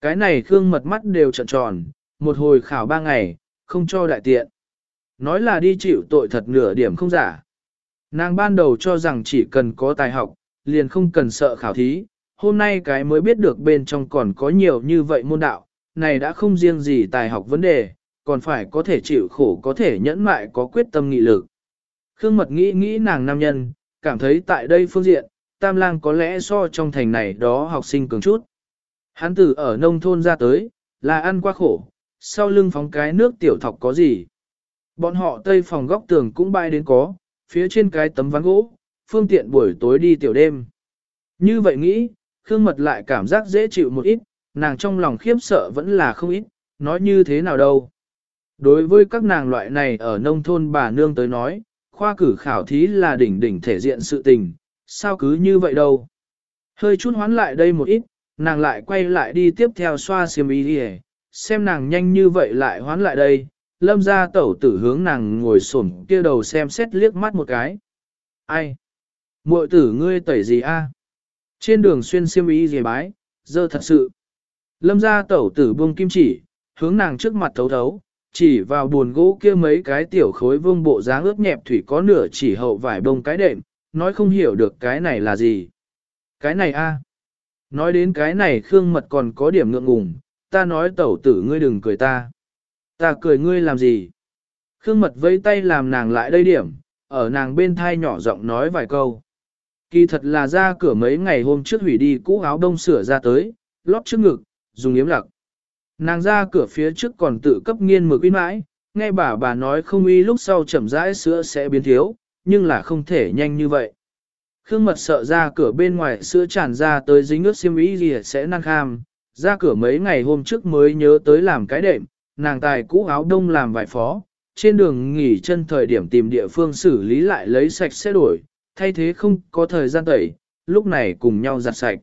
Cái này khương mật mắt đều trợn tròn, một hồi khảo ba ngày, không cho đại tiện. Nói là đi chịu tội thật nửa điểm không giả. Nàng ban đầu cho rằng chỉ cần có tài học, liền không cần sợ khảo thí, hôm nay cái mới biết được bên trong còn có nhiều như vậy môn đạo, này đã không riêng gì tài học vấn đề, còn phải có thể chịu khổ có thể nhẫn mại có quyết tâm nghị lực. Khương Mật nghĩ nghĩ nàng nam nhân, cảm thấy tại đây phương diện, Tam Lang có lẽ so trong thành này đó học sinh cường chút. Hắn tử ở nông thôn ra tới, là ăn qua khổ, sau lưng phóng cái nước tiểu thọc có gì. Bọn họ tây phòng góc tường cũng bay đến có, phía trên cái tấm ván gỗ, phương tiện buổi tối đi tiểu đêm. Như vậy nghĩ, Khương Mật lại cảm giác dễ chịu một ít, nàng trong lòng khiếp sợ vẫn là không ít, nói như thế nào đâu. Đối với các nàng loại này ở nông thôn bà nương tới nói, khoa cử khảo thí là đỉnh đỉnh thể diện sự tình, sao cứ như vậy đâu. Hơi chút hoán lại đây một ít, nàng lại quay lại đi tiếp theo xoa xiêm y đi xem nàng nhanh như vậy lại hoán lại đây, lâm ra tẩu tử hướng nàng ngồi xổm kia đầu xem xét liếc mắt một cái. Ai? muội tử ngươi tẩy gì a? Trên đường xuyên xiêm y dề bái, dơ thật sự. Lâm ra tẩu tử buông kim chỉ, hướng nàng trước mặt thấu thấu, chỉ vào buồn gỗ kia mấy cái tiểu khối vương bộ dáng ướp nhẹp thủy có nửa chỉ hậu vải bông cái đệm, nói không hiểu được cái này là gì. Cái này a Nói đến cái này Khương Mật còn có điểm ngượng ngùng, ta nói tẩu tử ngươi đừng cười ta. Ta cười ngươi làm gì? Khương Mật vây tay làm nàng lại đây điểm, ở nàng bên thai nhỏ giọng nói vài câu. Kỳ thật là ra cửa mấy ngày hôm trước hủy đi cũ áo đông sửa ra tới, lót trước ngực, dùng yếm lặc. Nàng ra cửa phía trước còn tự cấp nghiên mực uy mãi, nghe bà bà nói không uy lúc sau chậm rãi sữa sẽ biến thiếu, nhưng là không thể nhanh như vậy. Khương mật sợ ra cửa bên ngoài sữa tràn ra tới dính ướt xiêm ý gì sẽ năng kham, ra cửa mấy ngày hôm trước mới nhớ tới làm cái đệm, nàng tài cũ áo đông làm vải phó, trên đường nghỉ chân thời điểm tìm địa phương xử lý lại lấy sạch sẽ đổi, thay thế không có thời gian tẩy, lúc này cùng nhau giặt sạch.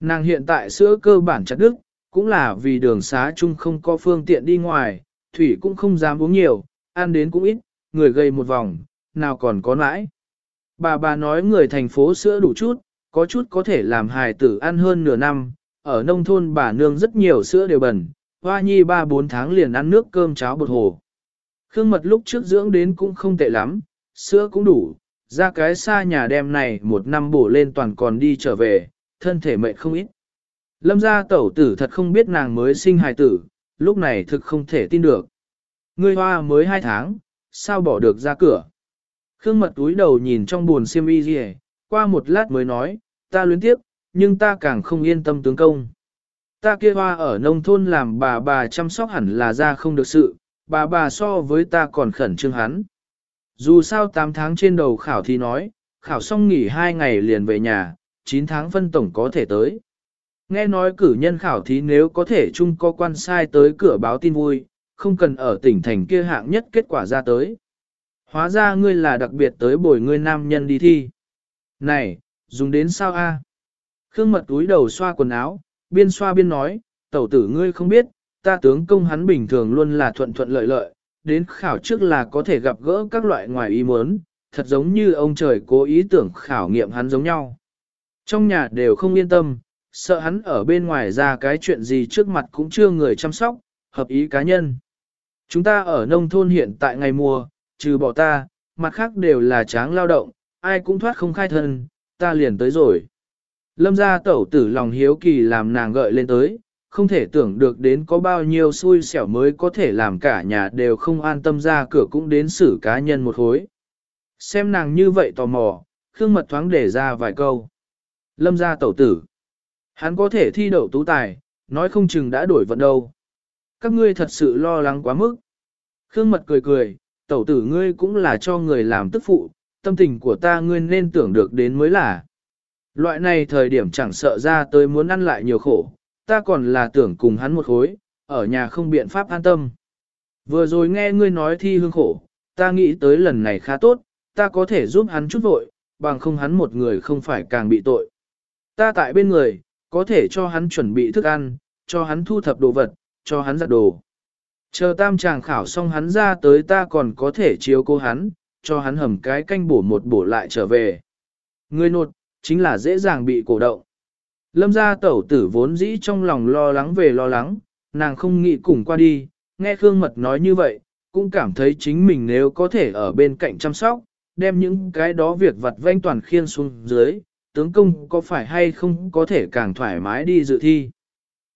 Nàng hiện tại sữa cơ bản chặt đức, cũng là vì đường xá chung không có phương tiện đi ngoài, thủy cũng không dám uống nhiều, ăn đến cũng ít, người gây một vòng, nào còn có lãi. Bà bà nói người thành phố sữa đủ chút, có chút có thể làm hài tử ăn hơn nửa năm, ở nông thôn bà nương rất nhiều sữa đều bẩn, hoa nhi 3-4 tháng liền ăn nước cơm cháo bột hồ. Khương mật lúc trước dưỡng đến cũng không tệ lắm, sữa cũng đủ, ra cái xa nhà đem này một năm bổ lên toàn còn đi trở về, thân thể mệt không ít. Lâm gia tẩu tử thật không biết nàng mới sinh hài tử, lúc này thực không thể tin được. Ngươi hoa mới hai tháng, sao bỏ được ra cửa? Khương mật túi đầu nhìn trong buồn xiêm y gì qua một lát mới nói, ta luyến tiếp, nhưng ta càng không yên tâm tướng công. Ta kia hoa ở nông thôn làm bà bà chăm sóc hẳn là ra không được sự, bà bà so với ta còn khẩn trương hắn. Dù sao 8 tháng trên đầu khảo thì nói, khảo xong nghỉ 2 ngày liền về nhà, 9 tháng phân tổng có thể tới. Nghe nói cử nhân khảo thí nếu có thể chung có quan sai tới cửa báo tin vui, không cần ở tỉnh thành kia hạng nhất kết quả ra tới. Hóa ra ngươi là đặc biệt tới bồi ngươi nam nhân đi thi. Này, dùng đến sao a? Khương mật túi đầu xoa quần áo, biên xoa biên nói, tẩu tử ngươi không biết, ta tướng công hắn bình thường luôn là thuận thuận lợi lợi, đến khảo trước là có thể gặp gỡ các loại ngoài ý muốn, thật giống như ông trời cố ý tưởng khảo nghiệm hắn giống nhau. Trong nhà đều không yên tâm, sợ hắn ở bên ngoài ra cái chuyện gì trước mặt cũng chưa người chăm sóc, hợp ý cá nhân. Chúng ta ở nông thôn hiện tại ngày mùa, trừ bỏ ta, mặt khác đều là tráng lao động, ai cũng thoát không khai thân, ta liền tới rồi. Lâm gia tẩu tử lòng hiếu kỳ làm nàng gợi lên tới, không thể tưởng được đến có bao nhiêu xui xẻo mới có thể làm cả nhà đều không an tâm ra cửa cũng đến xử cá nhân một hối. Xem nàng như vậy tò mò, Khương Mật thoáng để ra vài câu. Lâm gia tẩu tử. Hắn có thể thi đậu tú tài, nói không chừng đã đổi vận đâu. Các ngươi thật sự lo lắng quá mức. Khương Mật cười cười, tẩu tử ngươi cũng là cho người làm tức phụ, tâm tình của ta ngươi nên tưởng được đến mới là. Loại này thời điểm chẳng sợ ra tới muốn ăn lại nhiều khổ, ta còn là tưởng cùng hắn một khối, ở nhà không biện pháp an tâm. Vừa rồi nghe ngươi nói thi hương khổ, ta nghĩ tới lần này khá tốt, ta có thể giúp hắn chút vội, bằng không hắn một người không phải càng bị tội. Ta tại bên người, có thể cho hắn chuẩn bị thức ăn, cho hắn thu thập đồ vật, cho hắn giặt đồ. Chờ tam chàng khảo xong hắn ra tới ta còn có thể chiếu cô hắn, cho hắn hầm cái canh bổ một bổ lại trở về. Người nột, chính là dễ dàng bị cổ động. Lâm gia tẩu tử vốn dĩ trong lòng lo lắng về lo lắng, nàng không nghĩ cùng qua đi, nghe Khương Mật nói như vậy, cũng cảm thấy chính mình nếu có thể ở bên cạnh chăm sóc, đem những cái đó việc vặt vanh toàn khiên xuống dưới, tướng công có phải hay không có thể càng thoải mái đi dự thi.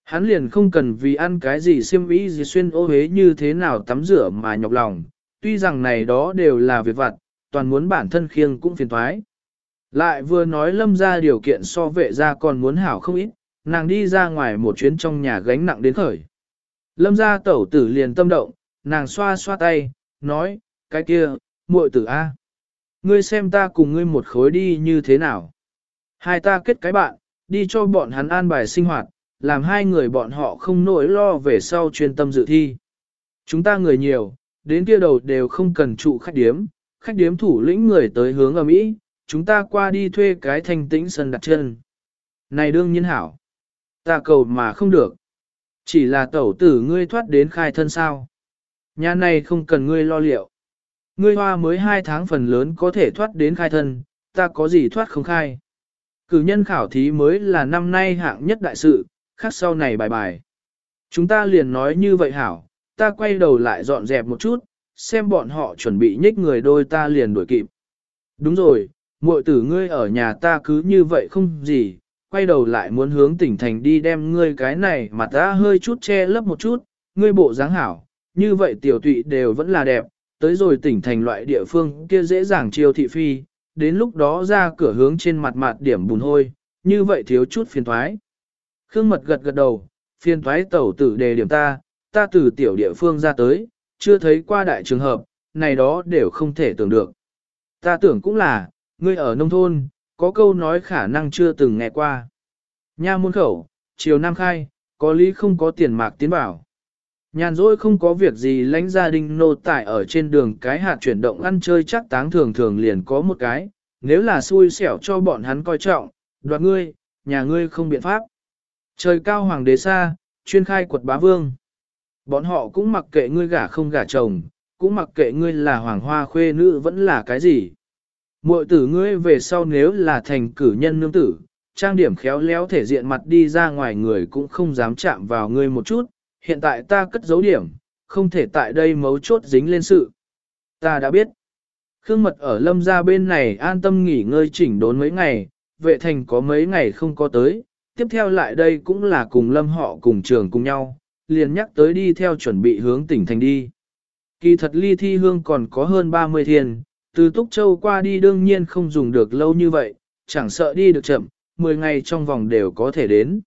Hắn liền không cần vì ăn cái gì xiêm ý gì xuyên ô hế như thế nào tắm rửa mà nhọc lòng, tuy rằng này đó đều là việc vặt, toàn muốn bản thân khiêng cũng phiền thoái. Lại vừa nói lâm ra điều kiện so vệ ra còn muốn hảo không ít, nàng đi ra ngoài một chuyến trong nhà gánh nặng đến khởi. Lâm ra tẩu tử liền tâm động, nàng xoa xoa tay, nói, cái kia, muội tử A. Ngươi xem ta cùng ngươi một khối đi như thế nào. Hai ta kết cái bạn, đi cho bọn hắn an bài sinh hoạt, làm hai người bọn họ không nỗi lo về sau chuyên tâm dự thi. Chúng ta người nhiều, đến kia đầu đều không cần trụ khách điếm, khách điếm thủ lĩnh người tới hướng ở Mỹ, chúng ta qua đi thuê cái thanh tĩnh sân đặt chân. Này đương nhiên hảo, ta cầu mà không được. Chỉ là tẩu tử ngươi thoát đến khai thân sao. Nhà này không cần ngươi lo liệu. Ngươi hoa mới hai tháng phần lớn có thể thoát đến khai thân, ta có gì thoát không khai. Cử nhân khảo thí mới là năm nay hạng nhất đại sự, khác sau này bài bài. Chúng ta liền nói như vậy hảo, ta quay đầu lại dọn dẹp một chút, xem bọn họ chuẩn bị nhích người đôi ta liền đuổi kịp. Đúng rồi, muội tử ngươi ở nhà ta cứ như vậy không gì, quay đầu lại muốn hướng tỉnh thành đi đem ngươi cái này mà ta hơi chút che lấp một chút, ngươi bộ dáng hảo, như vậy tiểu tụy đều vẫn là đẹp, tới rồi tỉnh thành loại địa phương kia dễ dàng chiêu thị phi, đến lúc đó ra cửa hướng trên mặt mặt điểm bùn hôi, như vậy thiếu chút phiền thoái. Khương mật gật gật đầu, phiền thoái tẩu tử đề điểm ta, ta từ tiểu địa phương ra tới, chưa thấy qua đại trường hợp, này đó đều không thể tưởng được. Ta tưởng cũng là, ngươi ở nông thôn, có câu nói khả năng chưa từng nghe qua. Nha môn khẩu, chiều nam khai, có lý không có tiền mạc tiến bảo. Nhàn rỗi không có việc gì lãnh gia đình nô tải ở trên đường cái hạt chuyển động ăn chơi chắc táng thường thường liền có một cái, nếu là xui xẻo cho bọn hắn coi trọng, đoạt ngươi, nhà ngươi không biện pháp. Trời cao hoàng đế xa, chuyên khai quật bá vương. Bọn họ cũng mặc kệ ngươi gả không gả chồng, cũng mặc kệ ngươi là hoàng hoa khuê nữ vẫn là cái gì. Muội tử ngươi về sau nếu là thành cử nhân nương tử, trang điểm khéo léo thể diện mặt đi ra ngoài người cũng không dám chạm vào ngươi một chút, hiện tại ta cất dấu điểm, không thể tại đây mấu chốt dính lên sự. Ta đã biết. Khương mật ở lâm gia bên này an tâm nghỉ ngơi chỉnh đốn mấy ngày, vệ thành có mấy ngày không có tới, tiếp theo lại đây cũng là cùng lâm họ cùng trường cùng nhau, liền nhắc tới đi theo chuẩn bị hướng tỉnh thành đi. Kỳ thật ly thi hương còn có hơn 30 thiên, từ Túc Châu qua đi đương nhiên không dùng được lâu như vậy, chẳng sợ đi được chậm, 10 ngày trong vòng đều có thể đến.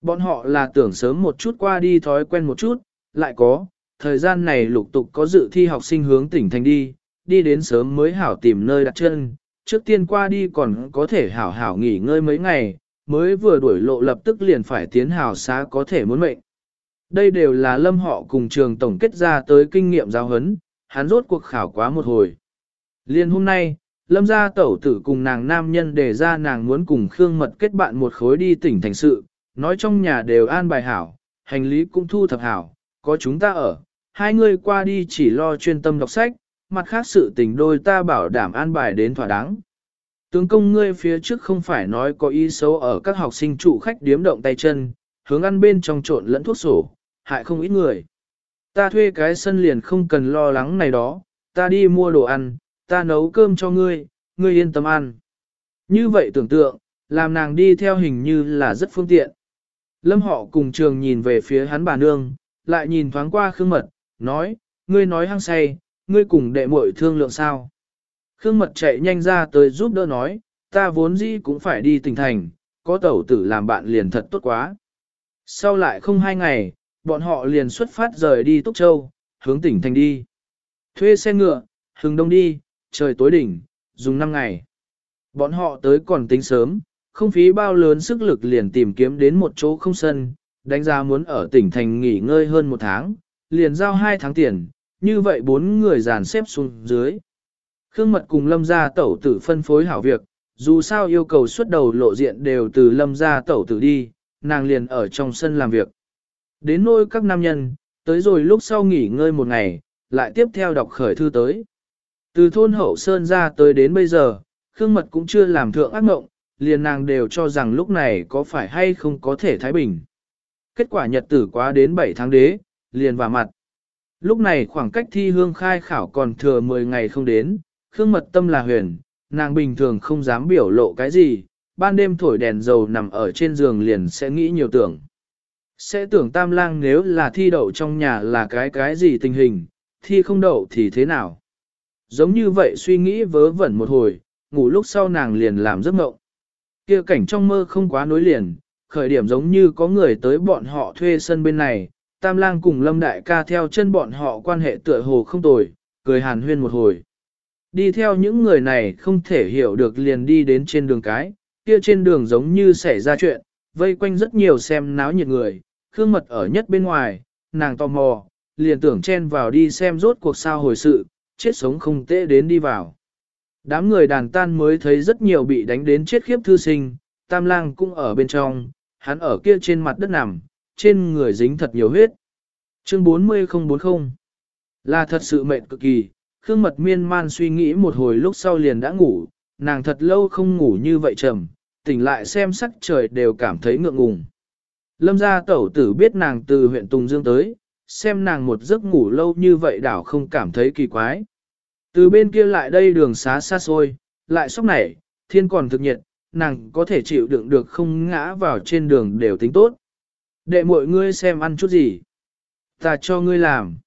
Bọn họ là tưởng sớm một chút qua đi thói quen một chút, lại có, thời gian này lục tục có dự thi học sinh hướng tỉnh thành đi, đi đến sớm mới hảo tìm nơi đặt chân, trước tiên qua đi còn có thể hảo hảo nghỉ ngơi mấy ngày, mới vừa đuổi lộ lập tức liền phải tiến hảo xá có thể muốn mệnh. Đây đều là lâm họ cùng trường tổng kết ra tới kinh nghiệm giáo huấn, hắn rốt cuộc khảo quá một hồi. Liên hôm nay, lâm gia tẩu tử cùng nàng nam nhân đề ra nàng muốn cùng Khương Mật kết bạn một khối đi tỉnh thành sự, nói trong nhà đều an bài hảo, hành lý cũng thu thập hảo, có chúng ta ở, hai người qua đi chỉ lo chuyên tâm đọc sách, mặt khác sự tình đôi ta bảo đảm an bài đến thỏa đáng. Tướng công ngươi phía trước không phải nói có ý xấu ở các học sinh trụ khách điếm động tay chân, hướng ăn bên trong trộn lẫn thuốc sổ, hại không ít người. Ta thuê cái sân liền không cần lo lắng này đó, ta đi mua đồ ăn, ta nấu cơm cho ngươi, ngươi yên tâm ăn. Như vậy tưởng tượng, làm nàng đi theo hình như là rất phương tiện. Lâm họ cùng trường nhìn về phía hắn bà nương, lại nhìn thoáng qua Khương Mật, nói, ngươi nói hăng say, ngươi cùng đệ muội thương lượng sao. Khương Mật chạy nhanh ra tới giúp đỡ nói, ta vốn dĩ cũng phải đi tỉnh thành, có tẩu tử làm bạn liền thật tốt quá. Sau lại không hai ngày, bọn họ liền xuất phát rời đi Túc Châu, hướng tỉnh thành đi. Thuê xe ngựa, hừng đông đi, trời tối đỉnh, dùng 5 ngày. Bọn họ tới còn tính sớm, không phí bao lớn sức lực liền tìm kiếm đến một chỗ không sân, đánh giá muốn ở tỉnh thành nghỉ ngơi hơn một tháng, liền giao hai tháng tiền, như vậy bốn người dàn xếp xuống dưới. Khương Mật cùng Lâm gia tẩu tử phân phối hảo việc, dù sao yêu cầu xuất đầu lộ diện đều từ Lâm gia tẩu tử đi, nàng liền ở trong sân làm việc. Đến nôi các nam nhân, tới rồi lúc sau nghỉ ngơi một ngày, lại tiếp theo đọc khởi thư tới. Từ thôn hậu sơn ra tới đến bây giờ, Khương Mật cũng chưa làm thượng ác mộng, liền nàng đều cho rằng lúc này có phải hay không có thể thái bình. Kết quả nhật tử quá đến 7 tháng đế, liền vào mặt. Lúc này khoảng cách thi hương khai khảo còn thừa 10 ngày không đến, Khương Mật tâm là huyền, nàng bình thường không dám biểu lộ cái gì, ban đêm thổi đèn dầu nằm ở trên giường liền sẽ nghĩ nhiều tưởng. Sẽ tưởng tam lang nếu là thi đậu trong nhà là cái cái gì tình hình, thi không đậu thì thế nào. Giống như vậy suy nghĩ vớ vẩn một hồi, ngủ lúc sau nàng liền làm giấc mộng. Kia cảnh trong mơ không quá nối liền, khởi điểm giống như có người tới bọn họ thuê sân bên này, Tam Lang cùng Lâm Đại ca theo chân bọn họ quan hệ tựa hồ không tồi, cười hàn huyên một hồi. Đi theo những người này không thể hiểu được liền đi đến trên đường cái, kia trên đường giống như xảy ra chuyện, vây quanh rất nhiều xem náo nhiệt người, Khương Mật ở nhất bên ngoài, nàng tò mò, liền tưởng chen vào đi xem rốt cuộc sao hồi sự, chết sống không tệ đến đi vào. Đám người đàn tan mới thấy rất nhiều bị đánh đến chết khiếp thư sinh, tam lang cũng ở bên trong, hắn ở kia trên mặt đất nằm, trên người dính thật nhiều huyết. Chương 40040 Là thật sự mệt cực kỳ, Khương Mật miên man suy nghĩ một hồi lúc sau liền đã ngủ, nàng thật lâu không ngủ như vậy trầm, tỉnh lại xem sắc trời đều cảm thấy ngượng ngùng. Lâm gia tẩu tử biết nàng từ huyện Tùng Dương tới, xem nàng một giấc ngủ lâu như vậy đảo không cảm thấy kỳ quái. Từ bên kia lại đây đường xá xa xôi, lại sốc nảy, thiên còn thực nhiệt, nàng có thể chịu đựng được không ngã vào trên đường đều tính tốt. Đệ mọi ngươi xem ăn chút gì. Ta cho ngươi làm.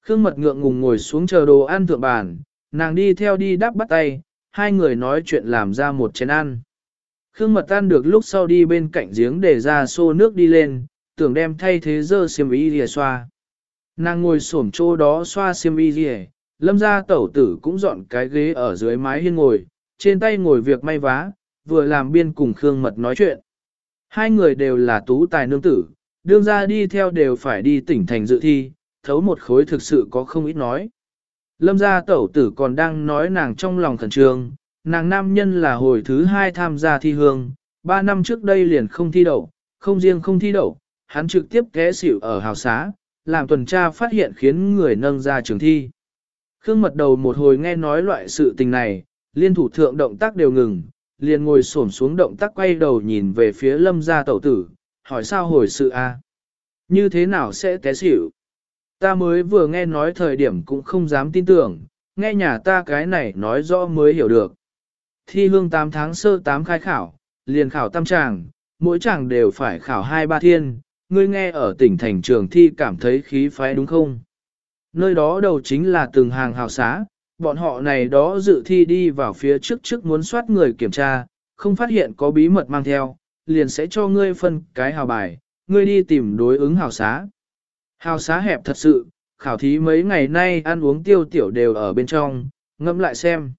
Khương mật ngượng ngùng ngồi xuống chờ đồ ăn thượng bàn, nàng đi theo đi đắp bắt tay, hai người nói chuyện làm ra một chén ăn. Khương mật tan được lúc sau đi bên cạnh giếng để ra xô nước đi lên, tưởng đem thay thế dơ xiêm y lìa xoa. Nàng ngồi xổm chỗ đó xoa xiêm y lìa, lâm ra tẩu tử cũng dọn cái ghế ở dưới mái hiên ngồi, trên tay ngồi việc may vá, vừa làm biên cùng Khương mật nói chuyện. Hai người đều là tú tài nương tử, đương ra đi theo đều phải đi tỉnh thành dự thi, thấu một khối thực sự có không ít nói. Lâm gia tẩu tử còn đang nói nàng trong lòng khẩn trương, nàng nam nhân là hồi thứ hai tham gia thi hương, ba năm trước đây liền không thi đậu, không riêng không thi đậu, hắn trực tiếp ghé xỉu ở hào xá, làm tuần tra phát hiện khiến người nâng ra trường thi. Khương mật đầu một hồi nghe nói loại sự tình này, liên thủ thượng động tác đều ngừng, liền ngồi xổm xuống động tác quay đầu nhìn về phía lâm gia tẩu tử, hỏi sao hồi sự a? Như thế nào sẽ té xỉu? Ta mới vừa nghe nói thời điểm cũng không dám tin tưởng, nghe nhà ta cái này nói rõ mới hiểu được. Thi hương 8 tháng sơ 8 khai khảo, liền khảo tam tràng, mỗi tràng đều phải khảo hai ba thiên, ngươi nghe ở tỉnh thành trường thi cảm thấy khí phái đúng không? Nơi đó đầu chính là từng hàng hào xá, bọn họ này đó dự thi đi vào phía trước trước muốn soát người kiểm tra, không phát hiện có bí mật mang theo, liền sẽ cho ngươi phân cái hào bài, ngươi đi tìm đối ứng hào xá. Hào xá hẹp thật sự, khảo thí mấy ngày nay ăn uống tiêu tiểu đều ở bên trong, ngẫm lại xem.